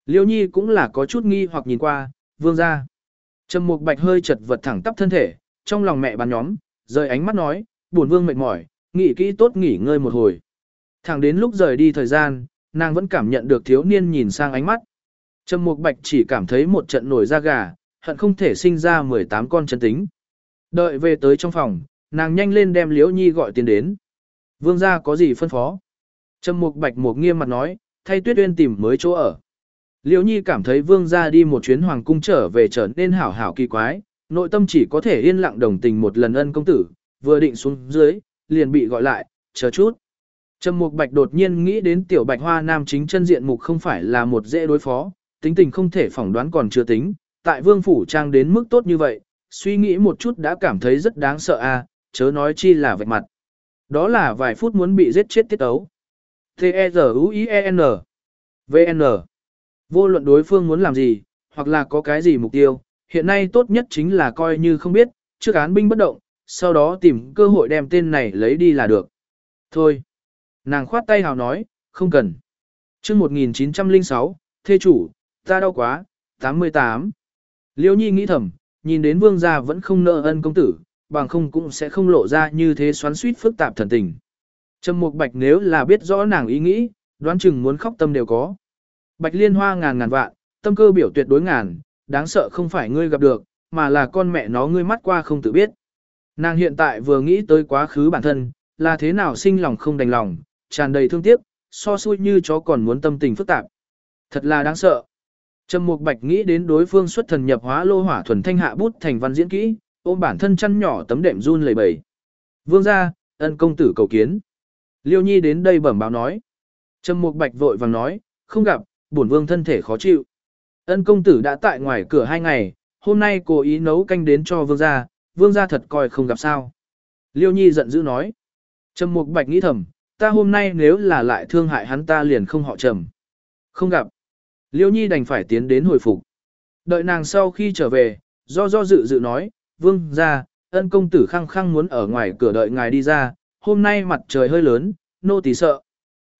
Liêu nhi cũng là có chút nghi hoặc nhìn qua, vương ra. Trầm mục bạch hơi chật vật thẳng tắp thân thể, trong lòng mẹ bán nhóm, rời ánh mắt nói, buồn vương mệt mỏi, nghỉ kỹ tốt nghỉ ngơi một hồi. Thẳng đến lúc rời đi thời gian, nàng vẫn cảm nhận được thiếu niên nhìn sang ánh mắt. Trầm mục bạch chỉ cảm thấy một trận nổi da gà, hận không thể sinh ra 18 con chân tính. Đợi về tới trong phòng, nàng nhanh lên đem liễu nhi gọi tiền đến. Vương gia có gì phân phó? Trầm mục bạch một nghiêm mặt nói, thay tuyết uyên tìm mới chỗ ở. Liễu nhi cảm thấy vương gia đi một chuyến hoàng cung trở về trở nên hảo hảo kỳ quái, nội tâm chỉ có thể yên lặng đồng tình một lần ân công tử, vừa định xuống dưới, liền bị gọi lại, chờ chút. Trầm Mục Bạch đột nhiên nghĩ đến tiểu Bạch Hoa nam chính chân diện mục không phải là một dễ đối phó, tính tình không thể phỏng đoán còn chưa tính, tại Vương phủ trang đến mức tốt như vậy, suy nghĩ một chút đã cảm thấy rất đáng sợ a, chớ nói chi là vạch mặt. Đó là vài phút muốn bị giết chết tiết ấu. T-E-Z-U-I-E-N V-N Vô luận đối phương muốn làm gì, hoặc là có cái gì mục tiêu, hiện nay tốt nhất chính là coi như không biết, trước án binh bất động, sau đó tìm cơ hội đem tên này lấy đi là được. Thôi. Nàng khoát tay hào nói, không cần. chương 1906, thê chủ, ta đau quá, 88. Liêu nhi nghĩ thầm, nhìn đến vương gia vẫn không nợ ân công tử, bằng không cũng sẽ không lộ ra như thế xoắn suýt phức tạp thần tình. Trầm Mục Bạch nếu là biết rõ nàng ý nghĩ, đoán chừng muốn khóc tâm đều có. Bạch liên hoa ngàn ngàn vạn, tâm cơ biểu tuyệt đối ngàn, đáng sợ không phải ngươi gặp được, mà là con mẹ nó ngươi mắt qua không tự biết. Nàng hiện tại vừa nghĩ tới quá khứ bản thân, là thế nào sinh lòng không đành lòng, tràn đầy thương tiếc, so xui như chó còn muốn tâm tình phức tạp. Thật là đáng sợ. Trầm Mục Bạch nghĩ đến đối phương xuất thần nhập hóa lô hỏa thuần thanh hạ bút thành văn diễn kỹ, ôm bản thân chăn nhỏ tấm đệm run lẩy bẩy. Vương gia, ân công tử cầu kiến. Liêu Nhi đến đây bẩm báo nói. Trầm Mục Bạch vội vàng nói, không gặp, bổn vương thân thể khó chịu. Ân công tử đã tại ngoài cửa hai ngày, hôm nay cố ý nấu canh đến cho vương gia, vương gia thật coi không gặp sao. Liêu Nhi giận dữ nói. Trầm Mục Bạch nghĩ thầm, ta hôm nay nếu là lại thương hại hắn ta liền không họ trầm. Không gặp. Liêu Nhi đành phải tiến đến hồi phục. Đợi nàng sau khi trở về, do do dự dự nói, vương gia, ân công tử khăng khăng muốn ở ngoài cửa đợi ngài đi ra, hôm nay mặt trời hơi lớn, nô tỳ sợ.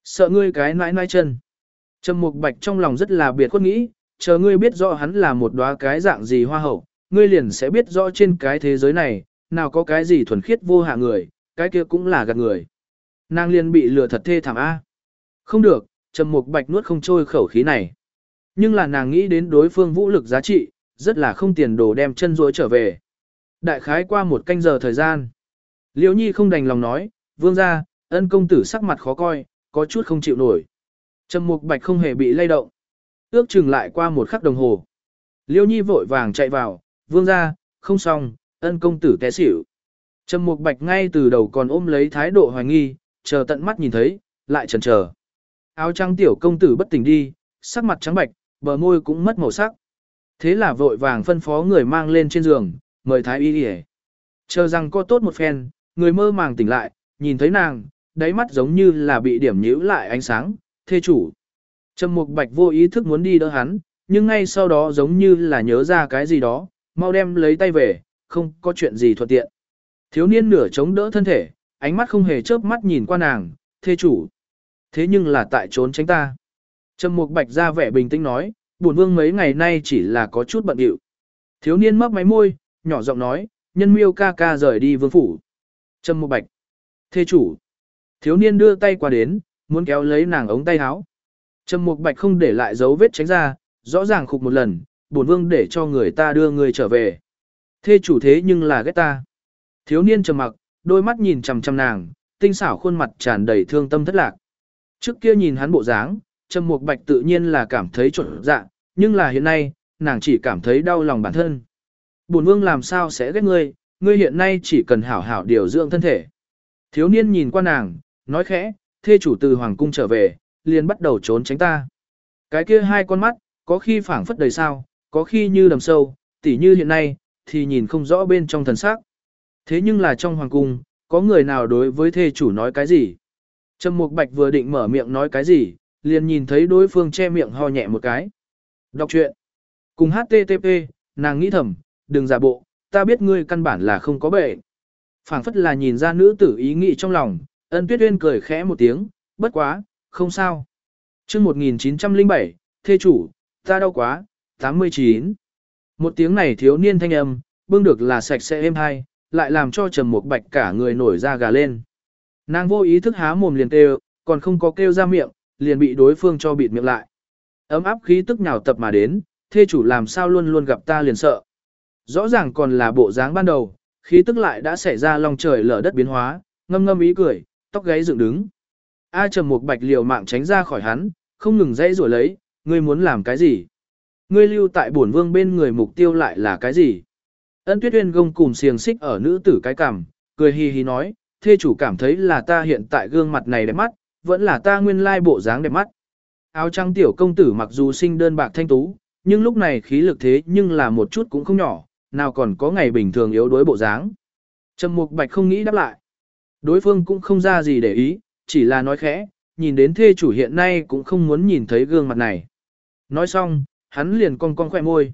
Sợ ngươi cái nãi nãi chân. Trầm Mục Bạch trong lòng rất là biệt khuất nghĩ, chờ ngươi biết rõ hắn là một đóa cái dạng gì hoa hậu, ngươi liền sẽ biết rõ trên cái thế giới này, nào có cái gì thuần khiết vô hạ người, cái kia cũng là gạt người. Nàng liền bị lừa thật thê thảm a. Không được, Trầm Mục Bạch nuốt không trôi khẩu khí này. Nhưng là nàng nghĩ đến đối phương vũ lực giá trị, rất là không tiền đồ đem chân rối trở về. Đại khái qua một canh giờ thời gian. Liễu Nhi không đành lòng nói, vương gia, ân công tử sắc mặt khó coi, có chút không chịu nổi. Trầm Mục Bạch không hề bị lay động. Ước chừng lại qua một khắc đồng hồ. Liêu Nhi vội vàng chạy vào, vương gia, không xong, ân công tử té xỉu. Trầm Mục Bạch ngay từ đầu còn ôm lấy thái độ hoài nghi, chờ tận mắt nhìn thấy, lại chần chờ. Áo trắng tiểu công tử bất tỉnh đi, sắc mặt trắng bạch, bờ môi cũng mất màu sắc. Thế là vội vàng phân phó người mang lên trên giường, mời thái y đi Chờ rằng có tốt một phen, người mơ màng tỉnh lại, nhìn thấy nàng, đáy mắt giống như là bị điểm nhíu lại ánh sáng, thê chủ. Trầm Mục Bạch vô ý thức muốn đi đỡ hắn, nhưng ngay sau đó giống như là nhớ ra cái gì đó, mau đem lấy tay về, không có chuyện gì thuận tiện. Thiếu niên nửa chống đỡ thân thể, ánh mắt không hề chớp mắt nhìn qua nàng, thê chủ. Thế nhưng là tại trốn tránh ta. Trầm Mục Bạch ra vẻ bình tĩnh nói, bổn vương mấy ngày nay chỉ là có chút bận điệu. Thiếu niên mấp máy môi, nhỏ giọng nói, nhân miêu ca ca rời đi vương phủ. Trầm Mục Bạch. Thê chủ. Thiếu niên đưa tay qua đến, muốn kéo lấy nàng ống tay áo. Trầm Mục Bạch không để lại dấu vết tránh ra, rõ ràng khục một lần, bổn vương để cho người ta đưa người trở về. Thê chủ thế nhưng là ghét ta. Thiếu niên trầm mặc, đôi mắt nhìn chằm chằm nàng, tinh xảo khuôn mặt tràn đầy thương tâm thất lạc. Trước kia nhìn hắn bộ dáng, Trầm Mục Bạch tự nhiên là cảm thấy trộn dạ, nhưng là hiện nay, nàng chỉ cảm thấy đau lòng bản thân. Bổn vương làm sao sẽ ghét ngươi, ngươi hiện nay chỉ cần hảo hảo điều dưỡng thân thể. Thiếu niên nhìn qua nàng, nói khẽ, thê chủ từ hoàng cung trở về, liền bắt đầu trốn tránh ta. Cái kia hai con mắt, có khi phảng phất đầy sao, có khi như đầm sâu, tỉ như hiện nay, thì nhìn không rõ bên trong thần sắc. Thế nhưng là trong hoàng cung, có người nào đối với thê chủ nói cái gì? Trầm Mục Bạch vừa định mở miệng nói cái gì, liền nhìn thấy đối phương che miệng ho nhẹ một cái. Đọc truyện. Cùng HTTP, nàng nghĩ thầm, đừng giả bộ, ta biết ngươi căn bản là không có bệ. phảng phất là nhìn ra nữ tử ý nghĩ trong lòng, ân tuyết uyên cười khẽ một tiếng, bất quá, không sao. chương 1907, thê chủ, ta đau quá, 89. Một tiếng này thiếu niên thanh âm, bưng được là sạch sẽ êm hay, lại làm cho trầm một bạch cả người nổi da gà lên. Nàng vô ý thức há mồm liền kêu, còn không có kêu ra miệng, liền bị đối phương cho bịt miệng lại. Ấm áp khí tức nhào tập mà đến, thê chủ làm sao luôn luôn gặp ta liền sợ. Rõ ràng còn là bộ dáng ban đầu, khí tức lại đã xảy ra lòng trời lở đất biến hóa, ngâm ngâm ý cười, tóc gáy dựng đứng. A trầm một bạch liều mạng tránh ra khỏi hắn, không ngừng dãy rủa lấy, ngươi muốn làm cái gì? Ngươi lưu tại bổn vương bên người mục tiêu lại là cái gì? Ân tuyết uyên gông cùng xiềng xích ở nữ tử cái cằm, cười hi hi nói, thê chủ cảm thấy là ta hiện tại gương mặt này đẹp mắt, vẫn là ta nguyên lai bộ dáng đẹp mắt. Áo trắng tiểu công tử mặc dù sinh đơn bạc thanh tú, nhưng lúc này khí lực thế nhưng là một chút cũng không nhỏ, nào còn có ngày bình thường yếu đuối bộ dáng. Trầm Mục Bạch không nghĩ đáp lại. Đối phương cũng không ra gì để ý, chỉ là nói khẽ, nhìn đến thê chủ hiện nay cũng không muốn nhìn thấy gương mặt này. Nói xong, hắn liền cong cong khỏe môi.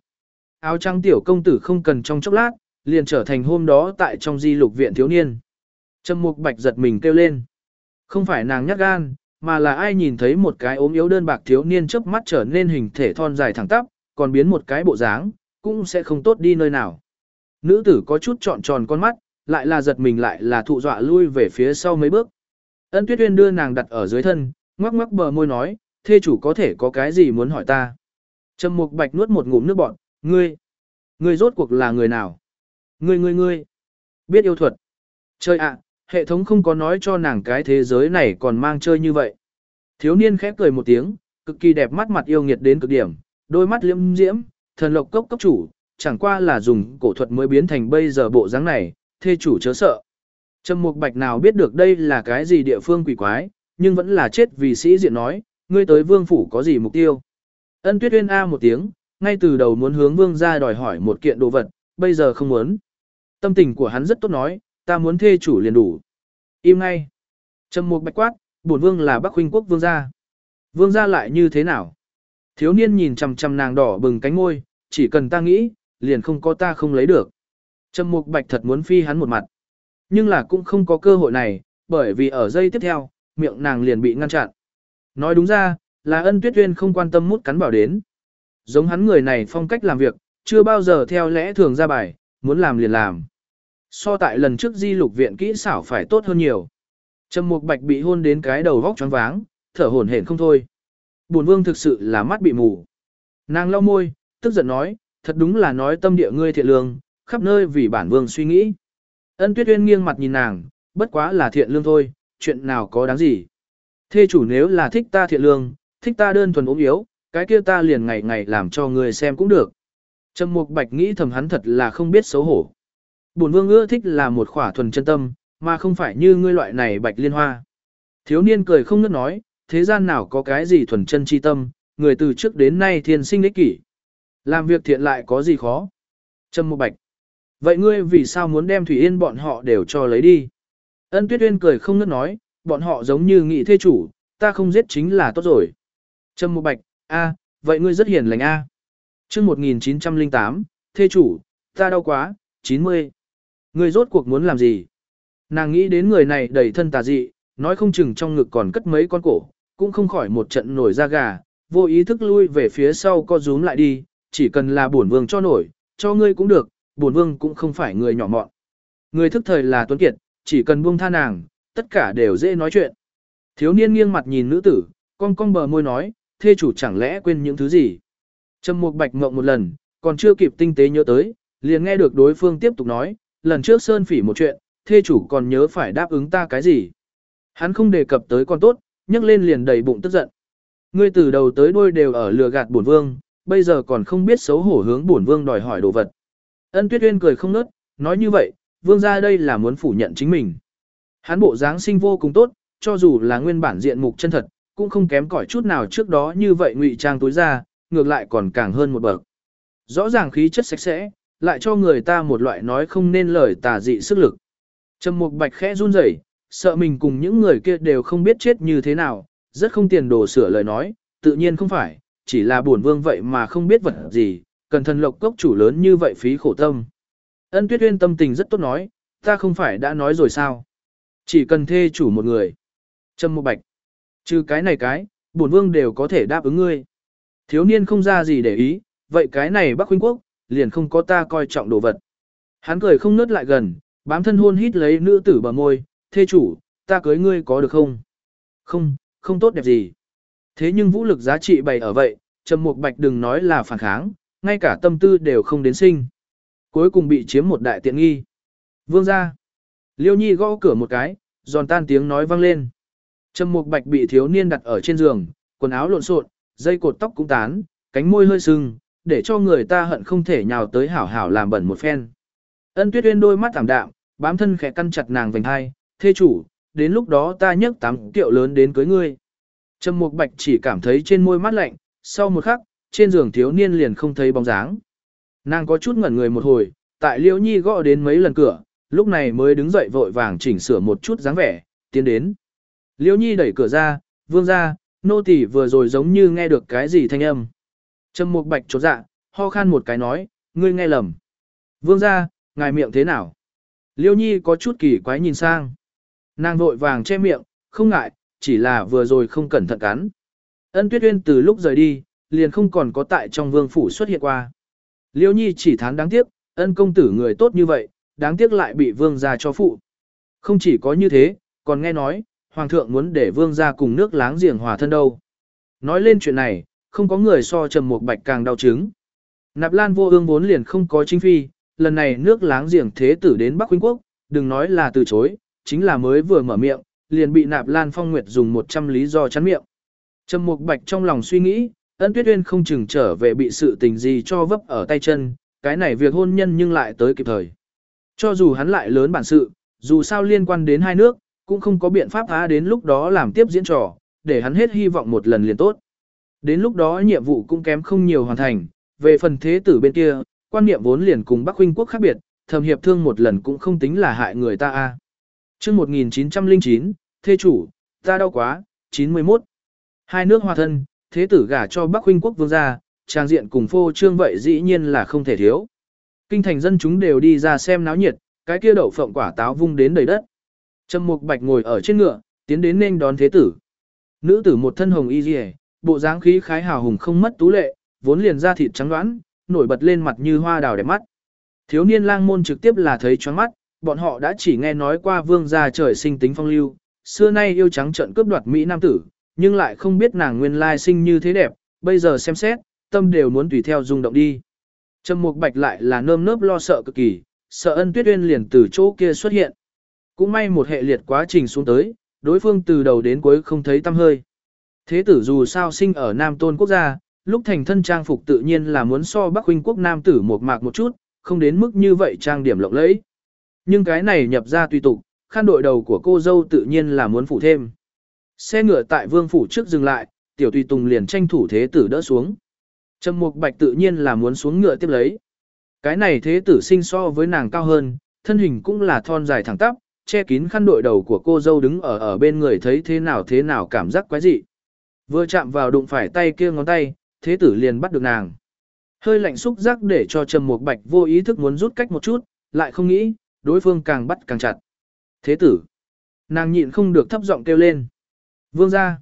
Áo trắng tiểu công tử không cần trong chốc lát, liền trở thành hôm đó tại trong di lục viện thiếu niên. Trầm Mục Bạch giật mình kêu lên. Không phải nàng nhát gan, mà là ai nhìn thấy một cái ốm yếu đơn bạc thiếu niên chớp mắt trở nên hình thể thon dài thẳng tắp, còn biến một cái bộ dáng, cũng sẽ không tốt đi nơi nào. Nữ tử có chút trọn tròn con mắt, lại là giật mình lại là thụ dọa lui về phía sau mấy bước. Ân Tuyết Uyên đưa nàng đặt ở dưới thân, ngoắc ngoắc bờ môi nói, thê chủ có thể có cái gì muốn hỏi ta. Trầm Mục Bạch nuốt một ngụm nước bọt, ngươi, ngươi rốt cuộc là người nào? Ngươi ngươi ngươi, biết yêu thuật. Chơi ạ, à, hệ thống không có nói cho nàng cái thế giới này còn mang chơi như vậy. Thiếu niên khép cười một tiếng, cực kỳ đẹp mắt mặt yêu nghiệt đến cực điểm, đôi mắt liễm diễm, thần lộc cốc cấp chủ, chẳng qua là dùng cổ thuật mới biến thành bây giờ bộ dáng này, thê chủ chớ sợ. Trầm Mục Bạch nào biết được đây là cái gì địa phương quỷ quái, nhưng vẫn là chết vì sĩ diện nói, ngươi tới vương phủ có gì mục tiêu? Ân tuyết uyên A một tiếng, ngay từ đầu muốn hướng vương gia đòi hỏi một kiện đồ vật, bây giờ không muốn. Tâm tình của hắn rất tốt nói, ta muốn thê chủ liền đủ. Im ngay. Trầm mục bạch quát, bổn vương là bắc huynh quốc vương gia. Vương gia lại như thế nào? Thiếu niên nhìn chằm chằm nàng đỏ bừng cánh môi, chỉ cần ta nghĩ, liền không có ta không lấy được. Trầm mục bạch thật muốn phi hắn một mặt. Nhưng là cũng không có cơ hội này, bởi vì ở giây tiếp theo, miệng nàng liền bị ngăn chặn. Nói đúng ra, là ân tuyết uyên không quan tâm mút cắn bảo đến. Giống hắn người này phong cách làm việc, chưa bao giờ theo lẽ thường ra bài, muốn làm liền làm. So tại lần trước di lục viện kỹ xảo phải tốt hơn nhiều. Trầm Mục Bạch bị hôn đến cái đầu vóc choáng váng, thở hổn hển không thôi. Bổn vương thực sự là mắt bị mù. Nàng lau môi, tức giận nói, thật đúng là nói tâm địa ngươi thiện lương, khắp nơi vì bản vương suy nghĩ. Ân Tuyết Uyên nghiêng mặt nhìn nàng, bất quá là thiện lương thôi, chuyện nào có đáng gì. Thê chủ nếu là thích ta thiện lương, thích ta đơn thuần ốm yếu, cái kia ta liền ngày ngày làm cho người xem cũng được. Trầm Mục Bạch nghĩ thầm hắn thật là không biết xấu hổ. Bổn vương ưa thích là một khỏa thuần chân tâm, mà không phải như ngươi loại này bạch liên hoa. Thiếu niên cười không ngớt nói, thế gian nào có cái gì thuần chân chi tâm, người từ trước đến nay thiên sinh đích kỷ. Làm việc thiện lại có gì khó. Trầm Mục Bạch. Vậy ngươi vì sao muốn đem Thủy Yên bọn họ đều cho lấy đi? Ân Tuyết Uyên cười không ngớt nói, bọn họ giống như nghị thê chủ, ta không giết chính là tốt rồi. Trâm Mục Bạch, a, vậy ngươi rất hiền lành a. À. Chương 1908, thê chủ, ta đau quá, 90. Ngươi rốt cuộc muốn làm gì? Nàng nghĩ đến người này đầy thân tà dị, nói không chừng trong ngực còn cất mấy con cổ, cũng không khỏi một trận nổi da gà, vô ý thức lui về phía sau co rúm lại đi, chỉ cần là bổn vương cho nổi, cho ngươi cũng được, bổn vương cũng không phải người nhỏ mọn. Người thức thời là tuấn kiệt, chỉ cần buông tha nàng, tất cả đều dễ nói chuyện. Thiếu niên nghiêng mặt nhìn nữ tử, con con bờ môi nói, thê chủ chẳng lẽ quên những thứ gì. Trầm Mục Bạch ngậm một lần, còn chưa kịp tinh tế nhớ tới, liền nghe được đối phương tiếp tục nói, lần trước Sơn Phỉ một chuyện, thê chủ còn nhớ phải đáp ứng ta cái gì. Hắn không đề cập tới con tốt, nhấc lên liền đầy bụng tức giận. Ngươi từ đầu tới đuôi đều ở lừa gạt bổn vương, bây giờ còn không biết xấu hổ hướng bổn vương đòi hỏi đồ vật. Ân Tuyết Uyên cười không nớt, nói như vậy, vương gia đây là muốn phủ nhận chính mình. Hắn bộ dáng sinh vô cùng tốt, cho dù là nguyên bản diện mục chân thật, cũng không kém cỏi chút nào trước đó như vậy ngụy trang tối ra, ngược lại còn càng hơn một bậc. Rõ ràng khí chất sạch sẽ, lại cho người ta một loại nói không nên lời tà dị sức lực. Trầm Mục Bạch khẽ run rẩy, sợ mình cùng những người kia đều không biết chết như thế nào, rất không tiền đồ sửa lời nói, tự nhiên không phải, chỉ là buồn vương vậy mà không biết vật gì, cần thần lộc cốc chủ lớn như vậy phí khổ tâm. Ân Tuyết Uyên tâm tình rất tốt nói, ta không phải đã nói rồi sao? Chỉ cần thê chủ một người. Trầm Mục Bạch. Trừ cái này cái, bổn vương đều có thể đáp ứng ngươi. Thiếu niên không ra gì để ý, vậy cái này Bắc huynh quốc, liền không có ta coi trọng đồ vật. Hắn cười không nớt lại gần, bám thân hôn hít lấy nữ tử bờ môi, thê chủ, ta cưới ngươi có được không? Không, không tốt đẹp gì. Thế nhưng vũ lực giá trị bày ở vậy, Trầm Mục Bạch đừng nói là phản kháng, ngay cả tâm tư đều không đến sinh. Cuối cùng bị chiếm một đại tiện nghi. Vương ra. Liêu Nhi gõ cửa một cái, giòn tan tiếng nói vang lên. Trầm Mục Bạch bị thiếu niên đặt ở trên giường, quần áo lộn xộn, dây cột tóc cũng tán, cánh môi hơi sưng, để cho người ta hận không thể nhào tới hảo hảo làm bẩn một phen. Ân Tuyết Uyên đôi mắt thảm đạm, bám thân khẽ căn chặt nàng vành hai, "Thê chủ, đến lúc đó ta nhấc tám triệu lớn đến cưới ngươi." Trầm Mục Bạch chỉ cảm thấy trên môi mát lạnh, sau một khắc, trên giường thiếu niên liền không thấy bóng dáng. Nàng có chút ngẩn người một hồi, tại Liễu Nhi gõ đến mấy lần cửa, lúc này mới đứng dậy vội vàng chỉnh sửa một chút dáng vẻ, tiến đến. Liễu Nhi đẩy cửa ra, vương ra, nô tỳ vừa rồi giống như nghe được cái gì thanh âm. Trầm Mục Bạch chột dạ, ho khan một cái nói, ngươi nghe lầm. Vương ra, ngài miệng thế nào? Liêu Nhi có chút kỳ quái nhìn sang. Nàng vội vàng che miệng, không ngại, chỉ là vừa rồi không cẩn thận cắn. Ân Tuyết Uyên từ lúc rời đi, liền không còn có tại trong vương phủ xuất hiện qua. Liêu Nhi chỉ thán đáng tiếc, ân công tử người tốt như vậy, đáng tiếc lại bị vương gia cho phụ. Không chỉ có như thế, còn nghe nói, hoàng thượng muốn để vương gia cùng nước láng giềng hòa thân đâu. Nói lên chuyện này, không có người so trầm một bạch càng đau chứng. Nạp Lan vô ương vốn liền không có chính phi, lần này nước láng giềng thế tử đến Bắc Quynh Quốc, đừng nói là từ chối, chính là mới vừa mở miệng, liền bị Nạp Lan Phong Nguyệt dùng 100 lý do chắn miệng. Trầm Mục Bạch trong lòng suy nghĩ, Ân Tuyết Uyên không chừng trở về bị sự tình gì cho vấp ở tay chân, cái này việc hôn nhân nhưng lại tới kịp thời. Cho dù hắn lại lớn bản sự, dù sao liên quan đến hai nước, cũng không có biện pháp phá đến lúc đó làm tiếp diễn trò, để hắn hết hy vọng một lần liền tốt. Đến lúc đó nhiệm vụ cũng kém không nhiều hoàn thành, về phần thế tử bên kia, quan niệm vốn liền cùng Bắc huynh quốc khác biệt, thầm hiệp thương một lần cũng không tính là hại người ta a. Chương 1909, thê chủ, ta đau quá, 91. Hai nước hòa thân, thế tử gả cho Bắc huynh quốc vương gia, trang diện cùng phô trương vậy dĩ nhiên là không thể thiếu. Kinh thành dân chúng đều đi ra xem náo nhiệt, cái kia đậu phộng quả táo vung đến đầy đất. Trầm Mục Bạch ngồi ở trên ngựa, tiến đến nên đón thế tử. Nữ tử một thân hồng y liễu, bộ dáng khí khái hào hùng không mất tú lệ, vốn liền da thịt trắng đoán, nổi bật lên mặt như hoa đào đẹp mắt. Thiếu niên lang môn trực tiếp là thấy choáng mắt, bọn họ đã chỉ nghe nói qua vương gia trời sinh tính phong lưu, xưa nay yêu trắng trợn cướp đoạt mỹ nam tử, nhưng lại không biết nàng nguyên lai sinh như thế đẹp, bây giờ xem xét, tâm đều muốn tùy theo rung động đi. Trầm Mục Bạch lại là nơm nớp lo sợ cực kỳ, sợ Ân Tuyết Uyên liền từ chỗ kia xuất hiện. Cũng may một hệ liệt quá trình xuống tới, đối phương từ đầu đến cuối không thấy tâm hơi. Thế tử dù sao sinh ở Nam Tôn quốc gia, lúc thành thân trang phục tự nhiên là muốn so Bắc huynh quốc nam tử một mạc một chút, không đến mức như vậy trang điểm lộng lẫy. Nhưng cái này nhập ra tùy tục, khăn đội đầu của cô dâu tự nhiên là muốn phủ thêm. Xe ngựa tại vương phủ trước dừng lại, tiểu tùy tùng liền tranh thủ thế tử đỡ xuống. Trầm mục bạch tự nhiên là muốn xuống ngựa tiếp lấy. Cái này thế tử sinh so với nàng cao hơn, thân hình cũng là thon dài thẳng tắp, che kín khăn đội đầu của cô dâu đứng ở ở bên người thấy thế nào thế nào cảm giác quái dị. Vừa chạm vào đụng phải tay kia ngón tay, thế tử liền bắt được nàng. Hơi lạnh xúc giác để cho Trầm Mục Bạch vô ý thức muốn rút cách một chút, lại không nghĩ, đối phương càng bắt càng chặt. Thế tử. Nàng nhịn không được thấp giọng kêu lên. Vương ra.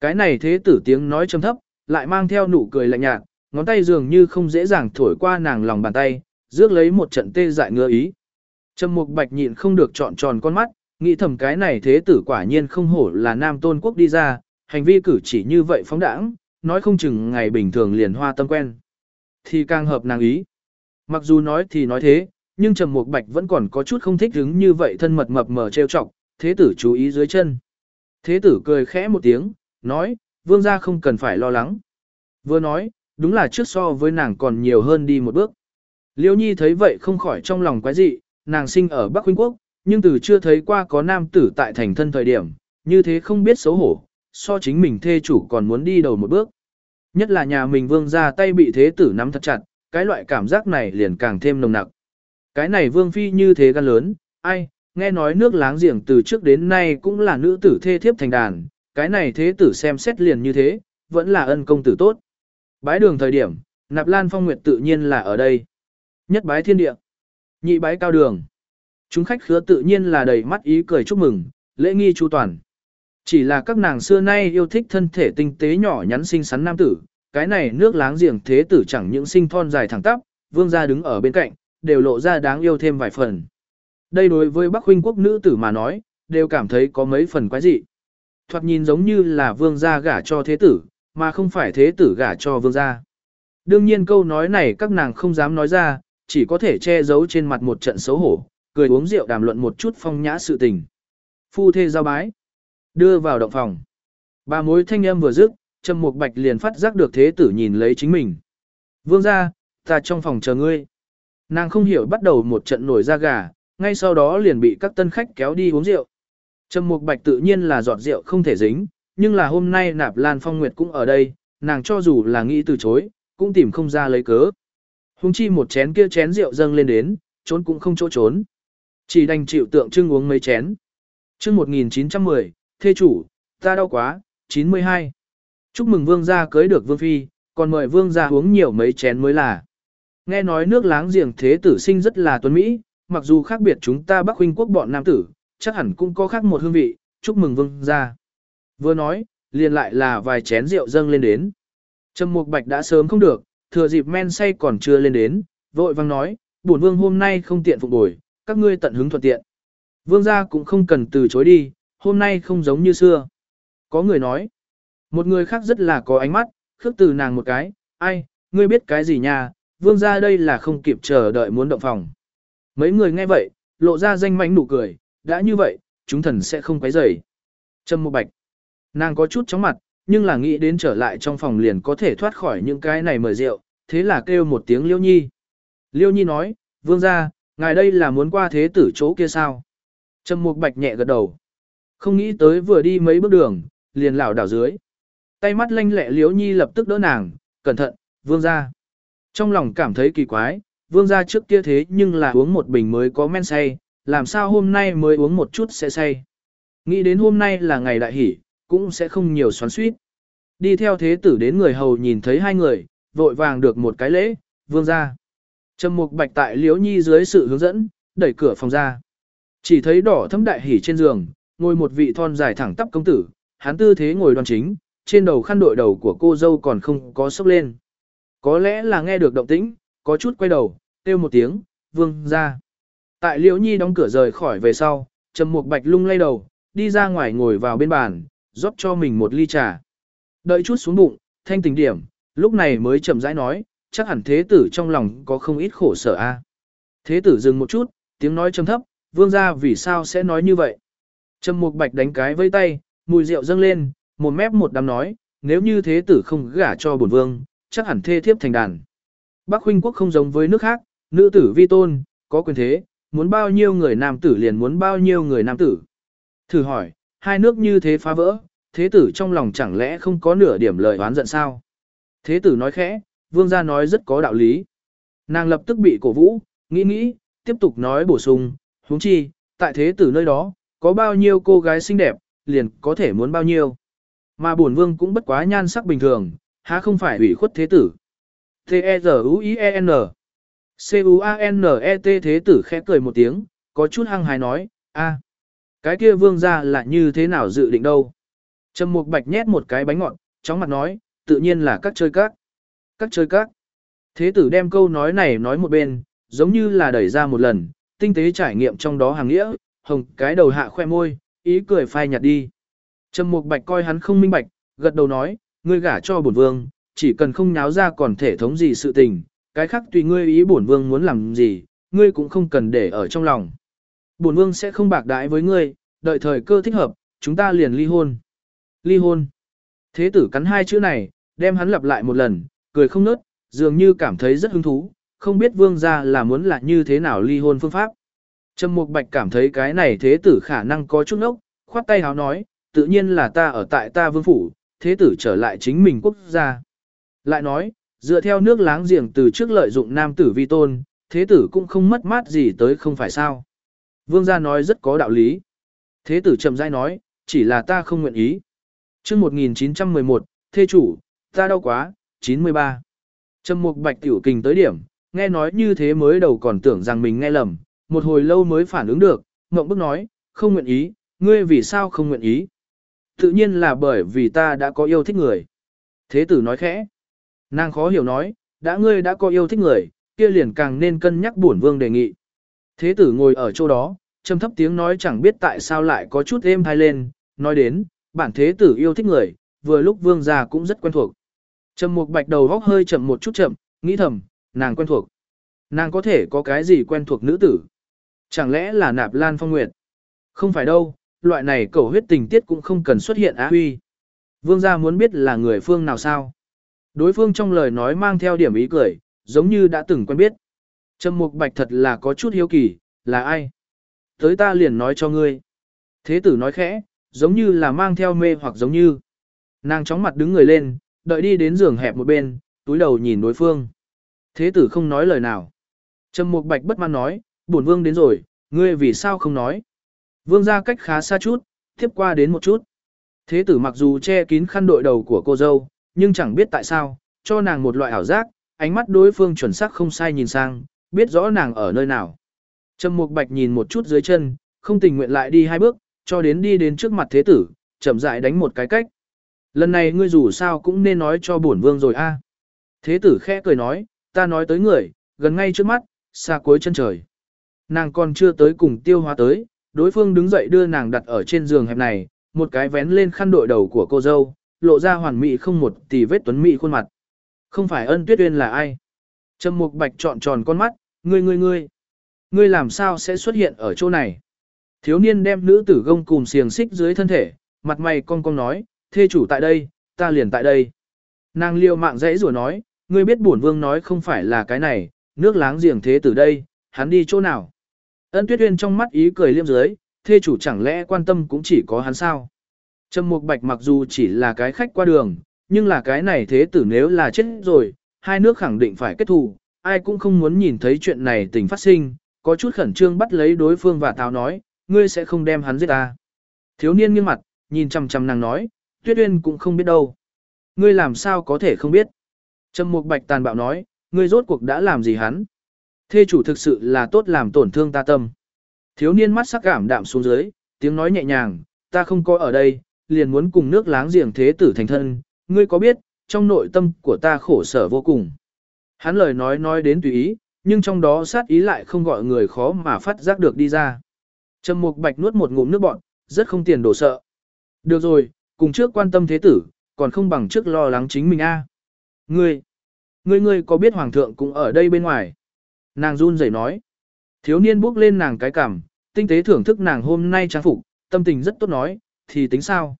Cái này thế tử tiếng nói trầm thấp, lại mang theo nụ cười lạnh nhạt, ngón tay dường như không dễ dàng thổi qua nàng lòng bàn tay, rước lấy một trận tê dại ngứa ý. Trầm Mục Bạch nhịn không được trọn tròn con mắt, nghĩ thầm cái này thế tử quả nhiên không hổ là nam tôn quốc đi ra, hành vi cử chỉ như vậy phóng đãng, nói không chừng ngày bình thường liền hoa tâm quen. Thì càng hợp nàng ý. Mặc dù nói thì nói thế, nhưng Trầm Mục Bạch vẫn còn có chút không thích hứng như vậy thân mật mập mờ trêu chọc, thế tử chú ý dưới chân. Thế tử cười khẽ một tiếng, nói, vương gia không cần phải lo lắng. Vừa nói, đúng là trước so với nàng còn nhiều hơn đi một bước. Liêu Nhi thấy vậy không khỏi trong lòng quái dị, nàng sinh ở Bắc Huynh Quốc, nhưng từ chưa thấy qua có nam tử tại thành thân thời điểm, như thế không biết xấu hổ, so chính mình thê chủ còn muốn đi đầu một bước. Nhất là nhà mình vương ra tay bị thế tử nắm thật chặt, cái loại cảm giác này liền càng thêm nồng nặc. Cái này vương phi như thế gan lớn, ai, nghe nói nước láng giềng từ trước đến nay cũng là nữ tử thê thiếp thành đàn, cái này thế tử xem xét liền như thế, vẫn là ân công tử tốt. Bái đường thời điểm, nạp lan phong nguyệt tự nhiên là ở đây. Nhất bái thiên địa, nhị bái cao đường. Chúng khách khứa tự nhiên là đầy mắt ý cười chúc mừng, lễ nghi chu toàn. Chỉ là các nàng xưa nay yêu thích thân thể tinh tế nhỏ nhắn xinh xắn nam tử, cái này nước láng giềng thế tử chẳng những sinh thon dài thẳng tắp, vương gia đứng ở bên cạnh, đều lộ ra đáng yêu thêm vài phần. Đây đối với Bắc huynh quốc nữ tử mà nói, đều cảm thấy có mấy phần quái dị. Thoạt nhìn giống như là vương gia gả cho thế tử, mà không phải thế tử gả cho vương gia. Đương nhiên câu nói này các nàng không dám nói ra, chỉ có thể che giấu trên mặt một trận xấu hổ, cười uống rượu đàm luận một chút phong nhã sự tình. Phu thê giao bái. Đưa vào động phòng. Ba mối thanh âm vừa dứt, Trầm Mục Bạch liền phát giác được thế tử nhìn lấy chính mình. Vương gia, ta trong phòng chờ ngươi. Nàng không hiểu bắt đầu một trận nổi da gà, ngay sau đó liền bị các tân khách kéo đi uống rượu. Trầm Mục Bạch tự nhiên là giọt rượu không thể dính, nhưng là hôm nay Nạp Lan Phong Nguyệt cũng ở đây, nàng cho dù là nghĩ từ chối, cũng tìm không ra lấy cớ. Hùng chi một chén kia chén rượu dâng lên đến, trốn cũng không chỗ trốn. Chỉ đành chịu tượng trưng uống mấy chén. chương 1910, thê chủ, ta đau quá, 92. Chúc mừng vương gia cưới được vương phi, còn mời vương gia uống nhiều mấy chén mới là. Nghe nói nước láng giềng thế tử sinh rất là tuấn Mỹ, mặc dù khác biệt chúng ta bắc huynh quốc bọn nam tử, chắc hẳn cũng có khác một hương vị, chúc mừng vương gia. Vừa nói, liền lại là vài chén rượu dâng lên đến. Trầm Mục Bạch đã sớm không được, thừa dịp men say còn chưa lên đến, vội vang nói, bổn vương hôm nay không tiện phục bồi, các ngươi tận hứng thuận tiện. Vương gia cũng không cần từ chối đi, hôm nay không giống như xưa. Có người nói, một người khác rất là có ánh mắt, khước từ nàng một cái, ai, ngươi biết cái gì nha, vương gia đây là không kịp chờ đợi muốn động phòng. Mấy người nghe vậy, lộ ra danh mánh nụ cười, đã như vậy, chúng thần sẽ không quấy rầy. Trâm Mộ Bạch, nàng có chút chóng mặt, nhưng là nghĩ đến trở lại trong phòng liền có thể thoát khỏi những cái này mời rượu, thế là kêu một tiếng Liêu Nhi. Liêu Nhi nói, vương gia, ngài đây là muốn qua thế tử chỗ kia sao? trầm Mục Bạch nhẹ gật đầu. Không nghĩ tới vừa đi mấy bước đường, liền lảo đảo dưới. Tay mắt lanh lẹ liễu nhi lập tức đỡ nàng, cẩn thận, vương ra. Trong lòng cảm thấy kỳ quái, vương ra trước kia thế nhưng là uống một bình mới có men say, làm sao hôm nay mới uống một chút sẽ say. Nghĩ đến hôm nay là ngày đại hỷ, cũng sẽ không nhiều xoắn suýt. Đi theo thế tử đến người hầu nhìn thấy hai người, vội vàng được một cái lễ, vương ra. Trầm mục bạch tại liễu nhi dưới sự hướng dẫn, đẩy cửa phòng ra. Chỉ thấy đỏ thấm đại hỉ trên giường, ngồi một vị thon dài thẳng tắp công tử, hắn tư thế ngồi đoan chính, trên đầu khăn đội đầu của cô dâu còn không có sốc lên. Có lẽ là nghe được động tĩnh, có chút quay đầu, kêu một tiếng, vương ra. Tại liễu nhi đóng cửa rời khỏi về sau, trầm mục bạch lung lay đầu, đi ra ngoài ngồi vào bên bàn, rót cho mình một ly trà. Đợi chút xuống bụng, thanh tình điểm, lúc này mới chậm rãi nói, chắc hẳn thế tử trong lòng có không ít khổ sở a. Thế tử dừng một chút, tiếng nói trầm thấp, vương gia vì sao sẽ nói như vậy. Trầm mục bạch đánh cái vây tay, mùi rượu dâng lên, một mép một đám nói, nếu như thế tử không gả cho bổn vương, chắc hẳn thê thiếp thành đàn. Bắc huynh quốc không giống với nước khác, nữ tử vi tôn, có quyền thế, muốn bao nhiêu người nam tử liền muốn bao nhiêu người nam tử. Thử hỏi, hai nước như thế phá vỡ, thế tử trong lòng chẳng lẽ không có nửa điểm lời oán giận sao? Thế tử nói khẽ, vương gia nói rất có đạo lý. Nàng lập tức bị cổ vũ, nghĩ nghĩ, tiếp tục nói bổ sung, huống chi, tại thế tử nơi đó, có bao nhiêu cô gái xinh đẹp, liền có thể muốn bao nhiêu. Mà bổn vương cũng bất quá nhan sắc bình thường, há không phải ủy khuất thế tử. T-E-Z-U-I-E-N C-U-A-N-E-T thế tử khẽ cười một tiếng, có chút hăng hái nói, a, cái kia vương gia là như thế nào dự định đâu. Trầm Mục Bạch nhét một cái bánh ngọt, chóng mặt nói, tự nhiên là các chơi các. Các chơi các. Thế tử đem câu nói này nói một bên, giống như là đẩy ra một lần, tinh tế trải nghiệm trong đó hàng nghĩa, hồng cái đầu hạ khoe môi, ý cười phai nhạt đi. Trầm Mục Bạch coi hắn không minh bạch, gật đầu nói, ngươi gả cho bổn vương, chỉ cần không nháo ra còn thể thống gì sự tình, cái khác tùy ngươi ý bổn vương muốn làm gì, ngươi cũng không cần để ở trong lòng. Bổn vương sẽ không bạc đãi với ngươi, đợi thời cơ thích hợp, chúng ta liền ly hôn. Ly hôn. Thế tử cắn hai chữ này, đem hắn lặp lại một lần, cười không nớt, dường như cảm thấy rất hứng thú, không biết vương gia là muốn là như thế nào ly hôn phương pháp. Trầm Mục Bạch cảm thấy cái này thế tử khả năng có chút nốc, khoát tay háo nói, tự nhiên là ta ở tại ta vương phủ, thế tử trở lại chính mình quốc gia. Lại nói, dựa theo nước láng giềng từ trước lợi dụng nam tử vi tôn, thế tử cũng không mất mát gì tới không phải sao. Vương gia nói rất có đạo lý. Thế tử chậm rãi nói, chỉ là ta không nguyện ý. chương 1911, thê chủ, ta đau quá, 93. Trầm mục bạch tiểu kình tới điểm, nghe nói như thế mới đầu còn tưởng rằng mình nghe lầm, một hồi lâu mới phản ứng được, ngậm bức nói, không nguyện ý, ngươi vì sao không nguyện ý? Tự nhiên là bởi vì ta đã có yêu thích người. Thế tử nói khẽ. Nàng khó hiểu nói, đã ngươi đã có yêu thích người, kia liền càng nên cân nhắc bổn vương đề nghị. Thế tử ngồi ở chỗ đó, trầm thấp tiếng nói chẳng biết tại sao lại có chút êm thai lên, nói đến, bản thế tử yêu thích người, vừa lúc vương gia cũng rất quen thuộc. Trầm mục bạch đầu góc hơi chậm một chút chậm, nghĩ thầm, nàng quen thuộc. Nàng có thể có cái gì quen thuộc nữ tử? Chẳng lẽ là nạp lan phong nguyệt? Không phải đâu, loại này cầu huyết tình tiết cũng không cần xuất hiện á huy. Vương gia muốn biết là người phương nào sao? Đối phương trong lời nói mang theo điểm ý cười, giống như đã từng quen biết. Trầm mục bạch thật là có chút hiếu kỳ, là ai? Tới ta liền nói cho ngươi. Thế tử nói khẽ, giống như là mang theo mê hoặc giống như. Nàng chóng mặt đứng người lên, đợi đi đến giường hẹp một bên, túi đầu nhìn đối phương. Thế tử không nói lời nào. Trầm Mục Bạch bất mãn nói, bổn vương đến rồi, ngươi vì sao không nói? Vương ra cách khá xa chút, tiếp qua đến một chút. Thế tử mặc dù che kín khăn đội đầu của cô dâu, nhưng chẳng biết tại sao, cho nàng một loại ảo giác, ánh mắt đối phương chuẩn xác không sai nhìn sang, biết rõ nàng ở nơi nào. Trầm Mục Bạch nhìn một chút dưới chân, không tình nguyện lại đi hai bước, cho đến đi đến trước mặt thế tử, chậm rãi đánh một cái cách. Lần này ngươi dù sao cũng nên nói cho bổn vương rồi a. Thế tử khẽ cười nói, ta nói tới người, gần ngay trước mắt, xa cuối chân trời. Nàng còn chưa tới cùng tiêu hóa tới, đối phương đứng dậy đưa nàng đặt ở trên giường hẹp này, một cái vén lên khăn đội đầu của cô dâu, lộ ra hoàn mỹ không một tì vết tuấn mỹ khuôn mặt. Không phải ân tuyết uyên là ai? Trầm mục bạch trọn tròn con mắt, ngươi ngươi ngươi. Ngươi làm sao sẽ xuất hiện ở chỗ này? Thiếu niên đem nữ tử gông cùm xiềng xích dưới thân thể, mặt mày cong cong nói, thê chủ tại đây, ta liền tại đây. Nàng liêu mạng dãy rủa nói, ngươi biết bổn vương nói không phải là cái này, nước láng giềng thế từ đây, hắn đi chỗ nào. Ân tuyết uyên trong mắt ý cười liêm dưới, thê chủ chẳng lẽ quan tâm cũng chỉ có hắn sao. Trầm Mục Bạch mặc dù chỉ là cái khách qua đường, nhưng là cái này thế tử nếu là chết rồi, hai nước khẳng định phải kết thù, ai cũng không muốn nhìn thấy chuyện này tình phát sinh, có chút khẩn trương bắt lấy đối phương và táo nói, ngươi sẽ không đem hắn giết ta. Thiếu niên nghiêng mặt, nhìn chằm chằm nàng nói, Tuyết Uyên cũng không biết đâu. Ngươi làm sao có thể không biết? Trầm Mục Bạch tàn bạo nói, ngươi rốt cuộc đã làm gì hắn? Thê chủ thực sự là tốt làm tổn thương ta tâm. Thiếu niên mắt sắc cảm đạm xuống dưới, tiếng nói nhẹ nhàng, ta không có ở đây, liền muốn cùng nước láng giềng thế tử thành thân, ngươi có biết, trong nội tâm của ta khổ sở vô cùng. Hắn lời nói nói đến tùy ý, nhưng trong đó sát ý lại không gọi người khó mà phát giác được đi ra. Trầm Mục Bạch nuốt một ngụm nước bọn, rất không tiền đổ sợ. Được rồi, cùng trước quan tâm thế tử, còn không bằng trước lo lắng chính mình a. Ngươi, ngươi ngươi có biết hoàng thượng cũng ở đây bên ngoài? Nàng run rẩy nói. Thiếu niên bước lên nàng cái cằm, tinh tế thưởng thức nàng hôm nay trang phục, tâm tình rất tốt nói, thì tính sao?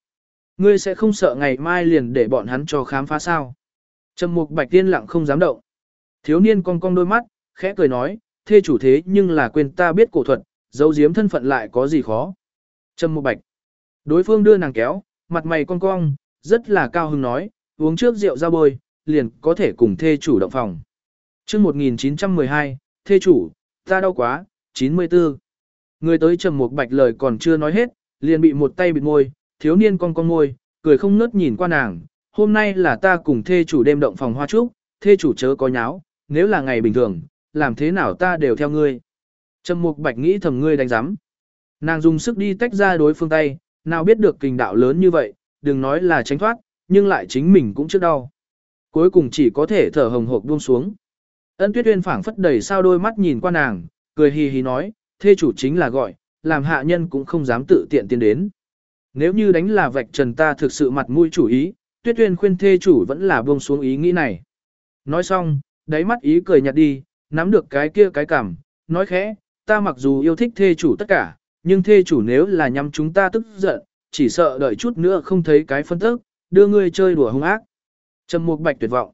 Ngươi sẽ không sợ ngày mai liền để bọn hắn cho khám phá sao? Trầm Mục Bạch tiên lặng không dám động. Thiếu niên cong cong đôi mắt, khẽ cười nói, thê chủ thế nhưng là quên ta biết cổ thuật, giấu giếm thân phận lại có gì khó. Trầm Mộ Bạch. Đối phương đưa nàng kéo, mặt mày cong cong, rất là cao hứng nói, uống trước rượu ra bôi, liền có thể cùng thê chủ động phòng. Trước 1912, thê chủ, ta đau quá, 94. Người tới Trầm Mục Bạch lời còn chưa nói hết, liền bị một tay bịt môi, thiếu niên cong cong môi, cười không ngớt nhìn qua nàng, hôm nay là ta cùng thê chủ đêm động phòng hoa trúc, thê chủ chớ có nháo, nếu là ngày bình thường, làm thế nào ta đều theo ngươi. Trầm Mục Bạch nghĩ thầm ngươi đánh giám. Nàng dùng sức đi tách ra đối phương tay, nào biết được kình đạo lớn như vậy, đừng nói là tránh thoát, nhưng lại chính mình cũng trước đau. Cuối cùng chỉ có thể thở hồng hộc buông xuống. Ân Tuyết Uyên phảng phất đầy sao đôi mắt nhìn qua nàng, cười hì hì nói, thê chủ chính là gọi, làm hạ nhân cũng không dám tự tiện tiến đến. Nếu như đánh là vạch trần ta thực sự mặt mũi chủ ý, Tuyết Uyên khuyên thê chủ vẫn là buông xuống ý nghĩ này. Nói xong, đáy mắt ý cười nhạt đi, nắm được cái kia cái cảm, nói khẽ, ta mặc dù yêu thích thê chủ tất cả, nhưng thê chủ nếu là nhắm chúng ta tức giận, chỉ sợ đợi chút nữa không thấy cái phân tức, đưa ngươi chơi đùa hung ác. Trầm Mục Bạch tuyệt vọng.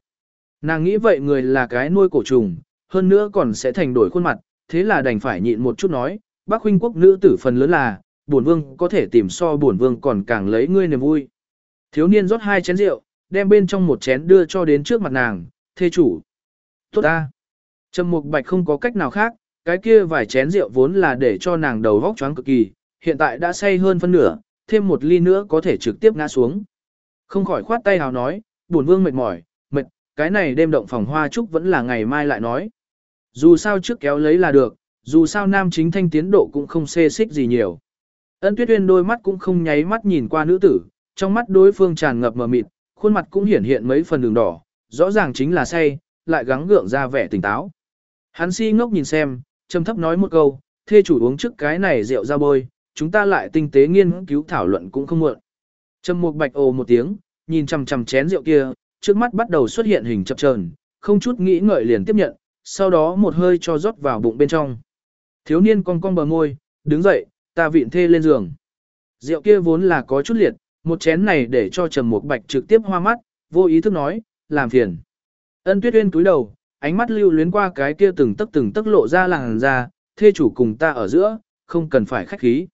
Nàng nghĩ vậy người là cái nuôi cổ trùng, hơn nữa còn sẽ thành đổi khuôn mặt, thế là đành phải nhịn một chút nói, bác huynh quốc nữ tử phần lớn là, bổn vương có thể tìm so bổn vương còn càng lấy ngươi niềm vui. Thiếu niên rót hai chén rượu, đem bên trong một chén đưa cho đến trước mặt nàng, thê chủ. Tốt ta. Trầm Mục Bạch không có cách nào khác, cái kia vài chén rượu vốn là để cho nàng đầu vóc choáng cực kỳ, hiện tại đã say hơn phân nửa, thêm một ly nữa có thể trực tiếp ngã xuống. Không khỏi khoát tay hào nói, buồn vương mệt mỏi, mệt, cái này đêm động phòng hoa trúc vẫn là ngày mai lại nói. Dù sao trước kéo lấy là được, dù sao nam chính thanh tiến độ cũng không xê xích gì nhiều. Ân tuyết uyên đôi mắt cũng không nháy mắt nhìn qua nữ tử, trong mắt đối phương tràn ngập mờ mịt, khuôn mặt cũng hiển hiện mấy phần đường đỏ, rõ ràng chính là say, lại gắng gượng ra vẻ tỉnh táo. Hắn si ngốc nhìn xem, trầm thấp nói một câu, thê chủ uống trước cái này rượu ra bôi, chúng ta lại tinh tế nghiên cứu thảo luận cũng không muộn. Trầm Mục Bạch ồ một tiếng, nhìn chằm chằm chén rượu kia, trước mắt bắt đầu xuất hiện hình chập chờn, không chút nghĩ ngợi liền tiếp nhận, sau đó một hơi cho rót vào bụng bên trong. Thiếu niên cong cong bờ môi, đứng dậy, ta vịn thê lên giường. Rượu kia vốn là có chút liệt, một chén này để cho Trầm Mục Bạch trực tiếp hoa mắt, vô ý thức nói, làm phiền. Ân Tuyết Uyên cúi đầu, ánh mắt lưu luyến qua cái kia từng tấc từng tấc lộ ra làn da, thê chủ cùng ta ở giữa, không cần phải khách khí.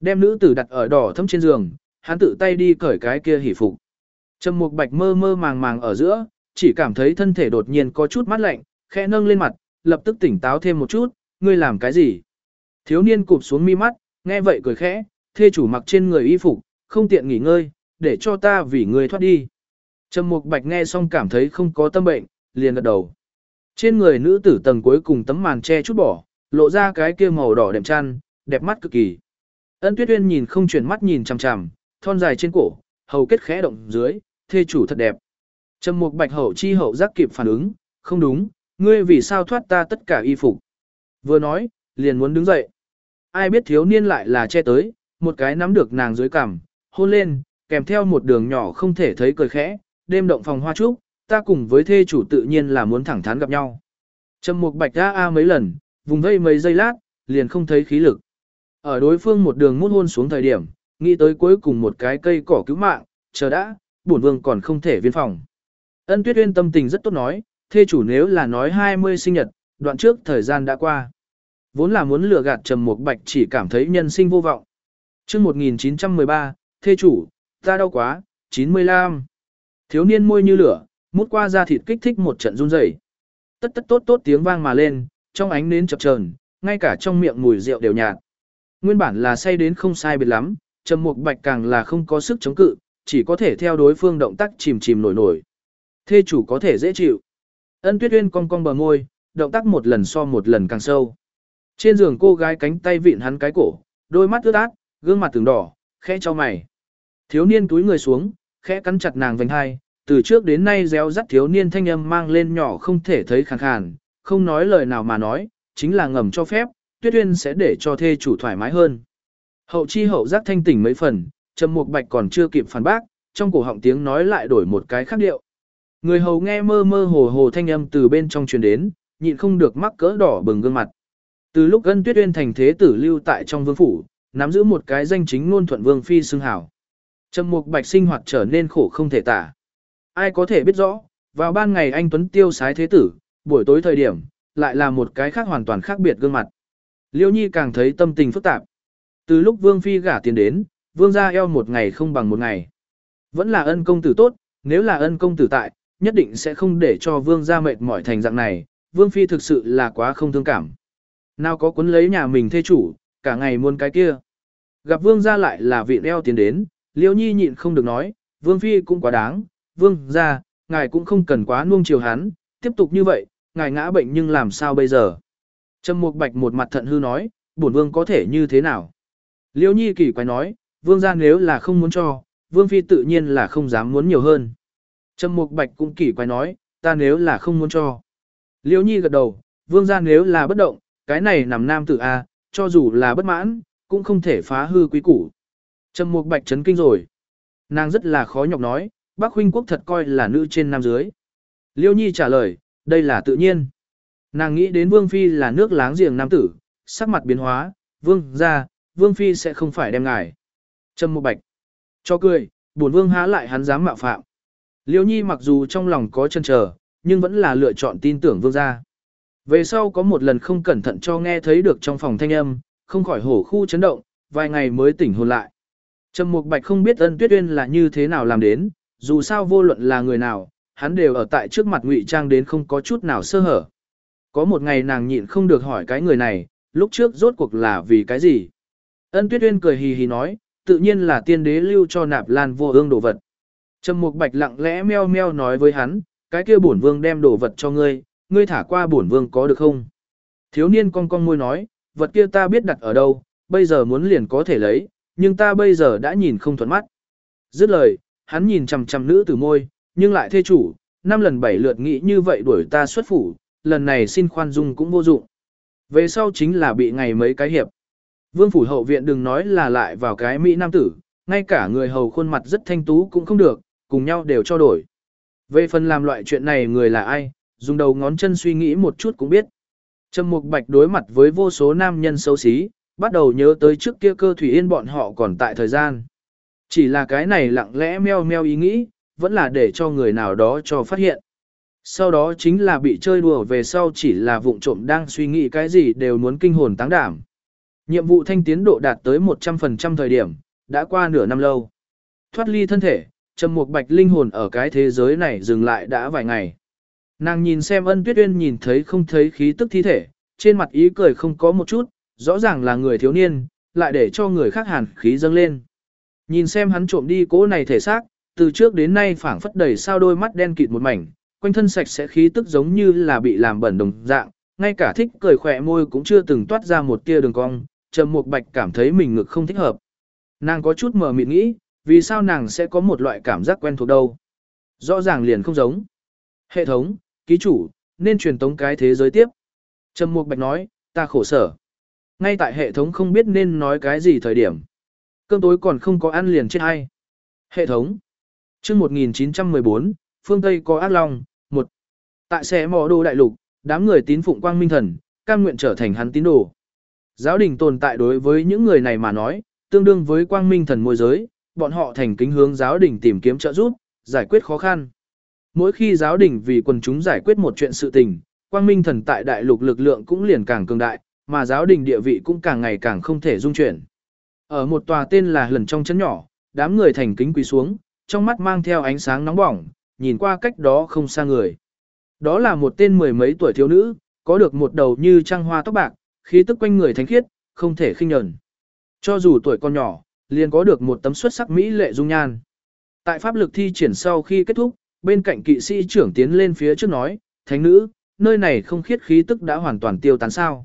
Đem nữ tử đặt ở đỏ thấm trên giường, hắn tự tay đi cởi cái kia hỉ phục. Trầm Mục Bạch mơ mơ màng màng ở giữa, chỉ cảm thấy thân thể đột nhiên có chút mát lạnh, khẽ nâng lên mặt, lập tức tỉnh táo thêm một chút, ngươi làm cái gì? Thiếu niên cụp xuống mi mắt, nghe vậy cười khẽ, thê chủ mặc trên người y phục, không tiện nghỉ ngơi, để cho ta vì ngươi thoát đi. Trầm Mục Bạch nghe xong cảm thấy không có tâm bệnh, liền gật đầu. Trên người nữ tử tầng cuối cùng tấm màn che chút bỏ, lộ ra cái kia màu đỏ đệm chăn, đẹp mắt cực kỳ. Ân Tuyết Uyên nhìn không chuyển mắt nhìn chằm chằm, thon dài trên cổ, hầu kết khẽ động dưới, thê chủ thật đẹp. Trầm Mục Bạch hậu chi hậu giác kịp phản ứng, không đúng, ngươi vì sao thoát ta tất cả y phục? Vừa nói, liền muốn đứng dậy. Ai biết thiếu niên lại là che tới, một cái nắm được nàng dưới cằm, hôn lên, kèm theo một đường nhỏ không thể thấy cười khẽ, đêm động phòng hoa trúc, ta cùng với thê chủ tự nhiên là muốn thẳng thắn gặp nhau. Trầm Mục Bạch a a mấy lần, vùng vây mấy giây lát, liền không thấy khí lực. Ở đối phương một đường mút hôn xuống thời điểm, nghĩ tới cuối cùng một cái cây cỏ cứu mạng, chờ đã, bổn vương còn không thể viên phòng. Ân Tuyết Uyên tâm tình rất tốt nói, thê chủ nếu là nói 20 sinh nhật, đoạn trước thời gian đã qua. Vốn là muốn lừa gạt Trầm Mục Bạch chỉ cảm thấy nhân sinh vô vọng. Trước 1913, thê chủ, Ta đau quá, 95. Thiếu niên môi như lửa, mút qua da thịt kích thích một trận run rẩy. Tất tất tốt tốt tiếng vang mà lên, trong ánh nến chập chờn, ngay cả trong miệng mùi rượu đều nhạt. Nguyên bản là say đến không sai biệt lắm, Trầm Mục Bạch càng là không có sức chống cự, chỉ có thể theo đối phương động tác chìm chìm nổi nổi. Thê chủ có thể dễ chịu. Ân Tuyết Uyên cong cong bờ môi, động tác một lần so một lần càng sâu. Trên giường cô gái cánh tay vịn hắn cái cổ, đôi mắt ướt át, gương mặt từng đỏ, khẽ cho mày. Thiếu niên túi người xuống, khẽ cắn chặt nàng vành hai, từ trước đến nay réo rắt thiếu niên thanh âm mang lên nhỏ không thể thấy khàn khàn, không nói lời nào mà nói, chính là ngầm cho phép, Tuyết Uyên sẽ để cho thê chủ thoải mái hơn. Hậu chi hậu giác thanh tỉnh mấy phần, Trầm Mục Bạch còn chưa kịp phản bác, trong cổ họng tiếng nói lại đổi một cái khác điệu. Người hầu nghe mơ mơ hồ hồ thanh âm từ bên trong truyền đến, nhịn không được mắc cỡ đỏ bừng gương mặt. Từ lúc Ân Tuyết Uyên thành thế tử lưu tại trong vương phủ, nắm giữ một cái danh chính ngôn thuận vương phi xưng hảo. Trầm Mục Bạch sinh hoạt trở nên khổ không thể tả. Ai có thể biết rõ, vào ban ngày anh Tuấn tiêu sái thế tử, buổi tối thời điểm, lại là một cái khác hoàn toàn khác biệt gương mặt. Liêu Nhi càng thấy tâm tình phức tạp. Từ lúc Vương Phi gả tiền đến, Vương gia eo một ngày không bằng một ngày. Vẫn là ân công tử tốt, nếu là ân công tử tại, nhất định sẽ không để cho Vương gia mệt mỏi thành dạng này. Vương Phi thực sự là quá không thương cảm. Nào có cuốn lấy nhà mình thê chủ, cả ngày muôn cái kia. Gặp Vương gia lại là vị eo tiền đến, Liêu Nhi nhịn không được nói, Vương Phi cũng quá đáng, Vương gia, ngài cũng không cần quá nuông chiều hắn, tiếp tục như vậy, ngài ngã bệnh nhưng làm sao bây giờ? Trầm Mục Bạch một mặt thận hư nói, bổn vương có thể như thế nào? Liễu Nhi kỳ quái nói, vương ra nếu là không muốn cho, vương phi tự nhiên là không dám muốn nhiều hơn. Trầm Mục Bạch cũng kỳ quái nói, ta nếu là không muốn cho. Liễu Nhi gật đầu, vương ra nếu là bất động, cái này nằm nam tử a, cho dù là bất mãn, cũng không thể phá hư quý củ. Trầm Mục Bạch chấn kinh rồi. Nàng rất là khó nhọc nói, bác huynh quốc thật coi là nữ trên nam dưới. Liêu Nhi trả lời, đây là tự nhiên. Nàng nghĩ đến Vương Phi là nước láng giềng nam tử, sắc mặt biến hóa, Vương ra, Vương Phi sẽ không phải đem ngài. Trâm Mục bạch. Cho cười, buồn Vương há lại hắn dám mạo phạm. Liêu Nhi mặc dù trong lòng có chân chờ, nhưng vẫn là lựa chọn tin tưởng Vương gia. Về sau có một lần không cẩn thận cho nghe thấy được trong phòng thanh âm, không khỏi hổ khu chấn động, vài ngày mới tỉnh hồn lại. Trầm Mục Bạch không biết Ân Tuyết Uyên là như thế nào làm đến, dù sao vô luận là người nào, hắn đều ở tại trước mặt ngụy trang đến không có chút nào sơ hở. Có một ngày nàng nhịn không được hỏi cái người này, lúc trước rốt cuộc là vì cái gì? Ân Tuyết Uyên cười hì hì nói, tự nhiên là tiên đế lưu cho nạp lan vô ương đồ vật. Trầm Mục Bạch lặng lẽ meo meo nói với hắn, cái kia bổn vương đem đồ vật cho ngươi, ngươi thả qua bổn vương có được không? Thiếu niên cong cong môi nói, vật kia ta biết đặt ở đâu, bây giờ muốn liền có thể lấy, nhưng ta bây giờ đã nhìn không thuận mắt. Dứt lời, hắn nhìn chằm chằm nữ tử môi, nhưng lại thê chủ, năm lần bảy lượt nghĩ như vậy đuổi ta xuất phủ, lần này xin khoan dung cũng vô dụng. Về sau chính là bị ngày mấy cái hiệp. Vương phủ hậu viện đừng nói là lại vào cái Mỹ nam tử, ngay cả người hầu khuôn mặt rất thanh tú cũng không được, cùng nhau đều cho đổi. Về phần làm loại chuyện này người là ai, dùng đầu ngón chân suy nghĩ một chút cũng biết. Trầm Mục Bạch đối mặt với vô số nam nhân xấu xí, bắt đầu nhớ tới trước kia cơ thủy yên bọn họ còn tại thời gian. Chỉ là cái này lặng lẽ meo meo ý nghĩ, vẫn là để cho người nào đó cho phát hiện. Sau đó chính là bị chơi đùa về sau chỉ là vụng trộm đang suy nghĩ cái gì đều muốn kinh hồn táng đảm. Nhiệm vụ thanh tiến độ đạt tới 100% thời điểm, đã qua nửa năm lâu. Thoát ly thân thể, trầm một bạch linh hồn ở cái thế giới này dừng lại đã vài ngày. Nàng nhìn xem ân tuyết uyên nhìn thấy không thấy khí tức thi thể, trên mặt ý cười không có một chút, rõ ràng là người thiếu niên, lại để cho người khác hàn khí dâng lên. Nhìn xem hắn trộm đi cỗ này thể xác, từ trước đến nay phảng phất đầy sao đôi mắt đen kịt một mảnh, quanh thân sạch sẽ khí tức giống như là bị làm bẩn đồng dạng, ngay cả thích cười khỏe môi cũng chưa từng toát ra một tia đường cong, Trầm Mục Bạch cảm thấy mình ngực không thích hợp. Nàng có chút mờ mịt nghĩ, vì sao nàng sẽ có một loại cảm giác quen thuộc đâu? Rõ ràng liền không giống. Hệ thống, ký chủ, nên truyền tống cái thế giới tiếp. Trầm Mục Bạch nói, ta khổ sở. Ngay tại hệ thống không biết nên nói cái gì thời điểm. Cơm tối còn không có ăn liền chết hay. Hệ thống. Trước 1914, phương Tây có ác long, một Tại xe mò đô đại lục, đám người tín phụng quang minh thần, cam nguyện trở thành hắn tín đồ. Giáo đình tồn tại đối với những người này mà nói, tương đương với quang minh thần môi giới, bọn họ thành kính hướng giáo đình tìm kiếm trợ giúp, giải quyết khó khăn. Mỗi khi giáo đình vì quần chúng giải quyết một chuyện sự tình, quang minh thần tại đại lục lực lượng cũng liền càng cường đại, mà giáo đình địa vị cũng càng ngày càng không thể dung chuyển. Ở một tòa tên là lần trong chấn nhỏ, đám người thành kính quỳ xuống, trong mắt mang theo ánh sáng nóng bỏng, nhìn qua cách đó không xa người. Đó là một tên mười mấy tuổi thiếu nữ, có được một đầu như trăng hoa tóc bạc, khí tức quanh người thánh khiết, không thể khinh nhẫn. Cho dù tuổi còn nhỏ, liền có được một tấm xuất sắc mỹ lệ dung nhan. Tại pháp lực thi triển sau khi kết thúc, bên cạnh kỵ sĩ trưởng tiến lên phía trước nói, thánh nữ, nơi này không khiết khí tức đã hoàn toàn tiêu tán sao.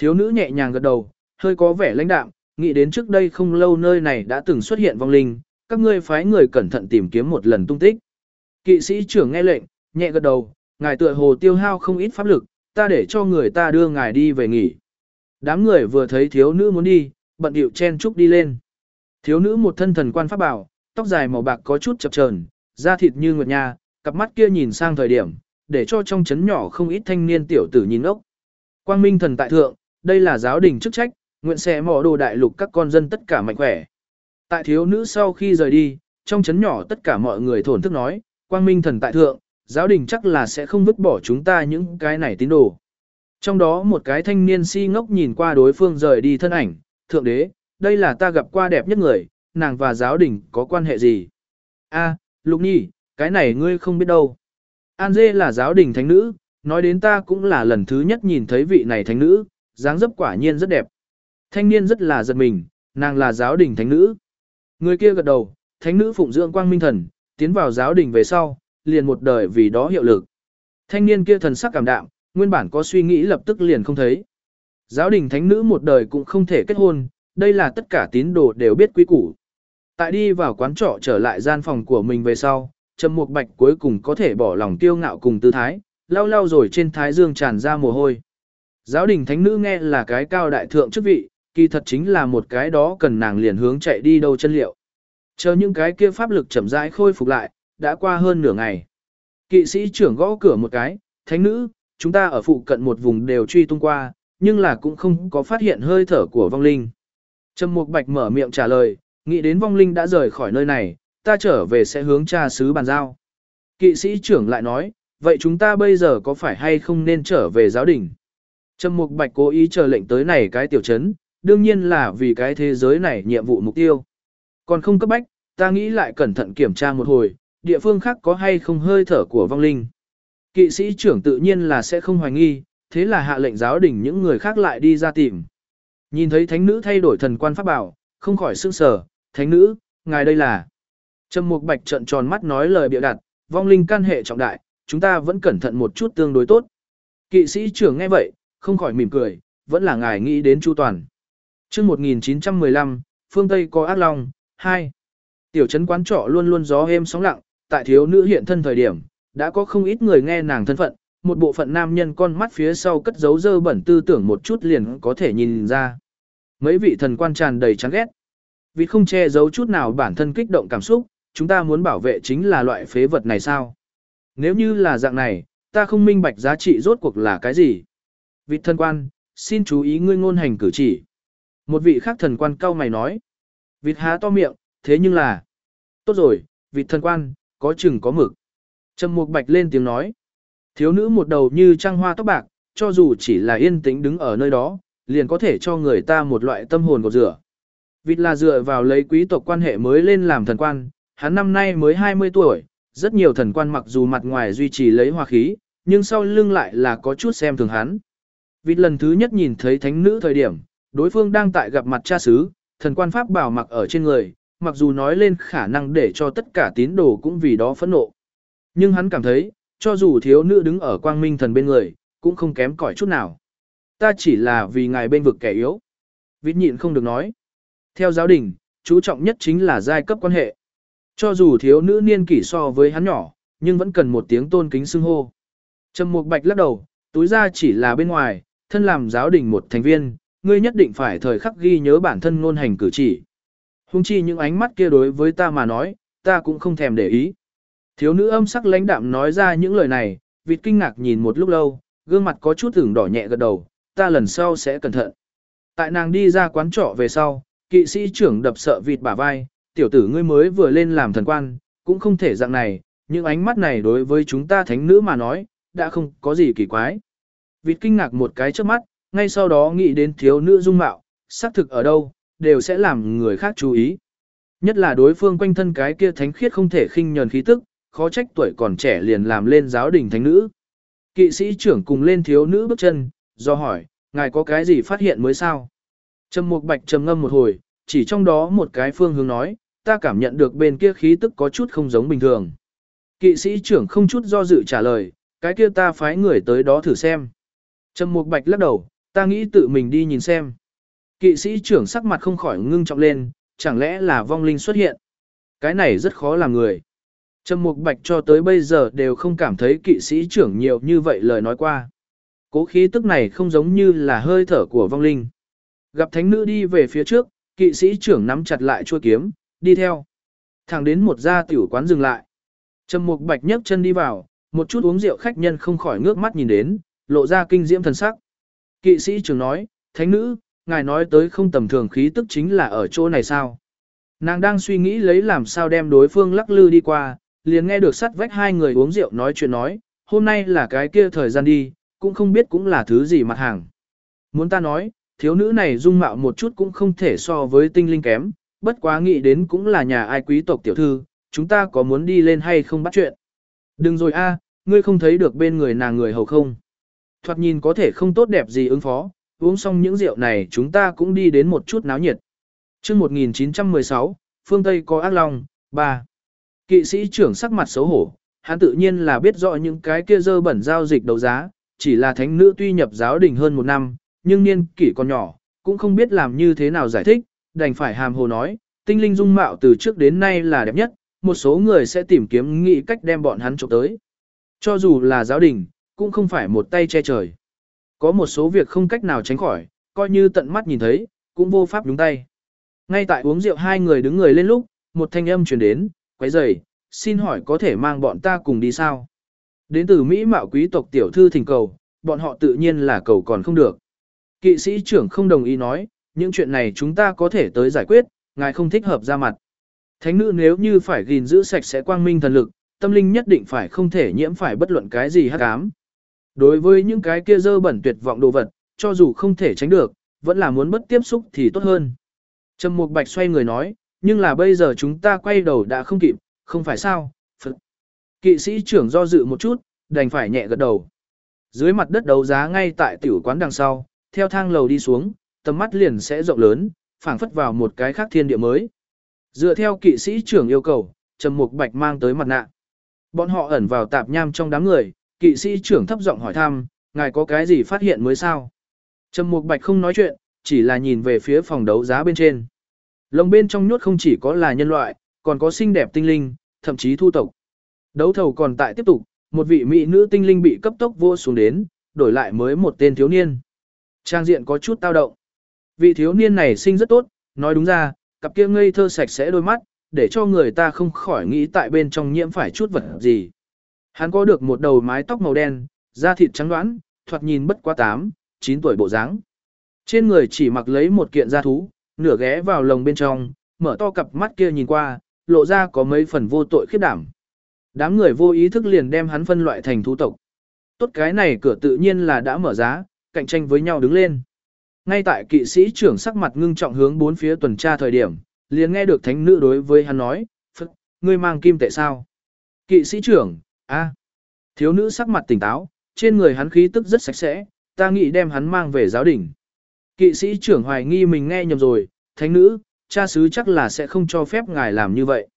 Thiếu nữ nhẹ nhàng gật đầu, hơi có vẻ lãnh đạm, nghĩ đến trước đây không lâu nơi này đã từng xuất hiện vong linh, các ngươi phái người cẩn thận tìm kiếm một lần tung tích. Kỵ sĩ trưởng nghe lệnh, nhẹ gật đầu, ngài tựa hồ tiêu hao không ít pháp lực, ta để cho người ta đưa ngài đi về nghỉ. Đám người vừa thấy thiếu nữ muốn đi, bận điệu chen chúc đi lên. Thiếu nữ một thân thần quan pháp bảo, tóc dài màu bạc có chút chập chờn, da thịt như nguyệt nha, cặp mắt kia nhìn sang thời điểm, để cho trong chấn nhỏ không ít thanh niên tiểu tử nhìn ốc. Quang Minh thần tại thượng, đây là giáo đình chức trách, nguyện sẽ mỏ đồ đại lục các con dân tất cả mạnh khỏe. Tại thiếu nữ sau khi rời đi, trong chấn nhỏ tất cả mọi người thổn thức nói, Quang Minh thần tại thượng, giáo đình chắc là sẽ không vứt bỏ chúng ta những cái này tín đồ. Trong đó một cái thanh niên si ngốc nhìn qua đối phương rời đi thân ảnh, thượng đế, đây là ta gặp qua đẹp nhất người, nàng và giáo đình có quan hệ gì? A, Lục Nhi, cái này ngươi không biết đâu. An Dê là giáo đình thánh nữ, nói đến ta cũng là lần thứ nhất nhìn thấy vị này thánh nữ, dáng dấp quả nhiên rất đẹp. Thanh niên rất là giật mình, nàng là giáo đình thánh nữ. Người kia gật đầu, thánh nữ phụng dưỡng quang minh thần, tiến vào giáo đình về sau, liền một đời vì đó hiệu lực. Thanh niên kia thần sắc cảm đạm, nguyên bản có suy nghĩ lập tức liền không thấy. Giáo đình thánh nữ một đời cũng không thể kết hôn, đây là tất cả tín đồ đều biết quy củ. Tại đi vào quán trọ trở lại gian phòng của mình về sau, Trầm Mục Bạch cuối cùng có thể bỏ lòng tiêu ngạo cùng tư thái, lau lau rồi trên thái dương tràn ra mồ hôi. Giáo đình thánh nữ nghe là cái cao đại thượng chức vị, kỳ thật chính là một cái đó cần nàng liền hướng chạy đi đâu chân liệu. Chờ những cái kia pháp lực chậm rãi khôi phục lại, đã qua hơn nửa ngày. Kỵ sĩ trưởng gõ cửa một cái, thánh nữ, chúng ta ở phụ cận một vùng đều truy tung qua, nhưng là cũng không có phát hiện hơi thở của vong linh. Trầm Mục Bạch mở miệng trả lời, nghĩ đến vong linh đã rời khỏi nơi này, ta trở về sẽ hướng cha sứ bàn giao. Kỵ sĩ trưởng lại nói, vậy chúng ta bây giờ có phải hay không nên trở về giáo đình? Trầm Mục Bạch cố ý chờ lệnh tới này cái tiểu trấn, đương nhiên là vì cái thế giới này nhiệm vụ mục tiêu. Còn không cấp bách, ta nghĩ lại cẩn thận kiểm tra một hồi, địa phương khác có hay không hơi thở của vong linh. Kỵ sĩ trưởng tự nhiên là sẽ không hoài nghi, thế là hạ lệnh giáo đình những người khác lại đi ra tìm. Nhìn thấy thánh nữ thay đổi thần quan pháp bảo, không khỏi sương sờ, thánh nữ, ngài đây là. Trầm Mục Bạch trợn tròn mắt nói lời bịa đặt, vong linh can hệ trọng đại, chúng ta vẫn cẩn thận một chút tương đối tốt. Kỵ sĩ trưởng nghe vậy, không khỏi mỉm cười, vẫn là ngài nghĩ đến chu toàn. Trước 1915, phương Tây có ác long, 2. Tiểu trấn quán trọ luôn luôn gió êm sóng lặng, tại thiếu nữ hiện thân thời điểm, đã có không ít người nghe nàng thân phận, một bộ phận nam nhân con mắt phía sau cất giấu dơ bẩn tư tưởng một chút liền có thể nhìn ra. Mấy vị thần quan tràn đầy chán ghét. Vì không che giấu chút nào bản thân kích động cảm xúc, chúng ta muốn bảo vệ chính là loại phế vật này sao? Nếu như là dạng này, ta không minh bạch giá trị rốt cuộc là cái gì? Vị thần quan, xin chú ý ngươi ngôn hành cử chỉ. Một vị khác thần quan cao mày nói. Vịt há to miệng, thế nhưng là... Tốt rồi, vị thần quan, có chừng có mực. Trầm Mục Bạch lên tiếng nói. Thiếu nữ một đầu như trăng hoa tóc bạc, cho dù chỉ là yên tĩnh đứng ở nơi đó, liền có thể cho người ta một loại tâm hồn cột rửa. Vịt là dựa vào lấy quý tộc quan hệ mới lên làm thần quan, hắn năm nay mới 20 tuổi, rất nhiều thần quan mặc dù mặt ngoài duy trì lấy hòa khí, nhưng sau lưng lại là có chút xem thường hắn. Vịt lần thứ nhất nhìn thấy thánh nữ thời điểm, đối phương đang tại gặp mặt cha xứ, thần quan pháp bảo mặc ở trên người, mặc dù nói lên khả năng để cho tất cả tín đồ cũng vì đó phẫn nộ. Nhưng hắn cảm thấy, cho dù thiếu nữ đứng ở quang minh thần bên người, cũng không kém cỏi chút nào. Ta chỉ là vì ngài bên vực kẻ yếu. Vịt nhịn không được nói. Theo giáo đình, chú trọng nhất chính là giai cấp quan hệ. Cho dù thiếu nữ niên kỷ so với hắn nhỏ, nhưng vẫn cần một tiếng tôn kính xưng hô. Trầm Mục Bạch lắc đầu, túi ra chỉ là bên ngoài, thân làm giáo đình một thành viên, ngươi nhất định phải thời khắc ghi nhớ bản thân ngôn hành cử chỉ. Hung chi những ánh mắt kia đối với ta mà nói, ta cũng không thèm để ý. Thiếu nữ âm sắc lãnh đạm nói ra những lời này, vịt kinh ngạc nhìn một lúc lâu, gương mặt có chút ửng đỏ nhẹ gật đầu, ta lần sau sẽ cẩn thận. Tại nàng đi ra quán trọ về sau, kỵ sĩ trưởng đập sợ vịt bả vai, tiểu tử ngươi mới vừa lên làm thần quan, cũng không thể dạng này, những ánh mắt này đối với chúng ta thánh nữ mà nói, đã không có gì kỳ quái. Vịt kinh ngạc một cái trước mắt, ngay sau đó nghĩ đến thiếu nữ dung mạo, xác thực ở đâu, đều sẽ làm người khác chú ý. Nhất là đối phương quanh thân cái kia thánh khiết không thể khinh nhờn khí tức, khó trách tuổi còn trẻ liền làm lên giáo đình thánh nữ. Kỵ sĩ trưởng cùng lên thiếu nữ bước chân, do hỏi, ngài có cái gì phát hiện mới sao? Trầm Mục Bạch trầm ngâm một hồi, chỉ trong đó một cái phương hướng nói, ta cảm nhận được bên kia khí tức có chút không giống bình thường. Kỵ sĩ trưởng không chút do dự trả lời, cái kia ta phái người tới đó thử xem. Trầm Mục Bạch lắc đầu, ta nghĩ tự mình đi nhìn xem. Kỵ sĩ trưởng sắc mặt không khỏi ngưng trọng lên, chẳng lẽ là vong linh xuất hiện. Cái này rất khó làm người. Trầm Mục Bạch cho tới bây giờ đều không cảm thấy kỵ sĩ trưởng nhiều như vậy lời nói qua. Cố khí tức này không giống như là hơi thở của vong linh. Gặp thánh nữ đi về phía trước, kỵ sĩ trưởng nắm chặt lại chuôi kiếm, đi theo. Thẳng đến một gia tiểu quán dừng lại. Trầm Mục Bạch nhấc chân đi vào, một chút uống rượu khách nhân không khỏi ngước mắt nhìn đến, lộ ra kinh diễm thần sắc. Kỵ sĩ trưởng nói, thánh nữ, ngài nói tới không tầm thường khí tức chính là ở chỗ này sao? Nàng đang suy nghĩ lấy làm sao đem đối phương lắc lư đi qua, liền nghe được sắt vách hai người uống rượu nói chuyện nói, hôm nay là cái kia thời gian đi, cũng không biết cũng là thứ gì mặt hàng. Muốn ta nói, thiếu nữ này dung mạo một chút cũng không thể so với tinh linh kém, bất quá nghĩ đến cũng là nhà ai quý tộc tiểu thư, chúng ta có muốn đi lên hay không bắt chuyện. Đừng rồi a, ngươi không thấy được bên người nàng người hầu không. Thoạt nhìn có thể không tốt đẹp gì ứng phó, uống xong những rượu này chúng ta cũng đi đến một chút náo nhiệt. chương 1916, phương Tây có ác long, 3. Kỵ sĩ trưởng sắc mặt xấu hổ, hắn tự nhiên là biết rõ những cái kia dơ bẩn giao dịch đấu giá, chỉ là thánh nữ tuy nhập giáo đình hơn một năm, nhưng niên kỷ còn nhỏ, cũng không biết làm như thế nào giải thích, đành phải hàm hồ nói, tinh linh dung mạo từ trước đến nay là đẹp nhất, một số người sẽ tìm kiếm nghĩ cách đem bọn hắn trộm tới. Cho dù là giáo đình, cũng không phải một tay che trời. Có một số việc không cách nào tránh khỏi, coi như tận mắt nhìn thấy, cũng vô pháp đúng tay. Ngay tại uống rượu hai người đứng người lên lúc, một thanh âm truyền đến, quấy rầy, xin hỏi có thể mang bọn ta cùng đi sao? Đến từ Mỹ mạo quý tộc tiểu thư thỉnh cầu, bọn họ tự nhiên là cầu còn không được. Kỵ sĩ trưởng không đồng ý nói, những chuyện này chúng ta có thể tới giải quyết, ngài không thích hợp ra mặt. Thánh nữ nếu như phải gìn giữ sạch sẽ quang minh thần lực, tâm linh nhất định phải không thể nhiễm phải bất luận cái gì hắc ám. Đối với những cái kia dơ bẩn tuyệt vọng đồ vật, cho dù không thể tránh được, vẫn là muốn bất tiếp xúc thì tốt hơn. Trầm Mục Bạch xoay người nói, nhưng là bây giờ chúng ta quay đầu đã không kịp, không phải sao? Phật. Kỵ sĩ trưởng do dự một chút, đành phải nhẹ gật đầu. Dưới mặt đất đấu giá ngay tại tiểu quán đằng sau, theo thang lầu đi xuống, tầm mắt liền sẽ rộng lớn, phảng phất vào một cái khác thiên địa mới. Dựa theo kỵ sĩ trưởng yêu cầu, Trầm Mục Bạch mang tới mặt nạ. Bọn họ ẩn vào tạp nham trong đám người, kỵ sĩ trưởng thấp giọng hỏi thăm, ngài có cái gì phát hiện mới sao? Trầm Mục Bạch không nói chuyện, chỉ là nhìn về phía phòng đấu giá bên trên. Lồng bên trong nhốt không chỉ có là nhân loại, còn có xinh đẹp tinh linh, thậm chí thu tộc. Đấu thầu còn tại tiếp tục, một vị mỹ nữ tinh linh bị cấp tốc vô xuống đến, đổi lại mới một tên thiếu niên. Trang diện có chút tao động. Vị thiếu niên này sinh rất tốt, nói đúng ra, cặp kia ngây thơ sạch sẽ đôi mắt, để cho người ta không khỏi nghĩ tại bên trong nhiễm phải chút vật gì. Hắn có được một đầu mái tóc màu đen, da thịt trắng đoán, thoạt nhìn bất quá 8, 9 tuổi bộ dáng. Trên người chỉ mặc lấy một kiện da thú, nửa ghé vào lồng bên trong, mở to cặp mắt kia nhìn qua, lộ ra có mấy phần vô tội khiếp đảm. Đám người vô ý thức liền đem hắn phân loại thành thú tộc. Tốt cái này cửa tự nhiên là đã mở giá, cạnh tranh với nhau đứng lên. Ngay tại kỵ sĩ trưởng sắc mặt ngưng trọng hướng bốn phía tuần tra thời điểm, liền nghe được thánh nữ đối với hắn nói, Phật, ngươi mang kim tệ sao? Kỵ sĩ trưởng, a Thiếu nữ sắc mặt tỉnh táo, trên người hắn khí tức rất sạch sẽ, ta nghĩ đem hắn mang về giáo đình. Kỵ sĩ trưởng hoài nghi mình nghe nhầm rồi, thánh nữ, cha sứ chắc là sẽ không cho phép ngài làm như vậy.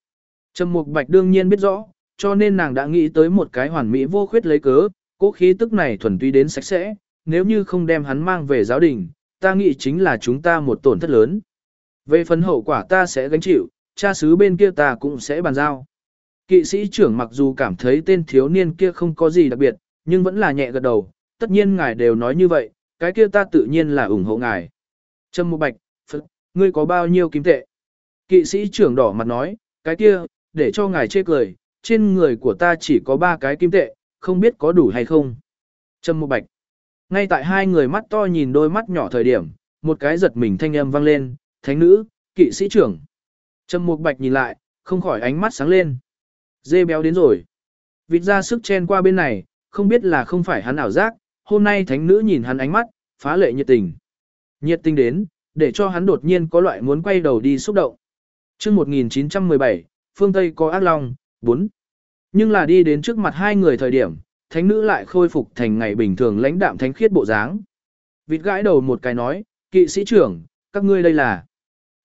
Trầm Mục Bạch đương nhiên biết rõ, cho nên nàng đã nghĩ tới một cái hoàn mỹ vô khuyết lấy cớ, cố khí tức này thuần túy đến sạch sẽ, nếu như không đem hắn mang về giáo đình, ta nghĩ chính là chúng ta một tổn thất lớn. Về phần hậu quả ta sẽ gánh chịu, cha sứ bên kia ta cũng sẽ bàn giao. Kỵ sĩ trưởng mặc dù cảm thấy tên thiếu niên kia không có gì đặc biệt, nhưng vẫn là nhẹ gật đầu, tất nhiên ngài đều nói như vậy, cái kia ta tự nhiên là ủng hộ ngài. Trâm Mộ Bạch, Phật, ngươi có bao nhiêu kim tệ? Kỵ sĩ trưởng đỏ mặt nói, cái kia, để cho ngài chê cười, trên người của ta chỉ có ba cái kim tệ, không biết có đủ hay không. Trâm Mộ Bạch, ngay tại hai người mắt to nhìn đôi mắt nhỏ thời điểm, một cái giật mình thanh âm vang lên, thánh nữ, kỵ sĩ trưởng. Trâm Mục Bạch nhìn lại, không khỏi ánh mắt sáng lên. Dê béo đến rồi. Vịt ra sức chen qua bên này, không biết là không phải hắn ảo giác, hôm nay thánh nữ nhìn hắn ánh mắt, phá lệ nhiệt tình. Nhiệt tình đến, để cho hắn đột nhiên có loại muốn quay đầu đi xúc động. chương 1917, phương Tây có ác long, 4. Nhưng là đi đến trước mặt hai người thời điểm, thánh nữ lại khôi phục thành ngày bình thường lãnh đạm thánh khiết bộ dáng. Vịt gãi đầu một cái nói, kỵ sĩ trưởng, các ngươi đây là.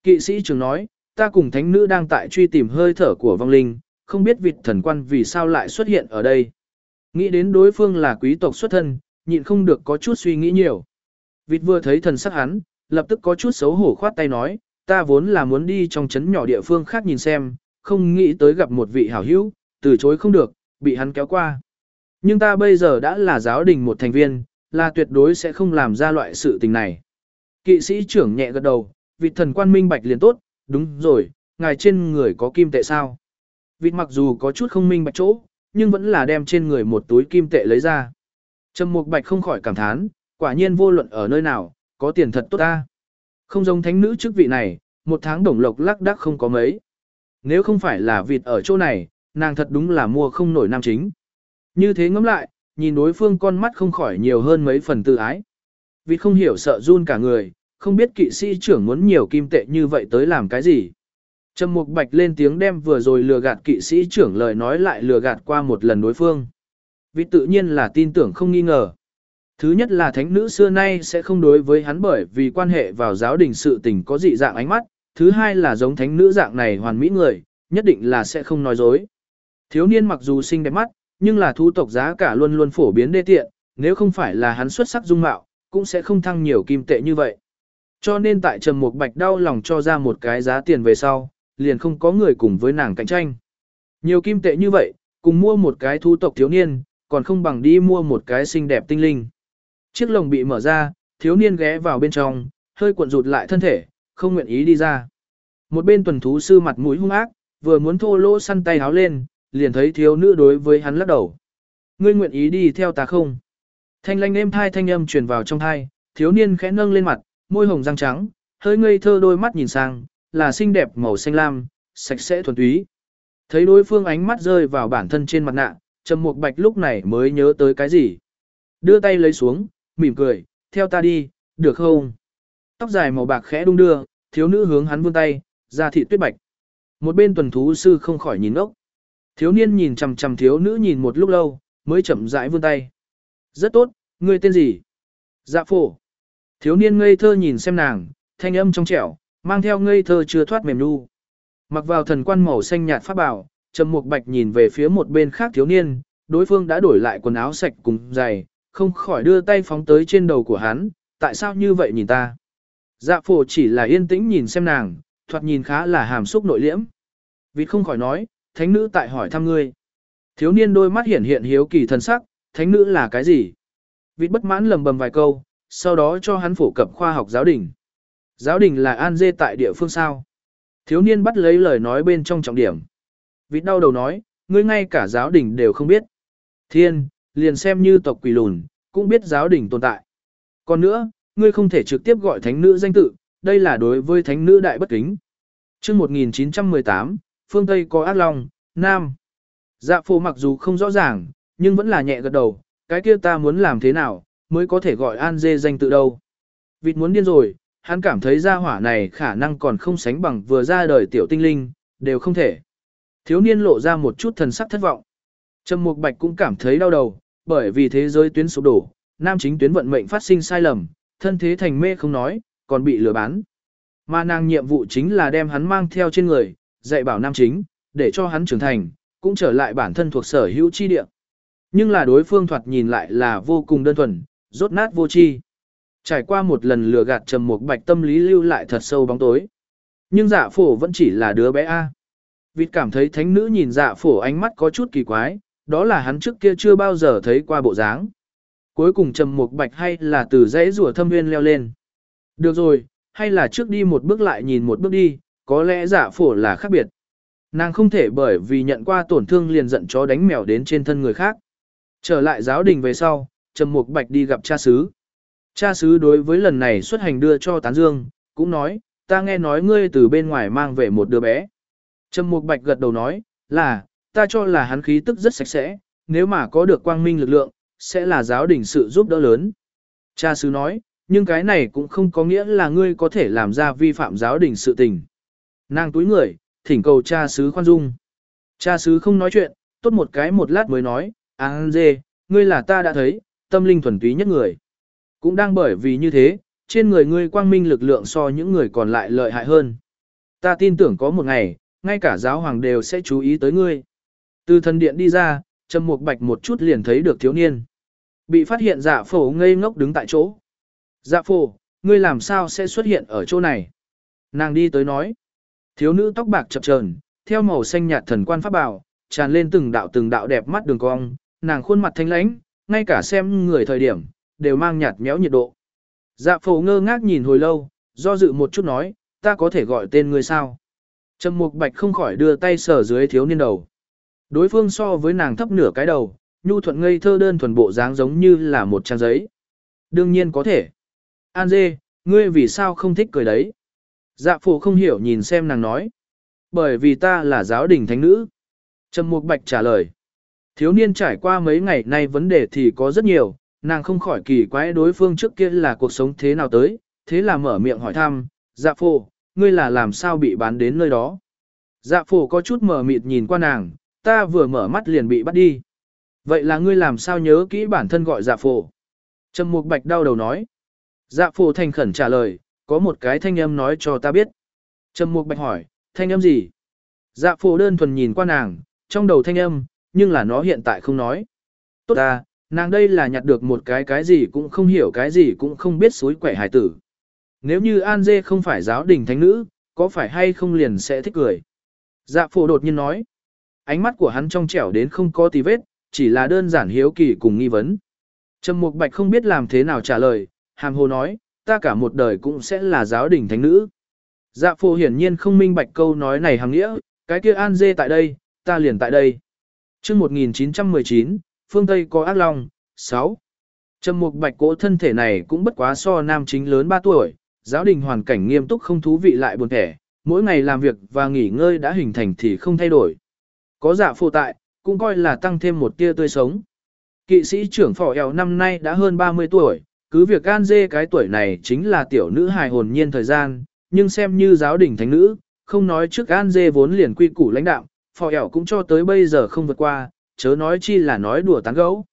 Kỵ sĩ trưởng nói, ta cùng thánh nữ đang tại truy tìm hơi thở của vong linh, không biết vịt thần quan vì sao lại xuất hiện ở đây. Nghĩ đến đối phương là quý tộc xuất thân, nhịn không được có chút suy nghĩ nhiều. Vịt vừa thấy thần sắc hắn, lập tức có chút xấu hổ khoát tay nói, ta vốn là muốn đi trong trấn nhỏ địa phương khác nhìn xem, không nghĩ tới gặp một vị hảo hữu, từ chối không được, bị hắn kéo qua. Nhưng ta bây giờ đã là giáo đình một thành viên, là tuyệt đối sẽ không làm ra loại sự tình này. Kỵ sĩ trưởng nhẹ gật đầu, vị thần quan minh bạch liền tốt, đúng rồi, ngài trên người có kim tệ sao? Vịt mặc dù có chút không minh bạch chỗ, nhưng vẫn là đem trên người một túi kim tệ lấy ra. Trầm Mục Bạch không khỏi cảm thán, quả nhiên vô luận ở nơi nào, có tiền thật tốt ta. Không giống thánh nữ chức vị này, một tháng đồng lộc lắc đắc không có mấy. Nếu không phải là vịt ở chỗ này, nàng thật đúng là mua không nổi nam chính. Như thế ngẫm lại, nhìn đối phương con mắt không khỏi nhiều hơn mấy phần tự ái. Vịt không hiểu sợ run cả người, không biết kỵ sĩ trưởng muốn nhiều kim tệ như vậy tới làm cái gì. Trầm Mục Bạch lên tiếng đem vừa rồi lừa gạt kỵ sĩ trưởng lời nói lại lừa gạt qua một lần đối phương. Vì tự nhiên là tin tưởng không nghi ngờ. Thứ nhất là thánh nữ xưa nay sẽ không đối với hắn bởi vì quan hệ vào giáo đình sự tình có dị dạng ánh mắt. Thứ hai là giống thánh nữ dạng này hoàn mỹ người, nhất định là sẽ không nói dối. Thiếu niên mặc dù xinh đẹp mắt, nhưng là thu tộc giá cả luôn luôn phổ biến đê tiện, nếu không phải là hắn xuất sắc dung mạo, cũng sẽ không thăng nhiều kim tệ như vậy. Cho nên tại Trầm Mục Bạch đau lòng cho ra một cái giá tiền về sau, liền không có người cùng với nàng cạnh tranh. Nhiều kim tệ như vậy, cùng mua một cái thu tộc thiếu niên, còn không bằng đi mua một cái xinh đẹp tinh linh. Chiếc lồng bị mở ra, thiếu niên ghé vào bên trong, hơi cuộn rụt lại thân thể, không nguyện ý đi ra. Một bên tuần thú sư mặt mũi hung ác, vừa muốn thô lỗ săn tay háo lên, liền thấy thiếu nữ đối với hắn lắc đầu. Ngươi nguyện ý đi theo ta không? Thanh lanh êm thai thanh âm truyền vào trong thai, thiếu niên khẽ nâng lên mặt, môi hồng răng trắng, hơi ngây thơ đôi mắt nhìn sang, là xinh đẹp màu xanh lam, sạch sẽ thuần túy. Thấy đối phương ánh mắt rơi vào bản thân trên mặt nạ, Trầm Mục Bạch lúc này mới nhớ tới cái gì. Đưa tay lấy xuống, mỉm cười, theo ta đi, được không? Tóc dài màu bạc khẽ đung đưa, thiếu nữ hướng hắn vươn tay, ra thị tuyết bạch. Một bên tuần thú sư không khỏi nhìn ốc. Thiếu niên nhìn chằm chằm thiếu nữ nhìn một lúc lâu, mới chậm rãi vươn tay. Rất tốt, ngươi tên gì? Dạ phổ. Thiếu niên ngây thơ nhìn xem nàng, thanh âm trong trẻo, mang theo ngây thơ chưa thoát mềm nu. Mặc vào thần quan màu xanh nhạt pháp bảo, Trầm Mục Bạch nhìn về phía một bên khác thiếu niên, đối phương đã đổi lại quần áo sạch cùng giày, không khỏi đưa tay phóng tới trên đầu của hắn, tại sao như vậy nhìn ta? Dạ phổ chỉ là yên tĩnh nhìn xem nàng, thoạt nhìn khá là hàm xúc nội liễm. Vì không khỏi nói, thánh nữ tại hỏi thăm ngươi. Thiếu niên đôi mắt hiển hiện hiếu kỳ thần sắc, thánh nữ là cái gì? Vịt bất mãn lầm bầm vài câu, sau đó cho hắn phổ cập khoa học giáo đình. Giáo đình là an dê tại địa phương sao? Thiếu niên bắt lấy lời nói bên trong trọng điểm. Vịt đau đầu nói, ngươi ngay cả giáo đình đều không biết. Thiên, liền xem như tộc quỷ lùn, cũng biết giáo đình tồn tại. Còn nữa, ngươi không thể trực tiếp gọi thánh nữ danh tự, đây là đối với thánh nữ đại bất kính. chương 1918, phương Tây có ác long, Nam. Dạ phổ mặc dù không rõ ràng, nhưng vẫn là nhẹ gật đầu, cái kia ta muốn làm thế nào, mới có thể gọi An Dê danh tự đâu. Vịt muốn điên rồi, hắn cảm thấy gia hỏa này khả năng còn không sánh bằng vừa ra đời tiểu tinh linh, đều không thể. Thiếu niên lộ ra một chút thần sắc thất vọng. Trầm Mục Bạch cũng cảm thấy đau đầu, bởi vì thế giới tuyến sụp đổ, nam chính tuyến vận mệnh phát sinh sai lầm, thân thế thành mê không nói, còn bị lừa bán. Mà nàng nhiệm vụ chính là đem hắn mang theo trên người, dạy bảo nam chính, để cho hắn trưởng thành, cũng trở lại bản thân thuộc sở hữu chi địa. Nhưng là đối phương thoạt nhìn lại là vô cùng đơn thuần, rốt nát vô chi. Trải qua một lần lừa gạt trầm một bạch tâm lý lưu lại thật sâu bóng tối. Nhưng dạ phổ vẫn chỉ là đứa bé A. Vịt cảm thấy thánh nữ nhìn dạ phổ ánh mắt có chút kỳ quái, đó là hắn trước kia chưa bao giờ thấy qua bộ dáng. Cuối cùng trầm một bạch hay là từ dãy rùa thâm viên leo lên. Được rồi, hay là trước đi một bước lại nhìn một bước đi, có lẽ dạ phổ là khác biệt. Nàng không thể bởi vì nhận qua tổn thương liền giận chó đánh mèo đến trên thân người khác. Trở lại giáo đình về sau, Trầm Mục Bạch đi gặp cha xứ. Cha xứ đối với lần này xuất hành đưa cho Tán Dương, cũng nói, ta nghe nói ngươi từ bên ngoài mang về một đứa bé. Trầm Mục Bạch gật đầu nói, là, ta cho là hắn khí tức rất sạch sẽ, nếu mà có được quang minh lực lượng, sẽ là giáo đình sự giúp đỡ lớn. Cha xứ nói, nhưng cái này cũng không có nghĩa là ngươi có thể làm ra vi phạm giáo đình sự tình. Nàng túi người, thỉnh cầu cha sứ khoan dung. Cha sứ không nói chuyện, tốt một cái một lát mới nói, An dê, ngươi là ta đã thấy, tâm linh thuần túy nhất người. Cũng đang bởi vì như thế, trên người ngươi quang minh lực lượng so những người còn lại lợi hại hơn. Ta tin tưởng có một ngày, ngay cả giáo hoàng đều sẽ chú ý tới ngươi. Từ thần điện đi ra, Trầm Mục Bạch một chút liền thấy được thiếu niên. Bị phát hiện dạ phổ ngây ngốc đứng tại chỗ. Dạ phổ, ngươi làm sao sẽ xuất hiện ở chỗ này? Nàng đi tới nói. Thiếu nữ tóc bạc chập chờn, theo màu xanh nhạt thần quan pháp bảo, tràn lên từng đạo từng đạo đẹp mắt đường cong, nàng khuôn mặt thanh lãnh, ngay cả xem người thời điểm, đều mang nhạt méo nhiệt độ. Dạ phổ ngơ ngác nhìn hồi lâu, do dự một chút nói, ta có thể gọi tên ngươi sao? Trầm Mục Bạch không khỏi đưa tay sờ dưới thiếu niên đầu. Đối phương so với nàng thấp nửa cái đầu, nhu thuận ngây thơ đơn thuần bộ dáng giống như là một trang giấy. Đương nhiên có thể. An dê, ngươi vì sao không thích cười đấy? Dạ phổ không hiểu nhìn xem nàng nói. Bởi vì ta là giáo đình thánh nữ. Trầm Mục Bạch trả lời. Thiếu niên trải qua mấy ngày nay vấn đề thì có rất nhiều, nàng không khỏi kỳ quái đối phương trước kia là cuộc sống thế nào tới, thế là mở miệng hỏi thăm, dạ phổ, ngươi là làm sao bị bán đến nơi đó. Dạ phổ có chút mở mịt nhìn qua nàng, ta vừa mở mắt liền bị bắt đi. Vậy là ngươi làm sao nhớ kỹ bản thân gọi dạ phổ? Trầm Mục Bạch đau đầu nói. Dạ phổ thành khẩn trả lời, có một cái thanh âm nói cho ta biết. Trầm Mục Bạch hỏi, thanh âm gì? Dạ phổ đơn thuần nhìn qua nàng, trong đầu thanh âm, nhưng là nó hiện tại không nói. Tốt ta, nàng đây là nhặt được một cái cái gì cũng không hiểu cái gì cũng không biết suối quẻ hải tử. Nếu như An Dê không phải giáo đình thánh nữ, có phải hay không liền sẽ thích cười. Dạ phổ đột nhiên nói. Ánh mắt của hắn trong trẻo đến không có tí vết, chỉ là đơn giản hiếu kỳ cùng nghi vấn. Trầm Mục Bạch không biết làm thế nào trả lời, hàm hồ nói, ta cả một đời cũng sẽ là giáo đình thánh nữ. Dạ phổ hiển nhiên không minh bạch câu nói này hàng nghĩa, cái kia An Dê tại đây, ta liền tại đây. chương 1919, phương Tây có ác long, 6. Trầm Mục Bạch cỗ thân thể này cũng bất quá so nam chính lớn 3 tuổi, giáo đình hoàn cảnh nghiêm túc không thú vị lại buồn thẻ, mỗi ngày làm việc và nghỉ ngơi đã hình thành thì không thay đổi. Có dạ giả phụ tại, cũng coi là tăng thêm một tia tươi sống. Kỵ sĩ trưởng phỏ eo năm nay đã hơn 30 tuổi, cứ việc gan dê cái tuổi này chính là tiểu nữ hài hồn nhiên thời gian, nhưng xem như giáo đình thánh nữ, không nói trước gan dê vốn liền quy củ lãnh đạo, phỏ eo cũng cho tới bây giờ không vượt qua, chớ nói chi là nói đùa tán gẫu.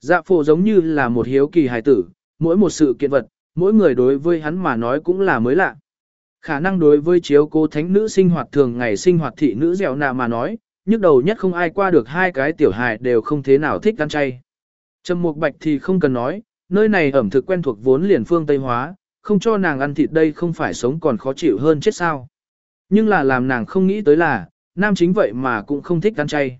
Dạ phụ giống như là một hiếu kỳ hài tử, mỗi một sự kiện vật, mỗi người đối với hắn mà nói cũng là mới lạ. Khả năng đối với chiếu cô thánh nữ sinh hoạt thường ngày sinh hoạt thị nữ dẻo nạ mà nói, nhức đầu nhất không ai qua được hai cái tiểu hài đều không thế nào thích ăn chay. Trầm Mục Bạch thì không cần nói, nơi này ẩm thực quen thuộc vốn liền phương Tây hóa, không cho nàng ăn thịt đây không phải sống còn khó chịu hơn chết sao. Nhưng là làm nàng không nghĩ tới là, nam chính vậy mà cũng không thích ăn chay.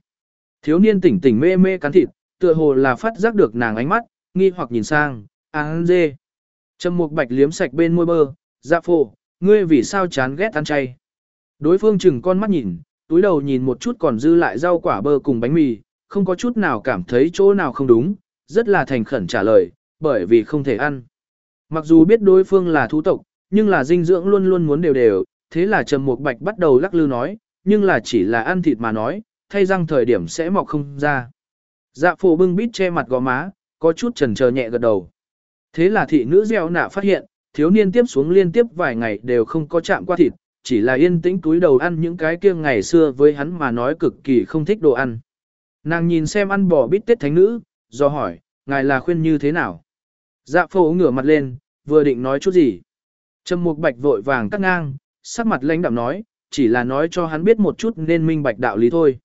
Thiếu niên tỉnh tỉnh mê mê cắn thịt, tựa hồ là phát giác được nàng ánh mắt, nghi hoặc nhìn sang, ăn dê. Trầm Mục Bạch liếm sạch bên môi bơ, dạ phổ, ngươi vì sao chán ghét ăn chay. Đối phương chừng con mắt nhìn, túi đầu nhìn một chút còn dư lại rau quả bơ cùng bánh mì, không có chút nào cảm thấy chỗ nào không đúng, rất là thành khẩn trả lời, bởi vì không thể ăn. Mặc dù biết đối phương là thú tộc, nhưng là dinh dưỡng luôn luôn muốn đều đều, thế là Trầm Mục Bạch bắt đầu lắc lư nói, nhưng là chỉ là ăn thịt mà nói, thay răng thời điểm sẽ mọc không ra. Dạ phổ bưng bít che mặt gò má, có chút chần chờ nhẹ gật đầu. Thế là thị nữ gieo nạ phát hiện, thiếu niên tiếp xuống liên tiếp vài ngày đều không có chạm qua thịt, chỉ là yên tĩnh túi đầu ăn những cái kia ngày xưa với hắn mà nói cực kỳ không thích đồ ăn. Nàng nhìn xem ăn bò bít tết thánh nữ, do hỏi, ngài là khuyên như thế nào? Dạ phổ ngửa mặt lên, vừa định nói chút gì. Trầm mục bạch vội vàng cắt ngang, sắc mặt lãnh đạm nói, chỉ là nói cho hắn biết một chút nên minh bạch đạo lý thôi.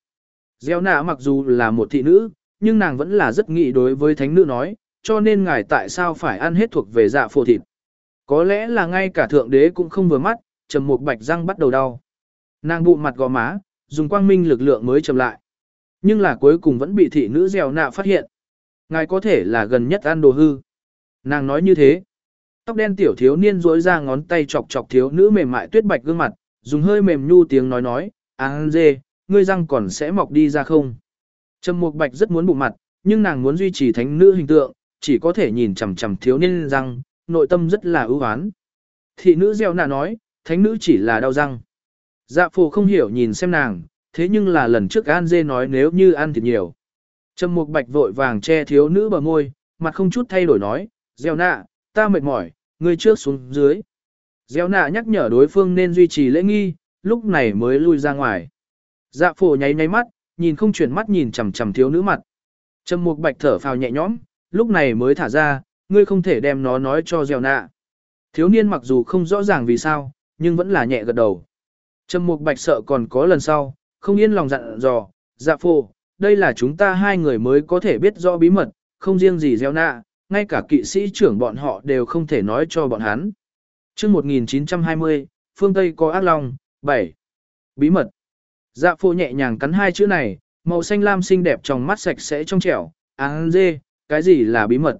Gieo nạ mặc dù là một thị nữ, nhưng nàng vẫn là rất nghị đối với thánh nữ nói, cho nên ngài tại sao phải ăn hết thuộc về dạ phổ thịt. Có lẽ là ngay cả thượng đế cũng không vừa mắt, trầm một bạch răng bắt đầu đau. Nàng bụ mặt gò má, dùng quang minh lực lượng mới chậm lại. Nhưng là cuối cùng vẫn bị thị nữ gieo nạ phát hiện. Ngài có thể là gần nhất ăn đồ hư. Nàng nói như thế. Tóc đen tiểu thiếu niên rối ra ngón tay chọc chọc thiếu nữ mềm mại tuyết bạch gương mặt, dùng hơi mềm nhu tiếng nói nói, An dê, ngươi răng còn sẽ mọc đi ra không? Trầm Mục Bạch rất muốn bụng mặt, nhưng nàng muốn duy trì thánh nữ hình tượng, chỉ có thể nhìn chằm chằm thiếu niên răng, nội tâm rất là ưu oán. Thị nữ gieo nạ nói, thánh nữ chỉ là đau răng. Dạ phù không hiểu nhìn xem nàng, thế nhưng là lần trước An Dê nói nếu như ăn thịt nhiều. Trầm Mục Bạch vội vàng che thiếu nữ bờ môi, mặt không chút thay đổi nói, gieo nạ, ta mệt mỏi, ngươi trước xuống dưới. Gieo nạ nhắc nhở đối phương nên duy trì lễ nghi, lúc này mới lui ra ngoài. Dạ phổ nháy nháy mắt, nhìn không chuyển mắt nhìn chằm chằm thiếu nữ mặt. Trầm Mục Bạch thở phào nhẹ nhõm, lúc này mới thả ra, ngươi không thể đem nó nói cho Dẻo nạ. Thiếu niên mặc dù không rõ ràng vì sao, nhưng vẫn là nhẹ gật đầu. Trầm Mục Bạch sợ còn có lần sau, không yên lòng dặn dò, dạ phổ, đây là chúng ta hai người mới có thể biết rõ bí mật, không riêng gì Dẻo nạ, ngay cả kỵ sĩ trưởng bọn họ đều không thể nói cho bọn hắn. Trước 1920, phương Tây có ác long, 7. Bí mật. Dạ phô nhẹ nhàng cắn hai chữ này, màu xanh lam xinh đẹp trong mắt sạch sẽ trong trẻo, áng dê, cái gì là bí mật.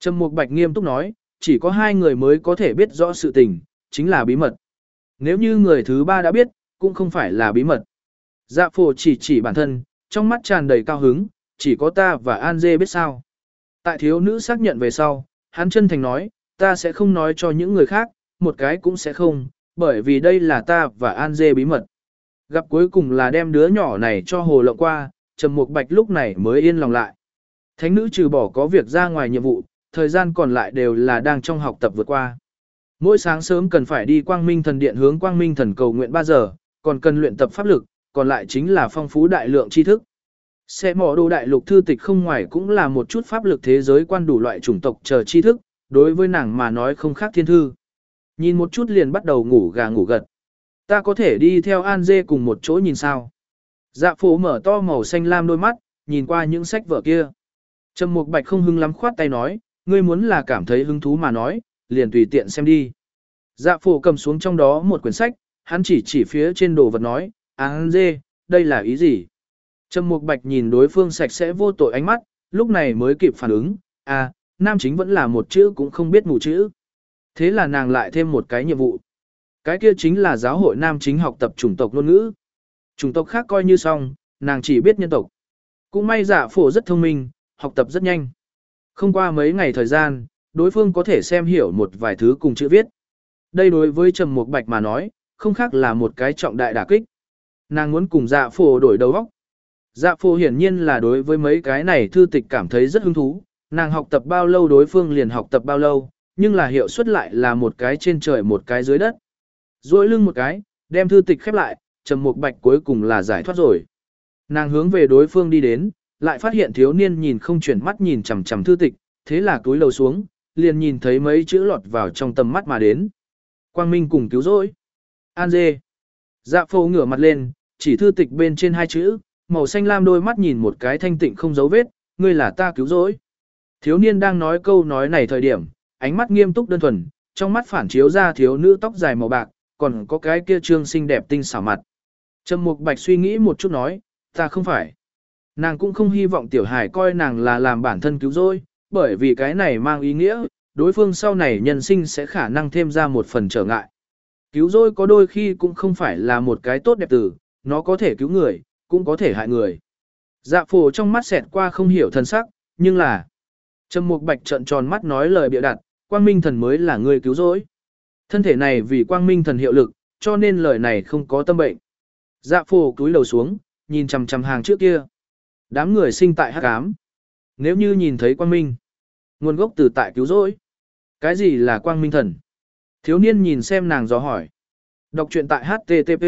Trầm Mục Bạch nghiêm túc nói, chỉ có hai người mới có thể biết rõ sự tình, chính là bí mật. Nếu như người thứ ba đã biết, cũng không phải là bí mật. Dạ phổ chỉ chỉ bản thân, trong mắt tràn đầy cao hứng, chỉ có ta và An Dê biết sao. Tại thiếu nữ xác nhận về sau, hắn chân thành nói, ta sẽ không nói cho những người khác, một cái cũng sẽ không, bởi vì đây là ta và An Dê bí mật. Gặp cuối cùng là đem đứa nhỏ này cho hồ lộng qua, Trầm Mục Bạch lúc này mới yên lòng lại. Thánh nữ trừ bỏ có việc ra ngoài nhiệm vụ, thời gian còn lại đều là đang trong học tập vượt qua. Mỗi sáng sớm cần phải đi Quang Minh Thần Điện hướng Quang Minh Thần cầu nguyện 3 giờ, còn cần luyện tập pháp lực, còn lại chính là phong phú đại lượng tri thức. Xe mỏ đồ đại lục thư tịch không ngoài cũng là một chút pháp lực thế giới quan đủ loại chủng tộc chờ tri thức, đối với nàng mà nói không khác thiên thư. Nhìn một chút liền bắt đầu ngủ gà ngủ gật. Ta có thể đi theo An Dê cùng một chỗ nhìn sao. Dạ phố mở to màu xanh lam đôi mắt, nhìn qua những sách vở kia. Trầm Mục Bạch không hưng lắm khoát tay nói, ngươi muốn là cảm thấy hứng thú mà nói, liền tùy tiện xem đi. Dạ phổ cầm xuống trong đó một quyển sách, hắn chỉ chỉ phía trên đồ vật nói, An Dê, đây là ý gì? Trầm Mục Bạch nhìn đối phương sạch sẽ vô tội ánh mắt, lúc này mới kịp phản ứng, à, nam chính vẫn là một chữ cũng không biết mù chữ. Thế là nàng lại thêm một cái nhiệm vụ. Cái kia chính là giáo hội nam chính học tập chủng tộc ngôn ngữ. Chủng tộc khác coi như xong, nàng chỉ biết nhân tộc. Cũng may giả phổ rất thông minh, học tập rất nhanh. Không qua mấy ngày thời gian, đối phương có thể xem hiểu một vài thứ cùng chữ viết. Đây đối với Trầm Mục Bạch mà nói, không khác là một cái trọng đại đả kích. Nàng muốn cùng dạ phổ đổi đầu óc. Dạ phổ hiển nhiên là đối với mấy cái này thư tịch cảm thấy rất hứng thú, nàng học tập bao lâu đối phương liền học tập bao lâu, nhưng là hiệu suất lại là một cái trên trời một cái dưới đất duỗi lưng một cái, đem thư tịch khép lại, trầm mục bạch cuối cùng là giải thoát rồi. Nàng hướng về đối phương đi đến, lại phát hiện thiếu niên nhìn không chuyển mắt nhìn chằm chằm thư tịch, thế là túi lầu xuống, liền nhìn thấy mấy chữ lọt vào trong tầm mắt mà đến. Quang Minh cùng cứu rỗi. An dê. Dạ phô ngửa mặt lên, chỉ thư tịch bên trên hai chữ, màu xanh lam đôi mắt nhìn một cái thanh tịnh không dấu vết, ngươi là ta cứu rỗi. Thiếu niên đang nói câu nói này thời điểm, ánh mắt nghiêm túc đơn thuần, trong mắt phản chiếu ra thiếu nữ tóc dài màu bạc, còn có cái kia trương xinh đẹp tinh xảo mặt. Trầm Mục Bạch suy nghĩ một chút nói, ta không phải. Nàng cũng không hy vọng tiểu hải coi nàng là làm bản thân cứu rỗi, bởi vì cái này mang ý nghĩa, đối phương sau này nhân sinh sẽ khả năng thêm ra một phần trở ngại. Cứu rỗi có đôi khi cũng không phải là một cái tốt đẹp từ, nó có thể cứu người, cũng có thể hại người. Dạ phổ trong mắt xẹt qua không hiểu thân sắc, nhưng là... Trầm Mục Bạch trợn tròn mắt nói lời bịa đặt, Quang Minh Thần mới là người cứu rỗi. Thân thể này vì Quang Minh Thần hiệu lực, cho nên lời này không có tâm bệnh. Dạ phổ cúi đầu xuống, nhìn chằm chằm hàng trước kia. Đám người sinh tại hắc ám. Nếu như nhìn thấy Quang Minh, nguồn gốc từ tại cứu rỗi. Cái gì là Quang Minh Thần? Thiếu niên nhìn xem nàng dò hỏi. Đọc truyện tại HTTP.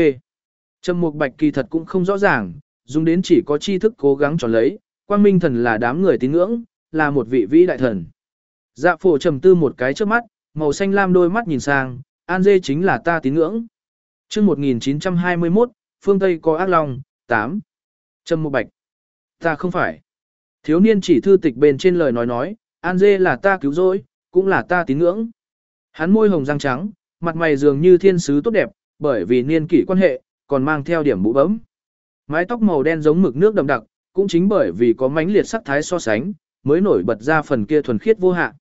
Trầm Mục Bạch kỳ thật cũng không rõ ràng, dùng đến chỉ có tri thức cố gắng tròn lấy, Quang Minh Thần là đám người tín ngưỡng, là một vị vĩ đại thần. Dạ phổ trầm tư một cái trước mắt, màu xanh lam đôi mắt nhìn sang, An Dê chính là ta tín ngưỡng. chương 1921, phương Tây có ác long, 8. Trâm Mộ bạch. Ta không phải. Thiếu niên chỉ thư tịch bên trên lời nói nói, An Dê là ta cứu rỗi, cũng là ta tín ngưỡng. Hắn môi hồng răng trắng, mặt mày dường như thiên sứ tốt đẹp, bởi vì niên kỷ quan hệ, còn mang theo điểm bụ bấm. Mái tóc màu đen giống mực nước đậm đặc, cũng chính bởi vì có mánh liệt sắc thái so sánh, mới nổi bật ra phần kia thuần khiết vô hạn.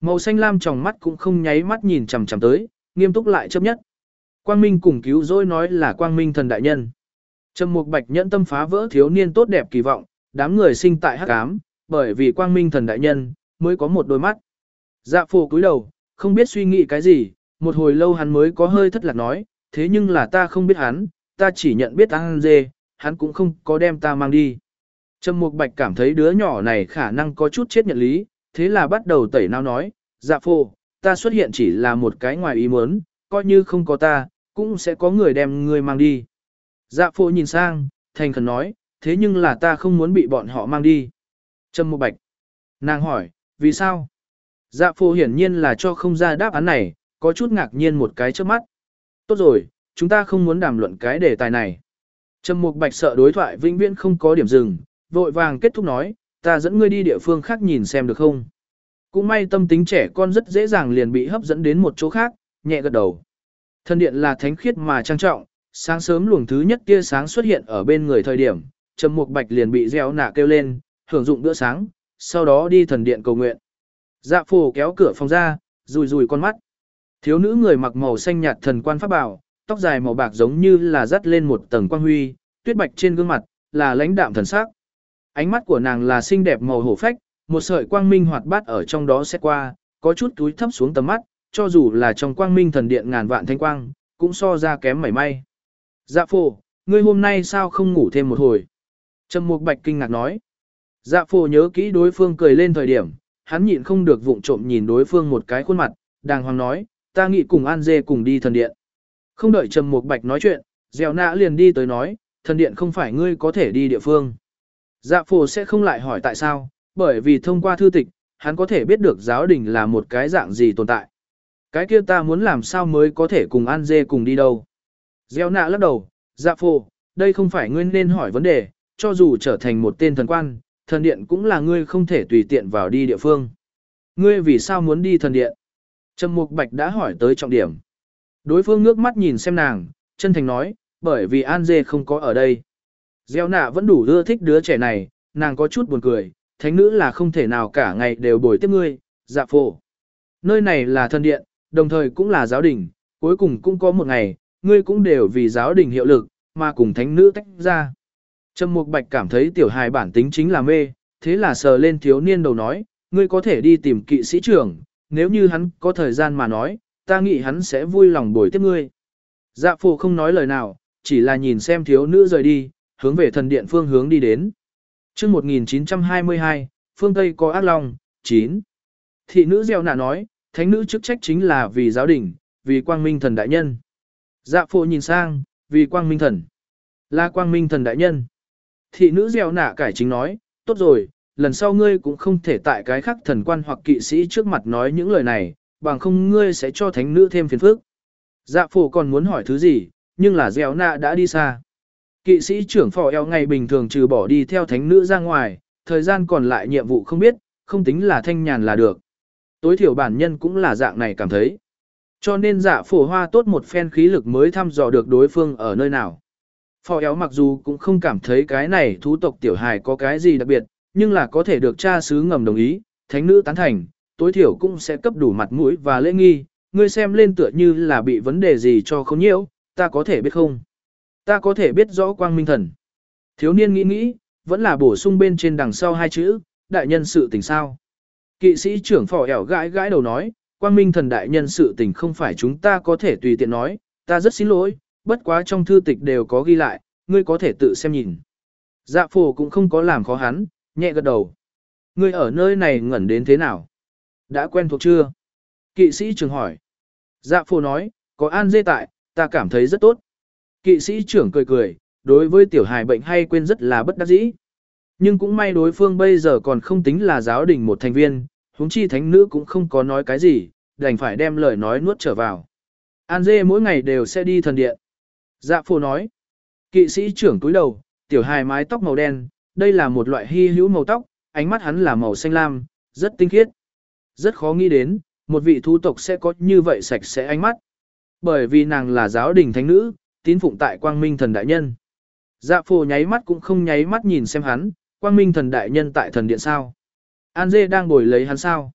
Màu xanh lam trong mắt cũng không nháy mắt nhìn chằm chằm tới, nghiêm túc lại chấp nhất. Quang Minh cùng cứu rỗi nói là Quang Minh thần đại nhân. Trầm Mục Bạch nhẫn tâm phá vỡ thiếu niên tốt đẹp kỳ vọng, đám người sinh tại hắc ám, bởi vì Quang Minh thần đại nhân mới có một đôi mắt. Dạ phổ cúi đầu, không biết suy nghĩ cái gì, một hồi lâu hắn mới có hơi thất lạc nói, thế nhưng là ta không biết hắn, ta chỉ nhận biết An Dê, hắn cũng không có đem ta mang đi. Trầm Mục Bạch cảm thấy đứa nhỏ này khả năng có chút chết nhận lý, thế là bắt đầu tẩy não nói, dạ phô, ta xuất hiện chỉ là một cái ngoài ý muốn, coi như không có ta, cũng sẽ có người đem ngươi mang đi. Dạ phô nhìn sang, thành khẩn nói, thế nhưng là ta không muốn bị bọn họ mang đi. Trâm Mục Bạch. Nàng hỏi, vì sao? Dạ phô hiển nhiên là cho không ra đáp án này, có chút ngạc nhiên một cái trước mắt. Tốt rồi, chúng ta không muốn đàm luận cái đề tài này. Trầm Mục Bạch sợ đối thoại vĩnh viễn không có điểm dừng, vội vàng kết thúc nói, ta dẫn ngươi đi địa phương khác nhìn xem được không. Cũng may tâm tính trẻ con rất dễ dàng liền bị hấp dẫn đến một chỗ khác, nhẹ gật đầu. Thân điện là thánh khiết mà trang trọng, sáng sớm luồng thứ nhất tia sáng xuất hiện ở bên người thời điểm, Trầm Mục Bạch liền bị gieo nạ kêu lên, hưởng dụng bữa sáng, sau đó đi thần điện cầu nguyện. Dạ phù kéo cửa phòng ra, rùi rùi con mắt. Thiếu nữ người mặc màu xanh nhạt thần quan pháp bảo, tóc dài màu bạc giống như là dắt lên một tầng quang huy, tuyết bạch trên gương mặt, là lãnh đạm thần sắc. Ánh mắt của nàng là xinh đẹp màu hổ phách, một sợi quang minh hoạt bát ở trong đó sẽ qua, có chút túi thấp xuống tầm mắt, cho dù là trong quang minh thần điện ngàn vạn thanh quang, cũng so ra kém mảy may. Dạ phổ, ngươi hôm nay sao không ngủ thêm một hồi? Trầm Mục Bạch kinh ngạc nói. Dạ phổ nhớ kỹ đối phương cười lên thời điểm, hắn nhịn không được vụng trộm nhìn đối phương một cái khuôn mặt, đàng hoàng nói, ta nghĩ cùng An Dê cùng đi thần điện. Không đợi Trầm Mục Bạch nói chuyện, Dẻo Nã liền đi tới nói, thần điện không phải ngươi có thể đi địa phương. Dạ phổ sẽ không lại hỏi tại sao, bởi vì thông qua thư tịch, hắn có thể biết được giáo đình là một cái dạng gì tồn tại. Cái kia ta muốn làm sao mới có thể cùng An Dê cùng đi đâu. Gieo nạ lắc đầu, dạ phổ, đây không phải ngươi nên hỏi vấn đề, cho dù trở thành một tên thần quan, thần điện cũng là ngươi không thể tùy tiện vào đi địa phương. Ngươi vì sao muốn đi thần điện? Trầm Mục Bạch đã hỏi tới trọng điểm. Đối phương ngước mắt nhìn xem nàng, chân thành nói, bởi vì An Dê không có ở đây. Gieo nạ vẫn đủ ưa thích đứa trẻ này, nàng có chút buồn cười, thánh nữ là không thể nào cả ngày đều bồi tiếp ngươi, dạ phổ. Nơi này là thần điện, đồng thời cũng là giáo đình, cuối cùng cũng có một ngày, ngươi cũng đều vì giáo đình hiệu lực, mà cùng thánh nữ tách ra. Trầm Mục Bạch cảm thấy tiểu hài bản tính chính là mê, thế là sờ lên thiếu niên đầu nói, ngươi có thể đi tìm kỵ sĩ trưởng, nếu như hắn có thời gian mà nói, ta nghĩ hắn sẽ vui lòng bồi tiếp ngươi. Dạ phổ không nói lời nào, chỉ là nhìn xem thiếu nữ rời đi, hướng về thần điện phương hướng đi đến. chương 1922, phương Tây có ác long, 9. Thị nữ gieo nạ nói, thánh nữ chức trách chính là vì giáo đình, vì quang minh thần đại nhân. Dạ phụ nhìn sang, vì quang minh thần. Là quang minh thần đại nhân. Thị nữ gieo nạ cải chính nói, tốt rồi, lần sau ngươi cũng không thể tại cái khác thần quan hoặc kỵ sĩ trước mặt nói những lời này, bằng không ngươi sẽ cho thánh nữ thêm phiền phức. Dạ phụ còn muốn hỏi thứ gì, nhưng là gieo nạ đã đi xa. Kỵ sĩ trưởng phò eo ngày bình thường trừ bỏ đi theo thánh nữ ra ngoài, thời gian còn lại nhiệm vụ không biết, không tính là thanh nhàn là được. Tối thiểu bản nhân cũng là dạng này cảm thấy. Cho nên dạ phổ hoa tốt một phen khí lực mới thăm dò được đối phương ở nơi nào. Phò éo mặc dù cũng không cảm thấy cái này thú tộc tiểu hài có cái gì đặc biệt, nhưng là có thể được cha sứ ngầm đồng ý, thánh nữ tán thành, tối thiểu cũng sẽ cấp đủ mặt mũi và lễ nghi, ngươi xem lên tựa như là bị vấn đề gì cho không nhiễu, ta có thể biết không? Ta có thể biết rõ quang minh thần. Thiếu niên nghĩ nghĩ, vẫn là bổ sung bên trên đằng sau hai chữ, đại nhân sự tình sao. Kỵ sĩ trưởng phỏ ẻo gãi gãi đầu nói, quang minh thần đại nhân sự tình không phải chúng ta có thể tùy tiện nói, ta rất xin lỗi, bất quá trong thư tịch đều có ghi lại, ngươi có thể tự xem nhìn. Dạ phổ cũng không có làm khó hắn, nhẹ gật đầu. Ngươi ở nơi này ngẩn đến thế nào? Đã quen thuộc chưa? Kỵ sĩ trưởng hỏi. Dạ phổ nói, có an dê tại, ta cảm thấy rất tốt. Kỵ sĩ trưởng cười cười, đối với tiểu hài bệnh hay quên rất là bất đắc dĩ. Nhưng cũng may đối phương bây giờ còn không tính là giáo đình một thành viên, huống chi thánh nữ cũng không có nói cái gì, đành phải đem lời nói nuốt trở vào. An dê mỗi ngày đều sẽ đi thần điện. Dạ phô nói. Kỵ sĩ trưởng túi đầu, tiểu hài mái tóc màu đen, đây là một loại hy hữu màu tóc, ánh mắt hắn là màu xanh lam, rất tinh khiết. Rất khó nghĩ đến, một vị thú tộc sẽ có như vậy sạch sẽ ánh mắt. Bởi vì nàng là giáo đình thánh nữ, tín phụng tại quang minh thần đại nhân. Dạ phổ nháy mắt cũng không nháy mắt nhìn xem hắn, quang minh thần đại nhân tại thần điện sao. An dê đang ngồi lấy hắn sao.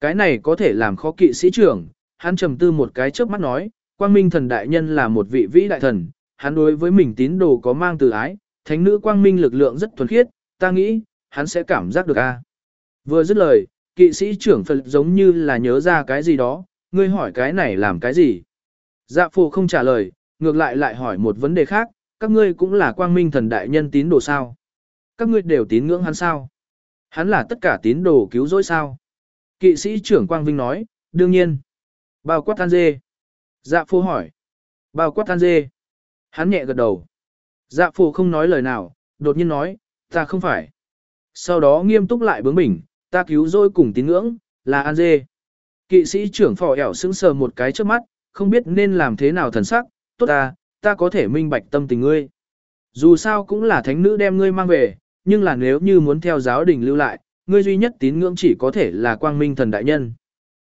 Cái này có thể làm khó kỵ sĩ trưởng, hắn trầm tư một cái trước mắt nói, quang minh thần đại nhân là một vị vĩ đại thần, hắn đối với mình tín đồ có mang từ ái, thánh nữ quang minh lực lượng rất thuần khiết, ta nghĩ, hắn sẽ cảm giác được a. Vừa dứt lời, kỵ sĩ trưởng Phật giống như là nhớ ra cái gì đó, ngươi hỏi cái này làm cái gì? Dạ phổ không trả lời, ngược lại lại hỏi một vấn đề khác, các ngươi cũng là quang minh thần đại nhân tín đồ sao? Các ngươi đều tín ngưỡng hắn sao? Hắn là tất cả tín đồ cứu rỗi sao? Kỵ sĩ trưởng Quang Vinh nói, đương nhiên. Bao quát tan dê. Dạ phô hỏi. Bao quát An Dê. Hắn nhẹ gật đầu. Dạ phô không nói lời nào, đột nhiên nói, ta không phải. Sau đó nghiêm túc lại bướng bỉnh, ta cứu rỗi cùng tín ngưỡng, là An Dê. Kỵ sĩ trưởng phò ẻo sững sờ một cái trước mắt, không biết nên làm thế nào thần sắc, tốt ta, ta có thể minh bạch tâm tình ngươi. Dù sao cũng là thánh nữ đem ngươi mang về, nhưng là nếu như muốn theo giáo đình lưu lại, ngươi duy nhất tín ngưỡng chỉ có thể là quang minh thần đại nhân.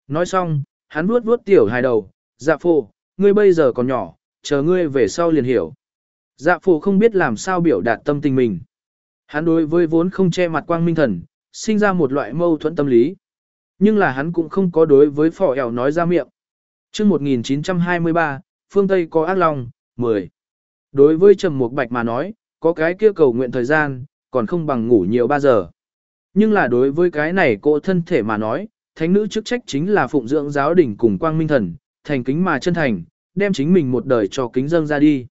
Nói xong, hắn vuốt vuốt tiểu hài đầu, dạ phô, ngươi bây giờ còn nhỏ, chờ ngươi về sau liền hiểu. Dạ phô không biết làm sao biểu đạt tâm tình mình. Hắn đối với vốn không che mặt quang minh thần, sinh ra một loại mâu thuẫn tâm lý. Nhưng là hắn cũng không có đối với phỏ ẻo nói ra miệng. Trước 1923, phương Tây có ác long, 10. Đối với Trầm Mục Bạch mà nói, có cái kia cầu nguyện thời gian, còn không bằng ngủ nhiều 3 giờ. Nhưng là đối với cái này cô thân thể mà nói, thánh nữ chức trách chính là phụng dưỡng giáo đình cùng quang minh thần, thành kính mà chân thành, đem chính mình một đời cho kính dâng ra đi.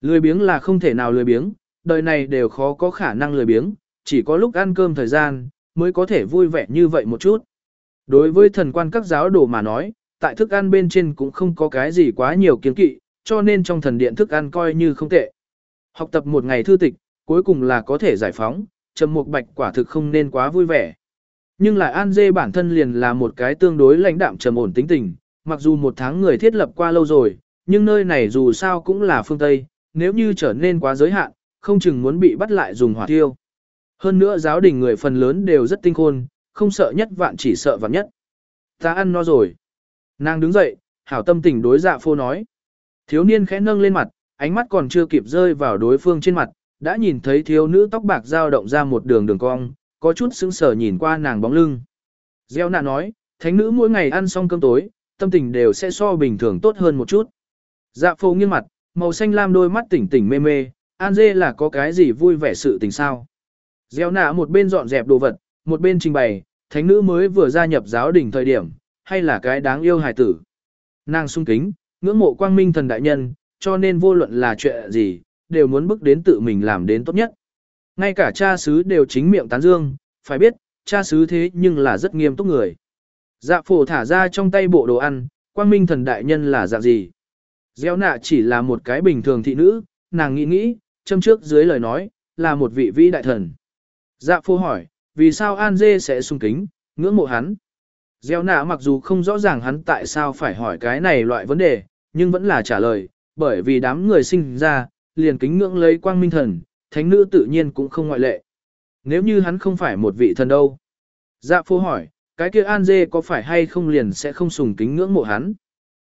Lười biếng là không thể nào lười biếng, đời này đều khó có khả năng lười biếng, chỉ có lúc ăn cơm thời gian, mới có thể vui vẻ như vậy một chút. Đối với thần quan các giáo đồ mà nói, tại thức ăn bên trên cũng không có cái gì quá nhiều kiến kỵ, cho nên trong thần điện thức ăn coi như không tệ. Học tập một ngày thư tịch, cuối cùng là có thể giải phóng, trầm mục bạch quả thực không nên quá vui vẻ. Nhưng lại An Dê bản thân liền là một cái tương đối lãnh đạm trầm ổn tính tình, mặc dù một tháng người thiết lập qua lâu rồi, nhưng nơi này dù sao cũng là phương Tây, nếu như trở nên quá giới hạn, không chừng muốn bị bắt lại dùng hỏa tiêu. Hơn nữa giáo đình người phần lớn đều rất tinh khôn, không sợ nhất vạn chỉ sợ vạn nhất. Ta ăn no rồi. Nàng đứng dậy, hảo tâm tình đối dạ phô nói. Thiếu niên khẽ nâng lên mặt, ánh mắt còn chưa kịp rơi vào đối phương trên mặt, đã nhìn thấy thiếu nữ tóc bạc dao động ra một đường đường cong, có chút sững sờ nhìn qua nàng bóng lưng. Gieo nạ nói, thánh nữ mỗi ngày ăn xong cơm tối, tâm tình đều sẽ so bình thường tốt hơn một chút. Dạ phô nghiêng mặt, màu xanh lam đôi mắt tỉnh tỉnh mê mê, An dê là có cái gì vui vẻ sự tình sao. Gieo nạ một bên dọn dẹp đồ vật, một bên trình bày, thánh nữ mới vừa gia nhập giáo đình thời điểm, hay là cái đáng yêu hài tử. Nàng sung kính, ngưỡng mộ quang minh thần đại nhân, cho nên vô luận là chuyện gì, đều muốn bước đến tự mình làm đến tốt nhất. Ngay cả cha xứ đều chính miệng tán dương, phải biết, cha xứ thế nhưng là rất nghiêm túc người. Dạ phổ thả ra trong tay bộ đồ ăn, quang minh thần đại nhân là dạng gì. Gieo nạ chỉ là một cái bình thường thị nữ, nàng nghĩ nghĩ, châm trước dưới lời nói, là một vị vĩ đại thần. Dạ phổ hỏi, vì sao An Dê sẽ sung kính, ngưỡng mộ hắn. Gieo nạ mặc dù không rõ ràng hắn tại sao phải hỏi cái này loại vấn đề, nhưng vẫn là trả lời, bởi vì đám người sinh ra, liền kính ngưỡng lấy quang minh thần, thánh nữ tự nhiên cũng không ngoại lệ. Nếu như hắn không phải một vị thần đâu. Dạ phu hỏi, cái kia An Dê có phải hay không liền sẽ không sùng kính ngưỡng mộ hắn.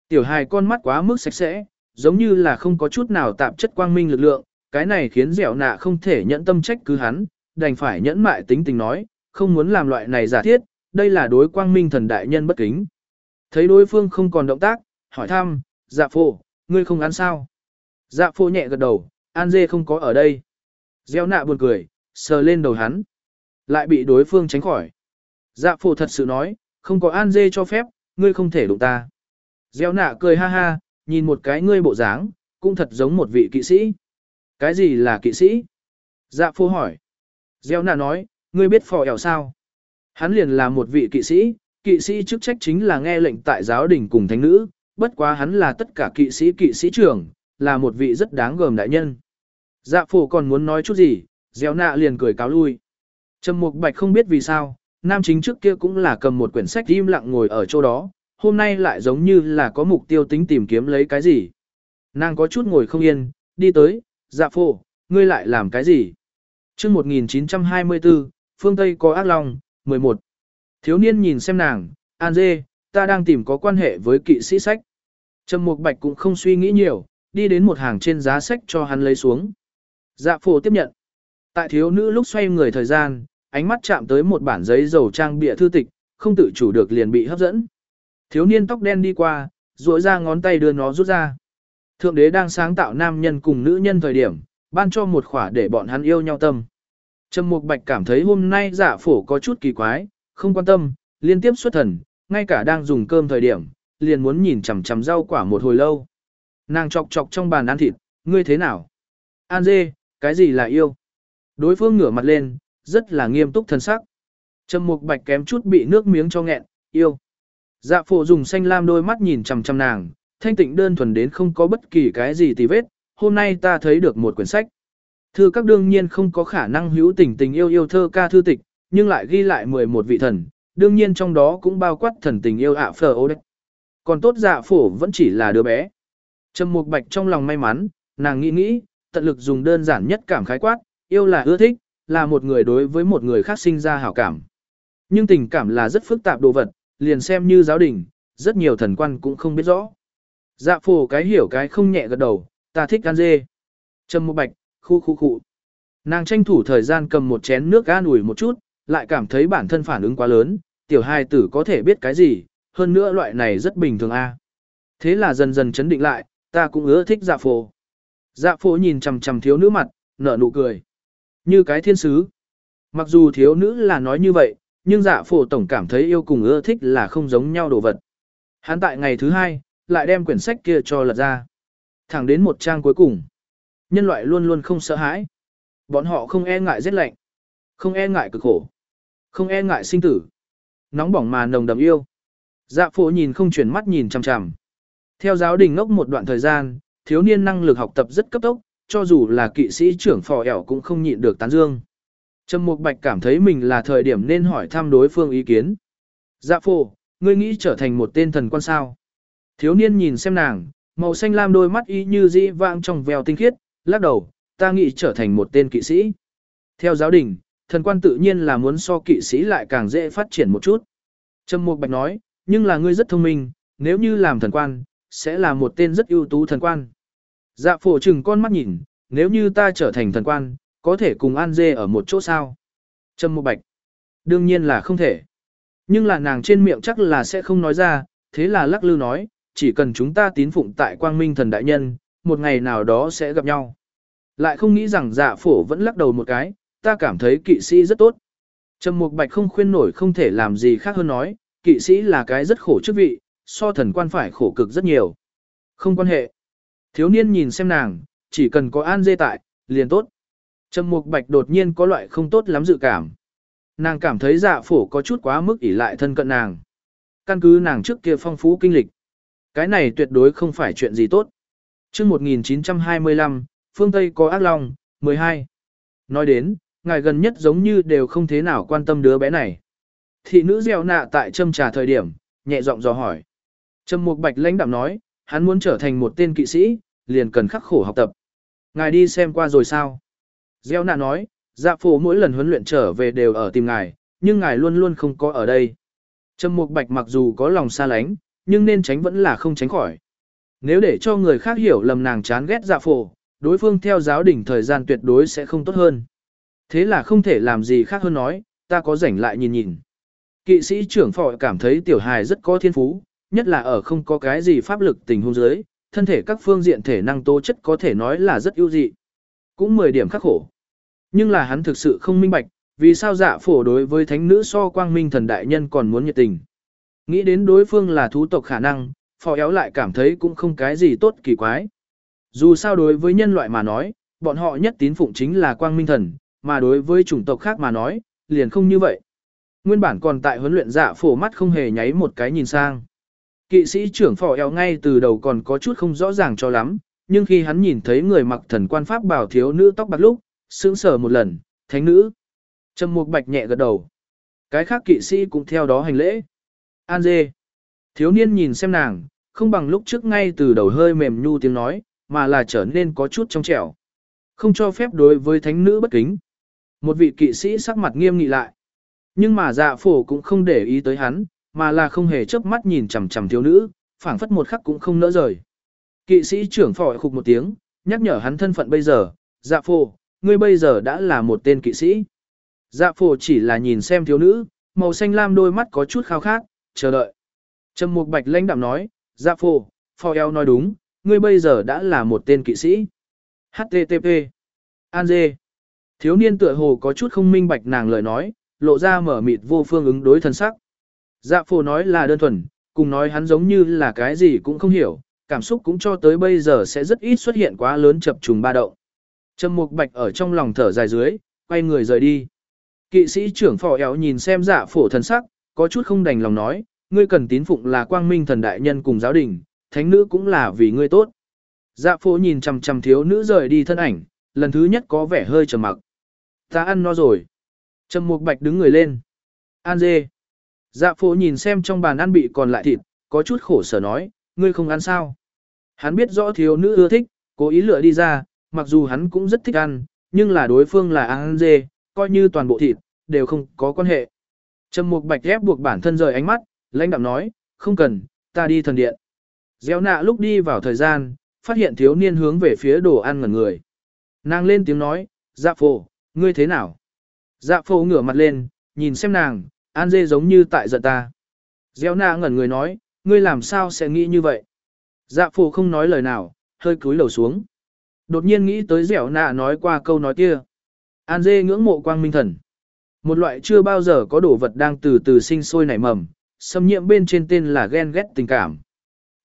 Tiểu hài con mắt quá mức sạch sẽ, giống như là không có chút nào tạp chất quang minh lực lượng, cái này khiến dẻo nạ không thể nhẫn tâm trách cứ hắn, đành phải nhẫn mại tính tình nói, không muốn làm loại này giả thiết, đây là đối quang minh thần đại nhân bất kính. Thấy đối phương không còn động tác, hỏi thăm, dạ phụ, ngươi không ăn sao? Dạ phụ nhẹ gật đầu, An Dê không có ở đây. Gieo nạ buồn cười, sờ lên đầu hắn. Lại bị đối phương tránh khỏi. Dạ phụ thật sự nói, không có An Dê cho phép, ngươi không thể đụng ta. Gieo nạ cười ha ha, nhìn một cái ngươi bộ dáng, cũng thật giống một vị kỵ sĩ. Cái gì là kỵ sĩ? Dạ phụ hỏi. Gieo nạ nói, ngươi biết phò ẻo sao? Hắn liền là một vị kỵ sĩ, kỵ sĩ chức trách chính là nghe lệnh tại giáo đình cùng thánh nữ, bất quá hắn là tất cả kỵ sĩ kỵ sĩ trưởng, là một vị rất đáng gờm đại nhân. Dạ phổ còn muốn nói chút gì, gieo nạ liền cười cáo lui. Trầm Mục Bạch không biết vì sao, nam chính trước kia cũng là cầm một quyển sách im lặng ngồi ở chỗ đó, hôm nay lại giống như là có mục tiêu tính tìm kiếm lấy cái gì. Nàng có chút ngồi không yên, đi tới, dạ phổ, ngươi lại làm cái gì? Trước 1924, phương Tây có ác long, 11. Thiếu niên nhìn xem nàng, An dê, ta đang tìm có quan hệ với kỵ sĩ sách. Trầm Mục Bạch cũng không suy nghĩ nhiều, đi đến một hàng trên giá sách cho hắn lấy xuống. Dạ phổ tiếp nhận. Tại thiếu nữ lúc xoay người thời gian, ánh mắt chạm tới một bản giấy dầu trang bìa thư tịch, không tự chủ được liền bị hấp dẫn. Thiếu niên tóc đen đi qua, duỗi ra ngón tay đưa nó rút ra. Thượng đế đang sáng tạo nam nhân cùng nữ nhân thời điểm, ban cho một khỏa để bọn hắn yêu nhau tâm. Trầm Mục Bạch cảm thấy hôm nay dạ phổ có chút kỳ quái, không quan tâm, liên tiếp xuất thần, ngay cả đang dùng cơm thời điểm, liền muốn nhìn chằm chằm rau quả một hồi lâu. Nàng chọc chọc trong bàn ăn thịt, ngươi thế nào? An dê, cái gì là yêu? Đối phương ngửa mặt lên, rất là nghiêm túc thân sắc. Trầm Mục Bạch kém chút bị nước miếng cho nghẹn, yêu. Dạ phổ dùng xanh lam đôi mắt nhìn chằm chằm nàng, thanh tịnh đơn thuần đến không có bất kỳ cái gì tì vết, hôm nay ta thấy được một quyển sách. Thư các đương nhiên không có khả năng hữu tình tình yêu yêu thơ ca thư tịch, nhưng lại ghi lại 11 vị thần, đương nhiên trong đó cũng bao quát thần tình yêu ạ phờ ô đấy. Còn tốt dạ phổ vẫn chỉ là đứa bé. Trầm Mục Bạch trong lòng may mắn, nàng nghĩ nghĩ, tận lực dùng đơn giản nhất cảm khái quát, yêu là ưa thích, là một người đối với một người khác sinh ra hảo cảm. Nhưng tình cảm là rất phức tạp đồ vật, liền xem như giáo đình, rất nhiều thần quan cũng không biết rõ. Dạ phổ cái hiểu cái không nhẹ gật đầu, ta thích ăn dê. Trầm Mục Bạch, khu khu khu. Nàng tranh thủ thời gian cầm một chén nước an ủi một chút, lại cảm thấy bản thân phản ứng quá lớn, tiểu hài tử có thể biết cái gì, hơn nữa loại này rất bình thường a. Thế là dần dần chấn định lại, ta cũng ưa thích dạ phổ. Dạ phổ nhìn chằm chằm thiếu nữ mặt, nở nụ cười. Như cái thiên sứ. Mặc dù thiếu nữ là nói như vậy, nhưng dạ phổ tổng cảm thấy yêu cùng ưa thích là không giống nhau đồ vật. Hắn tại ngày thứ hai, lại đem quyển sách kia cho lật ra. Thẳng đến một trang cuối cùng. Nhân loại luôn luôn không sợ hãi. Bọn họ không e ngại rét lạnh. Không e ngại cực khổ. Không e ngại sinh tử. Nóng bỏng mà nồng đậm yêu. Dạ phổ nhìn không chuyển mắt nhìn chằm chằm. Theo giáo đình ngốc một đoạn thời gian, thiếu niên năng lực học tập rất cấp tốc, cho dù là kỵ sĩ trưởng phò ẻo cũng không nhịn được tán dương. Trầm Mục Bạch cảm thấy mình là thời điểm nên hỏi thăm đối phương ý kiến. Dạ phổ, ngươi nghĩ trở thành một tên thần quan sao? Thiếu niên nhìn xem nàng, màu xanh lam đôi mắt y như dĩ vang trong veo tinh khiết, lắc đầu, ta nghĩ trở thành một tên kỵ sĩ. Theo giáo đình, thần quan tự nhiên là muốn so kỵ sĩ lại càng dễ phát triển một chút. Trầm Mục Bạch nói, nhưng là ngươi rất thông minh, nếu như làm thần quan, sẽ là một tên rất ưu tú thần quan. Dạ phổ trừng con mắt nhìn, nếu như ta trở thành thần quan, có thể cùng An Dê ở một chỗ sao? Trầm Mục Bạch. Đương nhiên là không thể. Nhưng là nàng trên miệng chắc là sẽ không nói ra, thế là lắc lư nói, chỉ cần chúng ta tín phụng tại quang minh thần đại nhân, một ngày nào đó sẽ gặp nhau. Lại không nghĩ rằng dạ phổ vẫn lắc đầu một cái, ta cảm thấy kỵ sĩ rất tốt. Trầm Mục Bạch không khuyên nổi không thể làm gì khác hơn nói, kỵ sĩ là cái rất khổ chức vị, so thần quan phải khổ cực rất nhiều. Không quan hệ. Thiếu niên nhìn xem nàng, chỉ cần có an dê tại, liền tốt. Trầm Mục Bạch đột nhiên có loại không tốt lắm dự cảm. Nàng cảm thấy dạ phổ có chút quá mức ỷ lại thân cận nàng. Căn cứ nàng trước kia phong phú kinh lịch. Cái này tuyệt đối không phải chuyện gì tốt chương 1925, phương Tây có ác long, 12. Nói đến, ngài gần nhất giống như đều không thế nào quan tâm đứa bé này. Thị nữ gieo nạ tại châm trà thời điểm, nhẹ giọng dò hỏi. Trầm Mục Bạch lãnh đạm nói, hắn muốn trở thành một tên kỵ sĩ, liền cần khắc khổ học tập. Ngài đi xem qua rồi sao? Gieo nạ nói, dạ phổ mỗi lần huấn luyện trở về đều ở tìm ngài, nhưng ngài luôn luôn không có ở đây. Trầm Mục Bạch mặc dù có lòng xa lánh, nhưng nên tránh vẫn là không tránh khỏi. Nếu để cho người khác hiểu lầm nàng chán ghét dạ phổ, đối phương theo giáo đỉnh thời gian tuyệt đối sẽ không tốt hơn. Thế là không thể làm gì khác hơn nói, ta có rảnh lại nhìn nhìn. Kỵ sĩ trưởng phò cảm thấy tiểu hài rất có thiên phú, nhất là ở không có cái gì pháp lực tình huống dưới, thân thể các phương diện thể năng tố chất có thể nói là rất ưu dị. Cũng 10 điểm khắc khổ. Nhưng là hắn thực sự không minh bạch, vì sao dạ phổ đối với thánh nữ so quang minh thần đại nhân còn muốn nhiệt tình. Nghĩ đến đối phương là thú tộc khả năng, phò éo lại cảm thấy cũng không cái gì tốt kỳ quái. Dù sao đối với nhân loại mà nói, bọn họ nhất tín phụng chính là quang minh thần, mà đối với chủng tộc khác mà nói, liền không như vậy. Nguyên bản còn tại huấn luyện dạ phổ mắt không hề nháy một cái nhìn sang. Kỵ sĩ trưởng phò eo ngay từ đầu còn có chút không rõ ràng cho lắm, nhưng khi hắn nhìn thấy người mặc thần quan pháp bảo thiếu nữ tóc bạc lúc, sững sờ một lần, thánh nữ. Trầm mục bạch nhẹ gật đầu. Cái khác kỵ sĩ cũng theo đó hành lễ. An dê. Thiếu niên nhìn xem nàng, không bằng lúc trước ngay từ đầu hơi mềm nhu tiếng nói, mà là trở nên có chút trong trẻo. Không cho phép đối với thánh nữ bất kính. Một vị kỵ sĩ sắc mặt nghiêm nghị lại. Nhưng mà dạ phổ cũng không để ý tới hắn, mà là không hề chớp mắt nhìn chằm chằm thiếu nữ, phảng phất một khắc cũng không nỡ rời. Kỵ sĩ trưởng phỏi khục một tiếng, nhắc nhở hắn thân phận bây giờ, dạ phổ, ngươi bây giờ đã là một tên kỵ sĩ. Dạ phổ chỉ là nhìn xem thiếu nữ, màu xanh lam đôi mắt có chút khao khát, chờ đợi. Trầm mục bạch lãnh đạm nói, dạ phổ, phò eo nói đúng, ngươi bây giờ đã là một tên kỵ sĩ. HTTP. An dê. Thiếu niên tựa hồ có chút không minh bạch nàng lời nói, lộ ra mở mịt vô phương ứng đối thân sắc. Dạ phổ nói là đơn thuần, cùng nói hắn giống như là cái gì cũng không hiểu, cảm xúc cũng cho tới bây giờ sẽ rất ít xuất hiện quá lớn chập trùng ba động. Trầm mục bạch ở trong lòng thở dài dưới, quay người rời đi. Kỵ sĩ trưởng phò éo nhìn xem dạ phổ thần sắc, có chút không đành lòng nói, ngươi cần tín phụng là quang minh thần đại nhân cùng giáo đình, thánh nữ cũng là vì ngươi tốt. Dạ Phố nhìn chằm chằm thiếu nữ rời đi thân ảnh, lần thứ nhất có vẻ hơi trầm mặc. Ta ăn no rồi. Trầm Mục Bạch đứng người lên. An dê. Dạ Phố nhìn xem trong bàn ăn bị còn lại thịt, có chút khổ sở nói, ngươi không ăn sao. Hắn biết rõ thiếu nữ ưa thích, cố ý lựa đi ra, mặc dù hắn cũng rất thích ăn, nhưng là đối phương là ăn dê, coi như toàn bộ thịt, đều không có quan hệ. Trầm Mục Bạch ép buộc bản thân rời ánh mắt, lãnh đạm nói, không cần, ta đi thần điện. Gieo nạ lúc đi vào thời gian, phát hiện thiếu niên hướng về phía đồ ăn ngẩn người. Nàng lên tiếng nói, dạ phổ, ngươi thế nào? Dạ phổ ngửa mặt lên, nhìn xem nàng, an dê giống như tại giận ta. Gieo nạ ngẩn người nói, ngươi làm sao sẽ nghĩ như vậy? Dạ phổ không nói lời nào, hơi cúi đầu xuống. Đột nhiên nghĩ tới dẻo nạ nói qua câu nói kia. An dê ngưỡng mộ quang minh thần. Một loại chưa bao giờ có đồ vật đang từ từ sinh sôi nảy mầm, xâm nhiễm bên trên tên là ghen ghét tình cảm.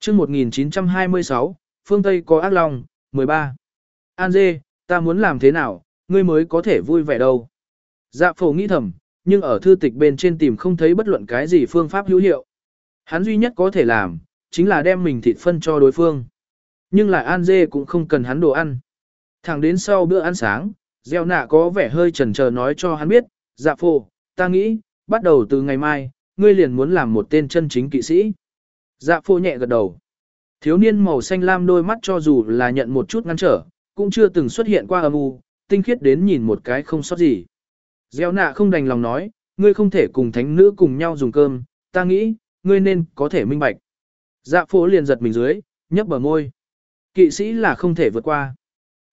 Trước 1926, phương Tây có ác long, 13. An dê, ta muốn làm thế nào, ngươi mới có thể vui vẻ đâu. Dạ phổ nghĩ thầm, nhưng ở thư tịch bên trên tìm không thấy bất luận cái gì phương pháp hữu hiệu. Hắn duy nhất có thể làm, chính là đem mình thịt phân cho đối phương. Nhưng lại An Dê cũng không cần hắn đồ ăn. Thẳng đến sau bữa ăn sáng, gieo nạ có vẻ hơi chần chờ nói cho hắn biết, dạ phổ, ta nghĩ, bắt đầu từ ngày mai, ngươi liền muốn làm một tên chân chính kỵ sĩ. Dạ phô nhẹ gật đầu. Thiếu niên màu xanh lam đôi mắt cho dù là nhận một chút ngăn trở, cũng chưa từng xuất hiện qua âm u, tinh khiết đến nhìn một cái không sót gì. Gieo nạ không đành lòng nói, ngươi không thể cùng thánh nữ cùng nhau dùng cơm, ta nghĩ, ngươi nên có thể minh bạch. Dạ phô liền giật mình dưới, nhấp bờ môi. Kỵ sĩ là không thể vượt qua.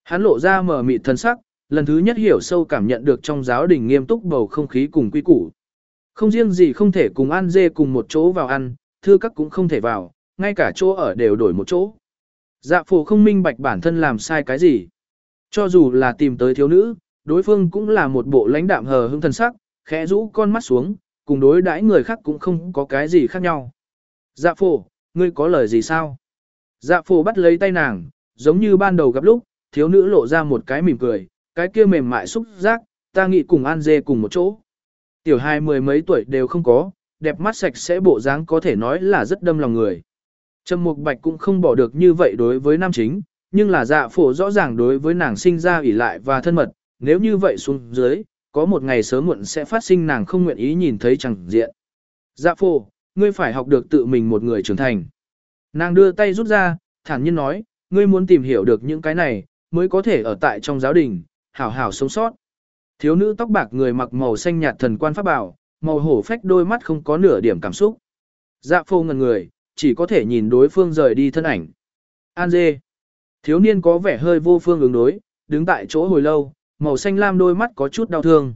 Hắn lộ ra mở mịt thân sắc, lần thứ nhất hiểu sâu cảm nhận được trong giáo đình nghiêm túc bầu không khí cùng quy củ. Không riêng gì không thể cùng ăn dê cùng một chỗ vào ăn, thư các cũng không thể vào, ngay cả chỗ ở đều đổi một chỗ. Dạ phổ không minh bạch bản thân làm sai cái gì. Cho dù là tìm tới thiếu nữ, đối phương cũng là một bộ lãnh đạm hờ hững thần sắc, khẽ rũ con mắt xuống, cùng đối đãi người khác cũng không có cái gì khác nhau. Dạ phổ, ngươi có lời gì sao? Dạ phổ bắt lấy tay nàng, giống như ban đầu gặp lúc, thiếu nữ lộ ra một cái mỉm cười, cái kia mềm mại xúc giác, ta nghĩ cùng An Dê cùng một chỗ. Tiểu hai mười mấy tuổi đều không có, đẹp mắt sạch sẽ bộ dáng có thể nói là rất đâm lòng người. Trầm Mục Bạch cũng không bỏ được như vậy đối với nam chính, nhưng là dạ phổ rõ ràng đối với nàng sinh ra ủy lại và thân mật, nếu như vậy xuống dưới, có một ngày sớm muộn sẽ phát sinh nàng không nguyện ý nhìn thấy chẳng diện. Dạ phổ, ngươi phải học được tự mình một người trưởng thành. Nàng đưa tay rút ra, thản nhiên nói, ngươi muốn tìm hiểu được những cái này, mới có thể ở tại trong giáo đình, hảo hảo sống sót. Thiếu nữ tóc bạc người mặc màu xanh nhạt thần quan pháp bảo, màu hổ phách đôi mắt không có nửa điểm cảm xúc. Dạ phô ngần người, chỉ có thể nhìn đối phương rời đi thân ảnh. An dê. Thiếu niên có vẻ hơi vô phương ứng đối, đứng tại chỗ hồi lâu, màu xanh lam đôi mắt có chút đau thương.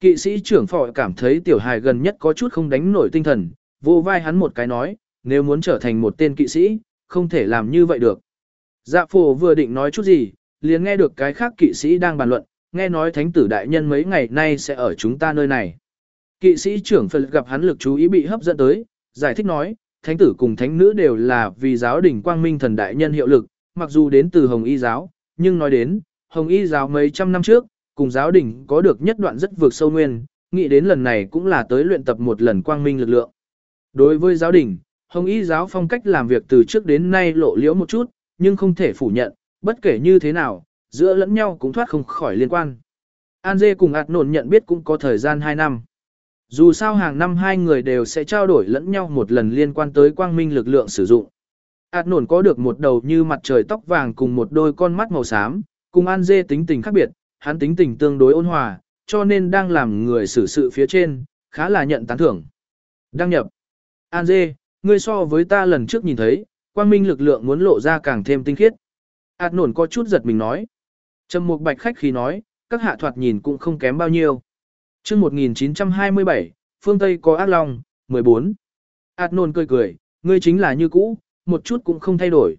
Kỵ sĩ trưởng phò cảm thấy tiểu hài gần nhất có chút không đánh nổi tinh thần, vô vai hắn một cái nói, nếu muốn trở thành một tên kỵ sĩ, không thể làm như vậy được. Dạ phổ vừa định nói chút gì, liền nghe được cái khác kỵ sĩ đang bàn luận, nghe nói thánh tử đại nhân mấy ngày nay sẽ ở chúng ta nơi này. Kỵ sĩ trưởng Phật gặp hắn lực chú ý bị hấp dẫn tới, giải thích nói, thánh tử cùng thánh nữ đều là vì giáo đình quang minh thần đại nhân hiệu lực, mặc dù đến từ Hồng Y giáo, nhưng nói đến, Hồng Y giáo mấy trăm năm trước, cùng giáo đình có được nhất đoạn rất vượt sâu nguyên, nghĩ đến lần này cũng là tới luyện tập một lần quang minh lực lượng. Đối với giáo đình, Hồng Y giáo phong cách làm việc từ trước đến nay lộ liễu một chút, nhưng không thể phủ nhận, bất kể như thế nào, giữa lẫn nhau cũng thoát không khỏi liên quan. An Dê cùng ạt nổn nhận biết cũng có thời gian 2 năm. Dù sao hàng năm hai người đều sẽ trao đổi lẫn nhau một lần liên quan tới quang minh lực lượng sử dụng. Át nổn có được một đầu như mặt trời tóc vàng cùng một đôi con mắt màu xám, cùng An Dê tính tình khác biệt, hắn tính tình tương đối ôn hòa, cho nên đang làm người xử sự phía trên, khá là nhận tán thưởng. Đăng nhập. An Dê, ngươi so với ta lần trước nhìn thấy, quang minh lực lượng muốn lộ ra càng thêm tinh khiết. Át nổn có chút giật mình nói. Trầm Mục Bạch khách khí nói, các hạ thoạt nhìn cũng không kém bao nhiêu. Chương 1927, phương Tây có ác long, 14. Át nôn cười cười, ngươi chính là như cũ, một chút cũng không thay đổi.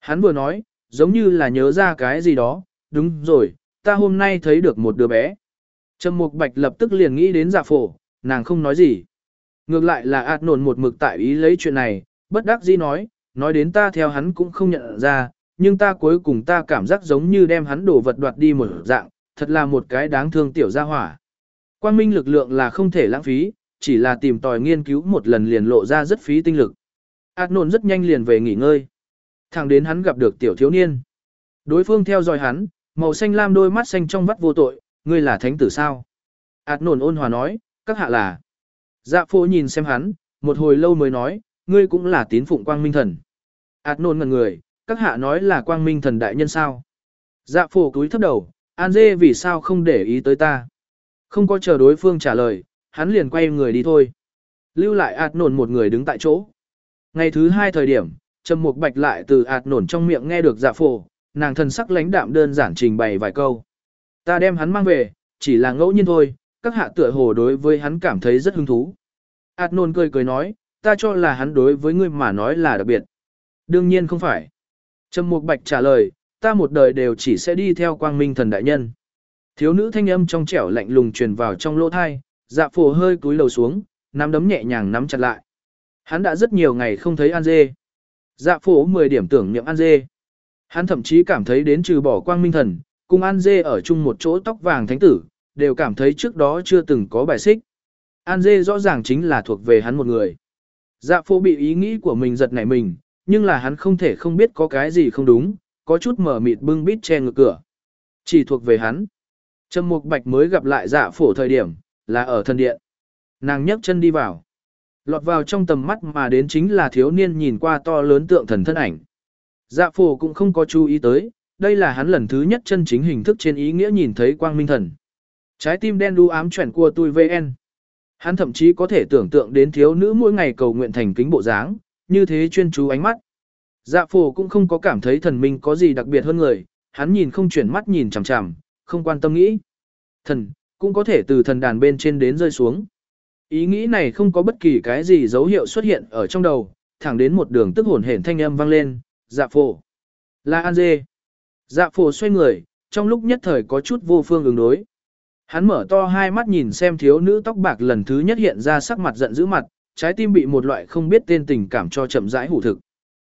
Hắn vừa nói, giống như là nhớ ra cái gì đó, đúng rồi, ta hôm nay thấy được một đứa bé. Trầm Mục Bạch lập tức liền nghĩ đến dạ phổ, nàng không nói gì. Ngược lại là ạt nổn một mực tại ý lấy chuyện này, bất đắc dĩ nói, nói đến ta theo hắn cũng không nhận ra, nhưng ta cuối cùng ta cảm giác giống như đem hắn đổ vật đoạt đi một dạng, thật là một cái đáng thương tiểu gia hỏa. Quang minh lực lượng là không thể lãng phí, chỉ là tìm tòi nghiên cứu một lần liền lộ ra rất phí tinh lực. Át nôn rất nhanh liền về nghỉ ngơi. Thẳng đến hắn gặp được tiểu thiếu niên. Đối phương theo dõi hắn, màu xanh lam đôi mắt xanh trong vắt vô tội, ngươi là thánh tử sao? Át nôn ôn hòa nói, các hạ là. Dạ phô nhìn xem hắn, một hồi lâu mới nói, ngươi cũng là tín phụng quang minh thần. Át nôn ngần người, các hạ nói là quang minh thần đại nhân sao? Dạ phổ cúi thấp đầu, An dê vì sao không để ý tới ta? Không có chờ đối phương trả lời, hắn liền quay người đi thôi. Lưu lại ạt nổn một người đứng tại chỗ. Ngày thứ hai thời điểm, Trầm Mục Bạch lại từ ạt nổn trong miệng nghe được dạ phổ, nàng thần sắc lãnh đạm đơn giản trình bày vài câu. Ta đem hắn mang về, chỉ là ngẫu nhiên thôi, các hạ tựa hồ đối với hắn cảm thấy rất hứng thú. Át nôn cười cười nói, ta cho là hắn đối với ngươi mà nói là đặc biệt. Đương nhiên không phải. Trầm Mục Bạch trả lời, ta một đời đều chỉ sẽ đi theo quang minh thần đại nhân. Thiếu nữ thanh âm trong trẻo lạnh lùng truyền vào trong lỗ thai, dạ phổ hơi cúi đầu xuống, nắm đấm nhẹ nhàng nắm chặt lại. Hắn đã rất nhiều ngày không thấy An Dê. Dạ phổ 10 điểm tưởng niệm An Dê. Hắn thậm chí cảm thấy đến trừ bỏ quang minh thần, cùng An Dê ở chung một chỗ tóc vàng thánh tử, đều cảm thấy trước đó chưa từng có bài xích. An Dê rõ ràng chính là thuộc về hắn một người. Dạ phổ bị ý nghĩ của mình giật nảy mình, nhưng là hắn không thể không biết có cái gì không đúng, có chút mở mịt bưng bít che ngược cửa. Chỉ thuộc về hắn. Trầm Mục Bạch mới gặp lại dạ phổ thời điểm, là ở thần điện. Nàng nhấc chân đi vào. Lọt vào trong tầm mắt mà đến chính là thiếu niên nhìn qua to lớn tượng thần thân ảnh. Dạ phổ cũng không có chú ý tới, đây là hắn lần thứ nhất chân chính hình thức trên ý nghĩa nhìn thấy quang minh thần. Trái tim đen đu ám chuyển của tôi VN. Hắn thậm chí có thể tưởng tượng đến thiếu nữ mỗi ngày cầu nguyện thành kính bộ dáng, như thế chuyên chú ánh mắt. Dạ phổ cũng không có cảm thấy thần minh có gì đặc biệt hơn người, hắn nhìn không chuyển mắt nhìn chằm chằm, không quan tâm nghĩ. Thần, cũng có thể từ thần đàn bên trên đến rơi xuống. Ý nghĩ này không có bất kỳ cái gì dấu hiệu xuất hiện ở trong đầu, thẳng đến một đường tức hồn hển thanh âm vang lên, dạ phổ. Là An Dê. Dạ phổ xoay người, trong lúc nhất thời có chút vô phương ứng đối. Hắn mở to hai mắt nhìn xem thiếu nữ tóc bạc lần thứ nhất hiện ra sắc mặt giận dữ mặt, trái tim bị một loại không biết tên tình cảm cho chậm rãi hủ thực.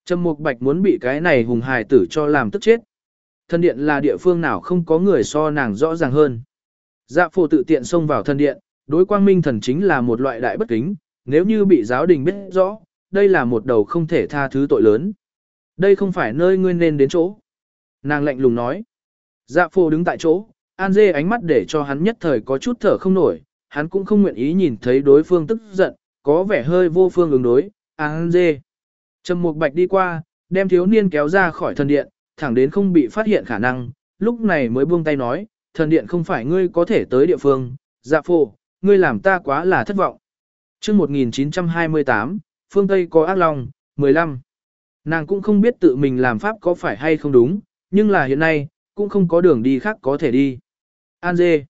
Trầm Mục Bạch muốn bị cái này hùng hài tử cho làm tức chết. Thân điện là địa phương nào không có người so nàng rõ ràng hơn. Dạ phổ tự tiện xông vào thân điện, đối quang minh thần chính là một loại đại bất kính, nếu như bị giáo đình biết rõ, đây là một đầu không thể tha thứ tội lớn. Đây không phải nơi ngươi nên đến chỗ. Nàng lạnh lùng nói. Dạ phổ đứng tại chỗ, An Dê ánh mắt để cho hắn nhất thời có chút thở không nổi, hắn cũng không nguyện ý nhìn thấy đối phương tức giận, có vẻ hơi vô phương ứng đối. À, án Dê. Trầm Mục Bạch đi qua, đem thiếu niên kéo ra khỏi thần điện, thẳng đến không bị phát hiện khả năng, lúc này mới buông tay nói, thần điện không phải ngươi có thể tới địa phương, dạ phổ, ngươi làm ta quá là thất vọng. Trước 1928, phương Tây có ác lòng, 15. Nàng cũng không biết tự mình làm pháp có phải hay không đúng, nhưng là hiện nay, cũng không có đường đi khác có thể đi. An dê.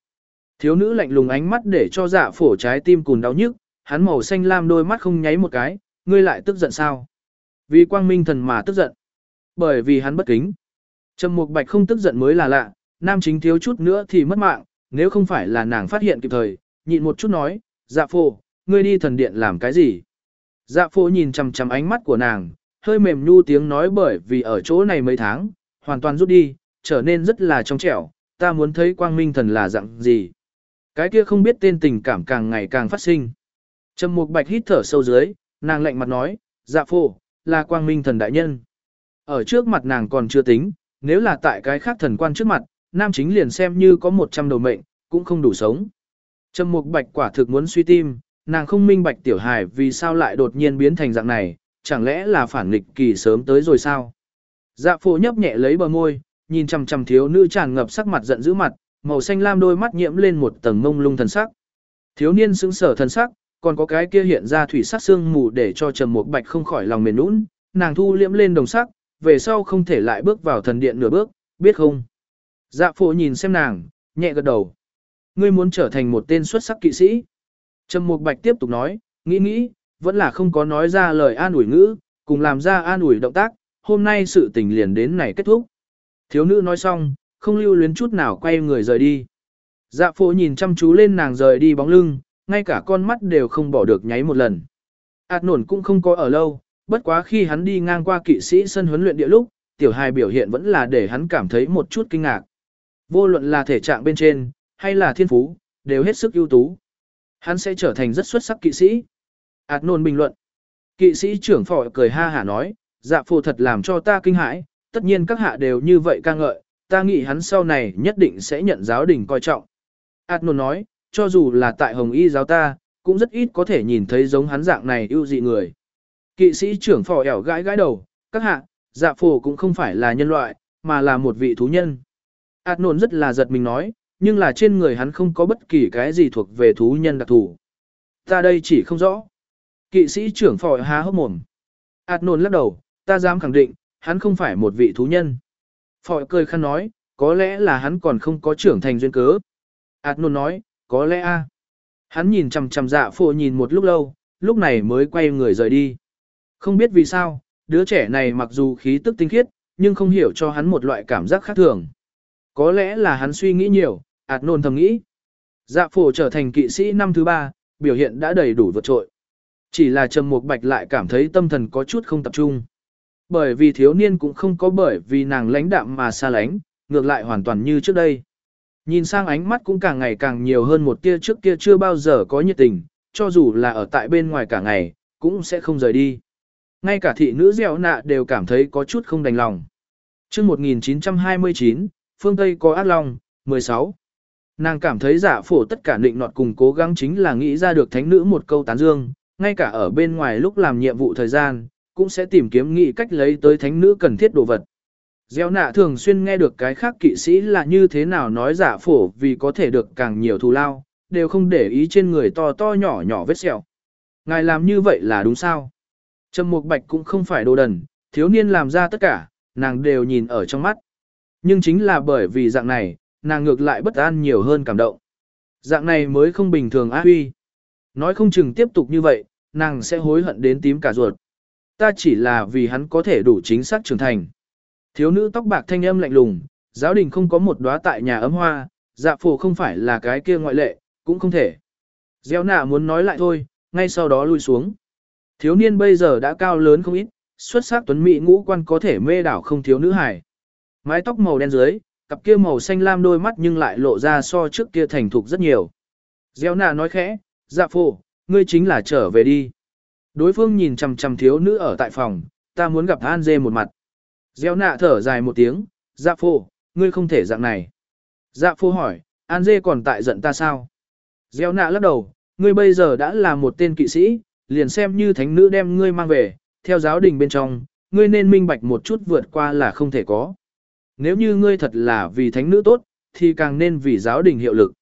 Thiếu nữ lạnh lùng ánh mắt để cho dạ phổ trái tim cùn đau nhức, hắn màu xanh lam đôi mắt không nháy một cái, ngươi lại tức giận sao? Vì quang minh thần mà tức giận. Bởi vì hắn bất kính. Trầm Mục Bạch không tức giận mới là lạ, nam chính thiếu chút nữa thì mất mạng, nếu không phải là nàng phát hiện kịp thời, nhịn một chút nói, dạ phô, ngươi đi thần điện làm cái gì? Dạ phô nhìn chằm chằm ánh mắt của nàng, hơi mềm nhu tiếng nói bởi vì ở chỗ này mấy tháng, hoàn toàn rút đi, trở nên rất là trong trẻo, ta muốn thấy quang minh thần là dạng gì. Cái kia không biết tên tình cảm càng ngày càng phát sinh. Trầm Mục Bạch hít thở sâu dưới, nàng lạnh mặt nói, dạ phô, là quang minh thần đại nhân. Ở trước mặt nàng còn chưa tính, nếu là tại cái khác thần quan trước mặt, nam chính liền xem như có 100 đầu mệnh, cũng không đủ sống. Trầm Mục Bạch quả thực muốn suy tim, nàng không minh bạch tiểu hài vì sao lại đột nhiên biến thành dạng này, chẳng lẽ là phản nghịch kỳ sớm tới rồi sao? Dạ phổ nhấp nhẹ lấy bờ môi, nhìn chằm chằm thiếu nữ tràn ngập sắc mặt giận dữ mặt, màu xanh lam đôi mắt nhiễm lên một tầng mông lung thần sắc. Thiếu niên sững sờ thần sắc, còn có cái kia hiện ra thủy sắc xương mù để cho Trầm Mục Bạch không khỏi lòng mềm nũng, nàng thu liễm lên đồng sắc, về sau không thể lại bước vào thần điện nửa bước, biết không? Dạ phụ nhìn xem nàng, nhẹ gật đầu. Ngươi muốn trở thành một tên xuất sắc kỵ sĩ. Trầm Mục Bạch tiếp tục nói, nghĩ nghĩ, vẫn là không có nói ra lời an ủi ngữ, cùng làm ra an ủi động tác, hôm nay sự tình liền đến này kết thúc. Thiếu nữ nói xong, không lưu luyến chút nào quay người rời đi. Dạ phụ nhìn chăm chú lên nàng rời đi bóng lưng, ngay cả con mắt đều không bỏ được nháy một lần. Ảt nổn cũng không có ở lâu, bất quá khi hắn đi ngang qua kỵ sĩ sân huấn luyện địa lúc, tiểu hài biểu hiện vẫn là để hắn cảm thấy một chút kinh ngạc. Vô luận là thể trạng bên trên, hay là thiên phú, đều hết sức ưu tú. Hắn sẽ trở thành rất xuất sắc kỵ sĩ. Ảt nổn bình luận. Kỵ sĩ trưởng phò cười ha hả nói, dạ phụ thật làm cho ta kinh hãi, tất nhiên các hạ đều như vậy ca ngợi, ta nghĩ hắn sau này nhất định sẽ nhận giáo đình coi trọng. Adnon nói, cho dù là tại Hồng Y giáo ta, cũng rất ít có thể nhìn thấy giống hắn dạng này ưu dị người. Kỵ sĩ trưởng phò ẻo gãi gãi đầu, các hạ, dạ phổ cũng không phải là nhân loại, mà là một vị thú nhân. Adnon rất là giật mình nói, nhưng là trên người hắn không có bất kỳ cái gì thuộc về thú nhân đặc thù. Ta đây chỉ không rõ. Kỵ sĩ trưởng phò há hốc mồm. Adnon lắc đầu, ta dám khẳng định, hắn không phải một vị thú nhân. Phò cười khăn nói, có lẽ là hắn còn không có trưởng thành duyên cớ. Adnon nói, có lẽ a. Hắn nhìn chằm chằm dạ phổ nhìn một lúc lâu, lúc này mới quay người rời đi. Không biết vì sao, đứa trẻ này mặc dù khí tức tinh khiết, nhưng không hiểu cho hắn một loại cảm giác khác thường. Có lẽ là hắn suy nghĩ nhiều, ạt nôn thầm nghĩ. Dạ phổ trở thành kỵ sĩ năm thứ ba, biểu hiện đã đầy đủ vượt trội. Chỉ là Trầm Mục Bạch lại cảm thấy tâm thần có chút không tập trung. Bởi vì thiếu niên cũng không có bởi vì nàng lãnh đạm mà xa lánh, ngược lại hoàn toàn như trước đây. Nhìn sang ánh mắt cũng càng ngày càng nhiều hơn một tia trước kia chưa bao giờ có nhiệt tình, cho dù là ở tại bên ngoài cả ngày, cũng sẽ không rời đi. Ngay cả thị nữ dẻo nạ đều cảm thấy có chút không đành lòng. Trước 1929, phương Tây có ác long, 16. Nàng cảm thấy giả phổ tất cả định nọt cùng cố gắng chính là nghĩ ra được thánh nữ một câu tán dương, ngay cả ở bên ngoài lúc làm nhiệm vụ thời gian, cũng sẽ tìm kiếm nghĩ cách lấy tới thánh nữ cần thiết đồ vật. Gieo nạ thường xuyên nghe được cái khác kỵ sĩ là như thế nào nói giả phổ vì có thể được càng nhiều thù lao, đều không để ý trên người to to nhỏ nhỏ vết sẹo. Ngài làm như vậy là đúng sao? Trầm Mục Bạch cũng không phải đồ đần, thiếu niên làm ra tất cả, nàng đều nhìn ở trong mắt. Nhưng chính là bởi vì dạng này, nàng ngược lại bất an nhiều hơn cảm động. Dạng này mới không bình thường á huy. Nói không chừng tiếp tục như vậy, nàng sẽ hối hận đến tím cả ruột. Ta chỉ là vì hắn có thể đủ chính xác trưởng thành. Thiếu nữ tóc bạc thanh âm lạnh lùng, giáo đình không có một đóa tại nhà ấm hoa, dạ phổ không phải là cái kia ngoại lệ, cũng không thể. Gieo nạ muốn nói lại thôi, ngay sau đó lui xuống. Thiếu niên bây giờ đã cao lớn không ít, xuất sắc tuấn mỹ ngũ quan có thể mê đảo không thiếu nữ hài. Mái tóc màu đen dưới, cặp kia màu xanh lam đôi mắt nhưng lại lộ ra so trước kia thành thục rất nhiều. Gieo nạ nói khẽ, dạ phổ, ngươi chính là trở về đi. Đối phương nhìn chằm chằm thiếu nữ ở tại phòng, ta muốn gặp An Dê một mặt. Gieo nạ thở dài một tiếng, dạ phô, ngươi không thể dạng này. Dạ phô hỏi, An Dê còn tại giận ta sao? Gieo nạ lắc đầu, ngươi bây giờ đã là một tên kỵ sĩ, liền xem như thánh nữ đem ngươi mang về, theo giáo đình bên trong, ngươi nên minh bạch một chút vượt qua là không thể có. Nếu như ngươi thật là vì thánh nữ tốt, thì càng nên vì giáo đình hiệu lực.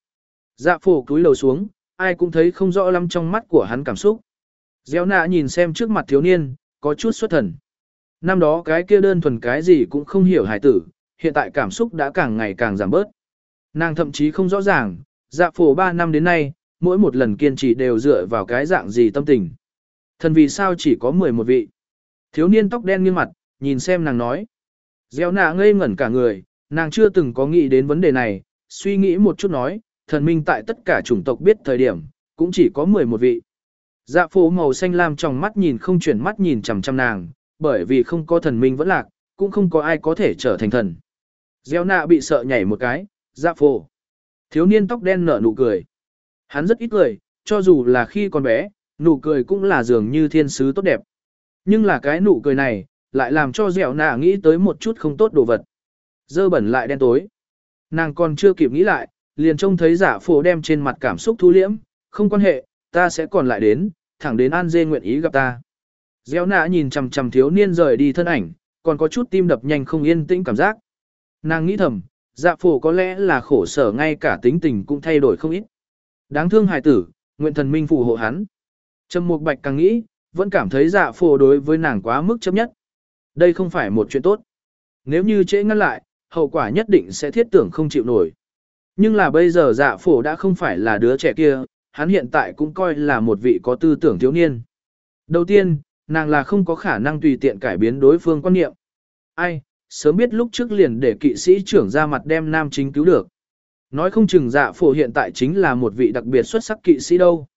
Dạ phổ cúi đầu xuống, ai cũng thấy không rõ lắm trong mắt của hắn cảm xúc. Gieo nạ nhìn xem trước mặt thiếu niên, có chút xuất thần. Năm đó cái kia đơn thuần cái gì cũng không hiểu hải tử, hiện tại cảm xúc đã càng ngày càng giảm bớt. Nàng thậm chí không rõ ràng, dạ phổ 3 năm đến nay, mỗi một lần kiên trì đều dựa vào cái dạng gì tâm tình. Thần vì sao chỉ có 11 vị. Thiếu niên tóc đen nghiêng mặt, nhìn xem nàng nói. Gieo nạ ngây ngẩn cả người, nàng chưa từng có nghĩ đến vấn đề này, suy nghĩ một chút nói, thần minh tại tất cả chủng tộc biết thời điểm, cũng chỉ có 11 vị. Dạ phổ màu xanh lam trong mắt nhìn không chuyển mắt nhìn chằm chằm nàng, bởi vì không có thần minh vẫn lạc, cũng không có ai có thể trở thành thần. Gieo nạ bị sợ nhảy một cái, dạ phổ. Thiếu niên tóc đen nở nụ cười. Hắn rất ít cười, cho dù là khi còn bé, nụ cười cũng là dường như thiên sứ tốt đẹp. Nhưng là cái nụ cười này, lại làm cho dẻo nạ nghĩ tới một chút không tốt đồ vật. Dơ bẩn lại đen tối. Nàng còn chưa kịp nghĩ lại, liền trông thấy giả phổ đem trên mặt cảm xúc thu liễm, không quan hệ, ta sẽ còn lại đến, thẳng đến An Dê nguyện ý gặp ta. Gieo nạ nhìn chằm chằm thiếu niên rời đi thân ảnh, còn có chút tim đập nhanh không yên tĩnh cảm giác. Nàng nghĩ thầm, dạ phổ có lẽ là khổ sở ngay cả tính tình cũng thay đổi không ít. Đáng thương hài tử, nguyện thần minh phù hộ hắn. Trầm Mục Bạch càng nghĩ, vẫn cảm thấy dạ phổ đối với nàng quá mức chấp nhất. Đây không phải một chuyện tốt. Nếu như trễ ngăn lại, hậu quả nhất định sẽ thiết tưởng không chịu nổi. Nhưng là bây giờ dạ phổ đã không phải là đứa trẻ kia, hắn hiện tại cũng coi là một vị có tư tưởng thiếu niên. Đầu tiên, nàng là không có khả năng tùy tiện cải biến đối phương quan niệm. Ai, sớm biết lúc trước liền để kỵ sĩ trưởng ra mặt đem nam chính cứu được. Nói không chừng dạ phổ hiện tại chính là một vị đặc biệt xuất sắc kỵ sĩ đâu.